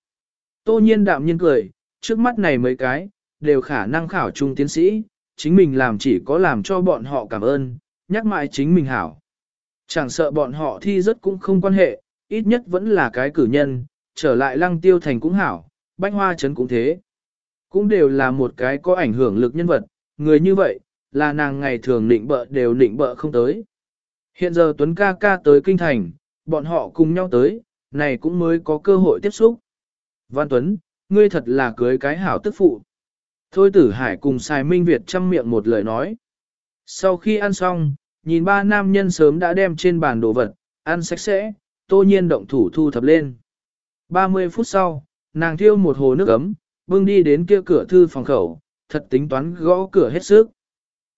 Tô nhiên đạm nhiên cười, trước mắt này mấy cái, đều khả năng khảo trung tiến sĩ, chính mình làm chỉ có làm cho bọn họ cảm ơn, nhắc mãi chính mình hảo. Chẳng sợ bọn họ thi rất cũng không quan hệ, ít nhất vẫn là cái cử nhân, trở lại lăng tiêu thành cũng hảo, bách hoa trấn cũng thế. Cũng đều là một cái có ảnh hưởng lực nhân vật, người như vậy, là nàng ngày thường nịnh bợ đều nịnh bợ không tới. Hiện giờ Tuấn ca ca tới kinh thành, bọn họ cùng nhau tới, này cũng mới có cơ hội tiếp xúc. Văn Tuấn, ngươi thật là cưới cái hảo tức phụ. Thôi tử hải cùng xài Minh Việt chăm miệng một lời nói. Sau khi ăn xong, nhìn ba nam nhân sớm đã đem trên bàn đồ vật, ăn sạch sẽ, tô nhiên động thủ thu thập lên. 30 phút sau, nàng thiêu một hồ nước ấm, bưng đi đến kia cửa thư phòng khẩu, thật tính toán gõ cửa hết sức.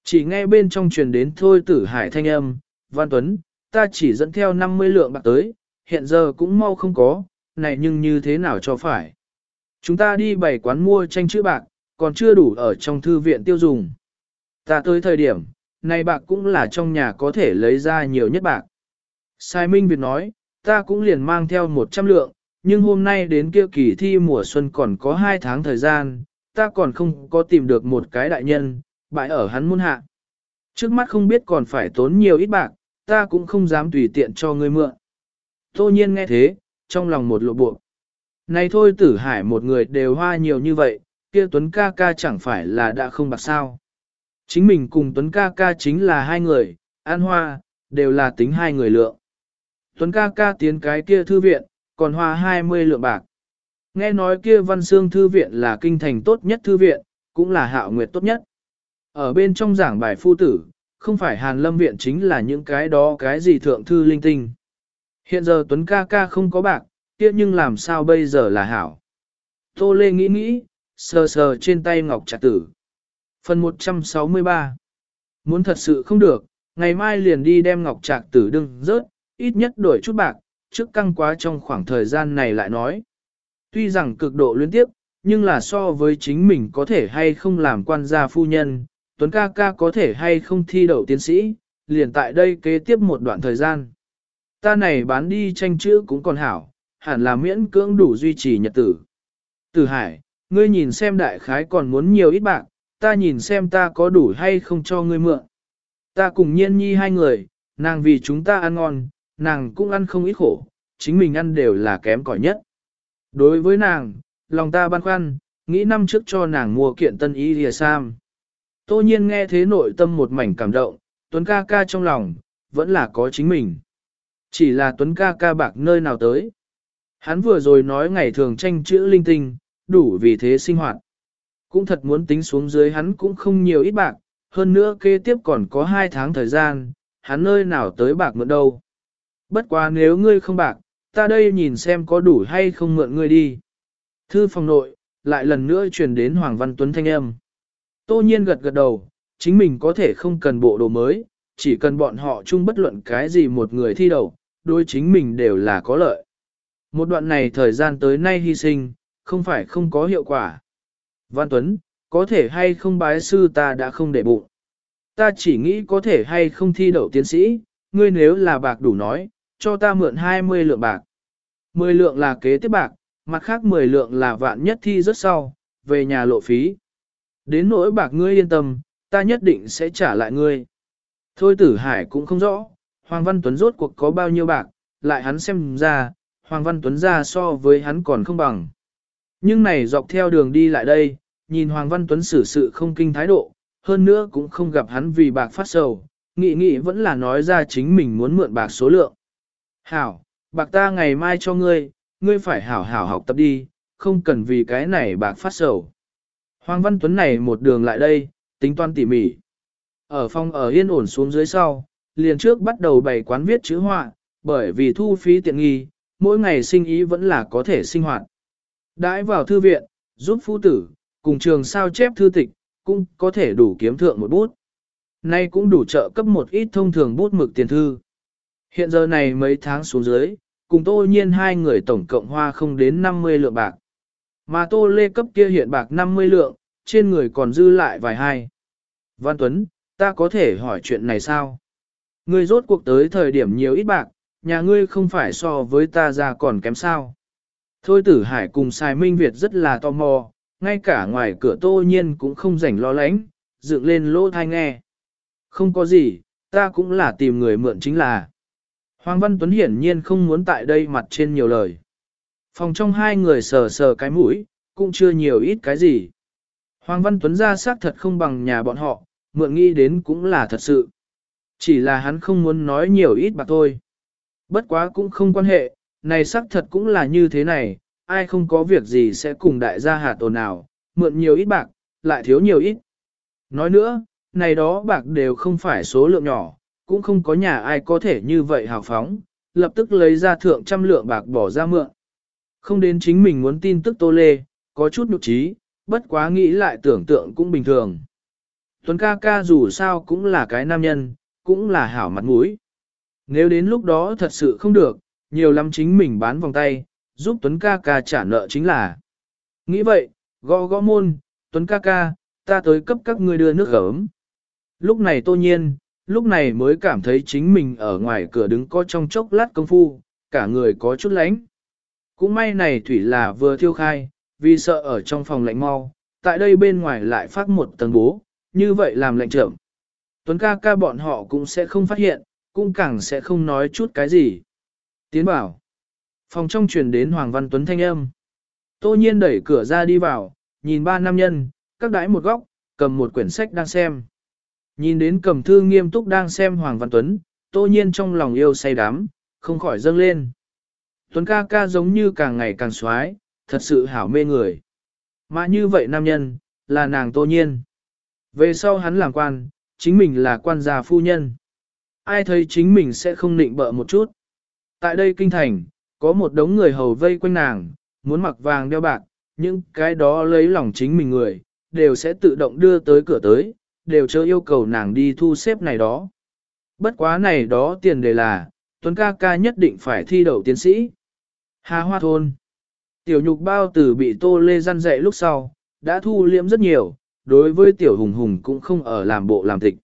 Chỉ nghe bên trong truyền đến thôi tử hải thanh âm, Văn Tuấn, ta chỉ dẫn theo 50 lượng bạc tới, hiện giờ cũng mau không có, này nhưng như thế nào cho phải. Chúng ta đi bảy quán mua tranh chữ bạc, còn chưa đủ ở trong thư viện tiêu dùng. Ta tới thời điểm, này bạc cũng là trong nhà có thể lấy ra nhiều nhất bạc. Sai Minh Việt nói, ta cũng liền mang theo 100 lượng, nhưng hôm nay đến kia kỳ thi mùa xuân còn có 2 tháng thời gian, ta còn không có tìm được một cái đại nhân, bại ở hắn muôn hạ. Trước mắt không biết còn phải tốn nhiều ít bạc, ta cũng không dám tùy tiện cho ngươi mượn. Tô nhiên nghe thế, trong lòng một lộ bộ. Này thôi tử hải một người đều hoa nhiều như vậy, kia Tuấn ca ca chẳng phải là đã không bạc sao. Chính mình cùng Tuấn ca ca chính là hai người, an hoa, đều là tính hai người lượng. Tuấn ca ca tiến cái kia thư viện, còn hoa 20 lượng bạc. Nghe nói kia văn xương thư viện là kinh thành tốt nhất thư viện, cũng là hạo nguyệt tốt nhất. Ở bên trong giảng bài phu tử, không phải hàn lâm viện chính là những cái đó cái gì thượng thư linh tinh. Hiện giờ Tuấn ca ca không có bạc, kia nhưng làm sao bây giờ là hảo. Tô Lê nghĩ nghĩ, sờ sờ trên tay ngọc trạc tử. Phần 163 Muốn thật sự không được, ngày mai liền đi đem ngọc trạc tử đừng rớt, ít nhất đổi chút bạc, trước căng quá trong khoảng thời gian này lại nói. Tuy rằng cực độ liên tiếp, nhưng là so với chính mình có thể hay không làm quan gia phu nhân, Tuấn ca ca có thể hay không thi đậu tiến sĩ, liền tại đây kế tiếp một đoạn thời gian. Ta này bán đi tranh chữ cũng còn hảo, hẳn là miễn cưỡng đủ duy trì nhật tử. Tử Hải, ngươi nhìn xem đại khái còn muốn nhiều ít bạc, ta nhìn xem ta có đủ hay không cho ngươi mượn. Ta cùng nhiên nhi hai người, nàng vì chúng ta ăn ngon, nàng cũng ăn không ít khổ, chính mình ăn đều là kém cỏi nhất. Đối với nàng, lòng ta băn khoăn, nghĩ năm trước cho nàng mua kiện tân y lìa sam. Tô nhiên nghe thế nội tâm một mảnh cảm động, Tuấn ca ca trong lòng, vẫn là có chính mình. Chỉ là Tuấn ca ca bạc nơi nào tới. Hắn vừa rồi nói ngày thường tranh chữ linh tinh, đủ vì thế sinh hoạt. Cũng thật muốn tính xuống dưới hắn cũng không nhiều ít bạc, hơn nữa kế tiếp còn có hai tháng thời gian, hắn nơi nào tới bạc mượn đâu. Bất quá nếu ngươi không bạc, ta đây nhìn xem có đủ hay không mượn ngươi đi. Thư phòng nội, lại lần nữa truyền đến Hoàng Văn Tuấn thanh âm. Tô nhiên gật gật đầu, chính mình có thể không cần bộ đồ mới, chỉ cần bọn họ chung bất luận cái gì một người thi đầu, đối chính mình đều là có lợi. Một đoạn này thời gian tới nay hy sinh, không phải không có hiệu quả. Văn Tuấn, có thể hay không bái sư ta đã không để bụng. Ta chỉ nghĩ có thể hay không thi đậu tiến sĩ, ngươi nếu là bạc đủ nói, cho ta mượn 20 lượng bạc. 10 lượng là kế tiếp bạc, mặt khác 10 lượng là vạn nhất thi rất sau, về nhà lộ phí. Đến nỗi bạc ngươi yên tâm, ta nhất định sẽ trả lại ngươi. Thôi tử hải cũng không rõ, Hoàng Văn Tuấn rốt cuộc có bao nhiêu bạc, lại hắn xem ra, Hoàng Văn Tuấn ra so với hắn còn không bằng. Nhưng này dọc theo đường đi lại đây, nhìn Hoàng Văn Tuấn xử sự không kinh thái độ, hơn nữa cũng không gặp hắn vì bạc phát sầu, nghị nghị vẫn là nói ra chính mình muốn mượn bạc số lượng. Hảo, bạc ta ngày mai cho ngươi, ngươi phải hảo hảo học tập đi, không cần vì cái này bạc phát sầu. Hoàng Văn Tuấn này một đường lại đây, tính toán tỉ mỉ. Ở phòng ở yên ổn xuống dưới sau, liền trước bắt đầu bày quán viết chữ họa, bởi vì thu phí tiện nghi, mỗi ngày sinh ý vẫn là có thể sinh hoạt. Đãi vào thư viện, giúp phu tử, cùng trường sao chép thư tịch, cũng có thể đủ kiếm thượng một bút. Nay cũng đủ trợ cấp một ít thông thường bút mực tiền thư. Hiện giờ này mấy tháng xuống dưới, cùng tô nhiên hai người tổng cộng hoa không đến 50 lượng bạc. Mà tô lê cấp kia hiện bạc 50 lượng, trên người còn dư lại vài hai. Văn Tuấn, ta có thể hỏi chuyện này sao? Ngươi rốt cuộc tới thời điểm nhiều ít bạc, nhà ngươi không phải so với ta ra còn kém sao? Thôi tử hải cùng Sai Minh Việt rất là tò mò, ngay cả ngoài cửa tô nhiên cũng không rảnh lo lắng, dựng lên lỗ thai nghe. Không có gì, ta cũng là tìm người mượn chính là. Hoàng Văn Tuấn hiển nhiên không muốn tại đây mặt trên nhiều lời. Phòng trong hai người sờ sờ cái mũi, cũng chưa nhiều ít cái gì. Hoàng Văn Tuấn ra xác thật không bằng nhà bọn họ, mượn nghĩ đến cũng là thật sự. Chỉ là hắn không muốn nói nhiều ít bạc thôi. Bất quá cũng không quan hệ, này xác thật cũng là như thế này, ai không có việc gì sẽ cùng đại gia hạt tồn nào, mượn nhiều ít bạc, lại thiếu nhiều ít. Nói nữa, này đó bạc đều không phải số lượng nhỏ, cũng không có nhà ai có thể như vậy hào phóng, lập tức lấy ra thượng trăm lượng bạc bỏ ra mượn. Không đến chính mình muốn tin tức tô lê, có chút nhục trí, bất quá nghĩ lại tưởng tượng cũng bình thường. Tuấn ca ca dù sao cũng là cái nam nhân, cũng là hảo mặt mũi. Nếu đến lúc đó thật sự không được, nhiều lắm chính mình bán vòng tay, giúp Tuấn ca ca trả nợ chính là. Nghĩ vậy, gõ gõ môn, Tuấn ca ca, ta tới cấp các ngươi đưa nước gấm. Lúc này tô nhiên, lúc này mới cảm thấy chính mình ở ngoài cửa đứng có trong chốc lát công phu, cả người có chút lánh. Cũng may này thủy là vừa thiêu khai, vì sợ ở trong phòng lạnh mau, tại đây bên ngoài lại phát một tầng bố, như vậy làm lạnh trưởng. Tuấn ca ca bọn họ cũng sẽ không phát hiện, cũng càng sẽ không nói chút cái gì. Tiến bảo. Phòng trong truyền đến Hoàng Văn Tuấn thanh âm. Tô nhiên đẩy cửa ra đi vào, nhìn ba nam nhân, các đái một góc, cầm một quyển sách đang xem. Nhìn đến cầm thư nghiêm túc đang xem Hoàng Văn Tuấn, tô nhiên trong lòng yêu say đắm, không khỏi dâng lên. Tuấn ca ca giống như càng ngày càng xoái, thật sự hảo mê người. Mà như vậy nam nhân, là nàng tô nhiên. Về sau hắn làm quan, chính mình là quan gia phu nhân. Ai thấy chính mình sẽ không nịnh bợ một chút. Tại đây kinh thành, có một đống người hầu vây quanh nàng, muốn mặc vàng đeo bạc, những cái đó lấy lòng chính mình người, đều sẽ tự động đưa tới cửa tới, đều chớ yêu cầu nàng đi thu xếp này đó. Bất quá này đó tiền đề là, Tuấn ca ca nhất định phải thi đậu tiến sĩ. Hà Hoa Thôn Tiểu nhục bao tử bị tô lê răn dạy lúc sau, đã thu liễm rất nhiều, đối với tiểu hùng hùng cũng không ở làm bộ làm tịch.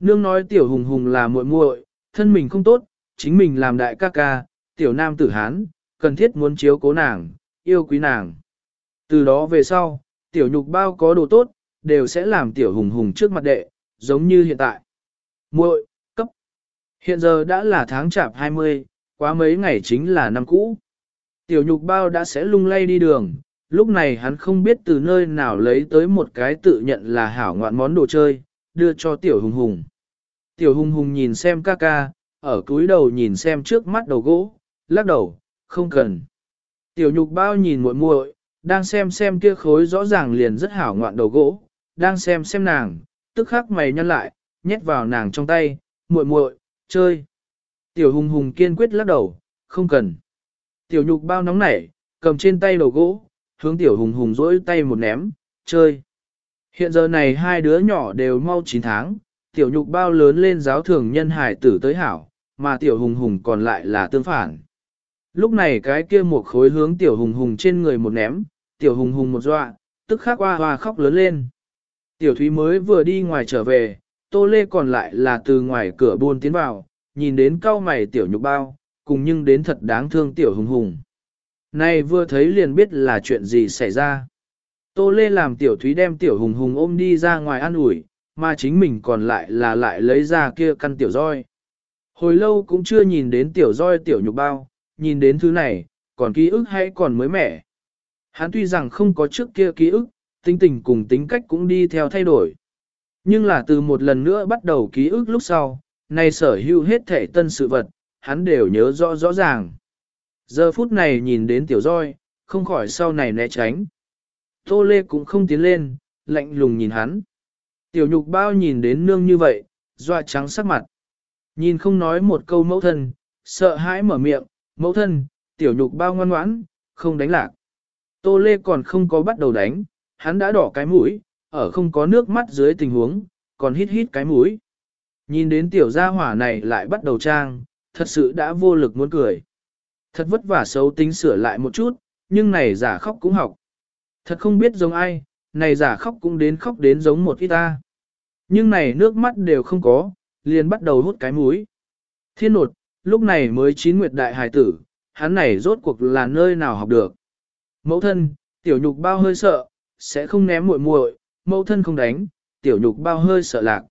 Nương nói tiểu hùng hùng là muội muội, thân mình không tốt, chính mình làm đại ca ca, tiểu nam tử hán, cần thiết muốn chiếu cố nàng, yêu quý nàng. Từ đó về sau, tiểu nhục bao có đồ tốt, đều sẽ làm tiểu hùng hùng trước mặt đệ, giống như hiện tại. muội cấp. Hiện giờ đã là tháng chạp 20, quá mấy ngày chính là năm cũ. Tiểu nhục bao đã sẽ lung lay đi đường, lúc này hắn không biết từ nơi nào lấy tới một cái tự nhận là hảo ngoạn món đồ chơi, đưa cho tiểu hùng hùng. Tiểu hùng hùng nhìn xem ca ca, ở cúi đầu nhìn xem trước mắt đầu gỗ, lắc đầu, không cần. Tiểu nhục bao nhìn muội muội, đang xem xem kia khối rõ ràng liền rất hảo ngoạn đầu gỗ, đang xem xem nàng, tức khắc mày nhăn lại, nhét vào nàng trong tay, muội muội, chơi. Tiểu hùng hùng kiên quyết lắc đầu, không cần. Tiểu nhục bao nóng nảy, cầm trên tay đầu gỗ, hướng tiểu hùng hùng rỗi tay một ném, chơi. Hiện giờ này hai đứa nhỏ đều mau 9 tháng, tiểu nhục bao lớn lên giáo thường nhân hải tử tới hảo, mà tiểu hùng hùng còn lại là tương phản. Lúc này cái kia một khối hướng tiểu hùng hùng trên người một ném, tiểu hùng hùng một dọa, tức khắc hoa hoa khóc lớn lên. Tiểu thúy mới vừa đi ngoài trở về, tô lê còn lại là từ ngoài cửa buôn tiến vào, nhìn đến cao mày tiểu nhục bao, cùng nhưng đến thật đáng thương tiểu hùng hùng. Này vừa thấy liền biết là chuyện gì xảy ra. Tô Lê làm tiểu thúy đem tiểu hùng hùng ôm đi ra ngoài ăn ủi, mà chính mình còn lại là lại lấy ra kia căn tiểu roi. Hồi lâu cũng chưa nhìn đến tiểu roi tiểu nhục bao, nhìn đến thứ này, còn ký ức hay còn mới mẻ. Hắn tuy rằng không có trước kia ký ức, tính tình cùng tính cách cũng đi theo thay đổi. Nhưng là từ một lần nữa bắt đầu ký ức lúc sau, nay sở hữu hết thể tân sự vật, hắn đều nhớ rõ rõ ràng. Giờ phút này nhìn đến tiểu roi, không khỏi sau này né tránh. Tô Lê cũng không tiến lên, lạnh lùng nhìn hắn. Tiểu nhục bao nhìn đến nương như vậy, doa trắng sắc mặt. Nhìn không nói một câu mẫu thân, sợ hãi mở miệng, mẫu thân, tiểu nhục bao ngoan ngoãn, không đánh lạc. Tô Lê còn không có bắt đầu đánh, hắn đã đỏ cái mũi, ở không có nước mắt dưới tình huống, còn hít hít cái mũi. Nhìn đến tiểu gia hỏa này lại bắt đầu trang, thật sự đã vô lực muốn cười. Thật vất vả xấu tính sửa lại một chút, nhưng này giả khóc cũng học. Thật không biết giống ai, này giả khóc cũng đến khóc đến giống một ít ta. Nhưng này nước mắt đều không có, liền bắt đầu hút cái mũi. Thiên nột, lúc này mới chín nguyệt đại hài tử, hắn này rốt cuộc là nơi nào học được. Mẫu thân, tiểu nhục bao hơi sợ, sẽ không ném muội muội, mẫu thân không đánh, tiểu nhục bao hơi sợ lạc.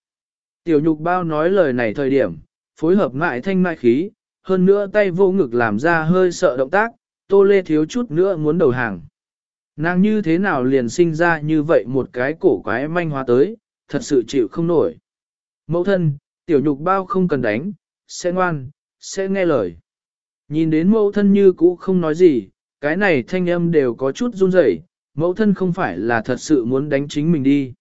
Tiểu nhục bao nói lời này thời điểm, phối hợp ngại thanh mại khí, hơn nữa tay vô ngực làm ra hơi sợ động tác, tô lê thiếu chút nữa muốn đầu hàng. Nàng như thế nào liền sinh ra như vậy một cái cổ quái manh hóa tới, thật sự chịu không nổi. Mẫu thân, tiểu nhục bao không cần đánh, sẽ ngoan, sẽ nghe lời. Nhìn đến mẫu thân như cũ không nói gì, cái này thanh âm đều có chút run rẩy, mẫu thân không phải là thật sự muốn đánh chính mình đi.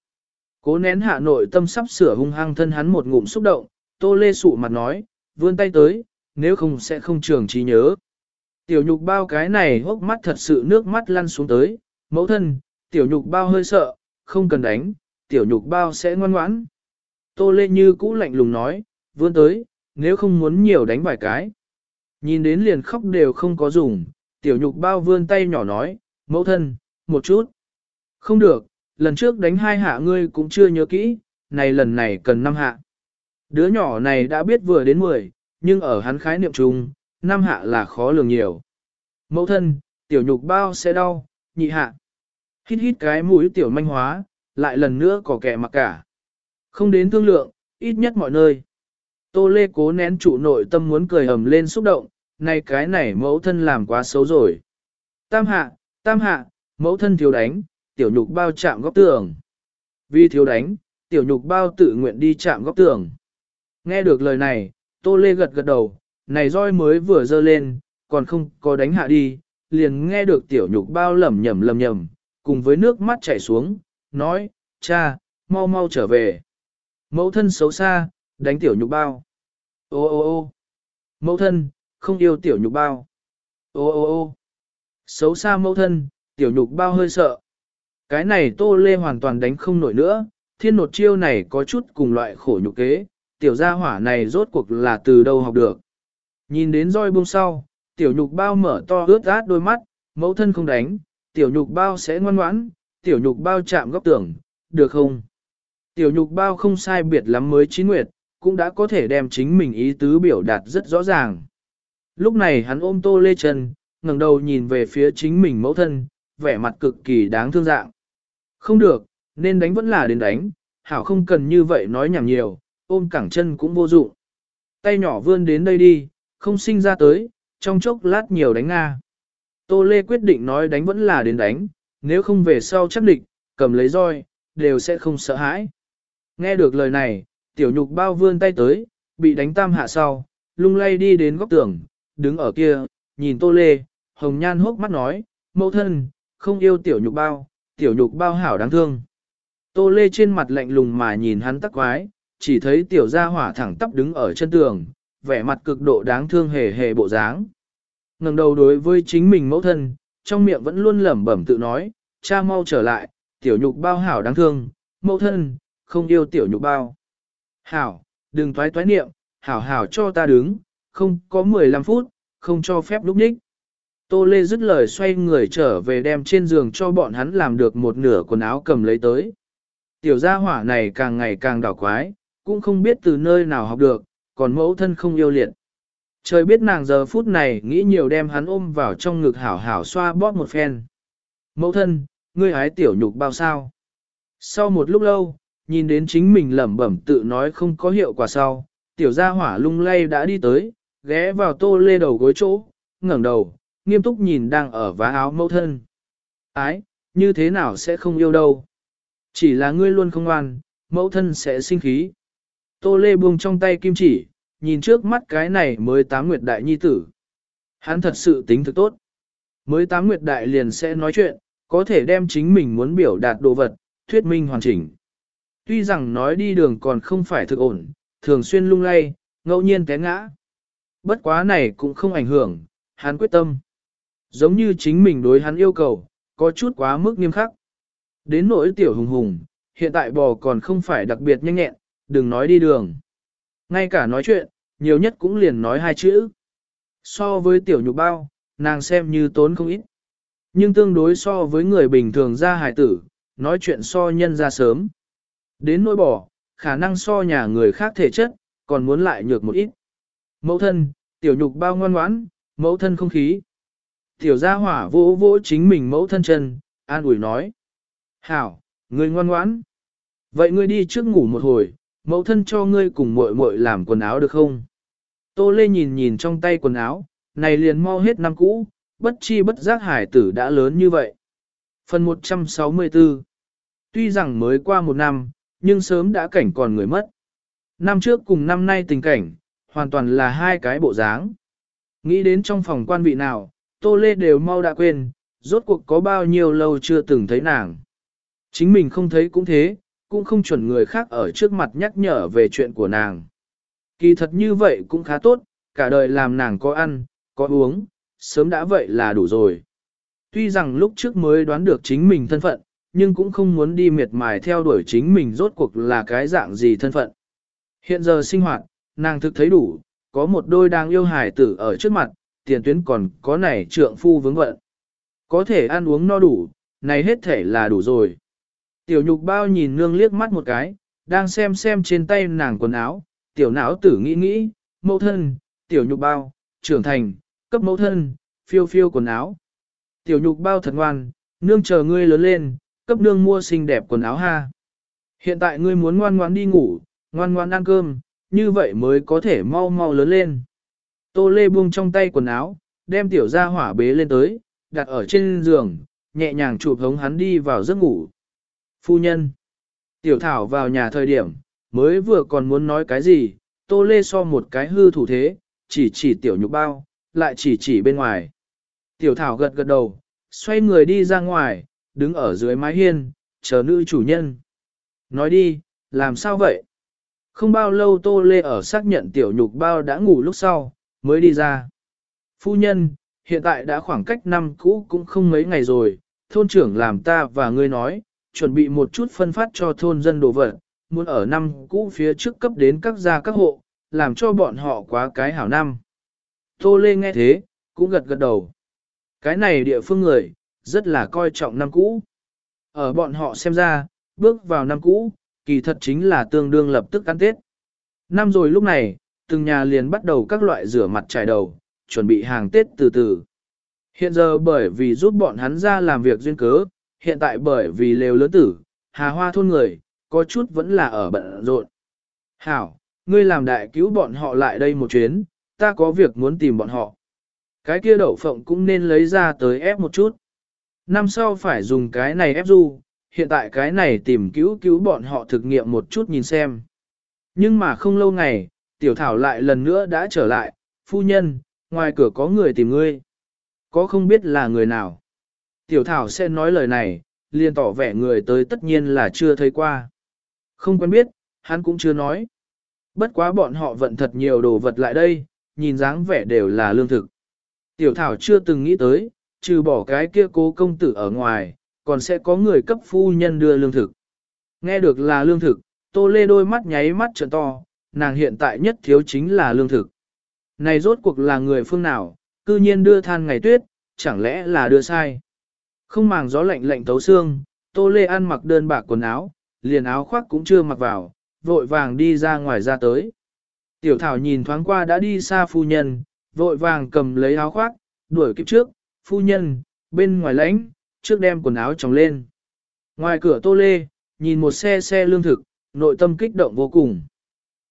Cố nén hạ nội tâm sắp sửa hung hăng thân hắn một ngụm xúc động, tô lê sụ mặt nói, vươn tay tới, nếu không sẽ không trường trí nhớ. Tiểu nhục bao cái này hốc mắt thật sự nước mắt lăn xuống tới, mẫu thân, tiểu nhục bao hơi sợ, không cần đánh, tiểu nhục bao sẽ ngoan ngoãn. Tô Lê Như cũ lạnh lùng nói, vươn tới, nếu không muốn nhiều đánh vài cái. Nhìn đến liền khóc đều không có dùng, tiểu nhục bao vươn tay nhỏ nói, mẫu thân, một chút. Không được, lần trước đánh hai hạ ngươi cũng chưa nhớ kỹ, này lần này cần năm hạ. Đứa nhỏ này đã biết vừa đến mười, nhưng ở hắn khái niệm chung, năm hạ là khó lường nhiều. Mẫu thân, tiểu nhục bao sẽ đau, nhị hạ. Hít hít cái mũi tiểu manh hóa, lại lần nữa có kẻ mặc cả. Không đến thương lượng, ít nhất mọi nơi. Tô Lê cố nén trụ nội tâm muốn cười ầm lên xúc động, này cái này mẫu thân làm quá xấu rồi. Tam hạ, tam hạ, mẫu thân thiếu đánh, tiểu nhục bao chạm góc tường. Vì thiếu đánh, tiểu nhục bao tự nguyện đi chạm góc tường. Nghe được lời này, Tô Lê gật gật đầu, này roi mới vừa dơ lên, còn không có đánh hạ đi, liền nghe được tiểu nhục bao lẩm nhẩm lẩm nhẩm, cùng với nước mắt chảy xuống, nói, cha, mau mau trở về. Mẫu thân xấu xa, đánh tiểu nhục bao. Ô ô ô mẫu thân, không yêu tiểu nhục bao. Ô ô ô xấu xa mẫu thân, tiểu nhục bao hơi sợ. Cái này tô lê hoàn toàn đánh không nổi nữa, thiên nột chiêu này có chút cùng loại khổ nhục kế, tiểu gia hỏa này rốt cuộc là từ đâu học được. Nhìn đến roi buông sau, tiểu nhục bao mở to ướt át đôi mắt, mẫu thân không đánh, tiểu nhục bao sẽ ngoan ngoãn, tiểu nhục bao chạm góc tường, được không? Tiểu nhục bao không sai biệt lắm mới chín nguyệt, cũng đã có thể đem chính mình ý tứ biểu đạt rất rõ ràng. Lúc này hắn ôm tô lê chân, ngẩng đầu nhìn về phía chính mình mẫu thân, vẻ mặt cực kỳ đáng thương dạng. Không được, nên đánh vẫn là đến đánh, hảo không cần như vậy nói nhảm nhiều, ôm cẳng chân cũng vô dụng. Tay nhỏ vươn đến đây đi, không sinh ra tới, trong chốc lát nhiều đánh Nga. Tô Lê quyết định nói đánh vẫn là đến đánh, nếu không về sau chắc định, cầm lấy roi, đều sẽ không sợ hãi. Nghe được lời này, tiểu nhục bao vươn tay tới, bị đánh tam hạ sau, lung lay đi đến góc tường, đứng ở kia, nhìn Tô Lê, hồng nhan hốc mắt nói, mẫu thân, không yêu tiểu nhục bao, tiểu nhục bao hảo đáng thương. Tô Lê trên mặt lạnh lùng mà nhìn hắn tắc quái, chỉ thấy tiểu gia hỏa thẳng tắp đứng ở chân tường, vẻ mặt cực độ đáng thương hề hề bộ dáng. ngẩng đầu đối với chính mình mẫu thân, trong miệng vẫn luôn lẩm bẩm tự nói, cha mau trở lại, tiểu nhục bao hảo đáng thương, mẫu thân, không yêu tiểu nhục bao. Hảo, đừng thoái thoái niệm, hảo hảo cho ta đứng, không có 15 phút, không cho phép lúc nhích. Tô Lê dứt lời xoay người trở về đem trên giường cho bọn hắn làm được một nửa quần áo cầm lấy tới. Tiểu gia hỏa này càng ngày càng đảo quái, cũng không biết từ nơi nào học được, còn mẫu thân không yêu liệt. Trời biết nàng giờ phút này nghĩ nhiều đem hắn ôm vào trong ngực hảo hảo xoa bóp một phen. Mẫu thân, ngươi hái tiểu nhục bao sao? Sau một lúc lâu, nhìn đến chính mình lẩm bẩm tự nói không có hiệu quả sau, tiểu gia hỏa lung lay đã đi tới, ghé vào tô lê đầu gối chỗ, ngẩng đầu, nghiêm túc nhìn đang ở vá áo mẫu thân. Ái, như thế nào sẽ không yêu đâu? Chỉ là ngươi luôn không ngoan, mẫu thân sẽ sinh khí. Tô lê buông trong tay kim chỉ, nhìn trước mắt cái này mới tám nguyệt đại nhi tử. Hắn thật sự tính thực tốt. Mới tám nguyệt đại liền sẽ nói chuyện, có thể đem chính mình muốn biểu đạt đồ vật, thuyết minh hoàn chỉnh. Tuy rằng nói đi đường còn không phải thực ổn, thường xuyên lung lay, ngẫu nhiên té ngã. Bất quá này cũng không ảnh hưởng, hắn quyết tâm. Giống như chính mình đối hắn yêu cầu, có chút quá mức nghiêm khắc. Đến nỗi tiểu hùng hùng, hiện tại bò còn không phải đặc biệt nhanh nhẹn, đừng nói đi đường. Ngay cả nói chuyện, nhiều nhất cũng liền nói hai chữ. So với tiểu nhục bao, nàng xem như tốn không ít. Nhưng tương đối so với người bình thường ra hải tử, nói chuyện so nhân ra sớm. Đến nỗi bỏ, khả năng so nhà người khác thể chất, còn muốn lại nhược một ít. Mẫu thân, tiểu nhục bao ngoan ngoãn, mẫu thân không khí. Tiểu gia hỏa vỗ vỗ chính mình mẫu thân chân, an ủi nói. Hảo, ngươi ngoan ngoãn. Vậy ngươi đi trước ngủ một hồi, mẫu thân cho ngươi cùng muội muội làm quần áo được không? Tô Lê nhìn nhìn trong tay quần áo, này liền mau hết năm cũ, bất chi bất giác hải tử đã lớn như vậy. Phần 164 Tuy rằng mới qua một năm, nhưng sớm đã cảnh còn người mất. Năm trước cùng năm nay tình cảnh, hoàn toàn là hai cái bộ dáng. Nghĩ đến trong phòng quan vị nào, Tô Lê đều mau đã quên, rốt cuộc có bao nhiêu lâu chưa từng thấy nàng. Chính mình không thấy cũng thế, cũng không chuẩn người khác ở trước mặt nhắc nhở về chuyện của nàng. Kỳ thật như vậy cũng khá tốt, cả đời làm nàng có ăn, có uống, sớm đã vậy là đủ rồi. Tuy rằng lúc trước mới đoán được chính mình thân phận, nhưng cũng không muốn đi miệt mài theo đuổi chính mình rốt cuộc là cái dạng gì thân phận. Hiện giờ sinh hoạt, nàng thực thấy đủ, có một đôi đang yêu hài tử ở trước mặt, tiền tuyến còn có này trượng phu vướng vận. Có thể ăn uống no đủ, này hết thể là đủ rồi. Tiểu nhục bao nhìn nương liếc mắt một cái, đang xem xem trên tay nàng quần áo, tiểu não tử nghĩ nghĩ, mẫu thân, tiểu nhục bao, trưởng thành, cấp mẫu thân, phiêu phiêu quần áo. Tiểu nhục bao thật ngoan, nương chờ ngươi lớn lên, cấp nương mua xinh đẹp quần áo ha. Hiện tại ngươi muốn ngoan ngoan đi ngủ, ngoan ngoan ăn cơm, như vậy mới có thể mau mau lớn lên. Tô Lê buông trong tay quần áo, đem tiểu gia hỏa bế lên tới, đặt ở trên giường, nhẹ nhàng chụp hống hắn đi vào giấc ngủ. Phu nhân. Tiểu Thảo vào nhà thời điểm, mới vừa còn muốn nói cái gì, Tô Lê so một cái hư thủ thế, chỉ chỉ tiểu nhục bao, lại chỉ chỉ bên ngoài. Tiểu Thảo gật gật đầu, xoay người đi ra ngoài, đứng ở dưới mái hiên, chờ nữ chủ nhân. Nói đi, làm sao vậy? Không bao lâu Tô Lê ở xác nhận tiểu nhục bao đã ngủ lúc sau, mới đi ra. Phu nhân, hiện tại đã khoảng cách năm cũ cũng không mấy ngày rồi, thôn trưởng làm ta và ngươi nói, chuẩn bị một chút phân phát cho thôn dân đồ vật, muốn ở năm cũ phía trước cấp đến các gia các hộ, làm cho bọn họ quá cái hảo năm. Tô Lê nghe thế, cũng gật gật đầu. Cái này địa phương người, rất là coi trọng năm cũ. Ở bọn họ xem ra, bước vào năm cũ, kỳ thật chính là tương đương lập tức ăn Tết. Năm rồi lúc này, từng nhà liền bắt đầu các loại rửa mặt trải đầu, chuẩn bị hàng Tết từ từ. Hiện giờ bởi vì giúp bọn hắn ra làm việc duyên cớ, hiện tại bởi vì lều lớn tử, hà hoa thôn người, có chút vẫn là ở bận rộn. Hảo, ngươi làm đại cứu bọn họ lại đây một chuyến, ta có việc muốn tìm bọn họ. Cái kia đậu phộng cũng nên lấy ra tới ép một chút. Năm sau phải dùng cái này ép du, hiện tại cái này tìm cứu cứu bọn họ thực nghiệm một chút nhìn xem. Nhưng mà không lâu ngày, tiểu thảo lại lần nữa đã trở lại, phu nhân, ngoài cửa có người tìm ngươi. Có không biết là người nào. Tiểu thảo sẽ nói lời này, liền tỏ vẻ người tới tất nhiên là chưa thấy qua. Không quen biết, hắn cũng chưa nói. Bất quá bọn họ vận thật nhiều đồ vật lại đây, nhìn dáng vẻ đều là lương thực. Tiểu thảo chưa từng nghĩ tới, trừ bỏ cái kia cố công tử ở ngoài, còn sẽ có người cấp phu nhân đưa lương thực. Nghe được là lương thực, tô lê đôi mắt nháy mắt trợn to, nàng hiện tại nhất thiếu chính là lương thực. Này rốt cuộc là người phương nào, cư nhiên đưa than ngày tuyết, chẳng lẽ là đưa sai. Không màng gió lạnh lạnh tấu xương, tô lê ăn mặc đơn bạc quần áo, liền áo khoác cũng chưa mặc vào, vội vàng đi ra ngoài ra tới. Tiểu thảo nhìn thoáng qua đã đi xa phu nhân, vội vàng cầm lấy áo khoác, đuổi kịp trước, phu nhân, bên ngoài lãnh, trước đem quần áo tròng lên. Ngoài cửa tô lê, nhìn một xe xe lương thực, nội tâm kích động vô cùng.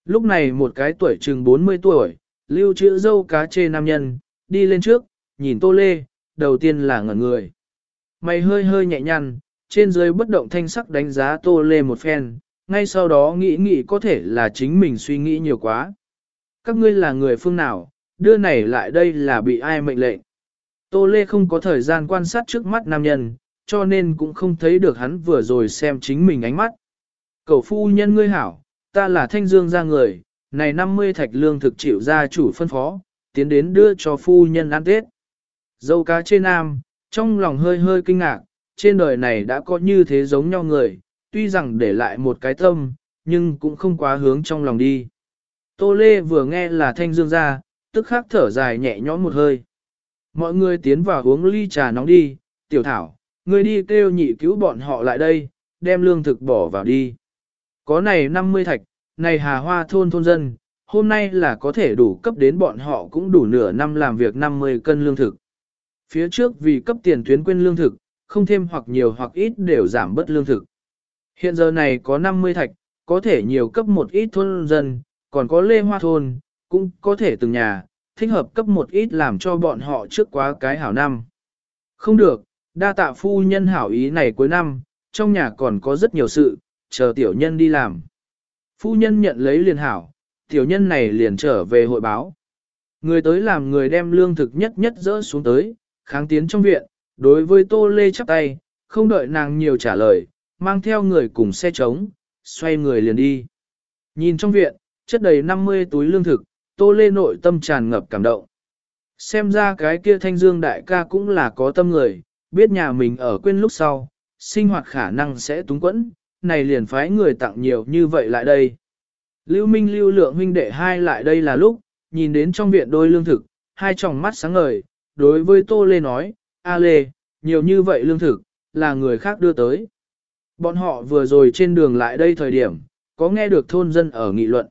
Lúc này một cái tuổi chừng 40 tuổi, lưu trữ dâu cá chê nam nhân, đi lên trước, nhìn tô lê, đầu tiên là ngẩn người. Mày hơi hơi nhẹ nhăn, trên dưới bất động thanh sắc đánh giá tô lê một phen, ngay sau đó nghĩ nghĩ có thể là chính mình suy nghĩ nhiều quá. Các ngươi là người phương nào, đưa này lại đây là bị ai mệnh lệnh. Tô Lê không có thời gian quan sát trước mắt nam nhân, cho nên cũng không thấy được hắn vừa rồi xem chính mình ánh mắt. Cậu phu nhân ngươi hảo, ta là thanh dương gia người, này 50 thạch lương thực chịu gia chủ phân phó, tiến đến đưa cho phu nhân ăn tết. Dâu cá trên nam, trong lòng hơi hơi kinh ngạc, trên đời này đã có như thế giống nhau người, tuy rằng để lại một cái tâm, nhưng cũng không quá hướng trong lòng đi. Tô Lê vừa nghe là thanh dương gia, tức khắc thở dài nhẹ nhõm một hơi. Mọi người tiến vào uống ly trà nóng đi, tiểu thảo, người đi kêu nhị cứu bọn họ lại đây, đem lương thực bỏ vào đi. Có này 50 thạch, này hà hoa thôn thôn dân, hôm nay là có thể đủ cấp đến bọn họ cũng đủ nửa năm làm việc 50 cân lương thực. Phía trước vì cấp tiền tuyến quên lương thực, không thêm hoặc nhiều hoặc ít đều giảm bớt lương thực. Hiện giờ này có 50 thạch, có thể nhiều cấp một ít thôn dân, còn có lê hoa thôn, cũng có thể từng nhà, thích hợp cấp một ít làm cho bọn họ trước quá cái hảo năm. Không được, đa tạ phu nhân hảo ý này cuối năm, trong nhà còn có rất nhiều sự, chờ tiểu nhân đi làm. Phu nhân nhận lấy liền hảo, tiểu nhân này liền trở về hội báo. Người tới làm người đem lương thực nhất nhất dỡ xuống tới, kháng tiến trong viện, đối với tô lê chắp tay, không đợi nàng nhiều trả lời, mang theo người cùng xe trống, xoay người liền đi. Nhìn trong viện, chất đầy 50 túi lương thực, tô lê nội tâm tràn ngập cảm động. Xem ra cái kia thanh dương đại ca cũng là có tâm người, biết nhà mình ở quên lúc sau, sinh hoạt khả năng sẽ túng quẫn, này liền phái người tặng nhiều như vậy lại đây. Lưu Minh lưu lượng huynh đệ hai lại đây là lúc, nhìn đến trong viện đôi lương thực, hai tròng mắt sáng ngời, đối với Tô Lê nói, A Lê, nhiều như vậy lương thực, là người khác đưa tới. Bọn họ vừa rồi trên đường lại đây thời điểm, có nghe được thôn dân ở nghị luận.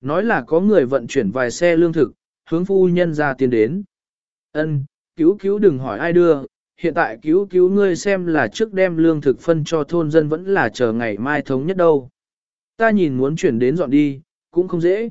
Nói là có người vận chuyển vài xe lương thực, hướng phu nhân ra tiến đến. Ân, cứu cứu đừng hỏi ai đưa, hiện tại cứu cứu ngươi xem là trước đem lương thực phân cho thôn dân vẫn là chờ ngày mai thống nhất đâu. Ta nhìn muốn chuyển đến dọn đi, cũng không dễ.